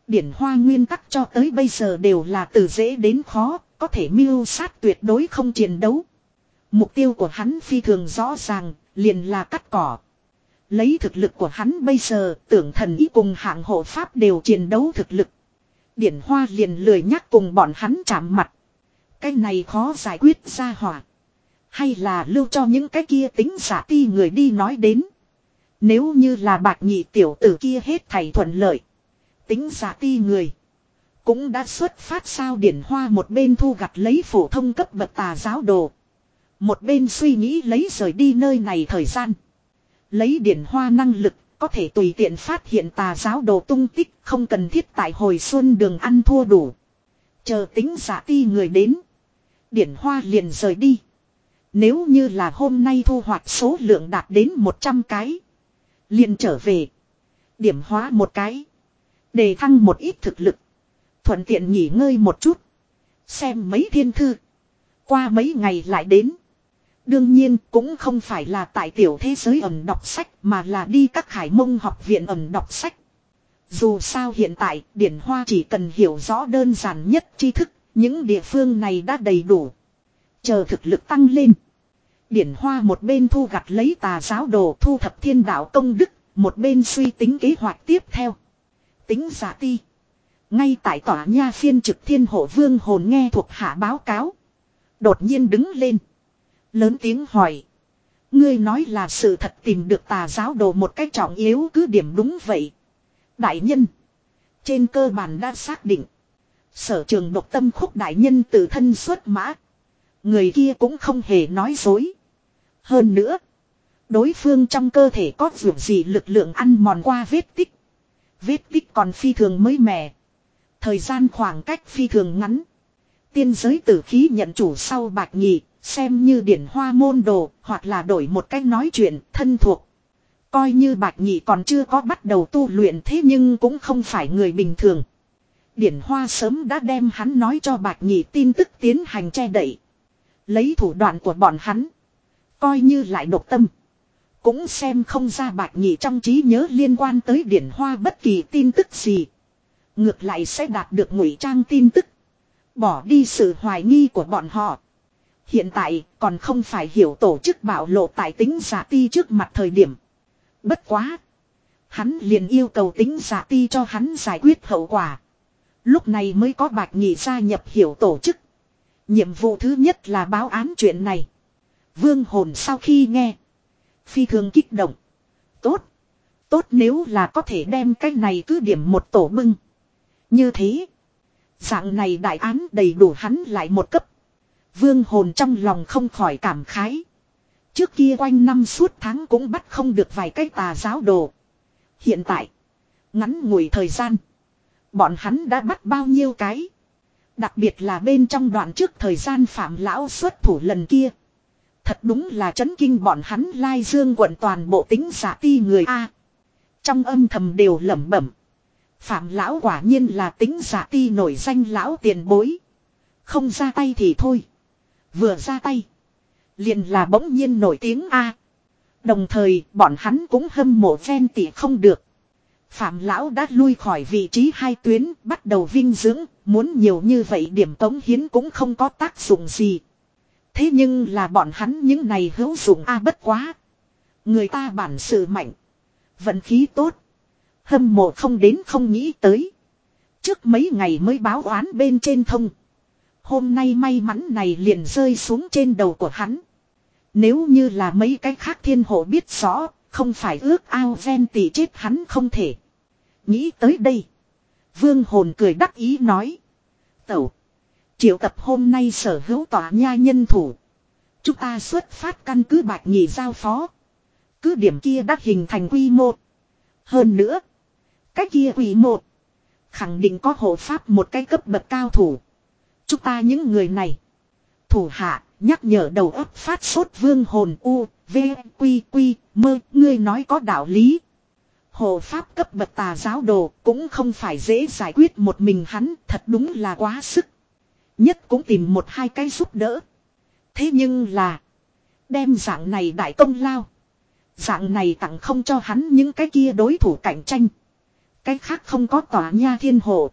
Điển hoa nguyên tắc cho tới bây giờ đều là từ dễ đến khó, có thể miêu sát tuyệt đối không chiến đấu. Mục tiêu của hắn phi thường rõ ràng, liền là cắt cỏ. Lấy thực lực của hắn bây giờ, tưởng thần ý cùng hạng hộ pháp đều chiến đấu thực lực. Điển hoa liền lười nhắc cùng bọn hắn chạm mặt. Cái này khó giải quyết ra hỏa. Hay là lưu cho những cái kia tính giả ti người đi nói đến. Nếu như là bạc nhị tiểu tử kia hết thảy thuận lợi. Tính giả ti người. Cũng đã xuất phát sao điển hoa một bên thu gặt lấy phổ thông cấp bậc tà giáo đồ. Một bên suy nghĩ lấy rời đi nơi này thời gian. Lấy điển hoa năng lực có thể tùy tiện phát hiện tà giáo đồ tung tích không cần thiết tại hồi xuân đường ăn thua đủ. Chờ tính giả ti người đến. Điển hoa liền rời đi. Nếu như là hôm nay thu hoạch số lượng đạt đến 100 cái. Liền trở về. Điểm hóa một cái. Để thăng một ít thực lực. Thuận tiện nghỉ ngơi một chút. Xem mấy thiên thư. Qua mấy ngày lại đến. Đương nhiên cũng không phải là tại tiểu thế giới ẩm đọc sách mà là đi các hải mông học viện ẩm đọc sách. Dù sao hiện tại Điển Hoa chỉ cần hiểu rõ đơn giản nhất tri thức, những địa phương này đã đầy đủ. Chờ thực lực tăng lên. Điển Hoa một bên thu gặt lấy tà giáo đồ thu thập thiên đạo công đức, một bên suy tính kế hoạch tiếp theo. Tính giả ti. Ngay tại tòa nha phiên trực thiên hộ vương hồn nghe thuộc hạ báo cáo. Đột nhiên đứng lên. Lớn tiếng hỏi. Ngươi nói là sự thật tìm được tà giáo đồ một cách trọng yếu cứ điểm đúng vậy. Đại nhân. Trên cơ bản đã xác định. Sở trường độc tâm khúc đại nhân tự thân xuất mã. Người kia cũng không hề nói dối. Hơn nữa. Đối phương trong cơ thể có dù gì lực lượng ăn mòn qua vết tích. Vết tích còn phi thường mới mẻ. Thời gian khoảng cách phi thường ngắn. Tiên giới tử khí nhận chủ sau bạc nhị, xem như điển hoa môn đồ, hoặc là đổi một cách nói chuyện, thân thuộc. Coi như bạc nhị còn chưa có bắt đầu tu luyện thế nhưng cũng không phải người bình thường. Điển hoa sớm đã đem hắn nói cho bạc nhị tin tức tiến hành che đậy. Lấy thủ đoạn của bọn hắn. Coi như lại độc tâm. Cũng xem không ra bạch nhị trong trí nhớ liên quan tới điển hoa bất kỳ tin tức gì. Ngược lại sẽ đạt được ngụy trang tin tức. Bỏ đi sự hoài nghi của bọn họ. Hiện tại còn không phải hiểu tổ chức bảo lộ tại tính giả ti trước mặt thời điểm. Bất quá. Hắn liền yêu cầu tính giả ti cho hắn giải quyết hậu quả. Lúc này mới có bạch nhị gia nhập hiểu tổ chức. Nhiệm vụ thứ nhất là báo án chuyện này. Vương hồn sau khi nghe. Phi thường kích động. Tốt. Tốt nếu là có thể đem cái này cứ điểm một tổ bưng. Như thế. Dạng này đại án đầy đủ hắn lại một cấp. Vương hồn trong lòng không khỏi cảm khái. Trước kia quanh năm suốt tháng cũng bắt không được vài cái tà giáo đồ. Hiện tại. Ngắn ngủi thời gian. Bọn hắn đã bắt bao nhiêu cái. Đặc biệt là bên trong đoạn trước thời gian phạm lão xuất thủ lần kia. Thật đúng là chấn kinh bọn hắn lai dương quận toàn bộ tính giả ti người A. Trong âm thầm đều lẩm bẩm. Phạm lão quả nhiên là tính giả ti nổi danh lão tiền bối. Không ra tay thì thôi. Vừa ra tay. Liền là bỗng nhiên nổi tiếng A. Đồng thời, bọn hắn cũng hâm mộ ven tỉ không được. Phạm lão đã lui khỏi vị trí hai tuyến bắt đầu vinh dưỡng. Muốn nhiều như vậy điểm tống hiến cũng không có tác dụng gì. Thế nhưng là bọn hắn những này hữu dụng A bất quá. Người ta bản sự mạnh. Vận khí tốt. Hâm mộ không đến không nghĩ tới. Trước mấy ngày mới báo oán bên trên thông. Hôm nay may mắn này liền rơi xuống trên đầu của hắn. Nếu như là mấy cái khác thiên hộ biết rõ, không phải ước ao ven tỷ chết hắn không thể. Nghĩ tới đây. Vương hồn cười đắc ý nói. Tẩu. Triệu tập hôm nay sở hữu tòa nha nhân thủ. Chúng ta xuất phát căn cứ bạch nhị giao phó. Cứ điểm kia đã hình thành quy mô. Hơn nữa. Cái kia quy mô. Khẳng định có hộ pháp một cái cấp bậc cao thủ. Chúng ta những người này. Thủ hạ, nhắc nhở đầu óc phát sốt vương hồn u, v, quy quy, mơ, ngươi nói có đạo lý. Hộ pháp cấp bậc tà giáo đồ cũng không phải dễ giải quyết một mình hắn, thật đúng là quá sức. Nhất cũng tìm một hai cái giúp đỡ. Thế nhưng là, đem dạng này đại công lao. Dạng này tặng không cho hắn những cái kia đối thủ cạnh tranh. Cái khác không có tòa nha thiên hộ.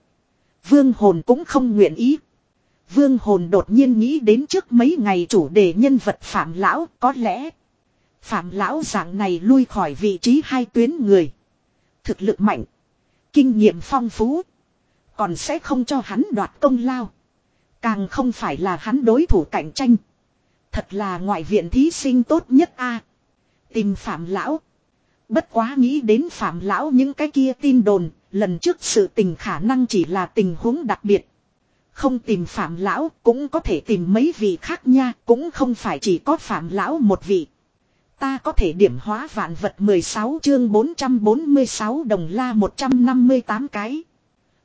Vương hồn cũng không nguyện ý. Vương hồn đột nhiên nghĩ đến trước mấy ngày chủ đề nhân vật Phạm Lão, có lẽ. Phạm Lão dạng này lui khỏi vị trí hai tuyến người. Thực lực mạnh. Kinh nghiệm phong phú. Còn sẽ không cho hắn đoạt công lao. Càng không phải là hắn đối thủ cạnh tranh. Thật là ngoại viện thí sinh tốt nhất a Tìm Phạm Lão. Bất quá nghĩ đến Phạm Lão những cái kia tin đồn. Lần trước sự tình khả năng chỉ là tình huống đặc biệt. Không tìm phạm lão cũng có thể tìm mấy vị khác nha, cũng không phải chỉ có phạm lão một vị. Ta có thể điểm hóa vạn vật 16 chương 446 đồng la 158 cái.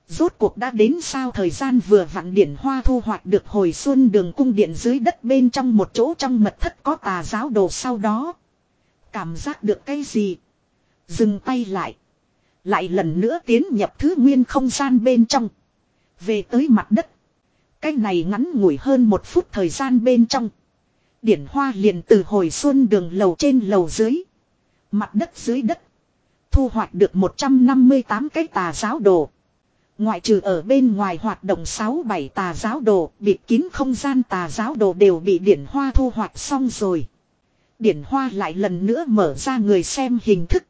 Rốt cuộc đã đến sao thời gian vừa vặn điển hoa thu hoạch được hồi xuân đường cung điện dưới đất bên trong một chỗ trong mật thất có tà giáo đồ sau đó. Cảm giác được cái gì? Dừng tay lại. Lại lần nữa tiến nhập thứ nguyên không gian bên trong. Về tới mặt đất. Cái này ngắn ngủi hơn một phút thời gian bên trong. Điển hoa liền từ hồi xuân đường lầu trên lầu dưới. Mặt đất dưới đất. Thu hoạch được 158 cái tà giáo đồ. Ngoại trừ ở bên ngoài hoạt động 6-7 tà giáo đồ, bịt kín không gian tà giáo đồ đều bị điển hoa thu hoạch xong rồi. Điển hoa lại lần nữa mở ra người xem hình thức.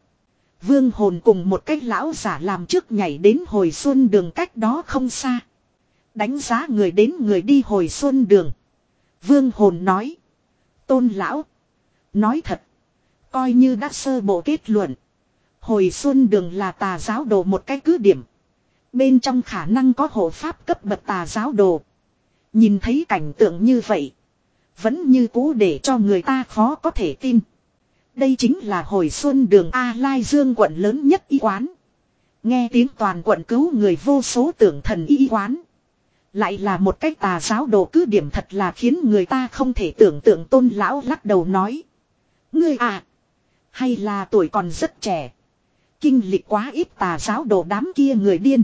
Vương hồn cùng một cái lão giả làm trước nhảy đến hồi xuân đường cách đó không xa. Đánh giá người đến người đi hồi xuân đường. Vương hồn nói. Tôn lão. Nói thật. Coi như đã sơ bộ kết luận. Hồi xuân đường là tà giáo đồ một cái cứ điểm. Bên trong khả năng có hộ pháp cấp bậc tà giáo đồ. Nhìn thấy cảnh tượng như vậy. Vẫn như cũ để cho người ta khó có thể tin. Đây chính là hồi xuân đường A Lai Dương quận lớn nhất y quán. Nghe tiếng toàn quận cứu người vô số tưởng thần y quán. Lại là một cách tà giáo đồ cứ điểm thật là khiến người ta không thể tưởng tượng tôn lão lắc đầu nói. Ngươi à. Hay là tuổi còn rất trẻ. Kinh lịch quá ít tà giáo đồ đám kia người điên.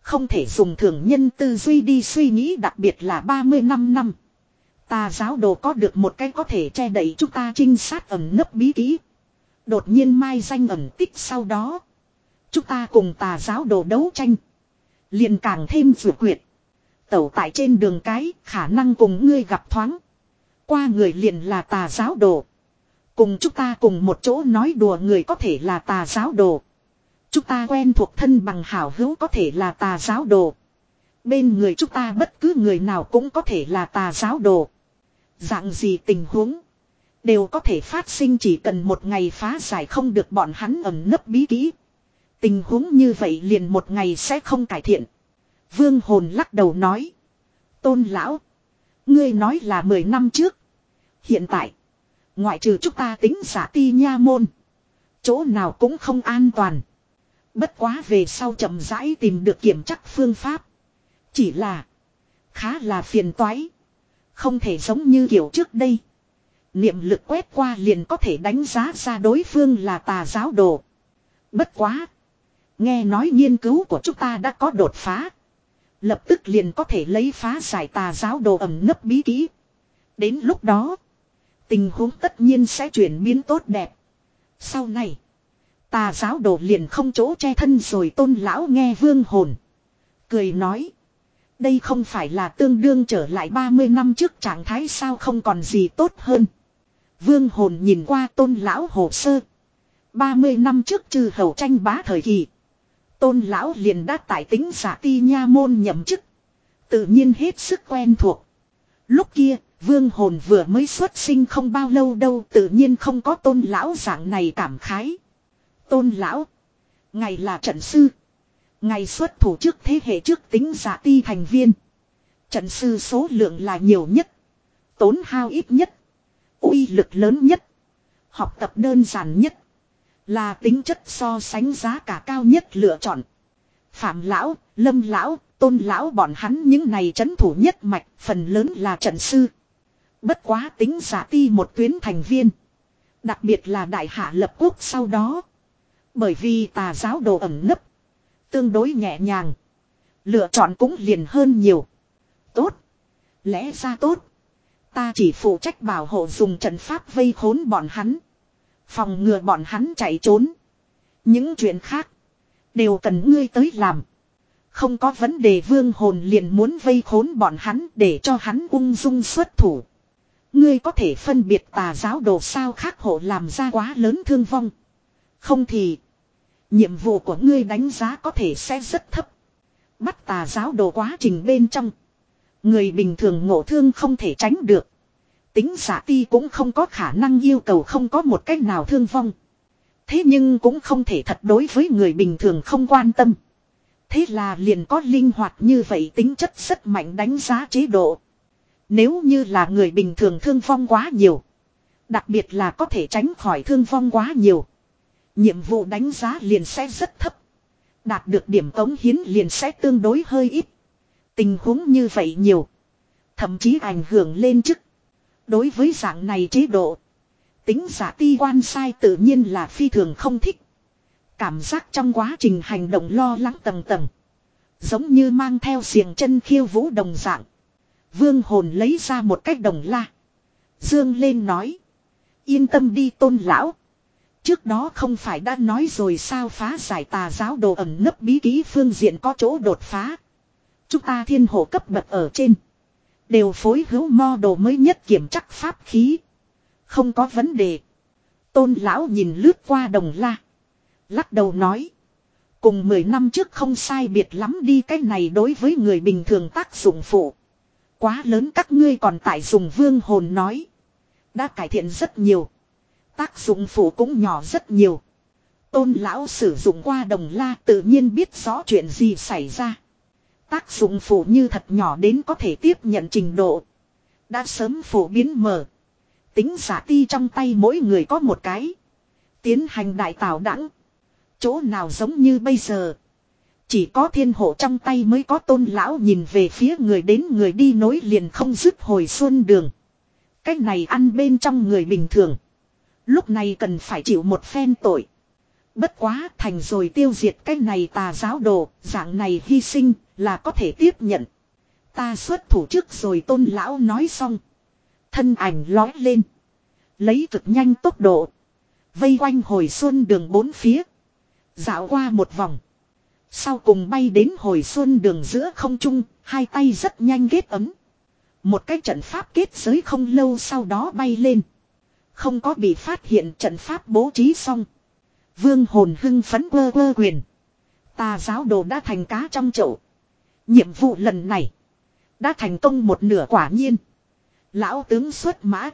Không thể dùng thường nhân tư duy đi suy nghĩ đặc biệt là 35 năm. Tà giáo đồ có được một cái có thể che đậy chúng ta trinh sát ẩn nấp bí kỹ. Đột nhiên mai danh ẩn tích sau đó. Chúng ta cùng tà giáo đồ đấu tranh. liền càng thêm vừa quyệt. Tẩu tại trên đường cái, khả năng cùng ngươi gặp thoáng. Qua người liền là tà giáo đồ. Cùng chúng ta cùng một chỗ nói đùa người có thể là tà giáo đồ. Chúng ta quen thuộc thân bằng hảo hữu có thể là tà giáo đồ. Bên người chúng ta bất cứ người nào cũng có thể là tà giáo đồ. Dạng gì tình huống. Đều có thể phát sinh chỉ cần một ngày phá giải không được bọn hắn ẩn nấp bí kỹ. Tình huống như vậy liền một ngày sẽ không cải thiện. Vương hồn lắc đầu nói. Tôn lão. Ngươi nói là 10 năm trước. Hiện tại. Ngoại trừ chúng ta tính giả ti nha môn. Chỗ nào cũng không an toàn. Bất quá về sau chậm rãi tìm được kiểm chắc phương pháp. Chỉ là. Khá là phiền toái. Không thể giống như kiểu trước đây. Niệm lực quét qua liền có thể đánh giá ra đối phương là tà giáo đồ. Bất quá. Nghe nói nghiên cứu của chúng ta đã có đột phá. Lập tức liền có thể lấy phá giải tà giáo đồ ẩm nấp bí kỹ. Đến lúc đó. Tình huống tất nhiên sẽ chuyển biến tốt đẹp. Sau này. Tà giáo đồ liền không chỗ che thân rồi tôn lão nghe vương hồn. Cười nói. Đây không phải là tương đương trở lại 30 năm trước trạng thái sao không còn gì tốt hơn. Vương hồn nhìn qua tôn lão hồ sơ. 30 năm trước trừ hầu tranh bá thời kỳ. Tôn lão liền đã tại tính giả ti nha môn nhậm chức. Tự nhiên hết sức quen thuộc. Lúc kia, vương hồn vừa mới xuất sinh không bao lâu đâu tự nhiên không có tôn lão dạng này cảm khái. Tôn lão. Ngày là trận sư. Ngày xuất thủ trước thế hệ trước tính giả ti thành viên. Trận sư số lượng là nhiều nhất. Tốn hao ít nhất. uy lực lớn nhất. Học tập đơn giản nhất. Là tính chất so sánh giá cả cao nhất lựa chọn. Phạm lão, lâm lão, tôn lão bọn hắn những này chấn thủ nhất mạch, phần lớn là trận sư. Bất quá tính giả ti một tuyến thành viên. Đặc biệt là đại hạ lập quốc sau đó. Bởi vì tà giáo đồ ẩn nấp. Tương đối nhẹ nhàng. Lựa chọn cũng liền hơn nhiều. Tốt. Lẽ ra tốt. Ta chỉ phụ trách bảo hộ dùng trận pháp vây khốn bọn hắn. Phòng ngừa bọn hắn chạy trốn. Những chuyện khác. Đều cần ngươi tới làm. Không có vấn đề vương hồn liền muốn vây khốn bọn hắn để cho hắn ung dung xuất thủ. Ngươi có thể phân biệt tà giáo đồ sao khác hộ làm ra quá lớn thương vong. Không thì. Nhiệm vụ của ngươi đánh giá có thể sẽ rất thấp. Bắt tà giáo đồ quá trình bên trong. Người bình thường ngộ thương không thể tránh được. Tính giả ti cũng không có khả năng yêu cầu không có một cách nào thương vong. Thế nhưng cũng không thể thật đối với người bình thường không quan tâm. Thế là liền có linh hoạt như vậy tính chất rất mạnh đánh giá chế độ. Nếu như là người bình thường thương vong quá nhiều. Đặc biệt là có thể tránh khỏi thương vong quá nhiều. Nhiệm vụ đánh giá liền sẽ rất thấp. Đạt được điểm cống hiến liền sẽ tương đối hơi ít. Tình huống như vậy nhiều. Thậm chí ảnh hưởng lên chức. Đối với dạng này chế độ. Tính giả ti quan sai tự nhiên là phi thường không thích. Cảm giác trong quá trình hành động lo lắng tầng tầng. Giống như mang theo xiềng chân khiêu vũ đồng dạng. Vương hồn lấy ra một cách đồng la. Dương lên nói. Yên tâm đi tôn lão. Trước đó không phải đã nói rồi sao phá giải tà giáo đồ ẩn nấp bí ký phương diện có chỗ đột phá. Chúng ta thiên hộ cấp bậc ở trên. Đều phối hữu mo đồ mới nhất kiểm chắc pháp khí. Không có vấn đề. Tôn lão nhìn lướt qua đồng la. Lắc đầu nói. Cùng 10 năm trước không sai biệt lắm đi, cái này đối với người bình thường tác dụng phụ. Quá lớn các ngươi còn tại dùng vương hồn nói. Đã cải thiện rất nhiều. Tác dụng phụ cũng nhỏ rất nhiều. Tôn lão sử dụng qua đồng la tự nhiên biết rõ chuyện gì xảy ra. Tác dụng phổ như thật nhỏ đến có thể tiếp nhận trình độ. Đã sớm phổ biến mở. Tính giả ti trong tay mỗi người có một cái. Tiến hành đại tạo đẳng. Chỗ nào giống như bây giờ. Chỉ có thiên hộ trong tay mới có tôn lão nhìn về phía người đến người đi nối liền không dứt hồi xuân đường. Cách này ăn bên trong người bình thường. Lúc này cần phải chịu một phen tội. Bất quá thành rồi tiêu diệt cái này tà giáo đồ, dạng này hy sinh là có thể tiếp nhận. Ta xuất thủ trước rồi tôn lão nói xong. Thân ảnh lói lên. Lấy cực nhanh tốc độ. Vây quanh hồi xuân đường bốn phía. Dạo qua một vòng. Sau cùng bay đến hồi xuân đường giữa không trung, hai tay rất nhanh kết ấm. Một cái trận pháp kết giới không lâu sau đó bay lên. Không có bị phát hiện trận pháp bố trí xong. Vương hồn hưng phấn quơ quơ quyền. Tà giáo đồ đã thành cá trong chậu. Nhiệm vụ lần này. Đã thành công một nửa quả nhiên. Lão tướng xuất mã.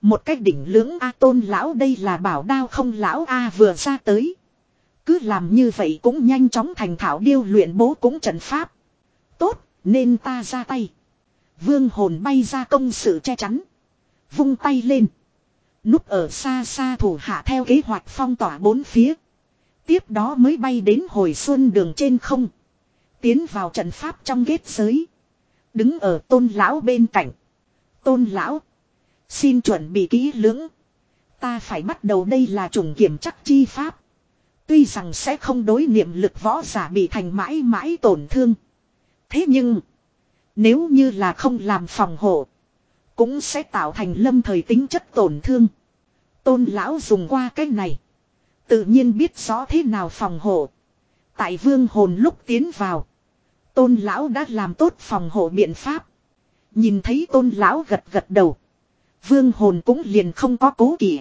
Một cách đỉnh lưỡng A tôn lão đây là bảo đao không lão A vừa ra tới. Cứ làm như vậy cũng nhanh chóng thành thảo điêu luyện bố cũng trận pháp. Tốt, nên ta ra tay. Vương hồn bay ra công sự che chắn. Vung tay lên. Núp ở xa xa thủ hạ theo kế hoạch phong tỏa bốn phía. Tiếp đó mới bay đến hồi xuân đường trên không. Tiến vào trận pháp trong kết giới. Đứng ở tôn lão bên cạnh. Tôn lão. Xin chuẩn bị kỹ lưỡng. Ta phải bắt đầu đây là trùng kiểm chắc chi pháp. Tuy rằng sẽ không đối niệm lực võ giả bị thành mãi mãi tổn thương. Thế nhưng. Nếu như là không làm phòng hộ. Cũng sẽ tạo thành lâm thời tính chất tổn thương. Tôn lão dùng qua cái này. Tự nhiên biết rõ thế nào phòng hộ. Tại vương hồn lúc tiến vào. Tôn lão đã làm tốt phòng hộ biện pháp. Nhìn thấy tôn lão gật gật đầu. Vương hồn cũng liền không có cố kỵ.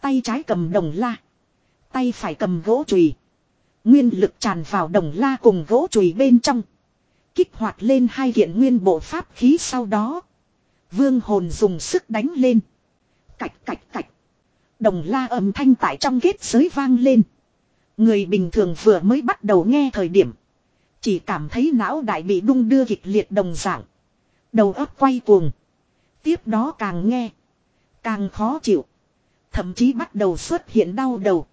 Tay trái cầm đồng la. Tay phải cầm gỗ chùy. Nguyên lực tràn vào đồng la cùng gỗ chùy bên trong. Kích hoạt lên hai kiện nguyên bộ pháp khí sau đó. Vương hồn dùng sức đánh lên. Cạch cạch cạch. Đồng la âm thanh tại trong kết giới vang lên. Người bình thường vừa mới bắt đầu nghe thời điểm. Chỉ cảm thấy não đại bị đung đưa kịch liệt đồng dạng. Đầu óc quay cuồng. Tiếp đó càng nghe. Càng khó chịu. Thậm chí bắt đầu xuất hiện đau đầu.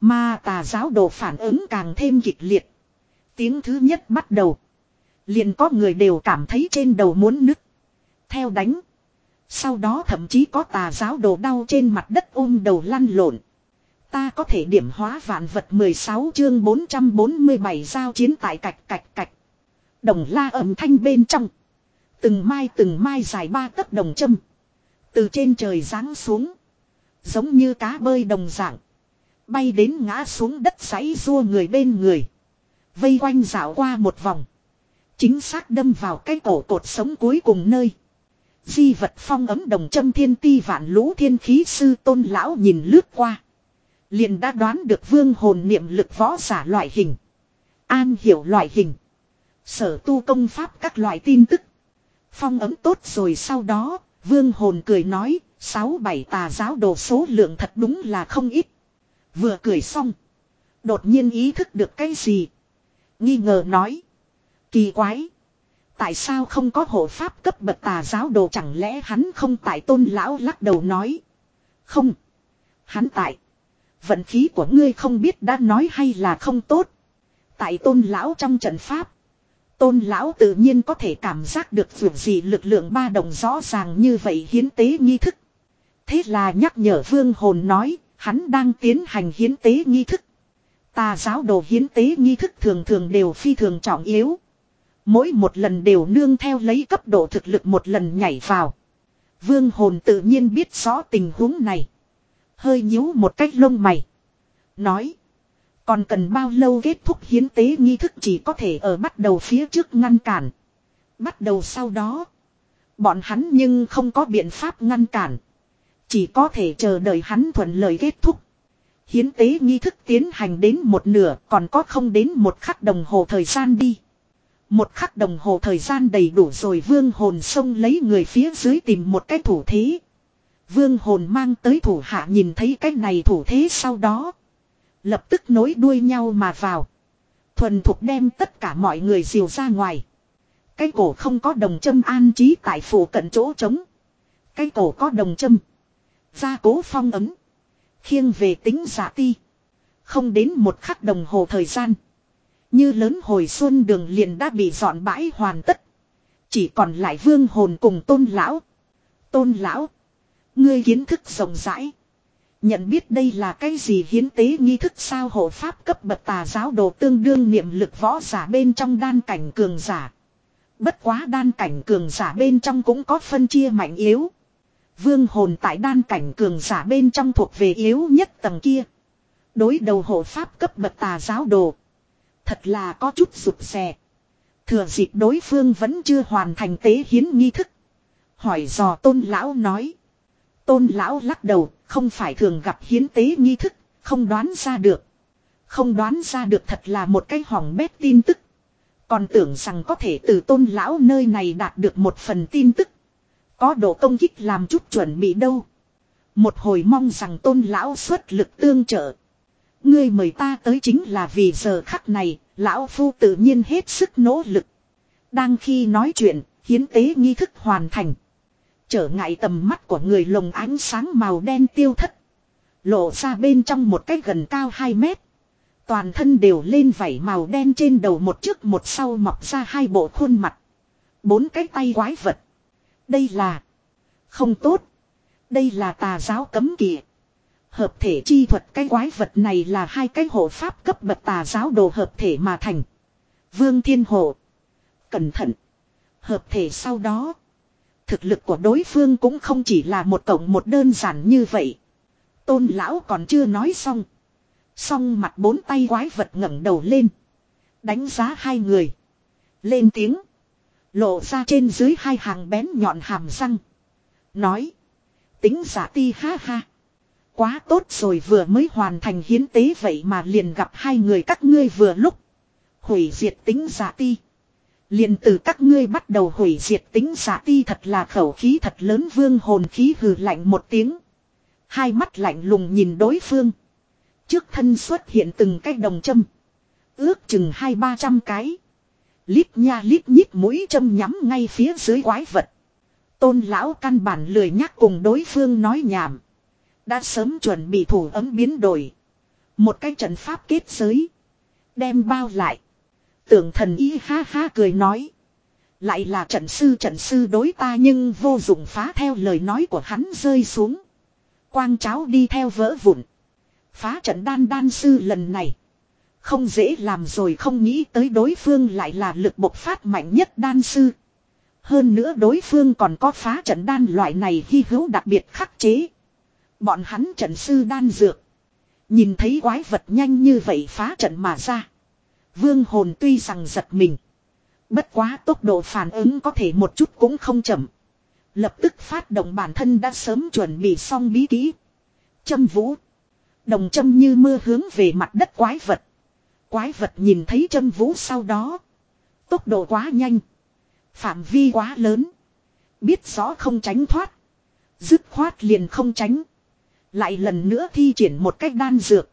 Mà tà giáo đồ phản ứng càng thêm kịch liệt. Tiếng thứ nhất bắt đầu. Liền có người đều cảm thấy trên đầu muốn nứt. Theo đánh. Sau đó thậm chí có tà giáo đồ đau trên mặt đất ôm đầu lăn lộn. Ta có thể điểm hóa vạn vật 16 chương 447 giao chiến tại cạch cạch cạch. Đồng la âm thanh bên trong. Từng mai từng mai dài ba tấc đồng châm. Từ trên trời giáng xuống. Giống như cá bơi đồng dạng. Bay đến ngã xuống đất giấy rua người bên người. Vây quanh dạo qua một vòng. Chính xác đâm vào cái cổ cột sống cuối cùng nơi. Di vật phong ấm đồng châm thiên ti vạn lũ thiên khí sư tôn lão nhìn lướt qua. Liền đã đoán được vương hồn niệm lực võ giả loại hình. An hiểu loại hình. Sở tu công pháp các loại tin tức. Phong ấm tốt rồi sau đó, vương hồn cười nói, sáu bảy tà giáo đồ số lượng thật đúng là không ít. Vừa cười xong. Đột nhiên ý thức được cái gì. Nghi ngờ nói. Kỳ quái. Tại sao không có hộ pháp cấp bậc tà giáo đồ chẳng lẽ hắn không tại tôn lão lắc đầu nói. Không. Hắn tại. Vận khí của ngươi không biết đã nói hay là không tốt. Tại tôn lão trong trận pháp. Tôn lão tự nhiên có thể cảm giác được dù gì lực lượng ba đồng rõ ràng như vậy hiến tế nghi thức. Thế là nhắc nhở vương hồn nói, hắn đang tiến hành hiến tế nghi thức. Tà giáo đồ hiến tế nghi thức thường thường đều phi thường trọng yếu. Mỗi một lần đều nương theo lấy cấp độ thực lực một lần nhảy vào. Vương hồn tự nhiên biết rõ tình huống này. Hơi nhíu một cách lông mày. Nói. Còn cần bao lâu kết thúc hiến tế nghi thức chỉ có thể ở bắt đầu phía trước ngăn cản. Bắt đầu sau đó. Bọn hắn nhưng không có biện pháp ngăn cản. Chỉ có thể chờ đợi hắn thuận lời kết thúc. Hiến tế nghi thức tiến hành đến một nửa, còn có không đến một khắc đồng hồ thời gian đi. Một khắc đồng hồ thời gian đầy đủ rồi vương hồn sông lấy người phía dưới tìm một cái thủ thế. Vương hồn mang tới thủ hạ nhìn thấy cái này thủ thế sau đó. Lập tức nối đuôi nhau mà vào. Thuần thục đem tất cả mọi người diều ra ngoài. Cái cổ không có đồng châm an trí tại phủ cận chỗ trống. Cái cổ có đồng châm. Gia cố phong ấm. Khiêng về tính giả ti. Không đến một khắc đồng hồ thời gian. Như lớn hồi xuân đường liền đã bị dọn bãi hoàn tất. Chỉ còn lại vương hồn cùng tôn lão. Tôn lão. Ngươi kiến thức rộng rãi. Nhận biết đây là cái gì hiến tế nghi thức sao hộ pháp cấp bậc tà giáo đồ tương đương niệm lực võ giả bên trong đan cảnh cường giả. Bất quá đan cảnh cường giả bên trong cũng có phân chia mạnh yếu. Vương hồn tại đan cảnh cường giả bên trong thuộc về yếu nhất tầng kia. Đối đầu hộ pháp cấp bậc tà giáo đồ. Thật là có chút rụt rè. Thừa dịp đối phương vẫn chưa hoàn thành tế hiến nghi thức. Hỏi dò tôn lão nói. Tôn lão lắc đầu, không phải thường gặp hiến tế nghi thức, không đoán ra được. Không đoán ra được thật là một cái hỏng bét tin tức. Còn tưởng rằng có thể từ tôn lão nơi này đạt được một phần tin tức. Có độ công kích làm chút chuẩn bị đâu. Một hồi mong rằng tôn lão xuất lực tương trợ. Ngươi mời ta tới chính là vì giờ khắc này, lão phu tự nhiên hết sức nỗ lực. Đang khi nói chuyện, hiến tế nghi thức hoàn thành. Trở ngại tầm mắt của người lồng ánh sáng màu đen tiêu thất. Lộ ra bên trong một cái gần cao 2 mét. Toàn thân đều lên vảy màu đen trên đầu một trước một sau mọc ra hai bộ khuôn mặt. Bốn cái tay quái vật. Đây là. Không tốt. Đây là tà giáo cấm kỵ. Hợp thể chi thuật cái quái vật này là hai cái hộ pháp cấp bậc tà giáo đồ hợp thể mà thành. Vương Thiên Hộ. Cẩn thận. Hợp thể sau đó. Thực lực của đối phương cũng không chỉ là một cộng một đơn giản như vậy. Tôn lão còn chưa nói xong. Xong mặt bốn tay quái vật ngẩng đầu lên. Đánh giá hai người. Lên tiếng. Lộ ra trên dưới hai hàng bén nhọn hàm răng. Nói. Tính giả ti ha ha. Quá tốt rồi vừa mới hoàn thành hiến tế vậy mà liền gặp hai người các ngươi vừa lúc. Hủy diệt tính giả ti. Liền từ các ngươi bắt đầu hủy diệt tính giả ti thật là khẩu khí thật lớn vương hồn khí hừ lạnh một tiếng. Hai mắt lạnh lùng nhìn đối phương. Trước thân xuất hiện từng cái đồng châm. Ước chừng hai ba trăm cái. Lít nha lít nhít mũi châm nhắm ngay phía dưới quái vật. Tôn lão căn bản lười nhắc cùng đối phương nói nhảm. Đã sớm chuẩn bị thủ ấm biến đổi. Một cái trận pháp kết giới. Đem bao lại. Tưởng thần y ha ha cười nói. Lại là trận sư trận sư đối ta nhưng vô dụng phá theo lời nói của hắn rơi xuống. Quang cháo đi theo vỡ vụn. Phá trận đan đan sư lần này. Không dễ làm rồi không nghĩ tới đối phương lại là lực bộc phát mạnh nhất đan sư. Hơn nữa đối phương còn có phá trận đan loại này hy hữu đặc biệt khắc chế. Bọn hắn trận sư đan dược. Nhìn thấy quái vật nhanh như vậy phá trận mà ra. Vương hồn tuy rằng giật mình. Bất quá tốc độ phản ứng có thể một chút cũng không chậm. Lập tức phát động bản thân đã sớm chuẩn bị xong bí kỹ. Châm vũ. Đồng châm như mưa hướng về mặt đất quái vật. Quái vật nhìn thấy châm vũ sau đó. Tốc độ quá nhanh. Phạm vi quá lớn. Biết rõ không tránh thoát. Dứt khoát liền không tránh. Lại lần nữa thi triển một cách đan dược.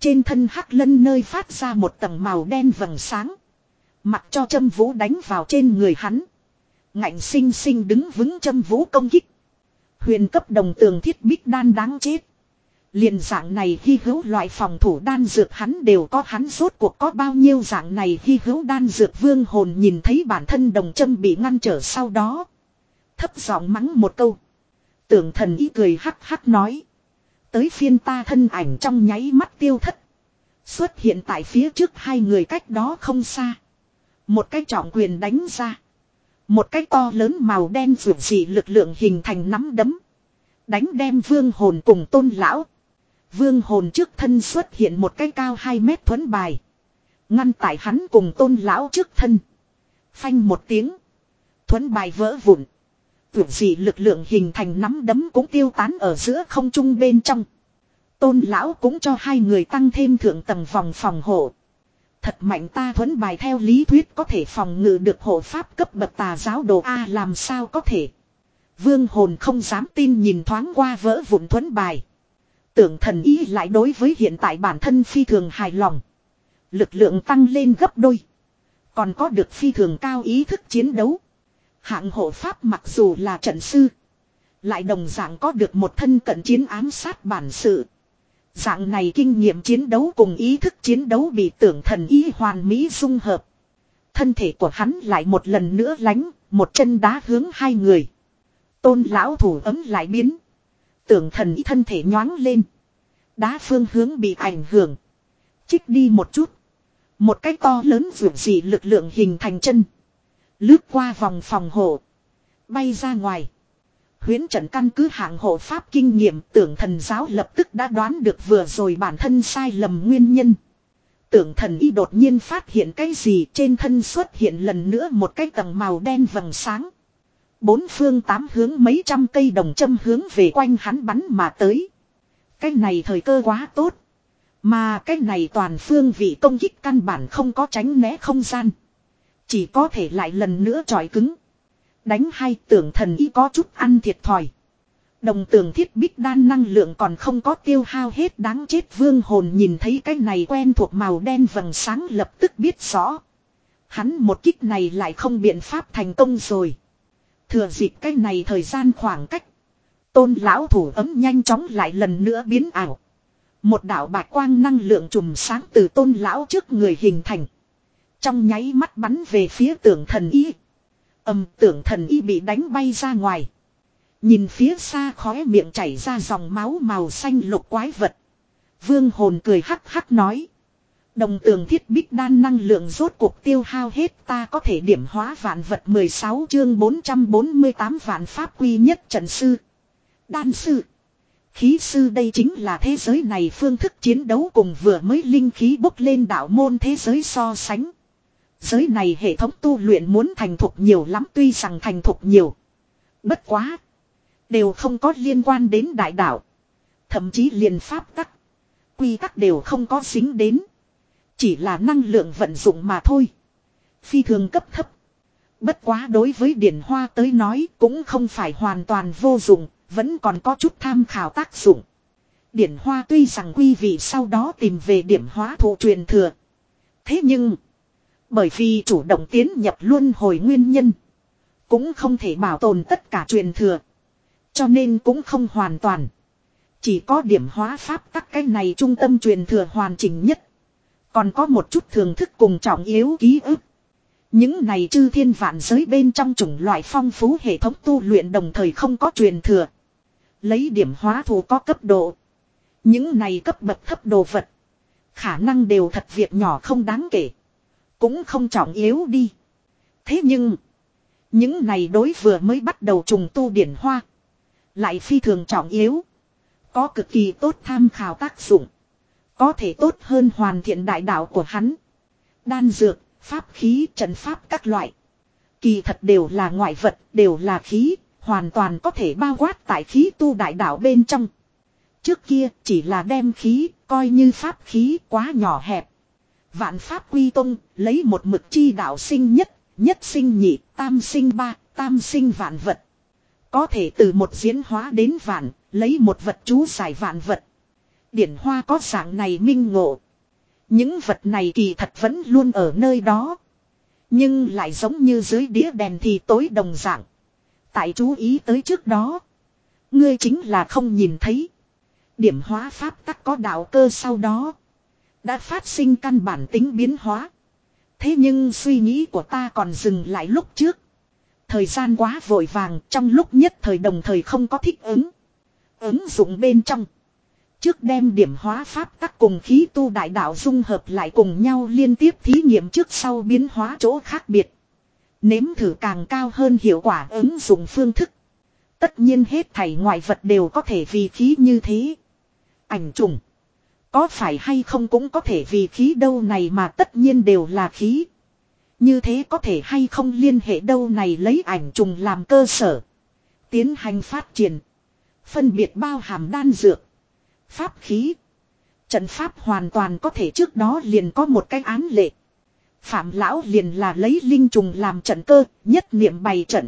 Trên thân hắc lân nơi phát ra một tầng màu đen vầng sáng. Mặc cho châm vũ đánh vào trên người hắn. Ngạnh sinh sinh đứng vững châm vũ công kích. Huyền cấp đồng tường thiết bích đan đáng chết. Liền dạng này hy hữu loại phòng thủ đan dược hắn đều có hắn rốt cuộc có bao nhiêu dạng này hy hữu đan dược vương hồn nhìn thấy bản thân đồng châm bị ngăn trở sau đó. Thấp giọng mắng một câu. Tưởng thần ý cười hắc hắc nói. Tới phiên ta thân ảnh trong nháy mắt tiêu thất. Xuất hiện tại phía trước hai người cách đó không xa. Một cái trọng quyền đánh ra. Một cái to lớn màu đen vượt dị lực lượng hình thành nắm đấm. Đánh đem vương hồn cùng tôn lão. Vương hồn trước thân xuất hiện một cái cao 2 mét thuấn bài. Ngăn tại hắn cùng tôn lão trước thân. Phanh một tiếng. Thuấn bài vỡ vụn. Tưởng dị lực lượng hình thành nắm đấm cũng tiêu tán ở giữa không trung bên trong. Tôn lão cũng cho hai người tăng thêm thượng tầng vòng phòng hộ. Thật mạnh ta thuấn bài theo lý thuyết có thể phòng ngự được hộ pháp cấp bậc tà giáo đồ A làm sao có thể. Vương hồn không dám tin nhìn thoáng qua vỡ vụn thuấn bài. Tưởng thần ý lại đối với hiện tại bản thân phi thường hài lòng. Lực lượng tăng lên gấp đôi. Còn có được phi thường cao ý thức chiến đấu. Hạng hộ pháp mặc dù là trận sư. Lại đồng dạng có được một thân cận chiến ám sát bản sự. Dạng này kinh nghiệm chiến đấu cùng ý thức chiến đấu bị tưởng thần ý hoàn mỹ dung hợp. Thân thể của hắn lại một lần nữa lánh, một chân đá hướng hai người. Tôn lão thủ ấm lại biến. Tưởng thần ý thân thể nhoáng lên. Đá phương hướng bị ảnh hưởng. Chích đi một chút. Một cái to lớn vượt dị lực lượng hình thành chân. Lướt qua vòng phòng hộ. Bay ra ngoài. Huyến trận căn cứ hạng hộ pháp kinh nghiệm tưởng thần giáo lập tức đã đoán được vừa rồi bản thân sai lầm nguyên nhân. Tưởng thần y đột nhiên phát hiện cái gì trên thân xuất hiện lần nữa một cái tầng màu đen vầng sáng. Bốn phương tám hướng mấy trăm cây đồng châm hướng về quanh hắn bắn mà tới. Cái này thời cơ quá tốt. Mà cái này toàn phương vị công kích căn bản không có tránh né không gian. Chỉ có thể lại lần nữa tròi cứng. Đánh hai tưởng thần y có chút ăn thiệt thòi. Đồng tường thiết bích đan năng lượng còn không có tiêu hao hết đáng chết vương hồn nhìn thấy cái này quen thuộc màu đen vầng sáng lập tức biết rõ. Hắn một kích này lại không biện pháp thành công rồi. Thừa dịp cái này thời gian khoảng cách. Tôn lão thủ ấm nhanh chóng lại lần nữa biến ảo. Một đạo bạch quang năng lượng trùm sáng từ tôn lão trước người hình thành. Trong nháy mắt bắn về phía tưởng thần y. Âm tưởng thần y bị đánh bay ra ngoài. Nhìn phía xa khóe miệng chảy ra dòng máu màu xanh lục quái vật. Vương hồn cười hắc hắc nói. Đồng tường thiết bích đan năng lượng rốt cuộc tiêu hao hết ta có thể điểm hóa vạn vật 16 chương 448 vạn pháp quy nhất trận sư. Đan sư. Khí sư đây chính là thế giới này phương thức chiến đấu cùng vừa mới linh khí bốc lên đạo môn thế giới so sánh. Giới này hệ thống tu luyện muốn thành thục nhiều lắm tuy rằng thành thục nhiều. Bất quá. Đều không có liên quan đến đại đạo. Thậm chí liền pháp tắc. Quy tắc đều không có dính đến. Chỉ là năng lượng vận dụng mà thôi. Phi thường cấp thấp. Bất quá đối với điển hoa tới nói cũng không phải hoàn toàn vô dụng, vẫn còn có chút tham khảo tác dụng. Điển hoa tuy rằng quy vị sau đó tìm về điểm hóa thụ truyền thừa. Thế nhưng, bởi vì chủ động tiến nhập luân hồi nguyên nhân, cũng không thể bảo tồn tất cả truyền thừa. Cho nên cũng không hoàn toàn. Chỉ có điểm hóa pháp các cái này trung tâm truyền thừa hoàn chỉnh nhất. Còn có một chút thường thức cùng trọng yếu ký ức. Những này chư thiên vạn giới bên trong chủng loại phong phú hệ thống tu luyện đồng thời không có truyền thừa. Lấy điểm hóa thù có cấp độ. Những này cấp bậc thấp đồ vật. Khả năng đều thật việc nhỏ không đáng kể. Cũng không trọng yếu đi. Thế nhưng. Những này đối vừa mới bắt đầu trùng tu điển hoa. Lại phi thường trọng yếu. Có cực kỳ tốt tham khảo tác dụng. Có thể tốt hơn hoàn thiện đại đạo của hắn. Đan dược, pháp khí, trận pháp các loại. Kỳ thật đều là ngoại vật, đều là khí, hoàn toàn có thể bao quát tại khí tu đại đạo bên trong. Trước kia chỉ là đem khí, coi như pháp khí quá nhỏ hẹp. Vạn pháp quy tông, lấy một mực chi đạo sinh nhất, nhất sinh nhị, tam sinh ba, tam sinh vạn vật. Có thể từ một diễn hóa đến vạn, lấy một vật chú giải vạn vật. Điển hoa có dạng này minh ngộ. Những vật này kỳ thật vẫn luôn ở nơi đó. Nhưng lại giống như dưới đĩa đèn thì tối đồng dạng. Tại chú ý tới trước đó. Ngươi chính là không nhìn thấy. Điểm hóa pháp tắc có đạo cơ sau đó. Đã phát sinh căn bản tính biến hóa. Thế nhưng suy nghĩ của ta còn dừng lại lúc trước. Thời gian quá vội vàng, trong lúc nhất thời đồng thời không có thích ứng. Ứng dụng bên trong. Trước đem điểm hóa pháp tắc cùng khí tu đại đạo dung hợp lại cùng nhau liên tiếp thí nghiệm trước sau biến hóa chỗ khác biệt. Nếm thử càng cao hơn hiệu quả ứng dụng phương thức. Tất nhiên hết thảy ngoại vật đều có thể vì khí như thế. Ảnh trùng. Có phải hay không cũng có thể vì khí đâu này mà tất nhiên đều là khí. Như thế có thể hay không liên hệ đâu này lấy ảnh trùng làm cơ sở. Tiến hành phát triển. Phân biệt bao hàm đan dược. Pháp khí. Trận pháp hoàn toàn có thể trước đó liền có một cái án lệ. Phạm lão liền là lấy linh trùng làm trận cơ, nhất niệm bày trận.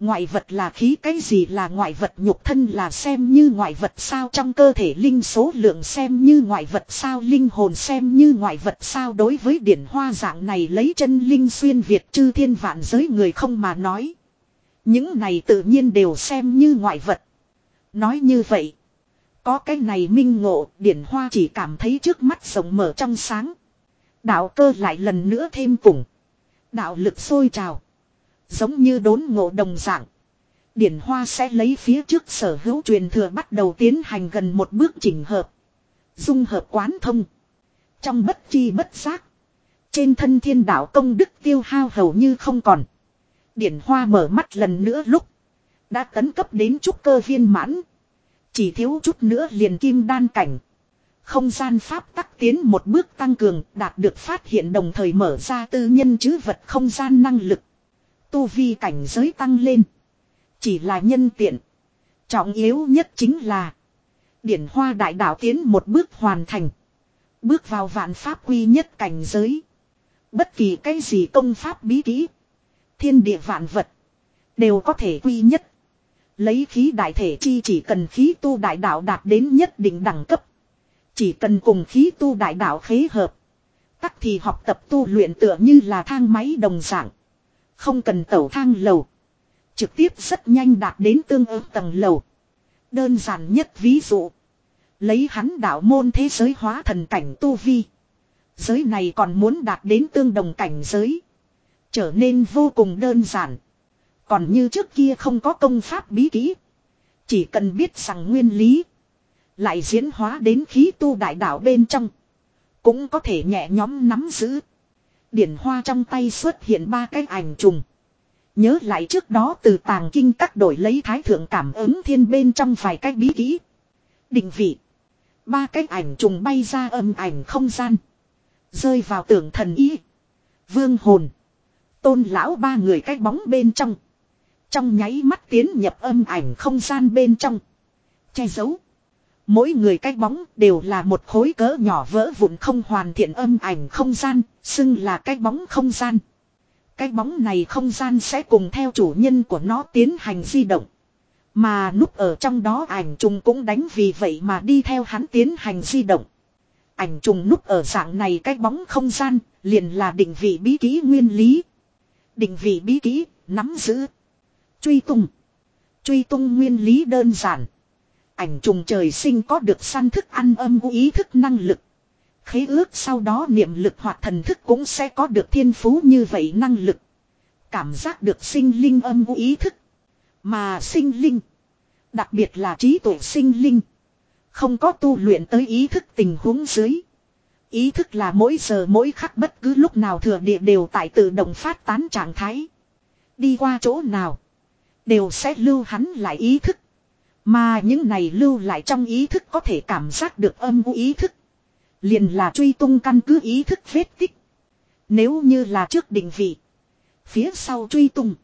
Ngoại vật là khí, cái gì là ngoại vật nhục thân là xem như ngoại vật sao trong cơ thể linh số lượng xem như ngoại vật sao linh hồn xem như ngoại vật sao đối với điển hoa dạng này lấy chân linh xuyên Việt chư thiên vạn giới người không mà nói. Những này tự nhiên đều xem như ngoại vật. Nói như vậy. Có cái này minh ngộ, điển hoa chỉ cảm thấy trước mắt rộng mở trong sáng. Đạo cơ lại lần nữa thêm cùng. Đạo lực sôi trào. Giống như đốn ngộ đồng dạng. Điển Hoa sẽ lấy phía trước sở hữu truyền thừa bắt đầu tiến hành gần một bước chỉnh hợp. Dung hợp quán thông. Trong bất chi bất giác. Trên thân thiên đạo công đức tiêu hao hầu như không còn. Điển Hoa mở mắt lần nữa lúc. Đã tấn cấp đến trúc cơ viên mãn. Chỉ thiếu chút nữa liền kim đan cảnh. Không gian pháp tắc tiến một bước tăng cường, đạt được phát hiện đồng thời mở ra tư nhân chứ vật không gian năng lực. Tu vi cảnh giới tăng lên. Chỉ là nhân tiện. Trọng yếu nhất chính là. Điển hoa đại đạo tiến một bước hoàn thành. Bước vào vạn pháp quy nhất cảnh giới. Bất kỳ cái gì công pháp bí kỹ. Thiên địa vạn vật. Đều có thể quy nhất. Lấy khí đại thể chi chỉ cần khí tu đại đạo đạt đến nhất định đẳng cấp. Chỉ cần cùng khí tu đại đạo khế hợp. Tắc thì học tập tu luyện tựa như là thang máy đồng dạng. Không cần tẩu thang lầu. Trực tiếp rất nhanh đạt đến tương ứng tầng lầu. Đơn giản nhất ví dụ. Lấy hắn đạo môn thế giới hóa thần cảnh tu vi. Giới này còn muốn đạt đến tương đồng cảnh giới. Trở nên vô cùng đơn giản. Còn như trước kia không có công pháp bí kỹ. Chỉ cần biết rằng nguyên lý. Lại diễn hóa đến khí tu đại đạo bên trong. Cũng có thể nhẹ nhóm nắm giữ. Điển hoa trong tay xuất hiện ba cái ảnh trùng. Nhớ lại trước đó từ tàng kinh các đổi lấy thái thượng cảm ứng thiên bên trong vài cái bí kỹ. Định vị. Ba cái ảnh trùng bay ra âm ảnh không gian. Rơi vào tưởng thần ý. Vương hồn. Tôn lão ba người cái bóng bên trong. Trong nháy mắt tiến nhập âm ảnh không gian bên trong. Che giấu. Mỗi người cái bóng đều là một khối cỡ nhỏ vỡ vụn không hoàn thiện âm ảnh không gian, xưng là cái bóng không gian. Cái bóng này không gian sẽ cùng theo chủ nhân của nó tiến hành di động. Mà núp ở trong đó ảnh trùng cũng đánh vì vậy mà đi theo hắn tiến hành di động. Ảnh trùng núp ở dạng này cái bóng không gian, liền là định vị bí kỹ nguyên lý. Định vị bí kỹ, nắm giữ. Truy tung. Truy tung nguyên lý đơn giản. Ảnh trùng trời sinh có được săn thức ăn âm ý thức năng lực. Khế ước sau đó niệm lực hoặc thần thức cũng sẽ có được thiên phú như vậy năng lực. Cảm giác được sinh linh âm ý thức. Mà sinh linh. Đặc biệt là trí tuệ sinh linh. Không có tu luyện tới ý thức tình huống dưới. Ý thức là mỗi giờ mỗi khắc bất cứ lúc nào thừa địa đều tại tự động phát tán trạng thái. Đi qua chỗ nào. Đều sẽ lưu hắn lại ý thức. Mà những này lưu lại trong ý thức có thể cảm giác được âm u ý thức. Liền là truy tung căn cứ ý thức vết tích. Nếu như là trước định vị. Phía sau truy tung.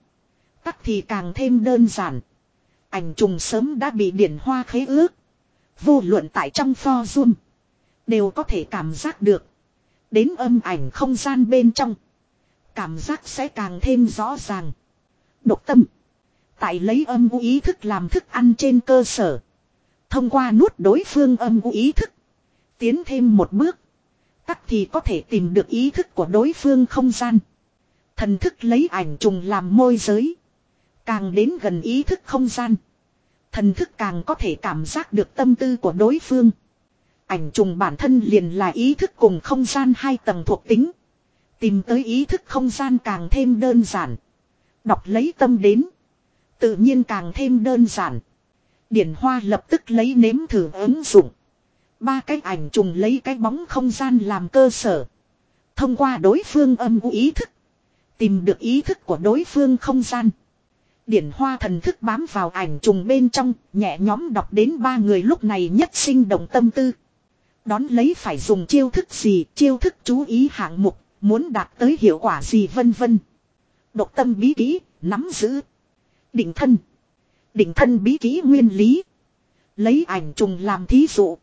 Tắc thì càng thêm đơn giản. Ảnh trùng sớm đã bị điển hoa khế ước. Vô luận tại trong pho zoom. Đều có thể cảm giác được. Đến âm ảnh không gian bên trong. Cảm giác sẽ càng thêm rõ ràng. Độc tâm. Tại lấy âm u ý thức làm thức ăn trên cơ sở. Thông qua nuốt đối phương âm u ý thức. Tiến thêm một bước. Tắc thì có thể tìm được ý thức của đối phương không gian. Thần thức lấy ảnh trùng làm môi giới. Càng đến gần ý thức không gian. Thần thức càng có thể cảm giác được tâm tư của đối phương. Ảnh trùng bản thân liền là ý thức cùng không gian hai tầng thuộc tính. Tìm tới ý thức không gian càng thêm đơn giản. Đọc lấy tâm đến. Tự nhiên càng thêm đơn giản. Điển Hoa lập tức lấy nếm thử ứng dụng. Ba cái ảnh trùng lấy cái bóng không gian làm cơ sở. Thông qua đối phương âm u ý thức. Tìm được ý thức của đối phương không gian. Điển hoa thần thức bám vào ảnh trùng bên trong, nhẹ nhóm đọc đến ba người lúc này nhất sinh động tâm tư. Đón lấy phải dùng chiêu thức gì, chiêu thức chú ý hạng mục, muốn đạt tới hiệu quả gì vân vân. Độc tâm bí kỹ, nắm giữ. Định thân. Định thân bí kỹ nguyên lý. Lấy ảnh trùng làm thí dụ.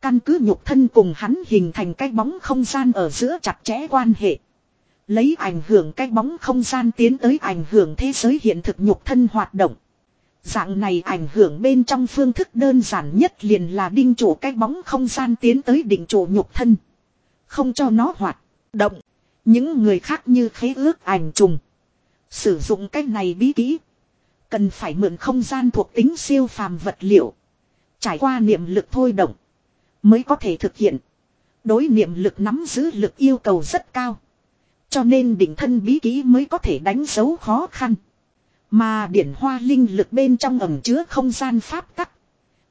Căn cứ nhục thân cùng hắn hình thành cái bóng không gian ở giữa chặt chẽ quan hệ. Lấy ảnh hưởng cái bóng không gian tiến tới ảnh hưởng thế giới hiện thực nhục thân hoạt động. Dạng này ảnh hưởng bên trong phương thức đơn giản nhất liền là đinh chủ cái bóng không gian tiến tới định chủ nhục thân. Không cho nó hoạt động. Những người khác như khế ước ảnh trùng. Sử dụng cái này bí kỹ. Cần phải mượn không gian thuộc tính siêu phàm vật liệu. Trải qua niệm lực thôi động. Mới có thể thực hiện. Đối niệm lực nắm giữ lực yêu cầu rất cao. Cho nên đỉnh thân bí ký mới có thể đánh dấu khó khăn. Mà điển hoa linh lực bên trong ẩm chứa không gian pháp tắc.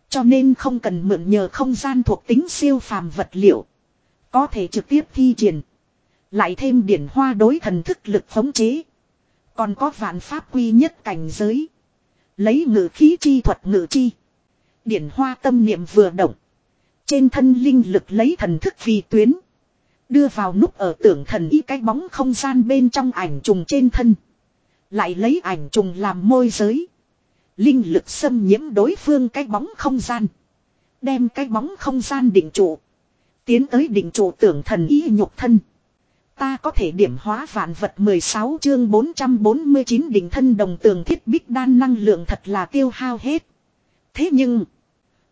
Cho nên không cần mượn nhờ không gian thuộc tính siêu phàm vật liệu. Có thể trực tiếp thi triển. Lại thêm điển hoa đối thần thức lực phóng chế. Còn có vạn pháp quy nhất cảnh giới. Lấy ngự khí chi thuật ngự chi. Điển hoa tâm niệm vừa động. Trên thân linh lực lấy thần thức vì tuyến. Đưa vào nút ở tưởng thần y cái bóng không gian bên trong ảnh trùng trên thân. Lại lấy ảnh trùng làm môi giới. Linh lực xâm nhiễm đối phương cái bóng không gian. Đem cái bóng không gian định trụ. Tiến tới định trụ tưởng thần y nhục thân. Ta có thể điểm hóa vạn vật 16 chương 449 đỉnh thân đồng tường thiết bích đan năng lượng thật là tiêu hao hết. Thế nhưng,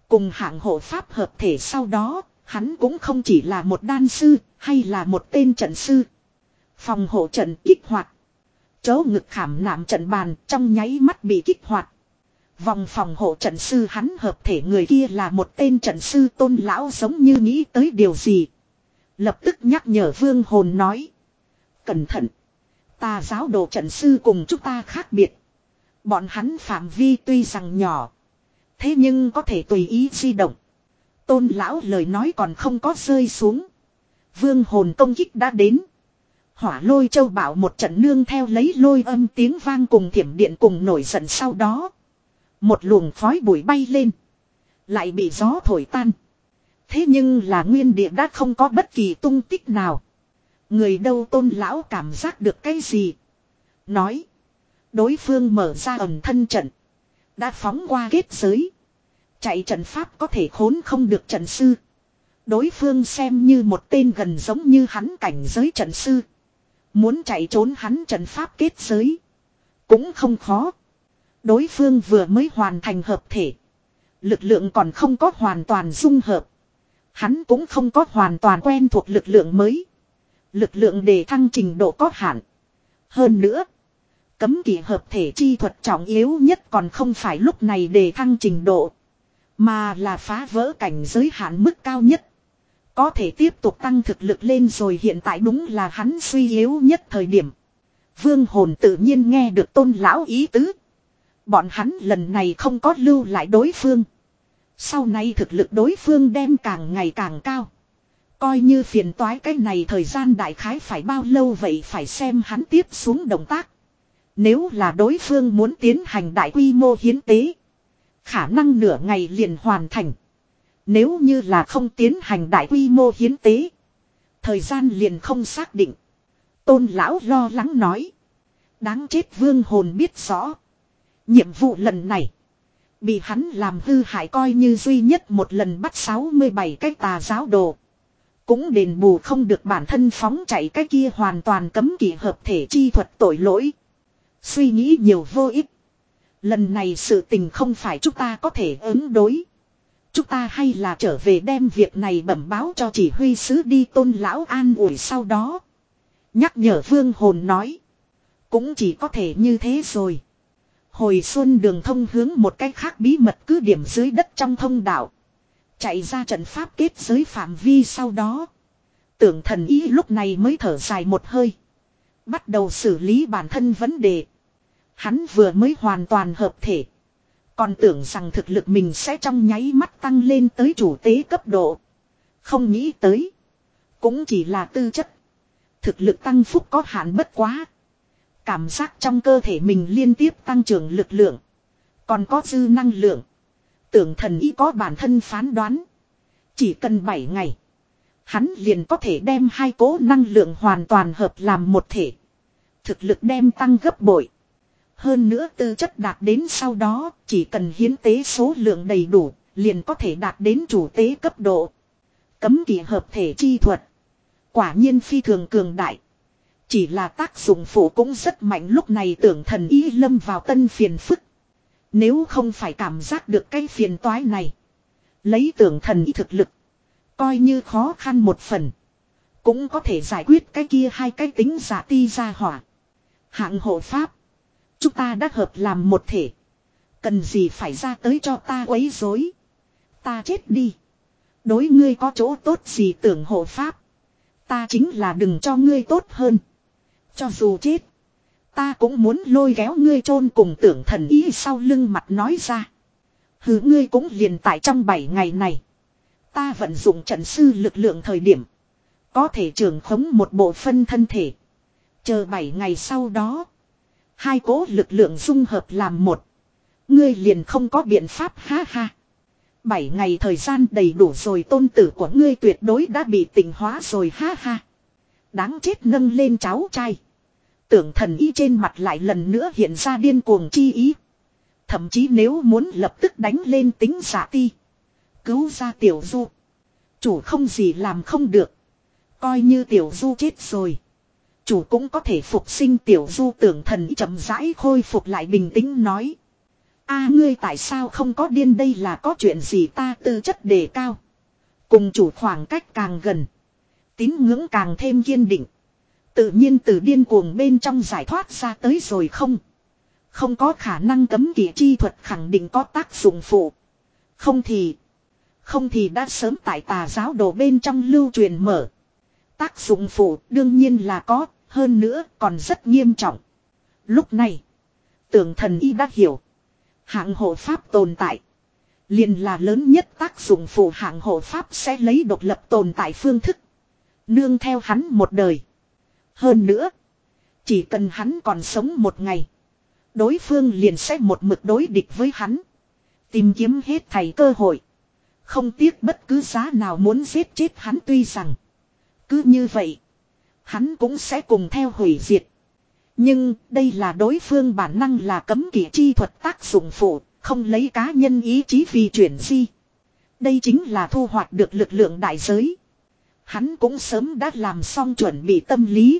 cùng hạng hộ pháp hợp thể sau đó, hắn cũng không chỉ là một đan sư, hay là một tên trận sư. Phòng hộ trận kích hoạt. Chấu ngực khảm nạm trận bàn trong nháy mắt bị kích hoạt. Vòng phòng hộ trận sư hắn hợp thể người kia là một tên trận sư tôn lão giống như nghĩ tới điều gì. Lập tức nhắc nhở vương hồn nói. Cẩn thận. Ta giáo đồ trận sư cùng chúng ta khác biệt. Bọn hắn phạm vi tuy rằng nhỏ. Thế nhưng có thể tùy ý di động. Tôn lão lời nói còn không có rơi xuống. Vương hồn công kích đã đến. Hỏa lôi châu bảo một trận nương theo lấy lôi âm tiếng vang cùng thiểm điện cùng nổi giận sau đó. Một luồng khói bụi bay lên. Lại bị gió thổi tan. Thế nhưng là nguyên địa đã không có bất kỳ tung tích nào. Người đâu tôn lão cảm giác được cái gì. Nói. Đối phương mở ra ẩn thân trận. Đã phóng qua kết giới. Chạy trận pháp có thể khốn không được trận sư. Đối phương xem như một tên gần giống như hắn cảnh giới trận sư. Muốn chạy trốn hắn trận pháp kết giới. Cũng không khó. Đối phương vừa mới hoàn thành hợp thể. Lực lượng còn không có hoàn toàn dung hợp. Hắn cũng không có hoàn toàn quen thuộc lực lượng mới. Lực lượng để thăng trình độ có hạn. Hơn nữa. Cấm kỵ hợp thể chi thuật trọng yếu nhất còn không phải lúc này để thăng trình độ. Mà là phá vỡ cảnh giới hạn mức cao nhất. Có thể tiếp tục tăng thực lực lên rồi hiện tại đúng là hắn suy yếu nhất thời điểm. Vương hồn tự nhiên nghe được tôn lão ý tứ. Bọn hắn lần này không có lưu lại đối phương. Sau này thực lực đối phương đem càng ngày càng cao. Coi như phiền toái cái này thời gian đại khái phải bao lâu vậy phải xem hắn tiếp xuống động tác. Nếu là đối phương muốn tiến hành đại quy mô hiến tế. Khả năng nửa ngày liền hoàn thành. Nếu như là không tiến hành đại quy mô hiến tế. Thời gian liền không xác định. Tôn lão lo lắng nói. Đáng chết vương hồn biết rõ. Nhiệm vụ lần này. Bị hắn làm hư hại coi như duy nhất một lần bắt 67 cái tà giáo đồ. Cũng đền bù không được bản thân phóng chạy cái kia hoàn toàn cấm kỵ hợp thể chi thuật tội lỗi. Suy nghĩ nhiều vô ích. Lần này sự tình không phải chúng ta có thể ứng đối. Chúng ta hay là trở về đem việc này bẩm báo cho chỉ huy sứ đi tôn lão an ủi sau đó. Nhắc nhở vương hồn nói. Cũng chỉ có thể như thế rồi. Hồi xuân đường thông hướng một cách khác bí mật cứ điểm dưới đất trong thông đạo. Chạy ra trận pháp kết giới phạm vi sau đó. Tưởng thần ý lúc này mới thở dài một hơi. Bắt đầu xử lý bản thân vấn đề. Hắn vừa mới hoàn toàn hợp thể. Còn tưởng rằng thực lực mình sẽ trong nháy mắt tăng lên tới chủ tế cấp độ. Không nghĩ tới. Cũng chỉ là tư chất. Thực lực tăng phúc có hạn bất quá. Cảm giác trong cơ thể mình liên tiếp tăng trưởng lực lượng. Còn có dư năng lượng. Tưởng thần ý có bản thân phán đoán. Chỉ cần 7 ngày. Hắn liền có thể đem hai cố năng lượng hoàn toàn hợp làm một thể. Thực lực đem tăng gấp bội. Hơn nữa tư chất đạt đến sau đó, chỉ cần hiến tế số lượng đầy đủ, liền có thể đạt đến chủ tế cấp độ. Cấm kỳ hợp thể chi thuật. Quả nhiên phi thường cường đại. Chỉ là tác dụng phụ cũng rất mạnh lúc này tưởng thần y lâm vào tân phiền phức. Nếu không phải cảm giác được cái phiền toái này. Lấy tưởng thần y thực lực. Coi như khó khăn một phần. Cũng có thể giải quyết cái kia hai cái tính giả ti ra hỏa. Hạng hộ pháp. Chúng ta đã hợp làm một thể. Cần gì phải ra tới cho ta quấy rối. Ta chết đi. Đối ngươi có chỗ tốt gì tưởng hộ pháp. Ta chính là đừng cho ngươi tốt hơn. Cho dù chết. Ta cũng muốn lôi kéo ngươi chôn cùng tưởng thần ý sau lưng mặt nói ra. Hứ ngươi cũng liền tại trong 7 ngày này. Ta vận dụng trận sư lực lượng thời điểm. Có thể trường khống một bộ phân thân thể. Chờ 7 ngày sau đó. Hai cố lực lượng dung hợp làm một. Ngươi liền không có biện pháp, ha ha. Bảy ngày thời gian đầy đủ rồi, tôn tử của ngươi tuyệt đối đã bị tỉnh hóa rồi, ha ha. Đáng chết nâng lên cháu trai. Tưởng thần ý trên mặt lại lần nữa hiện ra điên cuồng chi ý. Thậm chí nếu muốn lập tức đánh lên tính giả ti. Cứu ra tiểu du. Chủ không gì làm không được. Coi như tiểu du chết rồi. Chủ cũng có thể phục sinh tiểu du tưởng thần chậm rãi khôi phục lại bình tĩnh nói. a ngươi tại sao không có điên đây là có chuyện gì ta tư chất đề cao. Cùng chủ khoảng cách càng gần. Tín ngưỡng càng thêm kiên định. Tự nhiên từ điên cuồng bên trong giải thoát ra tới rồi không. Không có khả năng cấm kỵ chi thuật khẳng định có tác dụng phụ. Không thì. Không thì đã sớm tại tà giáo đồ bên trong lưu truyền mở. Tác dụng phụ đương nhiên là có, hơn nữa còn rất nghiêm trọng. Lúc này, Tưởng thần y đã hiểu. Hạng hộ pháp tồn tại. liền là lớn nhất tác dụng phụ hạng hộ pháp sẽ lấy độc lập tồn tại phương thức. Nương theo hắn một đời. Hơn nữa. Chỉ cần hắn còn sống một ngày. Đối phương liền sẽ một mực đối địch với hắn. Tìm kiếm hết thầy cơ hội. Không tiếc bất cứ giá nào muốn giết chết hắn tuy rằng. Cứ như vậy. Hắn cũng sẽ cùng theo hủy diệt. Nhưng đây là đối phương bản năng là cấm kỵ chi thuật tác dụng phụ. Không lấy cá nhân ý chí vì chuyển di. Đây chính là thu hoạch được lực lượng đại giới. Hắn cũng sớm đã làm xong chuẩn bị tâm lý.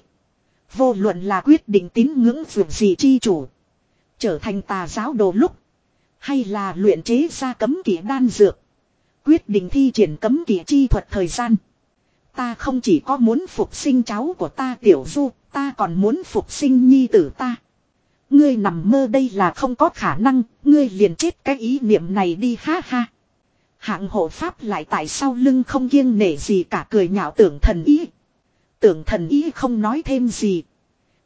Vô luận là quyết định tín ngưỡng vượt gì chi chủ. Trở thành tà giáo đồ lúc. Hay là luyện chế ra cấm kỵ đan dược. Quyết định thi triển cấm kỵ chi thuật thời gian. Ta không chỉ có muốn phục sinh cháu của ta tiểu du, ta còn muốn phục sinh nhi tử ta. Ngươi nằm mơ đây là không có khả năng, ngươi liền chết cái ý niệm này đi ha ha. Hạng hộ pháp lại tại sau lưng không kiêng nể gì cả cười nhạo tưởng thần ý. Tưởng thần ý không nói thêm gì.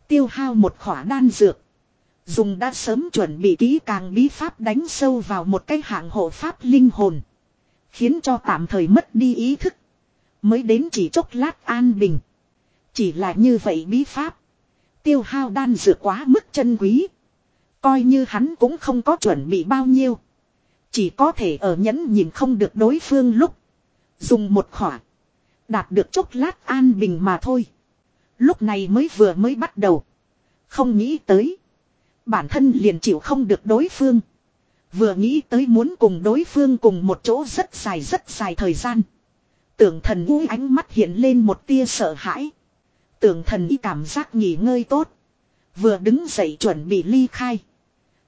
Tiêu hao một khỏa đan dược. Dùng đã sớm chuẩn bị kỹ càng bí pháp đánh sâu vào một cái hạng hộ pháp linh hồn. Khiến cho tạm thời mất đi ý thức. Mới đến chỉ chốc lát an bình. Chỉ là như vậy bí pháp. Tiêu hao đan dược quá mức chân quý. Coi như hắn cũng không có chuẩn bị bao nhiêu. Chỉ có thể ở nhẫn nhìn không được đối phương lúc. Dùng một khỏa. Đạt được chốc lát an bình mà thôi. Lúc này mới vừa mới bắt đầu. Không nghĩ tới. Bản thân liền chịu không được đối phương. Vừa nghĩ tới muốn cùng đối phương cùng một chỗ rất dài rất dài thời gian. Tưởng thần u ánh mắt hiện lên một tia sợ hãi. Tưởng thần y cảm giác nghỉ ngơi tốt. Vừa đứng dậy chuẩn bị ly khai.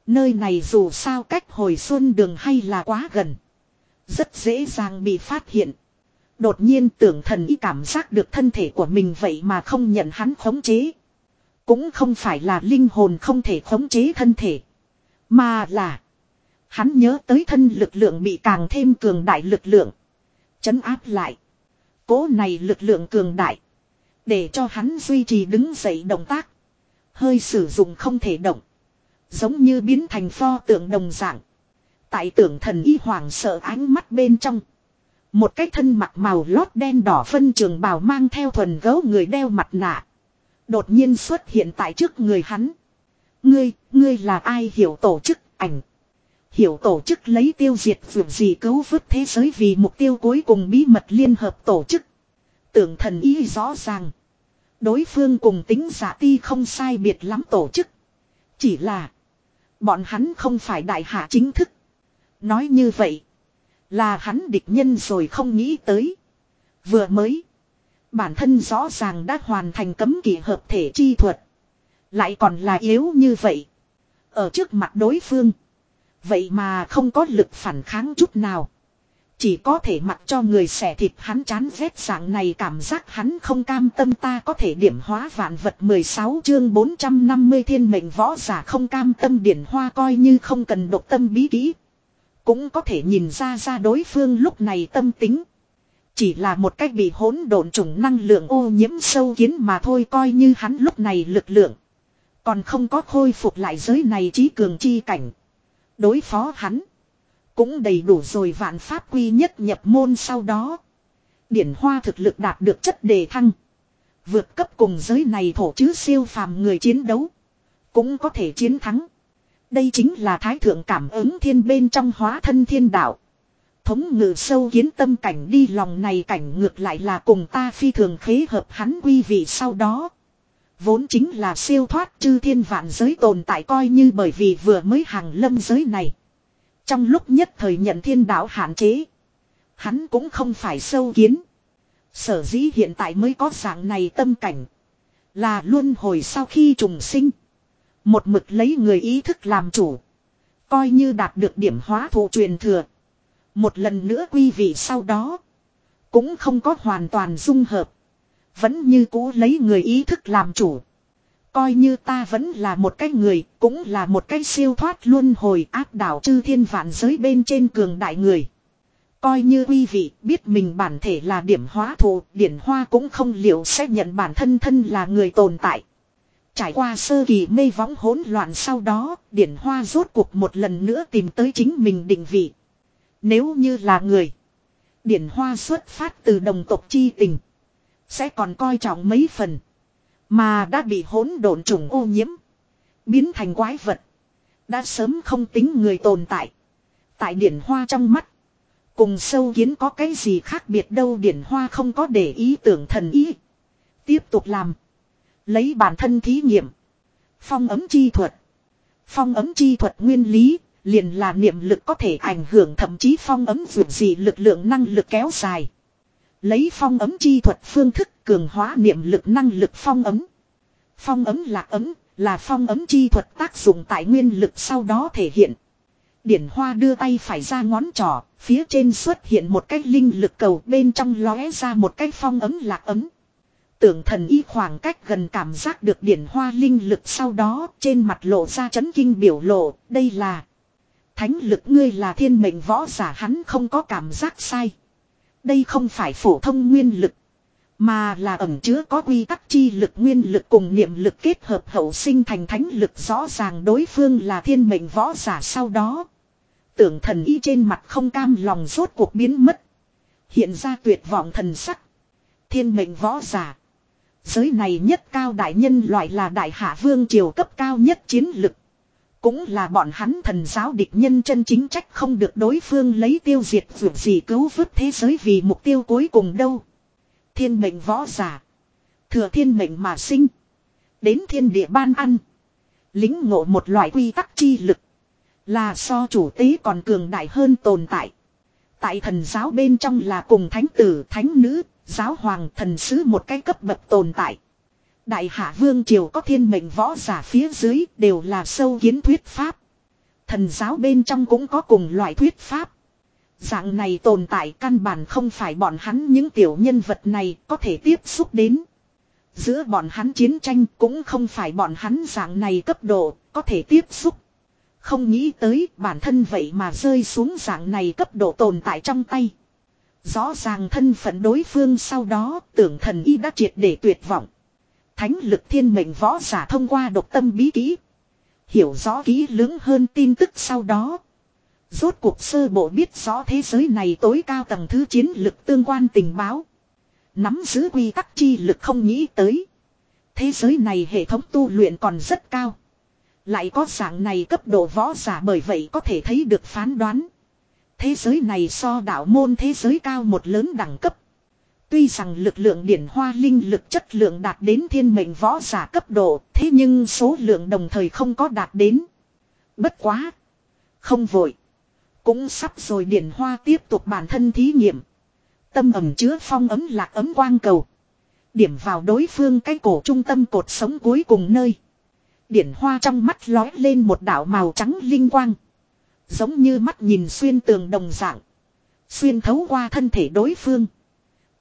Nơi này dù sao cách hồi xuân đường hay là quá gần. Rất dễ dàng bị phát hiện. Đột nhiên tưởng thần y cảm giác được thân thể của mình vậy mà không nhận hắn khống chế. Cũng không phải là linh hồn không thể khống chế thân thể. Mà là. Hắn nhớ tới thân lực lượng bị càng thêm cường đại lực lượng. Chấn áp lại. Cố này lực lượng cường đại. Để cho hắn duy trì đứng dậy động tác. Hơi sử dụng không thể động. Giống như biến thành pho tượng đồng dạng. Tại tưởng thần y hoàng sợ ánh mắt bên trong. Một cái thân mặc màu lót đen đỏ phân trường bào mang theo thuần gấu người đeo mặt nạ. Đột nhiên xuất hiện tại trước người hắn. Ngươi, ngươi là ai hiểu tổ chức ảnh. Hiểu tổ chức lấy tiêu diệt vượt gì cứu vớt thế giới vì mục tiêu cuối cùng bí mật liên hợp tổ chức. Tưởng thần ý rõ ràng. Đối phương cùng tính giả ti không sai biệt lắm tổ chức. Chỉ là. Bọn hắn không phải đại hạ chính thức. Nói như vậy. Là hắn địch nhân rồi không nghĩ tới. Vừa mới. Bản thân rõ ràng đã hoàn thành cấm kỵ hợp thể chi thuật. Lại còn là yếu như vậy. Ở trước mặt đối phương. Vậy mà không có lực phản kháng chút nào. Chỉ có thể mặc cho người xẻ thịt hắn chán ghét dạng này cảm giác hắn không cam tâm ta có thể điểm hóa vạn vật 16 chương 450 thiên mệnh võ giả không cam tâm điển hoa coi như không cần độc tâm bí kỹ. Cũng có thể nhìn ra ra đối phương lúc này tâm tính. Chỉ là một cách bị hỗn độn trùng năng lượng ô nhiễm sâu kiến mà thôi coi như hắn lúc này lực lượng. Còn không có khôi phục lại giới này trí cường chi cảnh. Đối phó hắn. Cũng đầy đủ rồi vạn pháp quy nhất nhập môn sau đó. Điển hoa thực lực đạt được chất đề thăng. Vượt cấp cùng giới này thổ chứ siêu phàm người chiến đấu. Cũng có thể chiến thắng. Đây chính là thái thượng cảm ứng thiên bên trong hóa thân thiên đạo. Thống ngự sâu kiến tâm cảnh đi lòng này cảnh ngược lại là cùng ta phi thường khế hợp hắn quy vị sau đó. Vốn chính là siêu thoát chư thiên vạn giới tồn tại coi như bởi vì vừa mới hàng lâm giới này. Trong lúc nhất thời nhận thiên đạo hạn chế. Hắn cũng không phải sâu kiến. Sở dĩ hiện tại mới có dạng này tâm cảnh. Là luôn hồi sau khi trùng sinh. Một mực lấy người ý thức làm chủ. Coi như đạt được điểm hóa thụ truyền thừa. Một lần nữa quy vị sau đó. Cũng không có hoàn toàn dung hợp. Vẫn như cũ lấy người ý thức làm chủ. Coi như ta vẫn là một cái người, cũng là một cái siêu thoát luân hồi áp đảo chư thiên vạn giới bên trên cường đại người. Coi như quý vị biết mình bản thể là điểm hóa thụ, điển hoa cũng không liệu sẽ nhận bản thân thân là người tồn tại. Trải qua sơ kỳ mê võng hỗn loạn sau đó, điển hoa rốt cuộc một lần nữa tìm tới chính mình định vị. Nếu như là người, điển hoa xuất phát từ đồng tộc chi tình, sẽ còn coi trọng mấy phần. Mà đã bị hỗn độn trùng ô nhiễm, biến thành quái vật. Đã sớm không tính người tồn tại. Tại điển hoa trong mắt, cùng sâu kiến có cái gì khác biệt đâu điển hoa không có để ý tưởng thần ý. Tiếp tục làm. Lấy bản thân thí nghiệm. Phong ấm chi thuật. Phong ấm chi thuật nguyên lý, liền là niệm lực có thể ảnh hưởng thậm chí phong ấm vượt gì lực lượng năng lực kéo dài. Lấy phong ấm chi thuật phương thức cường hóa niệm lực năng lực phong ấm. Phong ấm là ấm là phong ấm chi thuật tác dụng tại nguyên lực sau đó thể hiện. Điển hoa đưa tay phải ra ngón trỏ, phía trên xuất hiện một cái linh lực cầu bên trong lóe ra một cái phong ấm lạc ấm. Tưởng thần y khoảng cách gần cảm giác được điển hoa linh lực sau đó trên mặt lộ ra chấn kinh biểu lộ, đây là Thánh lực ngươi là thiên mệnh võ giả hắn không có cảm giác sai. Đây không phải phổ thông nguyên lực. Mà là ẩm chứa có quy tắc chi lực nguyên lực cùng niệm lực kết hợp hậu sinh thành thánh lực rõ ràng đối phương là thiên mệnh võ giả sau đó. Tưởng thần y trên mặt không cam lòng rốt cuộc biến mất. Hiện ra tuyệt vọng thần sắc. Thiên mệnh võ giả. Giới này nhất cao đại nhân loại là đại hạ vương triều cấp cao nhất chiến lực. Cũng là bọn hắn thần giáo địch nhân chân chính trách không được đối phương lấy tiêu diệt vượt gì cứu vớt thế giới vì mục tiêu cuối cùng đâu. Thiên mệnh võ giả. Thừa thiên mệnh mà sinh. Đến thiên địa ban ăn. Lính ngộ một loại quy tắc chi lực. Là so chủ tế còn cường đại hơn tồn tại. Tại thần giáo bên trong là cùng thánh tử, thánh nữ, giáo hoàng thần sứ một cái cấp bậc tồn tại. Đại hạ vương triều có thiên mệnh võ giả phía dưới đều là sâu kiến thuyết pháp. Thần giáo bên trong cũng có cùng loại thuyết pháp. Dạng này tồn tại căn bản không phải bọn hắn những tiểu nhân vật này có thể tiếp xúc đến. Giữa bọn hắn chiến tranh cũng không phải bọn hắn dạng này cấp độ có thể tiếp xúc. Không nghĩ tới bản thân vậy mà rơi xuống dạng này cấp độ tồn tại trong tay. Rõ ràng thân phận đối phương sau đó tưởng thần y đã triệt để tuyệt vọng. Thánh lực thiên mệnh võ giả thông qua độc tâm bí kỹ. Hiểu rõ kỹ lưỡng hơn tin tức sau đó. Rốt cuộc sơ bộ biết rõ thế giới này tối cao tầng thứ chiến lực tương quan tình báo. Nắm giữ quy tắc chi lực không nghĩ tới. Thế giới này hệ thống tu luyện còn rất cao. Lại có dạng này cấp độ võ giả bởi vậy có thể thấy được phán đoán. Thế giới này so đạo môn thế giới cao một lớn đẳng cấp. Tuy rằng lực lượng điển hoa linh lực chất lượng đạt đến thiên mệnh võ giả cấp độ, thế nhưng số lượng đồng thời không có đạt đến. Bất quá. Không vội. Cũng sắp rồi điển hoa tiếp tục bản thân thí nghiệm. Tâm ẩm chứa phong ấm lạc ấm quang cầu. Điểm vào đối phương cái cổ trung tâm cột sống cuối cùng nơi. Điển hoa trong mắt lói lên một đảo màu trắng linh quang. Giống như mắt nhìn xuyên tường đồng dạng. Xuyên thấu qua thân thể đối phương.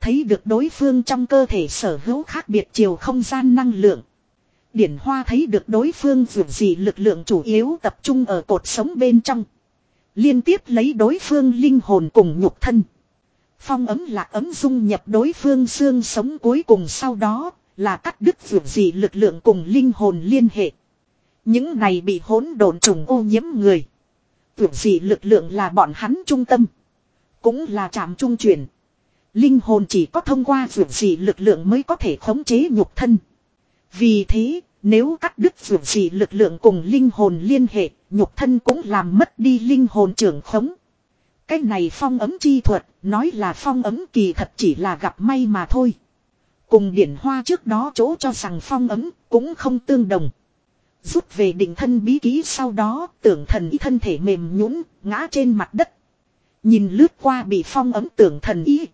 Thấy được đối phương trong cơ thể sở hữu khác biệt chiều không gian năng lượng. Điển Hoa thấy được đối phương dù gì lực lượng chủ yếu tập trung ở cột sống bên trong. Liên tiếp lấy đối phương linh hồn cùng nhục thân. Phong ấm là ấm dung nhập đối phương xương sống cuối cùng sau đó là cắt đứt vượt gì lực lượng cùng linh hồn liên hệ. Những này bị hỗn độn trùng ô nhiễm người. Vượt gì lực lượng là bọn hắn trung tâm. Cũng là trạm trung chuyển. Linh hồn chỉ có thông qua vượt gì lực lượng mới có thể khống chế nhục thân. Vì thế, nếu cắt đứt vượt gì lực lượng cùng linh hồn liên hệ, nhục thân cũng làm mất đi linh hồn trưởng khống. Cái này phong ấm chi thuật, nói là phong ấm kỳ thật chỉ là gặp may mà thôi. Cùng điển hoa trước đó chỗ cho rằng phong ấm, cũng không tương đồng. Rút về định thân bí ký sau đó, tưởng thần y thân thể mềm nhũn ngã trên mặt đất. Nhìn lướt qua bị phong ấm tưởng thần y,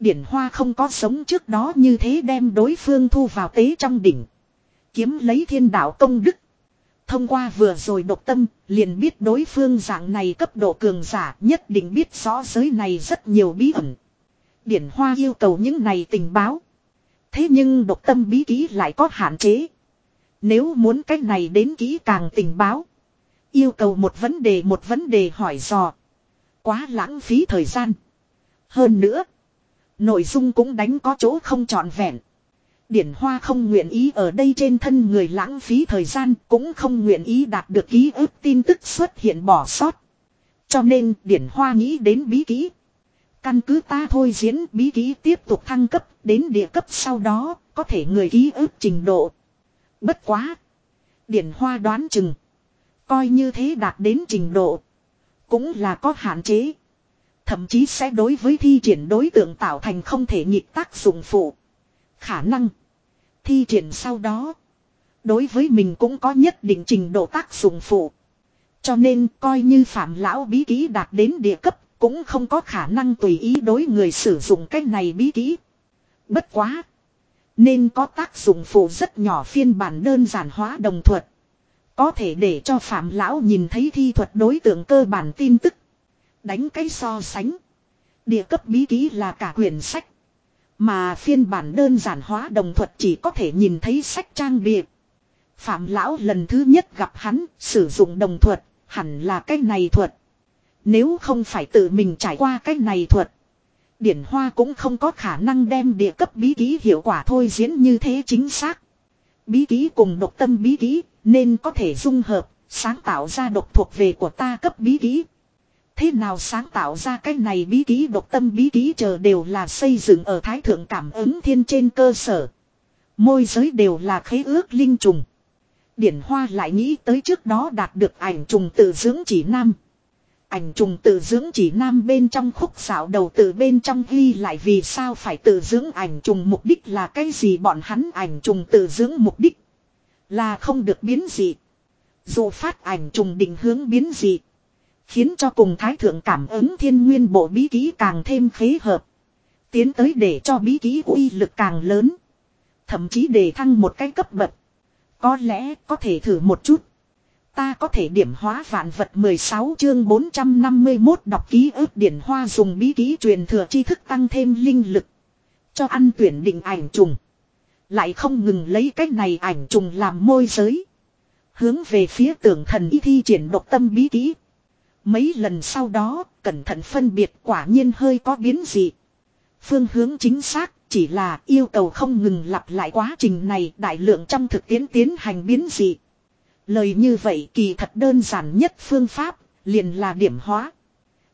Điển hoa không có sống trước đó như thế đem đối phương thu vào tế trong đỉnh. Kiếm lấy thiên đạo công đức. Thông qua vừa rồi độc tâm, liền biết đối phương dạng này cấp độ cường giả nhất định biết rõ giới này rất nhiều bí ẩn. Điển hoa yêu cầu những này tình báo. Thế nhưng độc tâm bí ký lại có hạn chế. Nếu muốn cách này đến kỹ càng tình báo. Yêu cầu một vấn đề một vấn đề hỏi dò. Quá lãng phí thời gian. Hơn nữa. Nội dung cũng đánh có chỗ không trọn vẹn. Điển Hoa không nguyện ý ở đây trên thân người lãng phí thời gian, cũng không nguyện ý đạt được ký ức tin tức xuất hiện bỏ sót. Cho nên Điển Hoa nghĩ đến bí kỹ. Căn cứ ta thôi diễn bí kỹ tiếp tục thăng cấp đến địa cấp sau đó, có thể người ký ức trình độ. Bất quá. Điển Hoa đoán chừng. Coi như thế đạt đến trình độ. Cũng là có hạn chế. Thậm chí sẽ đối với thi triển đối tượng tạo thành không thể nhịp tác dụng phụ. Khả năng. Thi triển sau đó. Đối với mình cũng có nhất định trình độ tác dụng phụ. Cho nên coi như phạm lão bí ký đạt đến địa cấp. Cũng không có khả năng tùy ý đối người sử dụng cách này bí ký. Bất quá. Nên có tác dụng phụ rất nhỏ phiên bản đơn giản hóa đồng thuật. Có thể để cho phạm lão nhìn thấy thi thuật đối tượng cơ bản tin tức. Đánh cái so sánh. Địa cấp bí ký là cả quyển sách. Mà phiên bản đơn giản hóa đồng thuật chỉ có thể nhìn thấy sách trang bìa. Phạm lão lần thứ nhất gặp hắn sử dụng đồng thuật, hẳn là cái này thuật. Nếu không phải tự mình trải qua cái này thuật. Điển Hoa cũng không có khả năng đem địa cấp bí ký hiệu quả thôi diễn như thế chính xác. Bí ký cùng độc tâm bí ký nên có thể dung hợp, sáng tạo ra độc thuộc về của ta cấp bí ký. Thế nào sáng tạo ra cái này bí ký độc tâm bí ký chờ đều là xây dựng ở thái thượng cảm ứng thiên trên cơ sở. Môi giới đều là khế ước linh trùng. Điển Hoa lại nghĩ tới trước đó đạt được ảnh trùng tự dưỡng chỉ nam. Ảnh trùng tự dưỡng chỉ nam bên trong khúc xảo đầu từ bên trong ghi lại vì sao phải tự dưỡng ảnh trùng mục đích là cái gì bọn hắn ảnh trùng tự dưỡng mục đích. Là không được biến dị. Dù phát ảnh trùng định hướng biến dị. Khiến cho cùng thái thượng cảm ứng thiên nguyên bộ bí ký càng thêm khế hợp. Tiến tới để cho bí ký uy lực càng lớn. Thậm chí để thăng một cái cấp bậc. Có lẽ có thể thử một chút. Ta có thể điểm hóa vạn vật 16 chương 451 đọc ký ức điển hoa dùng bí ký truyền thừa tri thức tăng thêm linh lực. Cho ăn tuyển định ảnh trùng. Lại không ngừng lấy cách này ảnh trùng làm môi giới. Hướng về phía tưởng thần y thi triển độc tâm bí ký Mấy lần sau đó, cẩn thận phân biệt quả nhiên hơi có biến dị. Phương hướng chính xác chỉ là yêu cầu không ngừng lặp lại quá trình này đại lượng trong thực tiễn tiến hành biến dị. Lời như vậy kỳ thật đơn giản nhất phương pháp, liền là điểm hóa.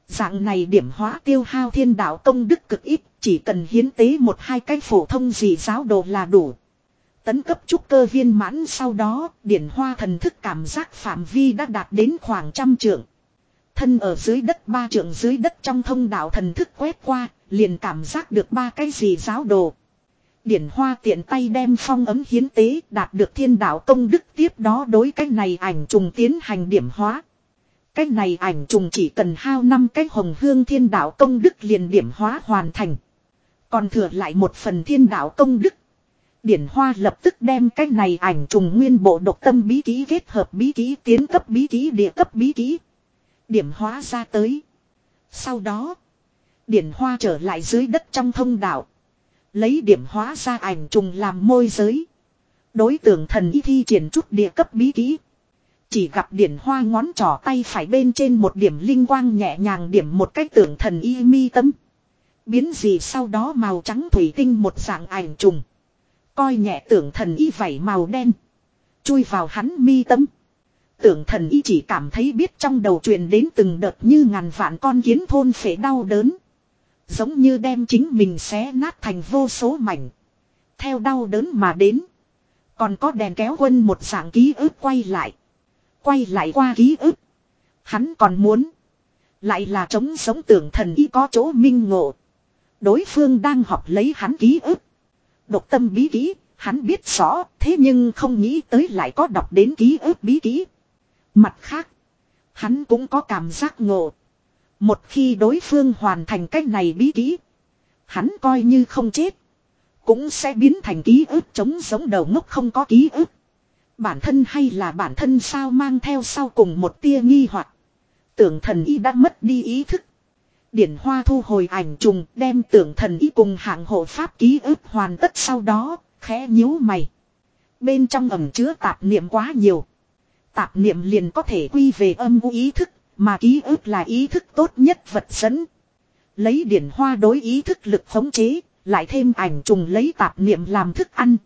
Dạng này điểm hóa tiêu hao thiên đạo công đức cực ít, chỉ cần hiến tế một hai cái phổ thông gì giáo đồ là đủ. Tấn cấp trúc cơ viên mãn sau đó, điển hoa thần thức cảm giác phạm vi đã đạt đến khoảng trăm trượng. Thân ở dưới đất ba trượng dưới đất trong thông đạo thần thức quét qua, liền cảm giác được ba cái gì giáo đồ. Điển hoa tiện tay đem phong ấm hiến tế đạt được thiên đạo công đức tiếp đó đối cái này ảnh trùng tiến hành điểm hóa. Cái này ảnh trùng chỉ cần hao năm cái hồng hương thiên đạo công đức liền điểm hóa hoàn thành. Còn thừa lại một phần thiên đạo công đức. Điển hoa lập tức đem cái này ảnh trùng nguyên bộ độc tâm bí ký kết hợp bí ký tiến cấp bí ký địa cấp bí ký Điểm hóa ra tới. Sau đó. Điển hoa trở lại dưới đất trong thông đạo. Lấy điểm hóa ra ảnh trùng làm môi giới. Đối tượng thần y thi triển chút địa cấp bí kỹ. Chỉ gặp điển hoa ngón trỏ tay phải bên trên một điểm linh quang nhẹ nhàng điểm một cách tưởng thần y mi tâm. Biến gì sau đó màu trắng thủy tinh một dạng ảnh trùng. Coi nhẹ tưởng thần y vảy màu đen. Chui vào hắn mi tâm. Tưởng thần y chỉ cảm thấy biết trong đầu truyền đến từng đợt như ngàn vạn con kiến thôn phệ đau đớn. Giống như đem chính mình xé nát thành vô số mảnh. Theo đau đớn mà đến. Còn có đèn kéo quân một dạng ký ức quay lại. Quay lại qua ký ức. Hắn còn muốn. Lại là chống sống tưởng thần y có chỗ minh ngộ. Đối phương đang học lấy hắn ký ức. Độc tâm bí kỹ, hắn biết rõ, thế nhưng không nghĩ tới lại có đọc đến ký ức bí kỹ. Mặt khác, hắn cũng có cảm giác ngộ. Một khi đối phương hoàn thành cách này bí kỹ, hắn coi như không chết. Cũng sẽ biến thành ký ức chống giống đầu ngốc không có ký ức. Bản thân hay là bản thân sao mang theo sau cùng một tia nghi hoặc Tưởng thần y đã mất đi ý thức. Điển hoa thu hồi ảnh trùng đem tưởng thần y cùng hạng hộ pháp ký ức hoàn tất sau đó, khẽ nhíu mày. Bên trong ẩm chứa tạp niệm quá nhiều. Tạp niệm liền có thể quy về âm u ý thức, mà ký ức là ý thức tốt nhất vật dẫn. Lấy điển hoa đối ý thức lực khống chế, Lại thêm ảnh trùng lấy tạp niệm làm thức ăn.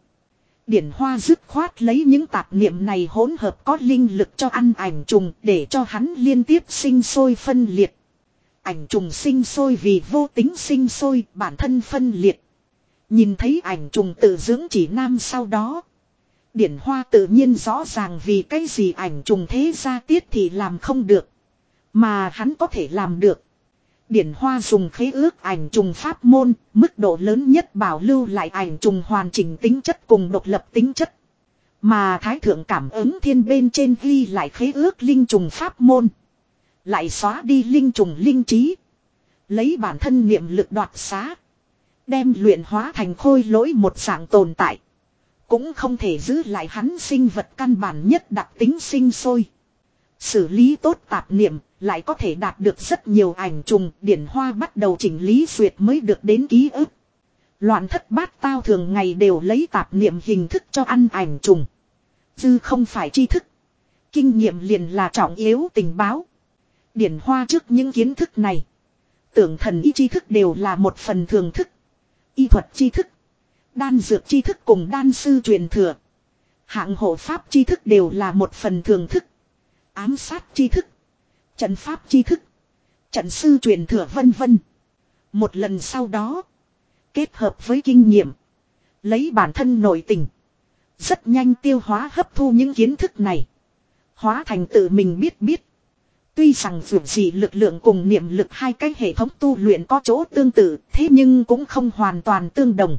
Điển hoa dứt khoát lấy những tạp niệm này hỗn hợp có linh lực cho ăn ảnh trùng để cho hắn liên tiếp sinh sôi phân liệt. Ảnh trùng sinh sôi vì vô tính sinh sôi bản thân phân liệt. Nhìn thấy ảnh trùng tự dưỡng chỉ nam sau đó. Điển hoa tự nhiên rõ ràng vì cái gì ảnh trùng thế ra tiết thì làm không được. Mà hắn có thể làm được. Điển Hoa dùng khế ước ảnh trùng pháp môn, mức độ lớn nhất bảo lưu lại ảnh trùng hoàn chỉnh tính chất cùng độc lập tính chất. Mà Thái Thượng cảm ứng thiên bên trên ghi lại khế ước linh trùng pháp môn. Lại xóa đi linh trùng linh trí. Lấy bản thân niệm lực đoạt xá. Đem luyện hóa thành khôi lỗi một dạng tồn tại. Cũng không thể giữ lại hắn sinh vật căn bản nhất đặc tính sinh sôi. Xử lý tốt tạp niệm, lại có thể đạt được rất nhiều ảnh trùng, điển hoa bắt đầu chỉnh lý duyệt mới được đến ký ức. Loạn thất bát tao thường ngày đều lấy tạp niệm hình thức cho ăn ảnh trùng. Dư không phải tri thức. Kinh nghiệm liền là trọng yếu tình báo. Điển hoa trước những kiến thức này. Tưởng thần y tri thức đều là một phần thường thức. Y thuật tri thức. Đan dược tri thức cùng đan sư truyền thừa. Hạng hộ pháp tri thức đều là một phần thường thức. Ám sát tri thức. Trận pháp tri thức. Trận sư truyền thừa vân vân. Một lần sau đó. Kết hợp với kinh nghiệm. Lấy bản thân nội tình. Rất nhanh tiêu hóa hấp thu những kiến thức này. Hóa thành tự mình biết biết. Tuy rằng dù gì lực lượng cùng niệm lực hai cái hệ thống tu luyện có chỗ tương tự, thế nhưng cũng không hoàn toàn tương đồng.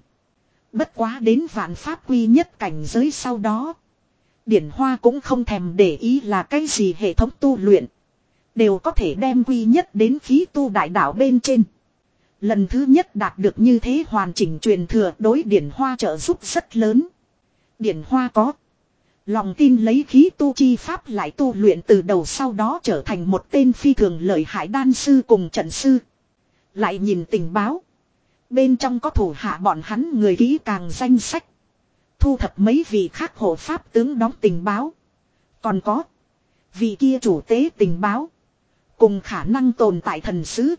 Bất quá đến vạn pháp quy nhất cảnh giới sau đó. Điển Hoa cũng không thèm để ý là cái gì hệ thống tu luyện. Đều có thể đem quy nhất đến khí tu đại đạo bên trên. Lần thứ nhất đạt được như thế hoàn chỉnh truyền thừa đối Điển Hoa trợ giúp rất lớn. Điển Hoa có. Lòng tin lấy khí tu chi pháp lại tu luyện từ đầu sau đó trở thành một tên phi thường lợi hại đan sư cùng trận sư. Lại nhìn tình báo. Bên trong có thủ hạ bọn hắn người kỹ càng danh sách. Thu thập mấy vị khác hộ pháp tướng đóng tình báo. Còn có. Vị kia chủ tế tình báo. Cùng khả năng tồn tại thần sứ.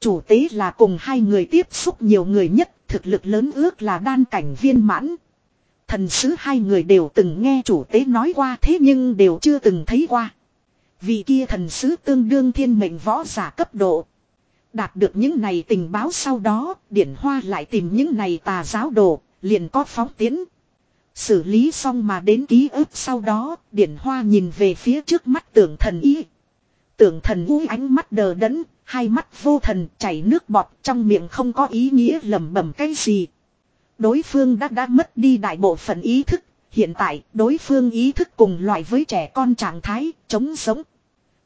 Chủ tế là cùng hai người tiếp xúc nhiều người nhất. Thực lực lớn ước là đan cảnh viên mãn. Thần sứ hai người đều từng nghe chủ tế nói qua thế nhưng đều chưa từng thấy qua. Vị kia thần sứ tương đương thiên mệnh võ giả cấp độ. Đạt được những này tình báo sau đó, điển hoa lại tìm những này tà giáo đồ, liền có phóng tiến. Xử lý xong mà đến ký ức sau đó, điển hoa nhìn về phía trước mắt tưởng thần ý. Tưởng thần u ánh mắt đờ đẫn, hai mắt vô thần chảy nước bọt trong miệng không có ý nghĩa lẩm bẩm cái gì. Đối phương đã đã mất đi đại bộ phận ý thức, hiện tại đối phương ý thức cùng loại với trẻ con trạng thái, chống sống.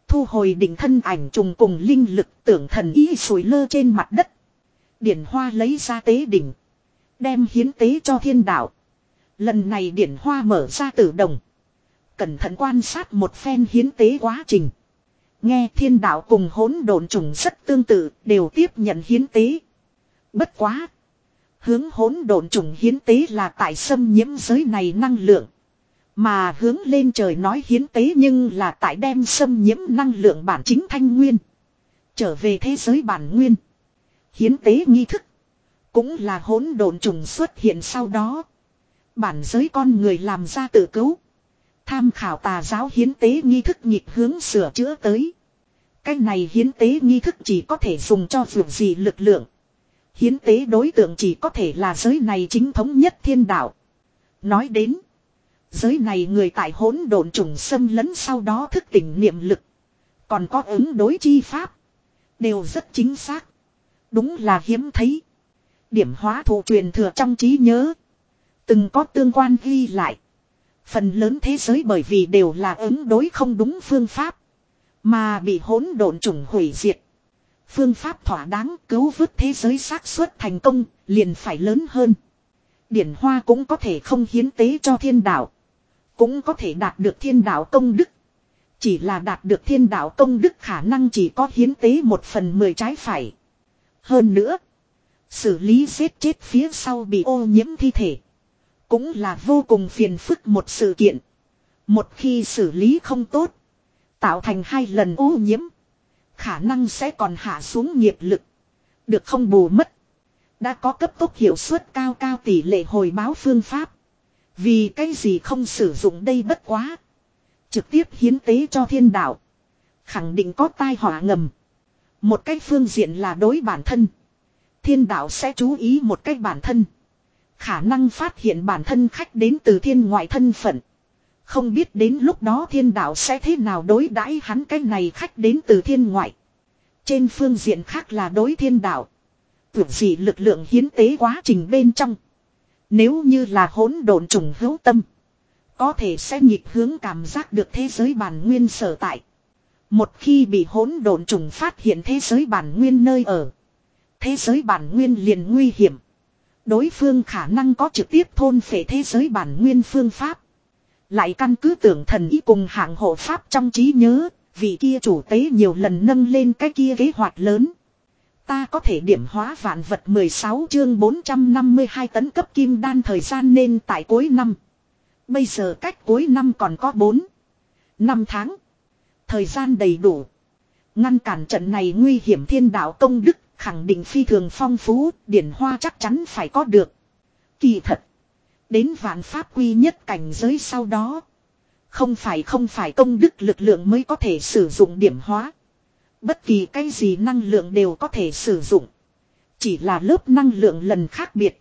Thu hồi đỉnh thân ảnh trùng cùng linh lực tưởng thần ý sủi lơ trên mặt đất. Điển hoa lấy ra tế đỉnh. Đem hiến tế cho thiên đạo. Lần này điển hoa mở ra tử đồng. Cẩn thận quan sát một phen hiến tế quá trình. Nghe thiên đạo cùng hỗn độn trùng rất tương tự, đều tiếp nhận hiến tế. Bất quá. Hướng hỗn độn trùng hiến tế là tại xâm nhiễm giới này năng lượng. Mà hướng lên trời nói hiến tế nhưng là tại đem xâm nhiễm năng lượng bản chính thanh nguyên. Trở về thế giới bản nguyên. Hiến tế nghi thức. Cũng là hỗn độn trùng xuất hiện sau đó. Bản giới con người làm ra tự cứu. Tham khảo tà giáo hiến tế nghi thức nhịp hướng sửa chữa tới. Cái này hiến tế nghi thức chỉ có thể dùng cho vượt gì lực lượng. Hiến tế đối tượng chỉ có thể là giới này chính thống nhất thiên đạo. Nói đến. Giới này người tại hỗn độn trùng xâm lấn sau đó thức tỉnh niệm lực. Còn có ứng đối chi pháp. Đều rất chính xác. Đúng là hiếm thấy. Điểm hóa thụ truyền thừa trong trí nhớ. Từng có tương quan ghi lại. Phần lớn thế giới bởi vì đều là ứng đối không đúng phương pháp. Mà bị hỗn độn trùng hủy diệt. Phương pháp thỏa đáng cứu vớt thế giới xác suất thành công liền phải lớn hơn. Điển hoa cũng có thể không hiến tế cho thiên đạo. Cũng có thể đạt được thiên đạo công đức. Chỉ là đạt được thiên đạo công đức khả năng chỉ có hiến tế một phần mười trái phải. Hơn nữa. Xử lý giết chết phía sau bị ô nhiễm thi thể. Cũng là vô cùng phiền phức một sự kiện. Một khi xử lý không tốt. Tạo thành hai lần ô nhiễm. Khả năng sẽ còn hạ xuống nghiệp lực. Được không bù mất. Đã có cấp tốc hiệu suất cao cao tỷ lệ hồi báo phương pháp. Vì cái gì không sử dụng đây bất quá. Trực tiếp hiến tế cho thiên đạo. Khẳng định có tai họa ngầm. Một cách phương diện là đối bản thân. Thiên đạo sẽ chú ý một cách bản thân. Khả năng phát hiện bản thân khách đến từ thiên ngoại thân phận. Không biết đến lúc đó thiên đạo sẽ thế nào đối đãi hắn cái này khách đến từ thiên ngoại. Trên phương diện khác là đối thiên đạo. Tưởng gì lực lượng hiến tế quá trình bên trong. Nếu như là hỗn độn trùng hữu tâm. Có thể sẽ nhịp hướng cảm giác được thế giới bản nguyên sở tại. Một khi bị hỗn độn trùng phát hiện thế giới bản nguyên nơi ở. Thế giới bản nguyên liền nguy hiểm. Đối phương khả năng có trực tiếp thôn phệ thế giới bản nguyên phương pháp. Lại căn cứ tưởng thần ý cùng hạng hộ pháp trong trí nhớ, vị kia chủ tế nhiều lần nâng lên cái kia kế hoạch lớn. Ta có thể điểm hóa vạn vật 16 chương 452 tấn cấp kim đan thời gian nên tại cuối năm. Bây giờ cách cuối năm còn có 4. 5 tháng. Thời gian đầy đủ. Ngăn cản trận này nguy hiểm thiên đạo công đức khẳng định phi thường phong phú, điển hoa chắc chắn phải có được. Kỳ thật. Đến vạn pháp quy nhất cảnh giới sau đó. Không phải không phải công đức lực lượng mới có thể sử dụng điểm hóa. Bất kỳ cái gì năng lượng đều có thể sử dụng. Chỉ là lớp năng lượng lần khác biệt.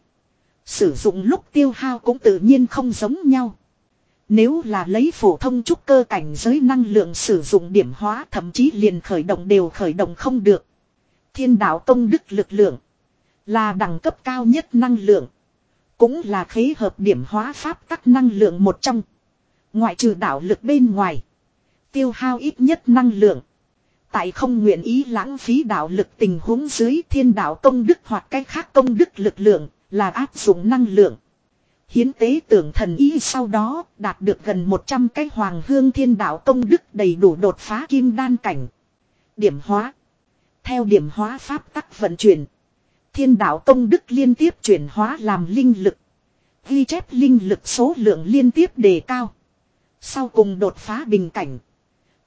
Sử dụng lúc tiêu hao cũng tự nhiên không giống nhau. Nếu là lấy phổ thông trúc cơ cảnh giới năng lượng sử dụng điểm hóa thậm chí liền khởi động đều khởi động không được. Thiên đạo công đức lực lượng là đẳng cấp cao nhất năng lượng. Cũng là khế hợp điểm hóa pháp tắc năng lượng một trong. Ngoại trừ đạo lực bên ngoài. Tiêu hao ít nhất năng lượng. Tại không nguyện ý lãng phí đạo lực tình huống dưới thiên đạo công đức hoặc cách khác công đức lực lượng là áp dụng năng lượng. Hiến tế tưởng thần ý sau đó đạt được gần 100 cái hoàng hương thiên đạo công đức đầy đủ đột phá kim đan cảnh. Điểm hóa. Theo điểm hóa pháp tắc vận chuyển. Thiên đạo công đức liên tiếp chuyển hóa làm linh lực. Ghi chép linh lực số lượng liên tiếp đề cao. Sau cùng đột phá bình cảnh.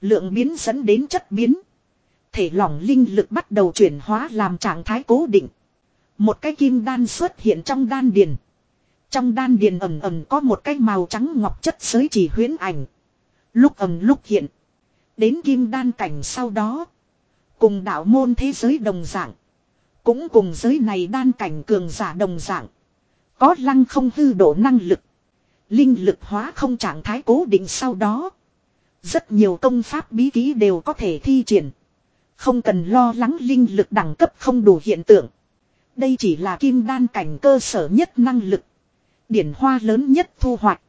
Lượng biến dẫn đến chất biến. Thể lỏng linh lực bắt đầu chuyển hóa làm trạng thái cố định. Một cái kim đan xuất hiện trong đan điền. Trong đan điền ẩm ẩm có một cái màu trắng ngọc chất giới chỉ huyễn ảnh. Lúc ẩm lúc hiện. Đến kim đan cảnh sau đó. Cùng đạo môn thế giới đồng dạng. Cũng cùng giới này đan cảnh cường giả đồng dạng. Có lăng không hư độ năng lực. Linh lực hóa không trạng thái cố định sau đó. Rất nhiều công pháp bí ký đều có thể thi triển. Không cần lo lắng linh lực đẳng cấp không đủ hiện tượng. Đây chỉ là kim đan cảnh cơ sở nhất năng lực. Điển hoa lớn nhất thu hoạch.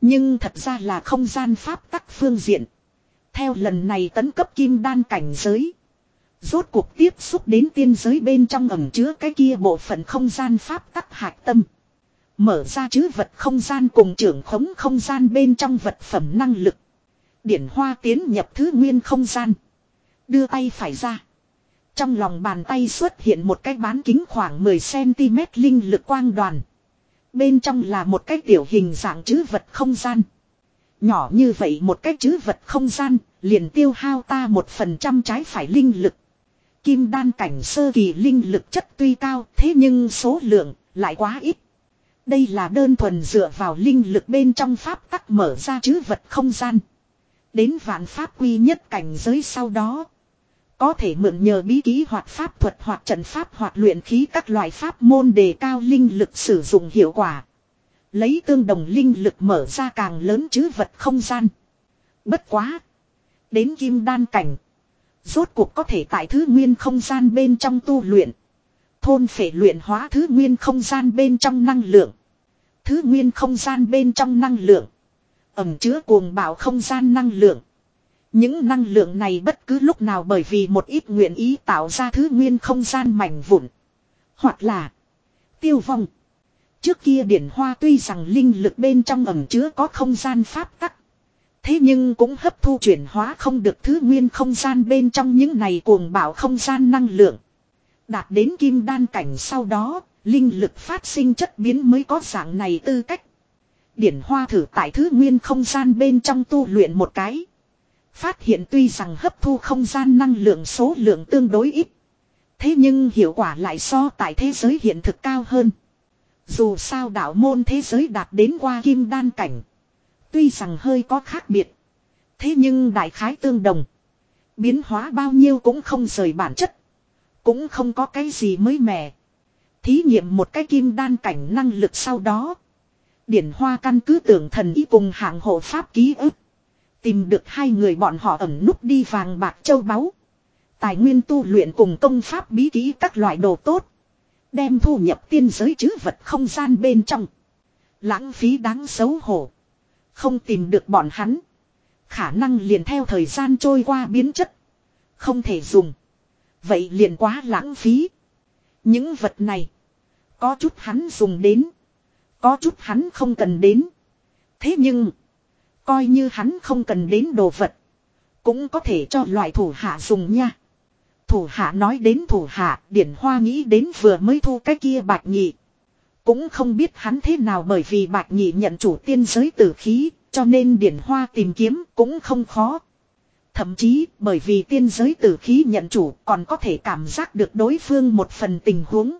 Nhưng thật ra là không gian pháp tắc phương diện. Theo lần này tấn cấp kim đan cảnh giới. Rốt cuộc tiếp xúc đến tiên giới bên trong ẩm chứa cái kia bộ phận không gian pháp tắc hạch tâm. Mở ra chứ vật không gian cùng trưởng khống không gian bên trong vật phẩm năng lực. Điển hoa tiến nhập thứ nguyên không gian. Đưa tay phải ra. Trong lòng bàn tay xuất hiện một cái bán kính khoảng 10cm linh lực quang đoàn. Bên trong là một cái tiểu hình dạng chữ vật không gian. Nhỏ như vậy một cái chữ vật không gian, liền tiêu hao ta một phần trăm trái phải linh lực. Kim đan cảnh sơ kỳ linh lực chất tuy cao, thế nhưng số lượng lại quá ít. Đây là đơn thuần dựa vào linh lực bên trong pháp tắc mở ra chữ vật không gian. Đến vạn pháp quy nhất cảnh giới sau đó. Có thể mượn nhờ bí ký hoặc pháp thuật hoặc trận pháp hoặc luyện khí các loại pháp môn đề cao linh lực sử dụng hiệu quả. Lấy tương đồng linh lực mở ra càng lớn chứ vật không gian. Bất quá. Đến kim đan cảnh. Rốt cuộc có thể tại thứ nguyên không gian bên trong tu luyện. Thôn phệ luyện hóa thứ nguyên không gian bên trong năng lượng. Thứ nguyên không gian bên trong năng lượng. Ẩm chứa cuồng bạo không gian năng lượng. Những năng lượng này bất cứ lúc nào bởi vì một ít nguyện ý tạo ra thứ nguyên không gian mảnh vụn. Hoặc là tiêu vong. Trước kia điển hoa tuy rằng linh lực bên trong ẩm chứa có không gian pháp tắc. Thế nhưng cũng hấp thu chuyển hóa không được thứ nguyên không gian bên trong những này cuồng bạo không gian năng lượng. Đạt đến kim đan cảnh sau đó, linh lực phát sinh chất biến mới có dạng này tư cách. Điển hoa thử tại thứ nguyên không gian bên trong tu luyện một cái. Phát hiện tuy rằng hấp thu không gian năng lượng số lượng tương đối ít. Thế nhưng hiệu quả lại so tại thế giới hiện thực cao hơn. Dù sao đạo môn thế giới đạt đến qua kim đan cảnh. Tuy rằng hơi có khác biệt. Thế nhưng đại khái tương đồng. Biến hóa bao nhiêu cũng không rời bản chất. Cũng không có cái gì mới mẻ. Thí nghiệm một cái kim đan cảnh năng lực sau đó. Điển hoa căn cứ tưởng thần ý cùng hạng hộ pháp ký ức. Tìm được hai người bọn họ ẩn núp đi vàng bạc châu báu. Tài nguyên tu luyện cùng công pháp bí kỹ các loại đồ tốt. Đem thu nhập tiên giới chứ vật không gian bên trong. Lãng phí đáng xấu hổ. Không tìm được bọn hắn. Khả năng liền theo thời gian trôi qua biến chất. Không thể dùng. Vậy liền quá lãng phí. Những vật này. Có chút hắn dùng đến. Có chút hắn không cần đến. Thế nhưng. Coi như hắn không cần đến đồ vật. Cũng có thể cho loại thủ hạ dùng nha. Thủ hạ nói đến thủ hạ, điển hoa nghĩ đến vừa mới thu cái kia bạch nhị. Cũng không biết hắn thế nào bởi vì bạch nhị nhận chủ tiên giới tử khí, cho nên điển hoa tìm kiếm cũng không khó. Thậm chí bởi vì tiên giới tử khí nhận chủ còn có thể cảm giác được đối phương một phần tình huống.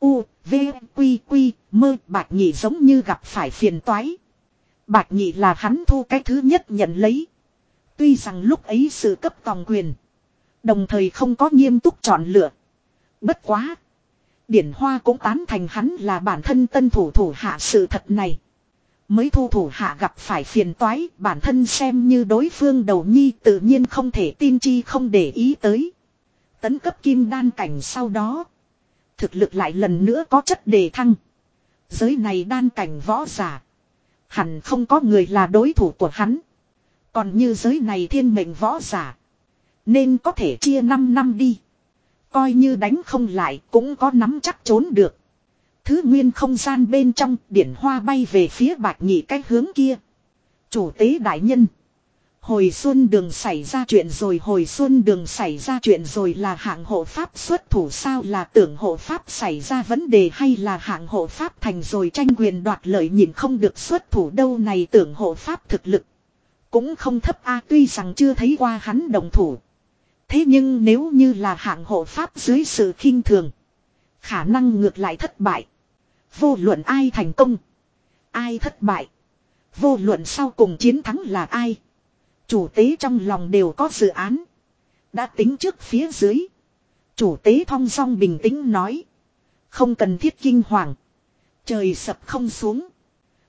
U, V, Quy, Quy, mơ bạch nhị giống như gặp phải phiền toái. Bạch nhị là hắn thu cái thứ nhất nhận lấy. Tuy rằng lúc ấy sự cấp tòng quyền. Đồng thời không có nghiêm túc chọn lựa. Bất quá. Điển Hoa cũng tán thành hắn là bản thân tân thủ thủ hạ sự thật này. Mới thu thủ hạ gặp phải phiền toái, bản thân xem như đối phương đầu nhi tự nhiên không thể tin chi không để ý tới. Tấn cấp kim đan cảnh sau đó. Thực lực lại lần nữa có chất đề thăng. Giới này đan cảnh võ giả. Hẳn không có người là đối thủ của hắn. Còn như giới này thiên mệnh võ giả. Nên có thể chia 5 năm đi. Coi như đánh không lại cũng có nắm chắc trốn được. Thứ nguyên không gian bên trong, điển hoa bay về phía bạch nhị cái hướng kia. Chủ tế đại nhân. Hồi xuân đường xảy ra chuyện rồi, hồi xuân đường xảy ra chuyện rồi là hạng hộ pháp xuất thủ sao là tưởng hộ pháp xảy ra vấn đề hay là hạng hộ pháp thành rồi tranh quyền đoạt lợi nhìn không được xuất thủ đâu này tưởng hộ pháp thực lực. Cũng không thấp a, tuy rằng chưa thấy qua hắn đồng thủ. Thế nhưng nếu như là hạng hộ pháp dưới sự khinh thường. Khả năng ngược lại thất bại. Vô luận ai thành công. Ai thất bại. Vô luận sau cùng chiến thắng là ai. Chủ tế trong lòng đều có dự án. Đã tính trước phía dưới. Chủ tế thong song bình tĩnh nói. Không cần thiết kinh hoàng. Trời sập không xuống.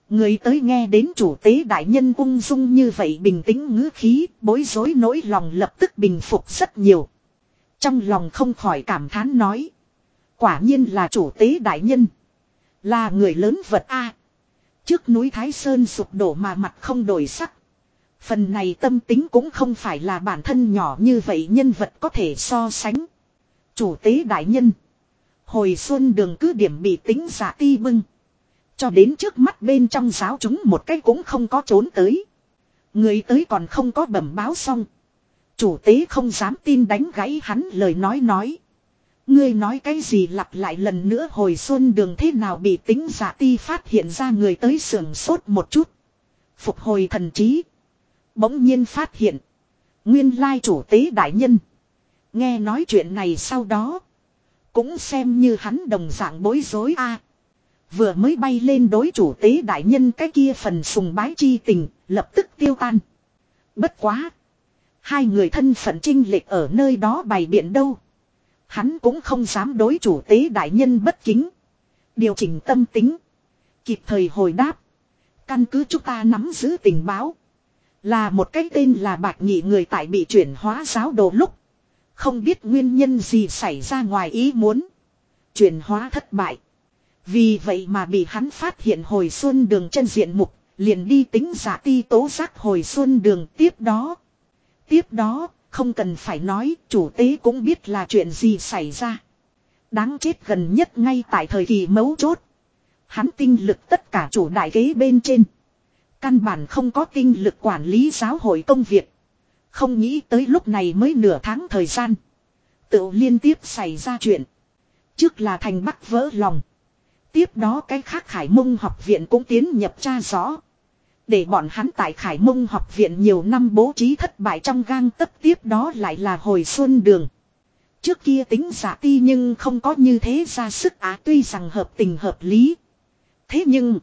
Người tới nghe đến chủ tế đại nhân ung dung như vậy bình tĩnh ngữ khí, bối rối nỗi lòng lập tức bình phục rất nhiều. Trong lòng không khỏi cảm thán nói. Quả nhiên là chủ tế đại nhân. Là người lớn vật A. Trước núi Thái Sơn sụp đổ mà mặt không đổi sắc. Phần này tâm tính cũng không phải là bản thân nhỏ như vậy nhân vật có thể so sánh. Chủ tế đại nhân. Hồi xuân đường cứ điểm bị tính giả ti bưng. Cho đến trước mắt bên trong giáo chúng một cái cũng không có trốn tới. Người tới còn không có bẩm báo xong. Chủ tế không dám tin đánh gãy hắn lời nói nói. Ngươi nói cái gì lặp lại lần nữa hồi xuân đường thế nào bị tính giả ti phát hiện ra người tới sườn sốt một chút. Phục hồi thần trí. Bỗng nhiên phát hiện. Nguyên lai chủ tế đại nhân. Nghe nói chuyện này sau đó. Cũng xem như hắn đồng dạng bối rối a Vừa mới bay lên đối chủ tế đại nhân cái kia phần sùng bái chi tình, lập tức tiêu tan. Bất quá. Hai người thân phận trinh lệch ở nơi đó bày biện đâu. Hắn cũng không dám đối chủ tế đại nhân bất kính. Điều chỉnh tâm tính. Kịp thời hồi đáp. Căn cứ chúng ta nắm giữ tình báo. Là một cái tên là bạc nhị người tại bị chuyển hóa giáo đồ lúc. Không biết nguyên nhân gì xảy ra ngoài ý muốn. Chuyển hóa thất bại. Vì vậy mà bị hắn phát hiện hồi xuân đường chân diện mục, liền đi tính giả ti tố giác hồi xuân đường tiếp đó. Tiếp đó, không cần phải nói, chủ tế cũng biết là chuyện gì xảy ra. Đáng chết gần nhất ngay tại thời kỳ mấu chốt. Hắn tinh lực tất cả chủ đại kế bên trên. Căn bản không có tinh lực quản lý giáo hội công việc. Không nghĩ tới lúc này mới nửa tháng thời gian. Tự liên tiếp xảy ra chuyện. Trước là thành bắc vỡ lòng. Tiếp đó cái khác Khải Mông học viện cũng tiến nhập tra rõ. Để bọn hắn tại Khải Mông học viện nhiều năm bố trí thất bại trong gang tấp tiếp đó lại là hồi xuân đường. Trước kia tính giả ti nhưng không có như thế ra sức á tuy rằng hợp tình hợp lý. Thế nhưng,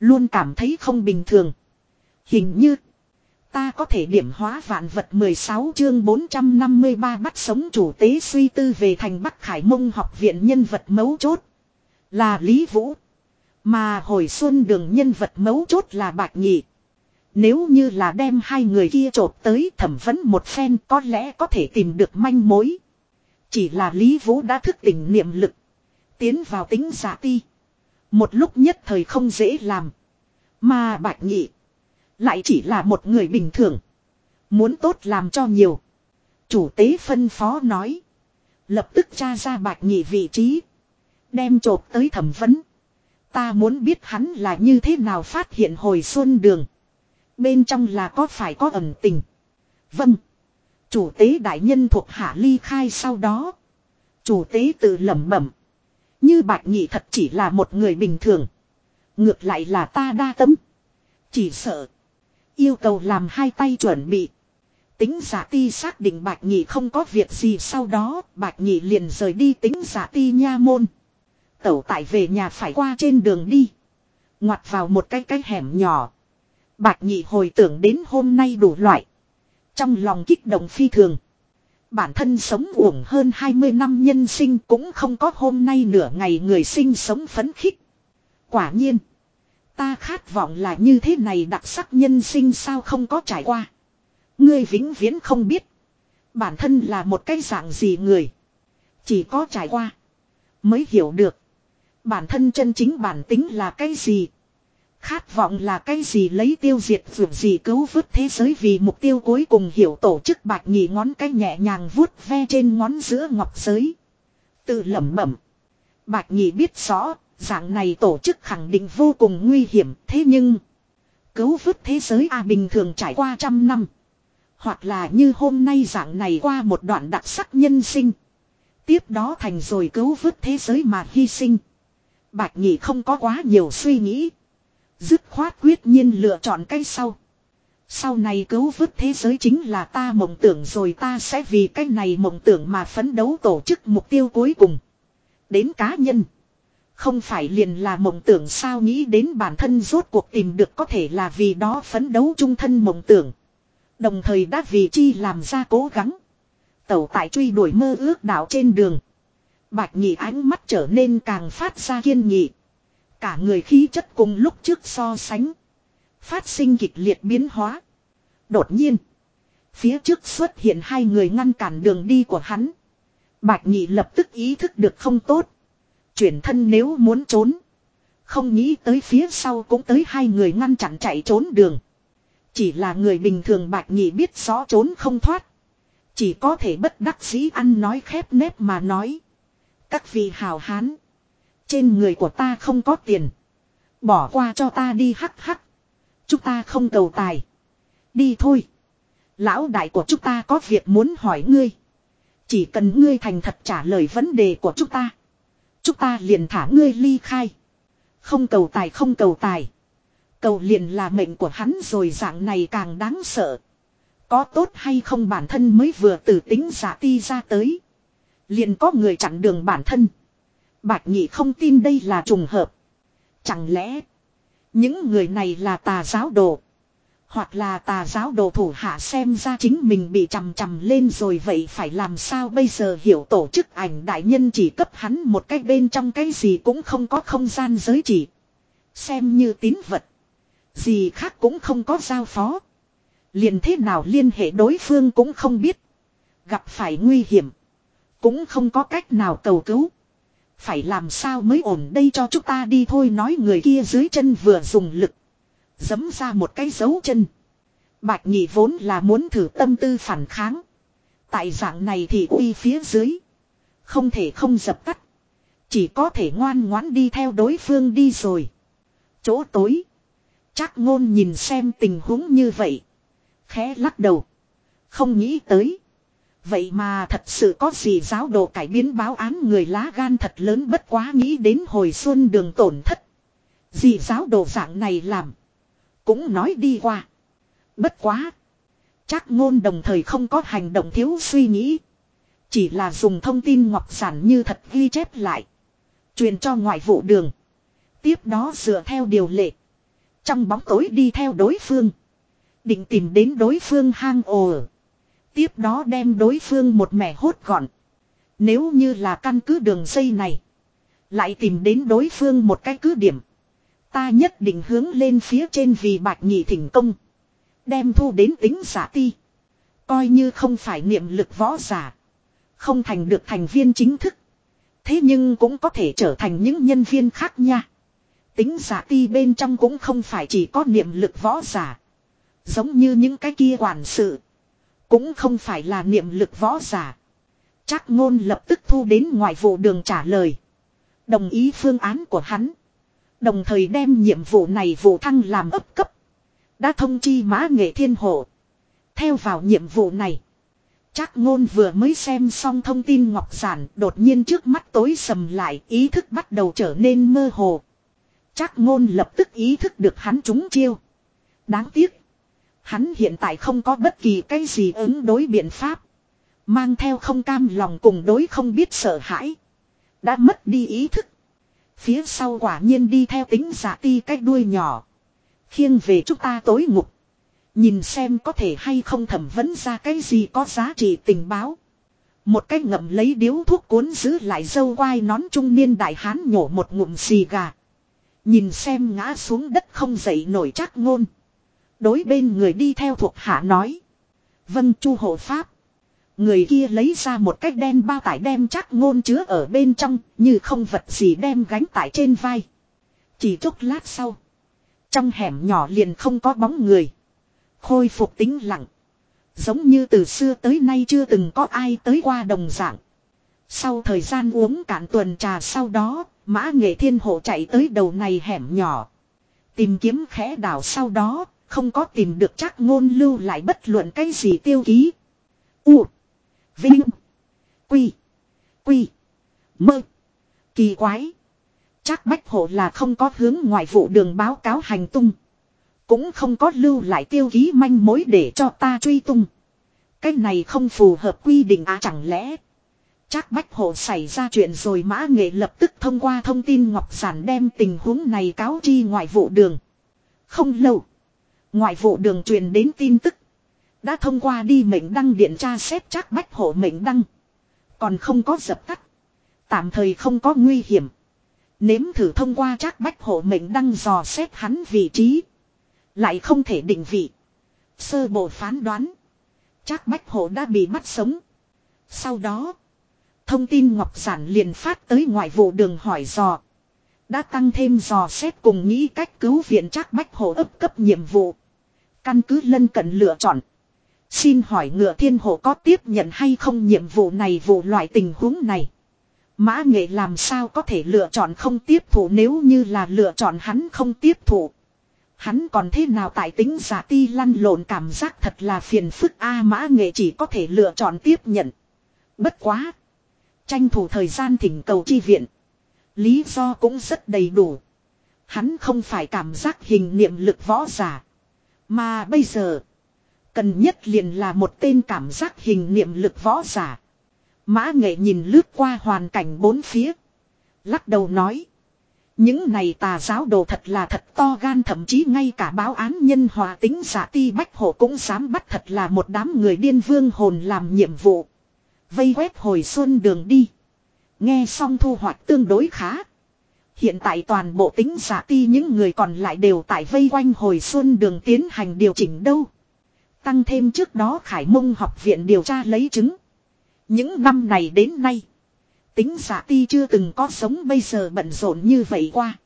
luôn cảm thấy không bình thường. Hình như, ta có thể điểm hóa vạn vật 16 chương 453 bắt sống chủ tế suy tư về thành Bắc Khải Mông học viện nhân vật mấu chốt. Là Lý Vũ. Mà hồi xuân đường nhân vật mấu chốt là Bạch Nhị. Nếu như là đem hai người kia trộp tới thẩm vấn một phen có lẽ có thể tìm được manh mối. Chỉ là Lý Vũ đã thức tỉnh niệm lực. Tiến vào tính giả ti. Một lúc nhất thời không dễ làm. Mà Bạch Nhị. Lại chỉ là một người bình thường. Muốn tốt làm cho nhiều. Chủ tế phân phó nói. Lập tức tra ra Bạch Nhị vị trí. Đem chộp tới thẩm vấn. Ta muốn biết hắn là như thế nào phát hiện hồi xuân đường. Bên trong là có phải có ẩn tình. Vâng. Chủ tế đại nhân thuộc hạ ly khai sau đó. Chủ tế tự lẩm bẩm. Như bạch nhị thật chỉ là một người bình thường. Ngược lại là ta đa tâm. Chỉ sợ. Yêu cầu làm hai tay chuẩn bị. Tính giả ti xác định bạch nhị không có việc gì sau đó, bạch nhị liền rời đi tính giả ti nha môn. Tẩu tại về nhà phải qua trên đường đi. Ngoặt vào một cái cái hẻm nhỏ. Bạch nhị hồi tưởng đến hôm nay đủ loại. Trong lòng kích động phi thường. Bản thân sống uổng hơn 20 năm nhân sinh cũng không có hôm nay nửa ngày người sinh sống phấn khích. Quả nhiên. Ta khát vọng là như thế này đặc sắc nhân sinh sao không có trải qua. Ngươi vĩnh viễn không biết. Bản thân là một cái dạng gì người. Chỉ có trải qua. Mới hiểu được. Bản thân chân chính bản tính là cái gì. Khát vọng là cái gì lấy tiêu diệt dù gì cứu vớt thế giới vì mục tiêu cuối cùng hiểu tổ chức bạch nhị ngón cái nhẹ nhàng vuốt ve trên ngón giữa ngọc giới. Tự lẩm bẩm. Bạch nhị biết rõ, dạng này tổ chức khẳng định vô cùng nguy hiểm, thế nhưng... Cứu vớt thế giới A bình thường trải qua trăm năm. Hoặc là như hôm nay dạng này qua một đoạn đặc sắc nhân sinh. Tiếp đó thành rồi cứu vớt thế giới mà hy sinh. Bạch nhị không có quá nhiều suy nghĩ. Dứt khoát quyết nhiên lựa chọn cái sau. Sau này cứu vớt thế giới chính là ta mộng tưởng rồi ta sẽ vì cái này mộng tưởng mà phấn đấu tổ chức mục tiêu cuối cùng. Đến cá nhân. Không phải liền là mộng tưởng sao nghĩ đến bản thân rốt cuộc tìm được có thể là vì đó phấn đấu trung thân mộng tưởng. Đồng thời đã vì chi làm ra cố gắng. Tẩu tại truy đuổi mơ ước đạo trên đường. Bạch nhị ánh mắt trở nên càng phát ra kiên nghị. Cả người khí chất cùng lúc trước so sánh. Phát sinh kịch liệt biến hóa. Đột nhiên. Phía trước xuất hiện hai người ngăn cản đường đi của hắn. Bạch nhị lập tức ý thức được không tốt. Chuyển thân nếu muốn trốn. Không nghĩ tới phía sau cũng tới hai người ngăn chặn chạy trốn đường. Chỉ là người bình thường bạch nhị biết rõ trốn không thoát. Chỉ có thể bất đắc dĩ ăn nói khép nép mà nói. Các vị hào hán. Trên người của ta không có tiền. Bỏ qua cho ta đi hắc hắc. Chúng ta không cầu tài. Đi thôi. Lão đại của chúng ta có việc muốn hỏi ngươi. Chỉ cần ngươi thành thật trả lời vấn đề của chúng ta. Chúng ta liền thả ngươi ly khai. Không cầu tài, không cầu tài. Cầu liền là mệnh của hắn rồi dạng này càng đáng sợ. Có tốt hay không bản thân mới vừa từ tính giả ti ra tới. Liền có người chặn đường bản thân. Bạch nhị không tin đây là trùng hợp. Chẳng lẽ. Những người này là tà giáo đồ. Hoặc là tà giáo đồ thủ hạ xem ra chính mình bị chằm chằm lên rồi vậy phải làm sao bây giờ hiểu tổ chức ảnh đại nhân chỉ cấp hắn một cái bên trong cái gì cũng không có không gian giới chỉ. Xem như tín vật. Gì khác cũng không có giao phó. Liền thế nào liên hệ đối phương cũng không biết. Gặp phải nguy hiểm. Cũng không có cách nào cầu cứu. Phải làm sao mới ổn đây cho chúng ta đi thôi nói người kia dưới chân vừa dùng lực. Dấm ra một cái dấu chân. Bạch nhị vốn là muốn thử tâm tư phản kháng. Tại dạng này thì uy phía dưới. Không thể không dập tắt. Chỉ có thể ngoan ngoãn đi theo đối phương đi rồi. Chỗ tối. Chắc ngôn nhìn xem tình huống như vậy. Khẽ lắc đầu. Không nghĩ tới. Vậy mà thật sự có gì giáo đồ cải biến báo án người lá gan thật lớn bất quá nghĩ đến hồi xuân đường tổn thất. Gì giáo đồ dạng này làm. Cũng nói đi qua. Bất quá. Chắc ngôn đồng thời không có hành động thiếu suy nghĩ. Chỉ là dùng thông tin ngọc giản như thật ghi chép lại. Truyền cho ngoại vụ đường. Tiếp đó dựa theo điều lệ. Trong bóng tối đi theo đối phương. Định tìm đến đối phương hang ổ. Tiếp đó đem đối phương một mẻ hốt gọn. Nếu như là căn cứ đường dây này. Lại tìm đến đối phương một cái cứ điểm. Ta nhất định hướng lên phía trên vì bạch nhị thỉnh công. Đem thu đến tính giả ti. Coi như không phải niệm lực võ giả. Không thành được thành viên chính thức. Thế nhưng cũng có thể trở thành những nhân viên khác nha. Tính giả ti bên trong cũng không phải chỉ có niệm lực võ giả. Giống như những cái kia quản sự. Cũng không phải là niệm lực võ giả. Chắc ngôn lập tức thu đến ngoại vụ đường trả lời. Đồng ý phương án của hắn. Đồng thời đem nhiệm vụ này vụ thăng làm ấp cấp. Đã thông chi mã nghệ thiên hộ. Theo vào nhiệm vụ này. Chắc ngôn vừa mới xem xong thông tin ngọc giản đột nhiên trước mắt tối sầm lại, ý thức bắt đầu trở nên mơ hồ. Chắc ngôn lập tức ý thức được hắn trúng chiêu. Đáng tiếc. Hắn hiện tại không có bất kỳ cái gì ứng đối biện pháp. Mang theo không cam lòng cùng đối không biết sợ hãi. Đã mất đi ý thức. Phía sau quả nhiên đi theo tính giả ti cái đuôi nhỏ. Khiêng về chúng ta tối ngục. Nhìn xem có thể hay không thẩm vấn ra cái gì có giá trị tình báo. Một cái ngậm lấy điếu thuốc cuốn giữ lại dâu quai nón trung niên đại hán nhổ một ngụm xì gà. Nhìn xem ngã xuống đất không dậy nổi chắc ngôn. Đối bên người đi theo thuộc hạ nói. Vâng chu hộ pháp. Người kia lấy ra một cách đen bao tải đem chắc ngôn chứa ở bên trong như không vật gì đem gánh tải trên vai. Chỉ chút lát sau. Trong hẻm nhỏ liền không có bóng người. Khôi phục tính lặng. Giống như từ xưa tới nay chưa từng có ai tới qua đồng dạng. Sau thời gian uống cạn tuần trà sau đó, mã nghệ thiên hộ chạy tới đầu này hẻm nhỏ. Tìm kiếm khẽ đảo sau đó, không có tìm được chắc ngôn lưu lại bất luận cái gì tiêu ký. U. Vinh. Quy. Quy. Mơ. Kỳ quái. Chắc bách hộ là không có hướng ngoại vụ đường báo cáo hành tung. Cũng không có lưu lại tiêu ký manh mối để cho ta truy tung. Cái này không phù hợp quy định à chẳng lẽ. Chắc bách hộ xảy ra chuyện rồi mã nghệ lập tức thông qua thông tin ngọc giản đem tình huống này cáo chi ngoại vụ đường. Không lâu. Ngoại vụ đường truyền đến tin tức. Đã thông qua đi mệnh đăng điện tra xét chắc bách hộ mệnh đăng. Còn không có dập tắt. Tạm thời không có nguy hiểm. Nếm thử thông qua chắc bách hộ mệnh đăng dò xét hắn vị trí. Lại không thể định vị. Sơ bộ phán đoán. Chắc bách hộ đã bị bắt sống. Sau đó. Thông tin Ngọc Giản liền phát tới ngoại vụ đường hỏi dò. Đã tăng thêm dò xét cùng nghĩ cách cứu viện chắc bách hộ ấp cấp nhiệm vụ. Căn cứ lân cận lựa chọn. Xin hỏi ngựa thiên hộ có tiếp nhận hay không nhiệm vụ này vụ loại tình huống này. Mã nghệ làm sao có thể lựa chọn không tiếp thủ nếu như là lựa chọn hắn không tiếp thủ. Hắn còn thế nào tại tính giả ti lăn lộn cảm giác thật là phiền phức A, mã nghệ chỉ có thể lựa chọn tiếp nhận. Bất quá. Tranh thủ thời gian thỉnh cầu chi viện. Lý do cũng rất đầy đủ. Hắn không phải cảm giác hình niệm lực võ giả. Mà bây giờ. Cần nhất liền là một tên cảm giác hình niệm lực võ giả. Mã nghệ nhìn lướt qua hoàn cảnh bốn phía. Lắc đầu nói. Những này tà giáo đồ thật là thật to gan, thậm chí ngay cả báo án nhân hòa tính giả ti bách hộ cũng dám bắt thật là một đám người điên vương hồn làm nhiệm vụ. Vây quét hồi xuân đường đi. Nghe xong thu hoạch tương đối khá. Hiện tại toàn bộ tính giả ti những người còn lại đều tại vây quanh hồi xuân đường tiến hành điều chỉnh đâu. Tăng thêm trước đó Khải Mông học viện điều tra lấy chứng. Những năm này đến nay. Tính giả ti chưa từng có sống bây giờ bận rộn như vậy qua.